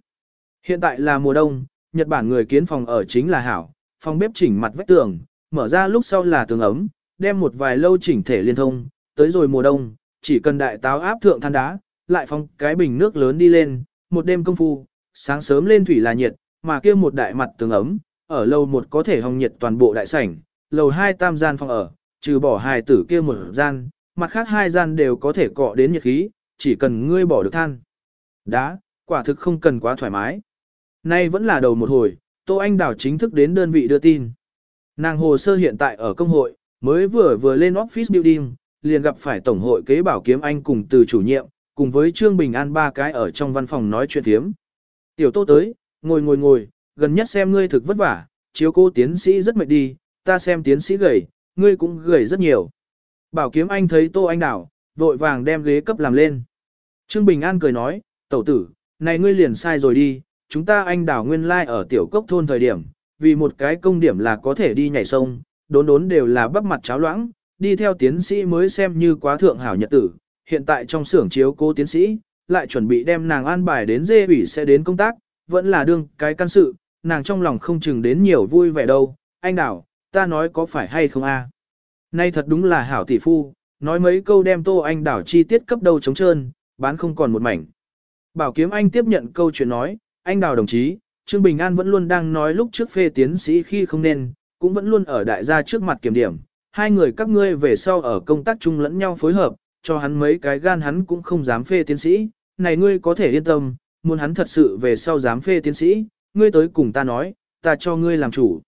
Hiện tại là mùa đông, Nhật Bản người kiến phòng ở chính là hảo, phòng bếp chỉnh mặt vách tường, mở ra lúc sau là tường ấm, đem một vài lâu chỉnh thể liên thông, tới rồi mùa đông, chỉ cần đại táo áp thượng than đá, lại phong cái bình nước lớn đi lên, một đêm công phu, sáng sớm lên thủy là nhiệt, mà kia một đại mặt tường ấm, ở lầu một có thể hồng nhiệt toàn bộ đại sảnh, lầu hai tam gian phòng ở, trừ bỏ hài tử kia một gian, mặt khác hai gian đều có thể cọ đến nhiệt khí, chỉ cần ngươi bỏ được than. Đá, quả thực không cần quá thoải mái. Nay vẫn là đầu một hồi, Tô Anh Đào chính thức đến đơn vị đưa tin. Nàng hồ sơ hiện tại ở công hội, mới vừa vừa lên office building, liền gặp phải Tổng hội kế bảo kiếm anh cùng từ chủ nhiệm, cùng với Trương Bình An ba cái ở trong văn phòng nói chuyện thiếm. Tiểu Tô tới, ngồi ngồi ngồi, gần nhất xem ngươi thực vất vả, chiếu cô tiến sĩ rất mệt đi, ta xem tiến sĩ gầy, ngươi cũng gầy rất nhiều. Bảo kiếm anh thấy Tô Anh Đảo, vội vàng đem ghế cấp làm lên. Trương Bình An cười nói, tẩu tử, này ngươi liền sai rồi đi, chúng ta anh đảo nguyên lai like ở tiểu cốc thôn thời điểm, vì một cái công điểm là có thể đi nhảy sông, đốn đốn đều là bắp mặt cháo loãng, đi theo tiến sĩ mới xem như quá thượng hảo nhật tử, hiện tại trong xưởng chiếu cố tiến sĩ, lại chuẩn bị đem nàng an bài đến dê ủy sẽ đến công tác, vẫn là đương cái căn sự, nàng trong lòng không chừng đến nhiều vui vẻ đâu, anh đảo, ta nói có phải hay không a? Nay thật đúng là hảo tỷ phu, nói mấy câu đem tô anh đảo chi tiết cấp đầu trống trơn, bán không còn một mảnh. Bảo kiếm anh tiếp nhận câu chuyện nói, anh đào đồng chí, Trương Bình An vẫn luôn đang nói lúc trước phê tiến sĩ khi không nên, cũng vẫn luôn ở đại gia trước mặt kiểm điểm. Hai người các ngươi về sau ở công tác chung lẫn nhau phối hợp, cho hắn mấy cái gan hắn cũng không dám phê tiến sĩ. Này ngươi có thể yên tâm, muốn hắn thật sự về sau dám phê tiến sĩ, ngươi tới cùng ta nói, ta cho ngươi làm chủ.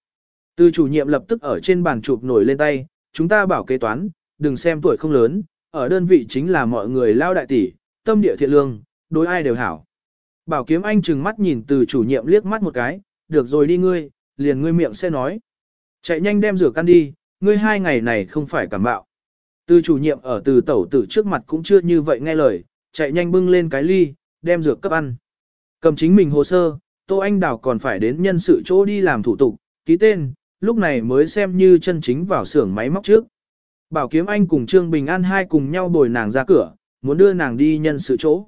Từ chủ nhiệm lập tức ở trên bàn chụp nổi lên tay, chúng ta bảo kế toán, đừng xem tuổi không lớn, ở đơn vị chính là mọi người lao đại tỷ, tâm địa thiện lương, đối ai đều hảo. Bảo kiếm anh chừng mắt nhìn từ chủ nhiệm liếc mắt một cái, được rồi đi ngươi, liền ngươi miệng sẽ nói. Chạy nhanh đem rửa căn đi, ngươi hai ngày này không phải cảm bạo. Từ chủ nhiệm ở từ tẩu tử trước mặt cũng chưa như vậy nghe lời, chạy nhanh bưng lên cái ly, đem dược cấp ăn. Cầm chính mình hồ sơ, Tô Anh Đào còn phải đến nhân sự chỗ đi làm thủ tục, ký tên, lúc này mới xem như chân chính vào xưởng máy móc trước. Bảo kiếm anh cùng Trương Bình An hai cùng nhau bồi nàng ra cửa, muốn đưa nàng đi nhân sự chỗ.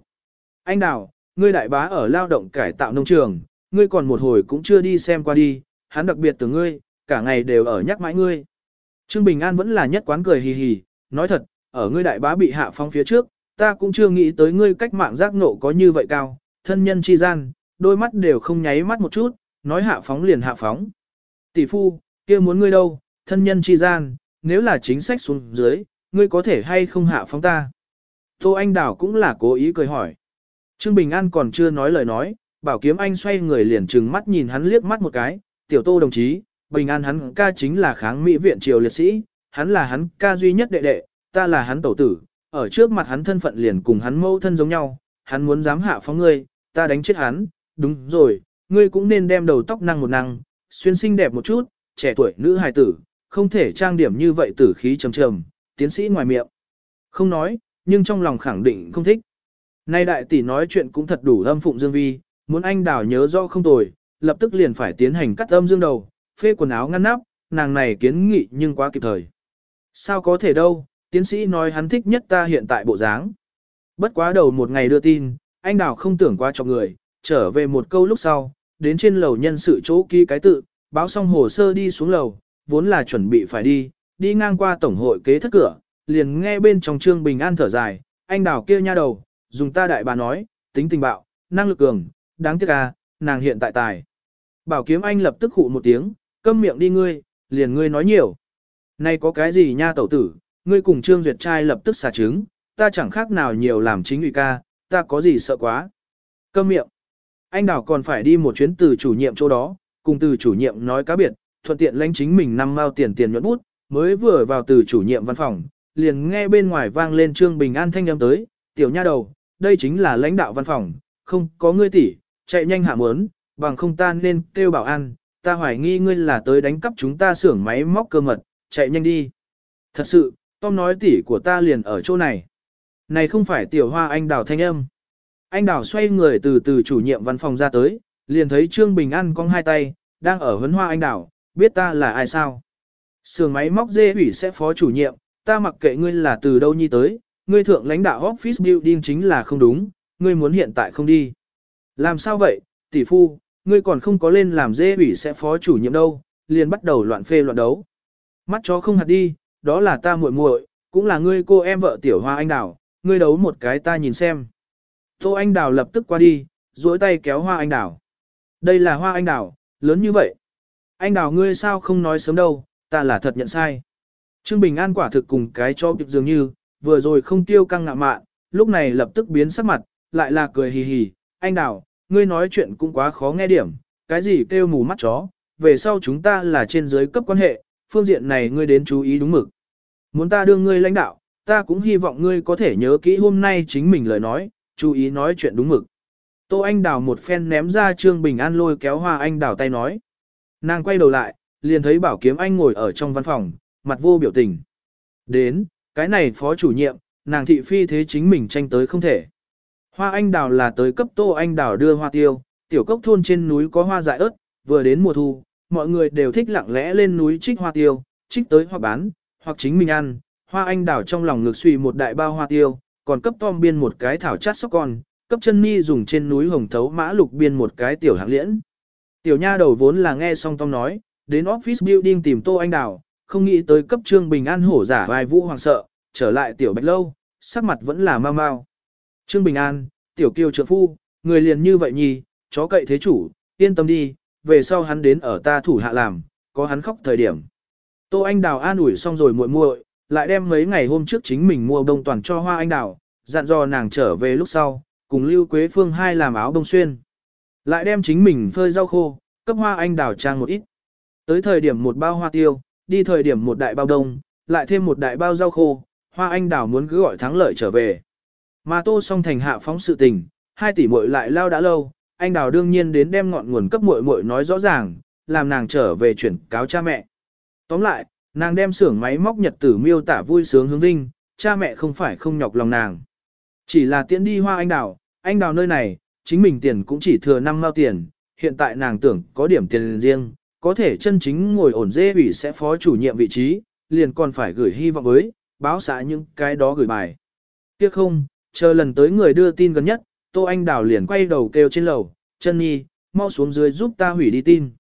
Anh Đào, ngươi đại bá ở lao động cải tạo nông trường, ngươi còn một hồi cũng chưa đi xem qua đi, hắn đặc biệt từ ngươi, cả ngày đều ở nhắc mãi ngươi. Trương Bình An vẫn là nhất quán cười hì hì, nói thật, ở ngươi đại bá bị hạ phong phía trước, ta cũng chưa nghĩ tới ngươi cách mạng giác nộ có như vậy cao, thân nhân chi gian, đôi mắt đều không nháy mắt một chút, nói hạ phóng liền hạ phóng. Tỷ phu, kia muốn ngươi đâu, thân nhân chi gian, nếu là chính sách xuống dưới, ngươi có thể hay không hạ phóng ta. Tô Anh Đào cũng là cố ý cười hỏi. Trương Bình An còn chưa nói lời nói, bảo kiếm anh xoay người liền trừng mắt nhìn hắn liếc mắt một cái, tiểu tô đồng chí, Bình An hắn ca chính là kháng Mỹ viện triều liệt sĩ, hắn là hắn ca duy nhất đệ đệ, ta là hắn tẩu tử, ở trước mặt hắn thân phận liền cùng hắn mâu thân giống nhau, hắn muốn dám hạ phóng ngươi, ta đánh chết hắn, đúng rồi, ngươi cũng nên đem đầu tóc năng một năng, xuyên xinh đẹp một chút, trẻ tuổi nữ hài tử, không thể trang điểm như vậy tử khí trầm trầm, tiến sĩ ngoài miệng. Không nói, nhưng trong lòng khẳng định không thích. Nay đại tỷ nói chuyện cũng thật đủ âm phụng Dương Vi, muốn anh đào nhớ rõ không tồi, lập tức liền phải tiến hành cắt âm dương đầu, phê quần áo ngăn nắp, nàng này kiến nghị nhưng quá kịp thời. Sao có thể đâu, tiến sĩ nói hắn thích nhất ta hiện tại bộ dáng. Bất quá đầu một ngày đưa tin, anh đào không tưởng qua cho người, trở về một câu lúc sau, đến trên lầu nhân sự chỗ ký cái tự, báo xong hồ sơ đi xuống lầu, vốn là chuẩn bị phải đi, đi ngang qua tổng hội kế thất cửa, liền nghe bên trong trương bình an thở dài, anh đào kia nha đầu, dùng ta đại bà nói, tính tình bạo, năng lực cường, đáng tiếc à, nàng hiện tại tài. Bảo kiếm anh lập tức hụ một tiếng, câm miệng đi ngươi, liền ngươi nói nhiều. Này có cái gì nha tẩu tử, ngươi cùng Trương Duyệt trai lập tức xả trứng, ta chẳng khác nào nhiều làm chính ủy ca, ta có gì sợ quá. Câm miệng. Anh đảo còn phải đi một chuyến từ chủ nhiệm chỗ đó, cùng từ chủ nhiệm nói cá biệt, thuận tiện lãnh chính mình năm mao tiền tiền nhuận bút, mới vừa vào từ chủ nhiệm văn phòng, liền nghe bên ngoài vang lên Trương Bình An thanh âm tới, tiểu nha đầu, đây chính là lãnh đạo văn phòng, không có ngươi tỷ, chạy nhanh hạ muốn, bằng không ta nên kêu bảo an, ta hoài nghi ngươi là tới đánh cắp chúng ta xưởng máy móc cơ mật, chạy nhanh đi. Thật sự, Tom nói tỷ của ta liền ở chỗ này. Này không phải tiểu hoa anh đào thanh âm. Anh đào xoay người từ từ chủ nhiệm văn phòng ra tới, liền thấy Trương Bình An cong hai tay, đang ở huấn hoa anh đào, biết ta là ai sao. sườn máy móc dê ủy sẽ phó chủ nhiệm, ta mặc kệ ngươi là từ đâu nhi tới, ngươi thượng lãnh đạo office building chính là không đúng, ngươi muốn hiện tại không đi. Làm sao vậy, tỷ phu, ngươi còn không có lên làm dê ủy sẽ phó chủ nhiệm đâu, liền bắt đầu loạn phê loạn đấu. Mắt chó không hạt đi, đó là ta muội muội, cũng là ngươi cô em vợ tiểu hoa anh đào, ngươi đấu một cái ta nhìn xem. Tô anh đào lập tức qua đi, duỗi tay kéo hoa anh đào. Đây là hoa anh đào, lớn như vậy. Anh đào ngươi sao không nói sớm đâu, ta là thật nhận sai. Trương Bình An quả thực cùng cái cho kịp dường như, vừa rồi không tiêu căng ngạ mạn, lúc này lập tức biến sắc mặt, lại là cười hì hì, anh đào, ngươi nói chuyện cũng quá khó nghe điểm, cái gì kêu mù mắt chó, về sau chúng ta là trên dưới cấp quan hệ, phương diện này ngươi đến chú ý đúng mực. Muốn ta đưa ngươi lãnh đạo, ta cũng hy vọng ngươi có thể nhớ kỹ hôm nay chính mình lời nói, chú ý nói chuyện đúng mực. Tô Anh Đào một phen ném ra Trương Bình An lôi kéo Hoa Anh Đào tay nói. Nàng quay đầu lại, liền thấy Bảo Kiếm Anh ngồi ở trong văn phòng, mặt vô biểu tình. Đến, cái này phó chủ nhiệm, nàng thị phi thế chính mình tranh tới không thể. Hoa Anh Đào là tới cấp Tô Anh Đào đưa hoa tiêu, tiểu cốc thôn trên núi có hoa dại ớt, vừa đến mùa thu, mọi người đều thích lặng lẽ lên núi trích hoa tiêu, trích tới hoặc bán, hoặc chính mình ăn. Hoa Anh Đào trong lòng ngực suy một đại bao hoa tiêu, còn cấp Tom biên một cái thảo chát sóc con, cấp chân ni dùng trên núi hồng thấu mã lục biên một cái tiểu hạng liễn. Tiểu nha đầu vốn là nghe xong Tom nói, đến office building tìm Tô Anh Đào, không nghĩ tới cấp trương bình an hổ giả vai vũ hoàng sợ, trở lại tiểu bạch lâu, sắc mặt vẫn là mau mau. Trương Bình An, tiểu kiều trượng phu, người liền như vậy nhì, chó cậy thế chủ, yên tâm đi, về sau hắn đến ở ta thủ hạ làm, có hắn khóc thời điểm. Tô Anh Đào an ủi xong rồi muội muội, lại đem mấy ngày hôm trước chính mình mua đông toàn cho Hoa Anh Đào, dặn dò nàng trở về lúc sau, cùng Lưu Quế Phương hai làm áo đông xuyên. Lại đem chính mình phơi rau khô, cấp Hoa Anh Đào trang một ít. Tới thời điểm một bao hoa tiêu, đi thời điểm một đại bao đông, lại thêm một đại bao rau khô, Hoa Anh Đào muốn cứ gọi thắng lợi trở về. Mà Tô song thành hạ phóng sự tình, hai tỷ muội lại lao đã lâu, anh Đào đương nhiên đến đem ngọn nguồn cấp muội muội nói rõ ràng, làm nàng trở về chuyển cáo cha mẹ. Tóm lại, nàng đem xưởng máy móc nhật tử miêu tả vui sướng hướng vinh, cha mẹ không phải không nhọc lòng nàng. Chỉ là tiễn đi hoa anh đào, anh đào nơi này, chính mình tiền cũng chỉ thừa năm mao tiền, hiện tại nàng tưởng có điểm tiền riêng, có thể chân chính ngồi ổn dê ủy sẽ phó chủ nhiệm vị trí, liền còn phải gửi hy vọng với, báo xã những cái đó gửi bài. Tiếc không, chờ lần tới người đưa tin gần nhất, Tô Anh Đào liền quay đầu kêu trên lầu, chân nhi, mau xuống dưới giúp ta hủy đi tin.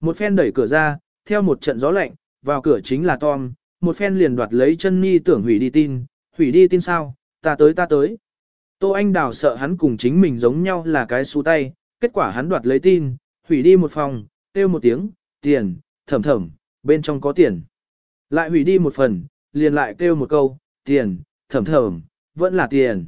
Một phen đẩy cửa ra, theo một trận gió lạnh, vào cửa chính là Tom, một phen liền đoạt lấy chân nhi tưởng hủy đi tin, hủy đi tin sao, ta tới ta tới. Tô Anh Đào sợ hắn cùng chính mình giống nhau là cái xu tay, kết quả hắn đoạt lấy tin, hủy đi một phòng, kêu một tiếng, tiền, thầm thầm, bên trong có tiền. Lại hủy đi một phần, liền lại kêu một câu, tiền, thầm thầm, vẫn là tiền.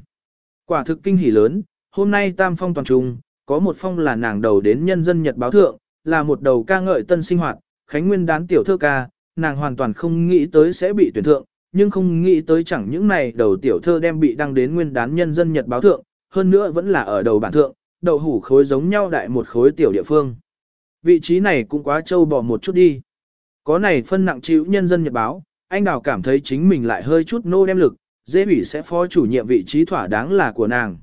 Quả thực kinh hỉ lớn, hôm nay tam phong toàn trung, có một phong là nàng đầu đến nhân dân nhật báo thượng, là một đầu ca ngợi tân sinh hoạt, khánh nguyên đán tiểu thơ ca, nàng hoàn toàn không nghĩ tới sẽ bị tuyển thượng, nhưng không nghĩ tới chẳng những này đầu tiểu thơ đem bị đăng đến nguyên đán nhân dân nhật báo thượng, hơn nữa vẫn là ở đầu bản thượng, đậu hủ khối giống nhau đại một khối tiểu địa phương. Vị trí này cũng quá trâu bỏ một chút đi. Có này phân nặng chịu nhân dân nhật báo, anh đào cảm thấy chính mình lại hơi chút nô đem lực, dễ bị sẽ phó chủ nhiệm vị trí thỏa đáng là của nàng.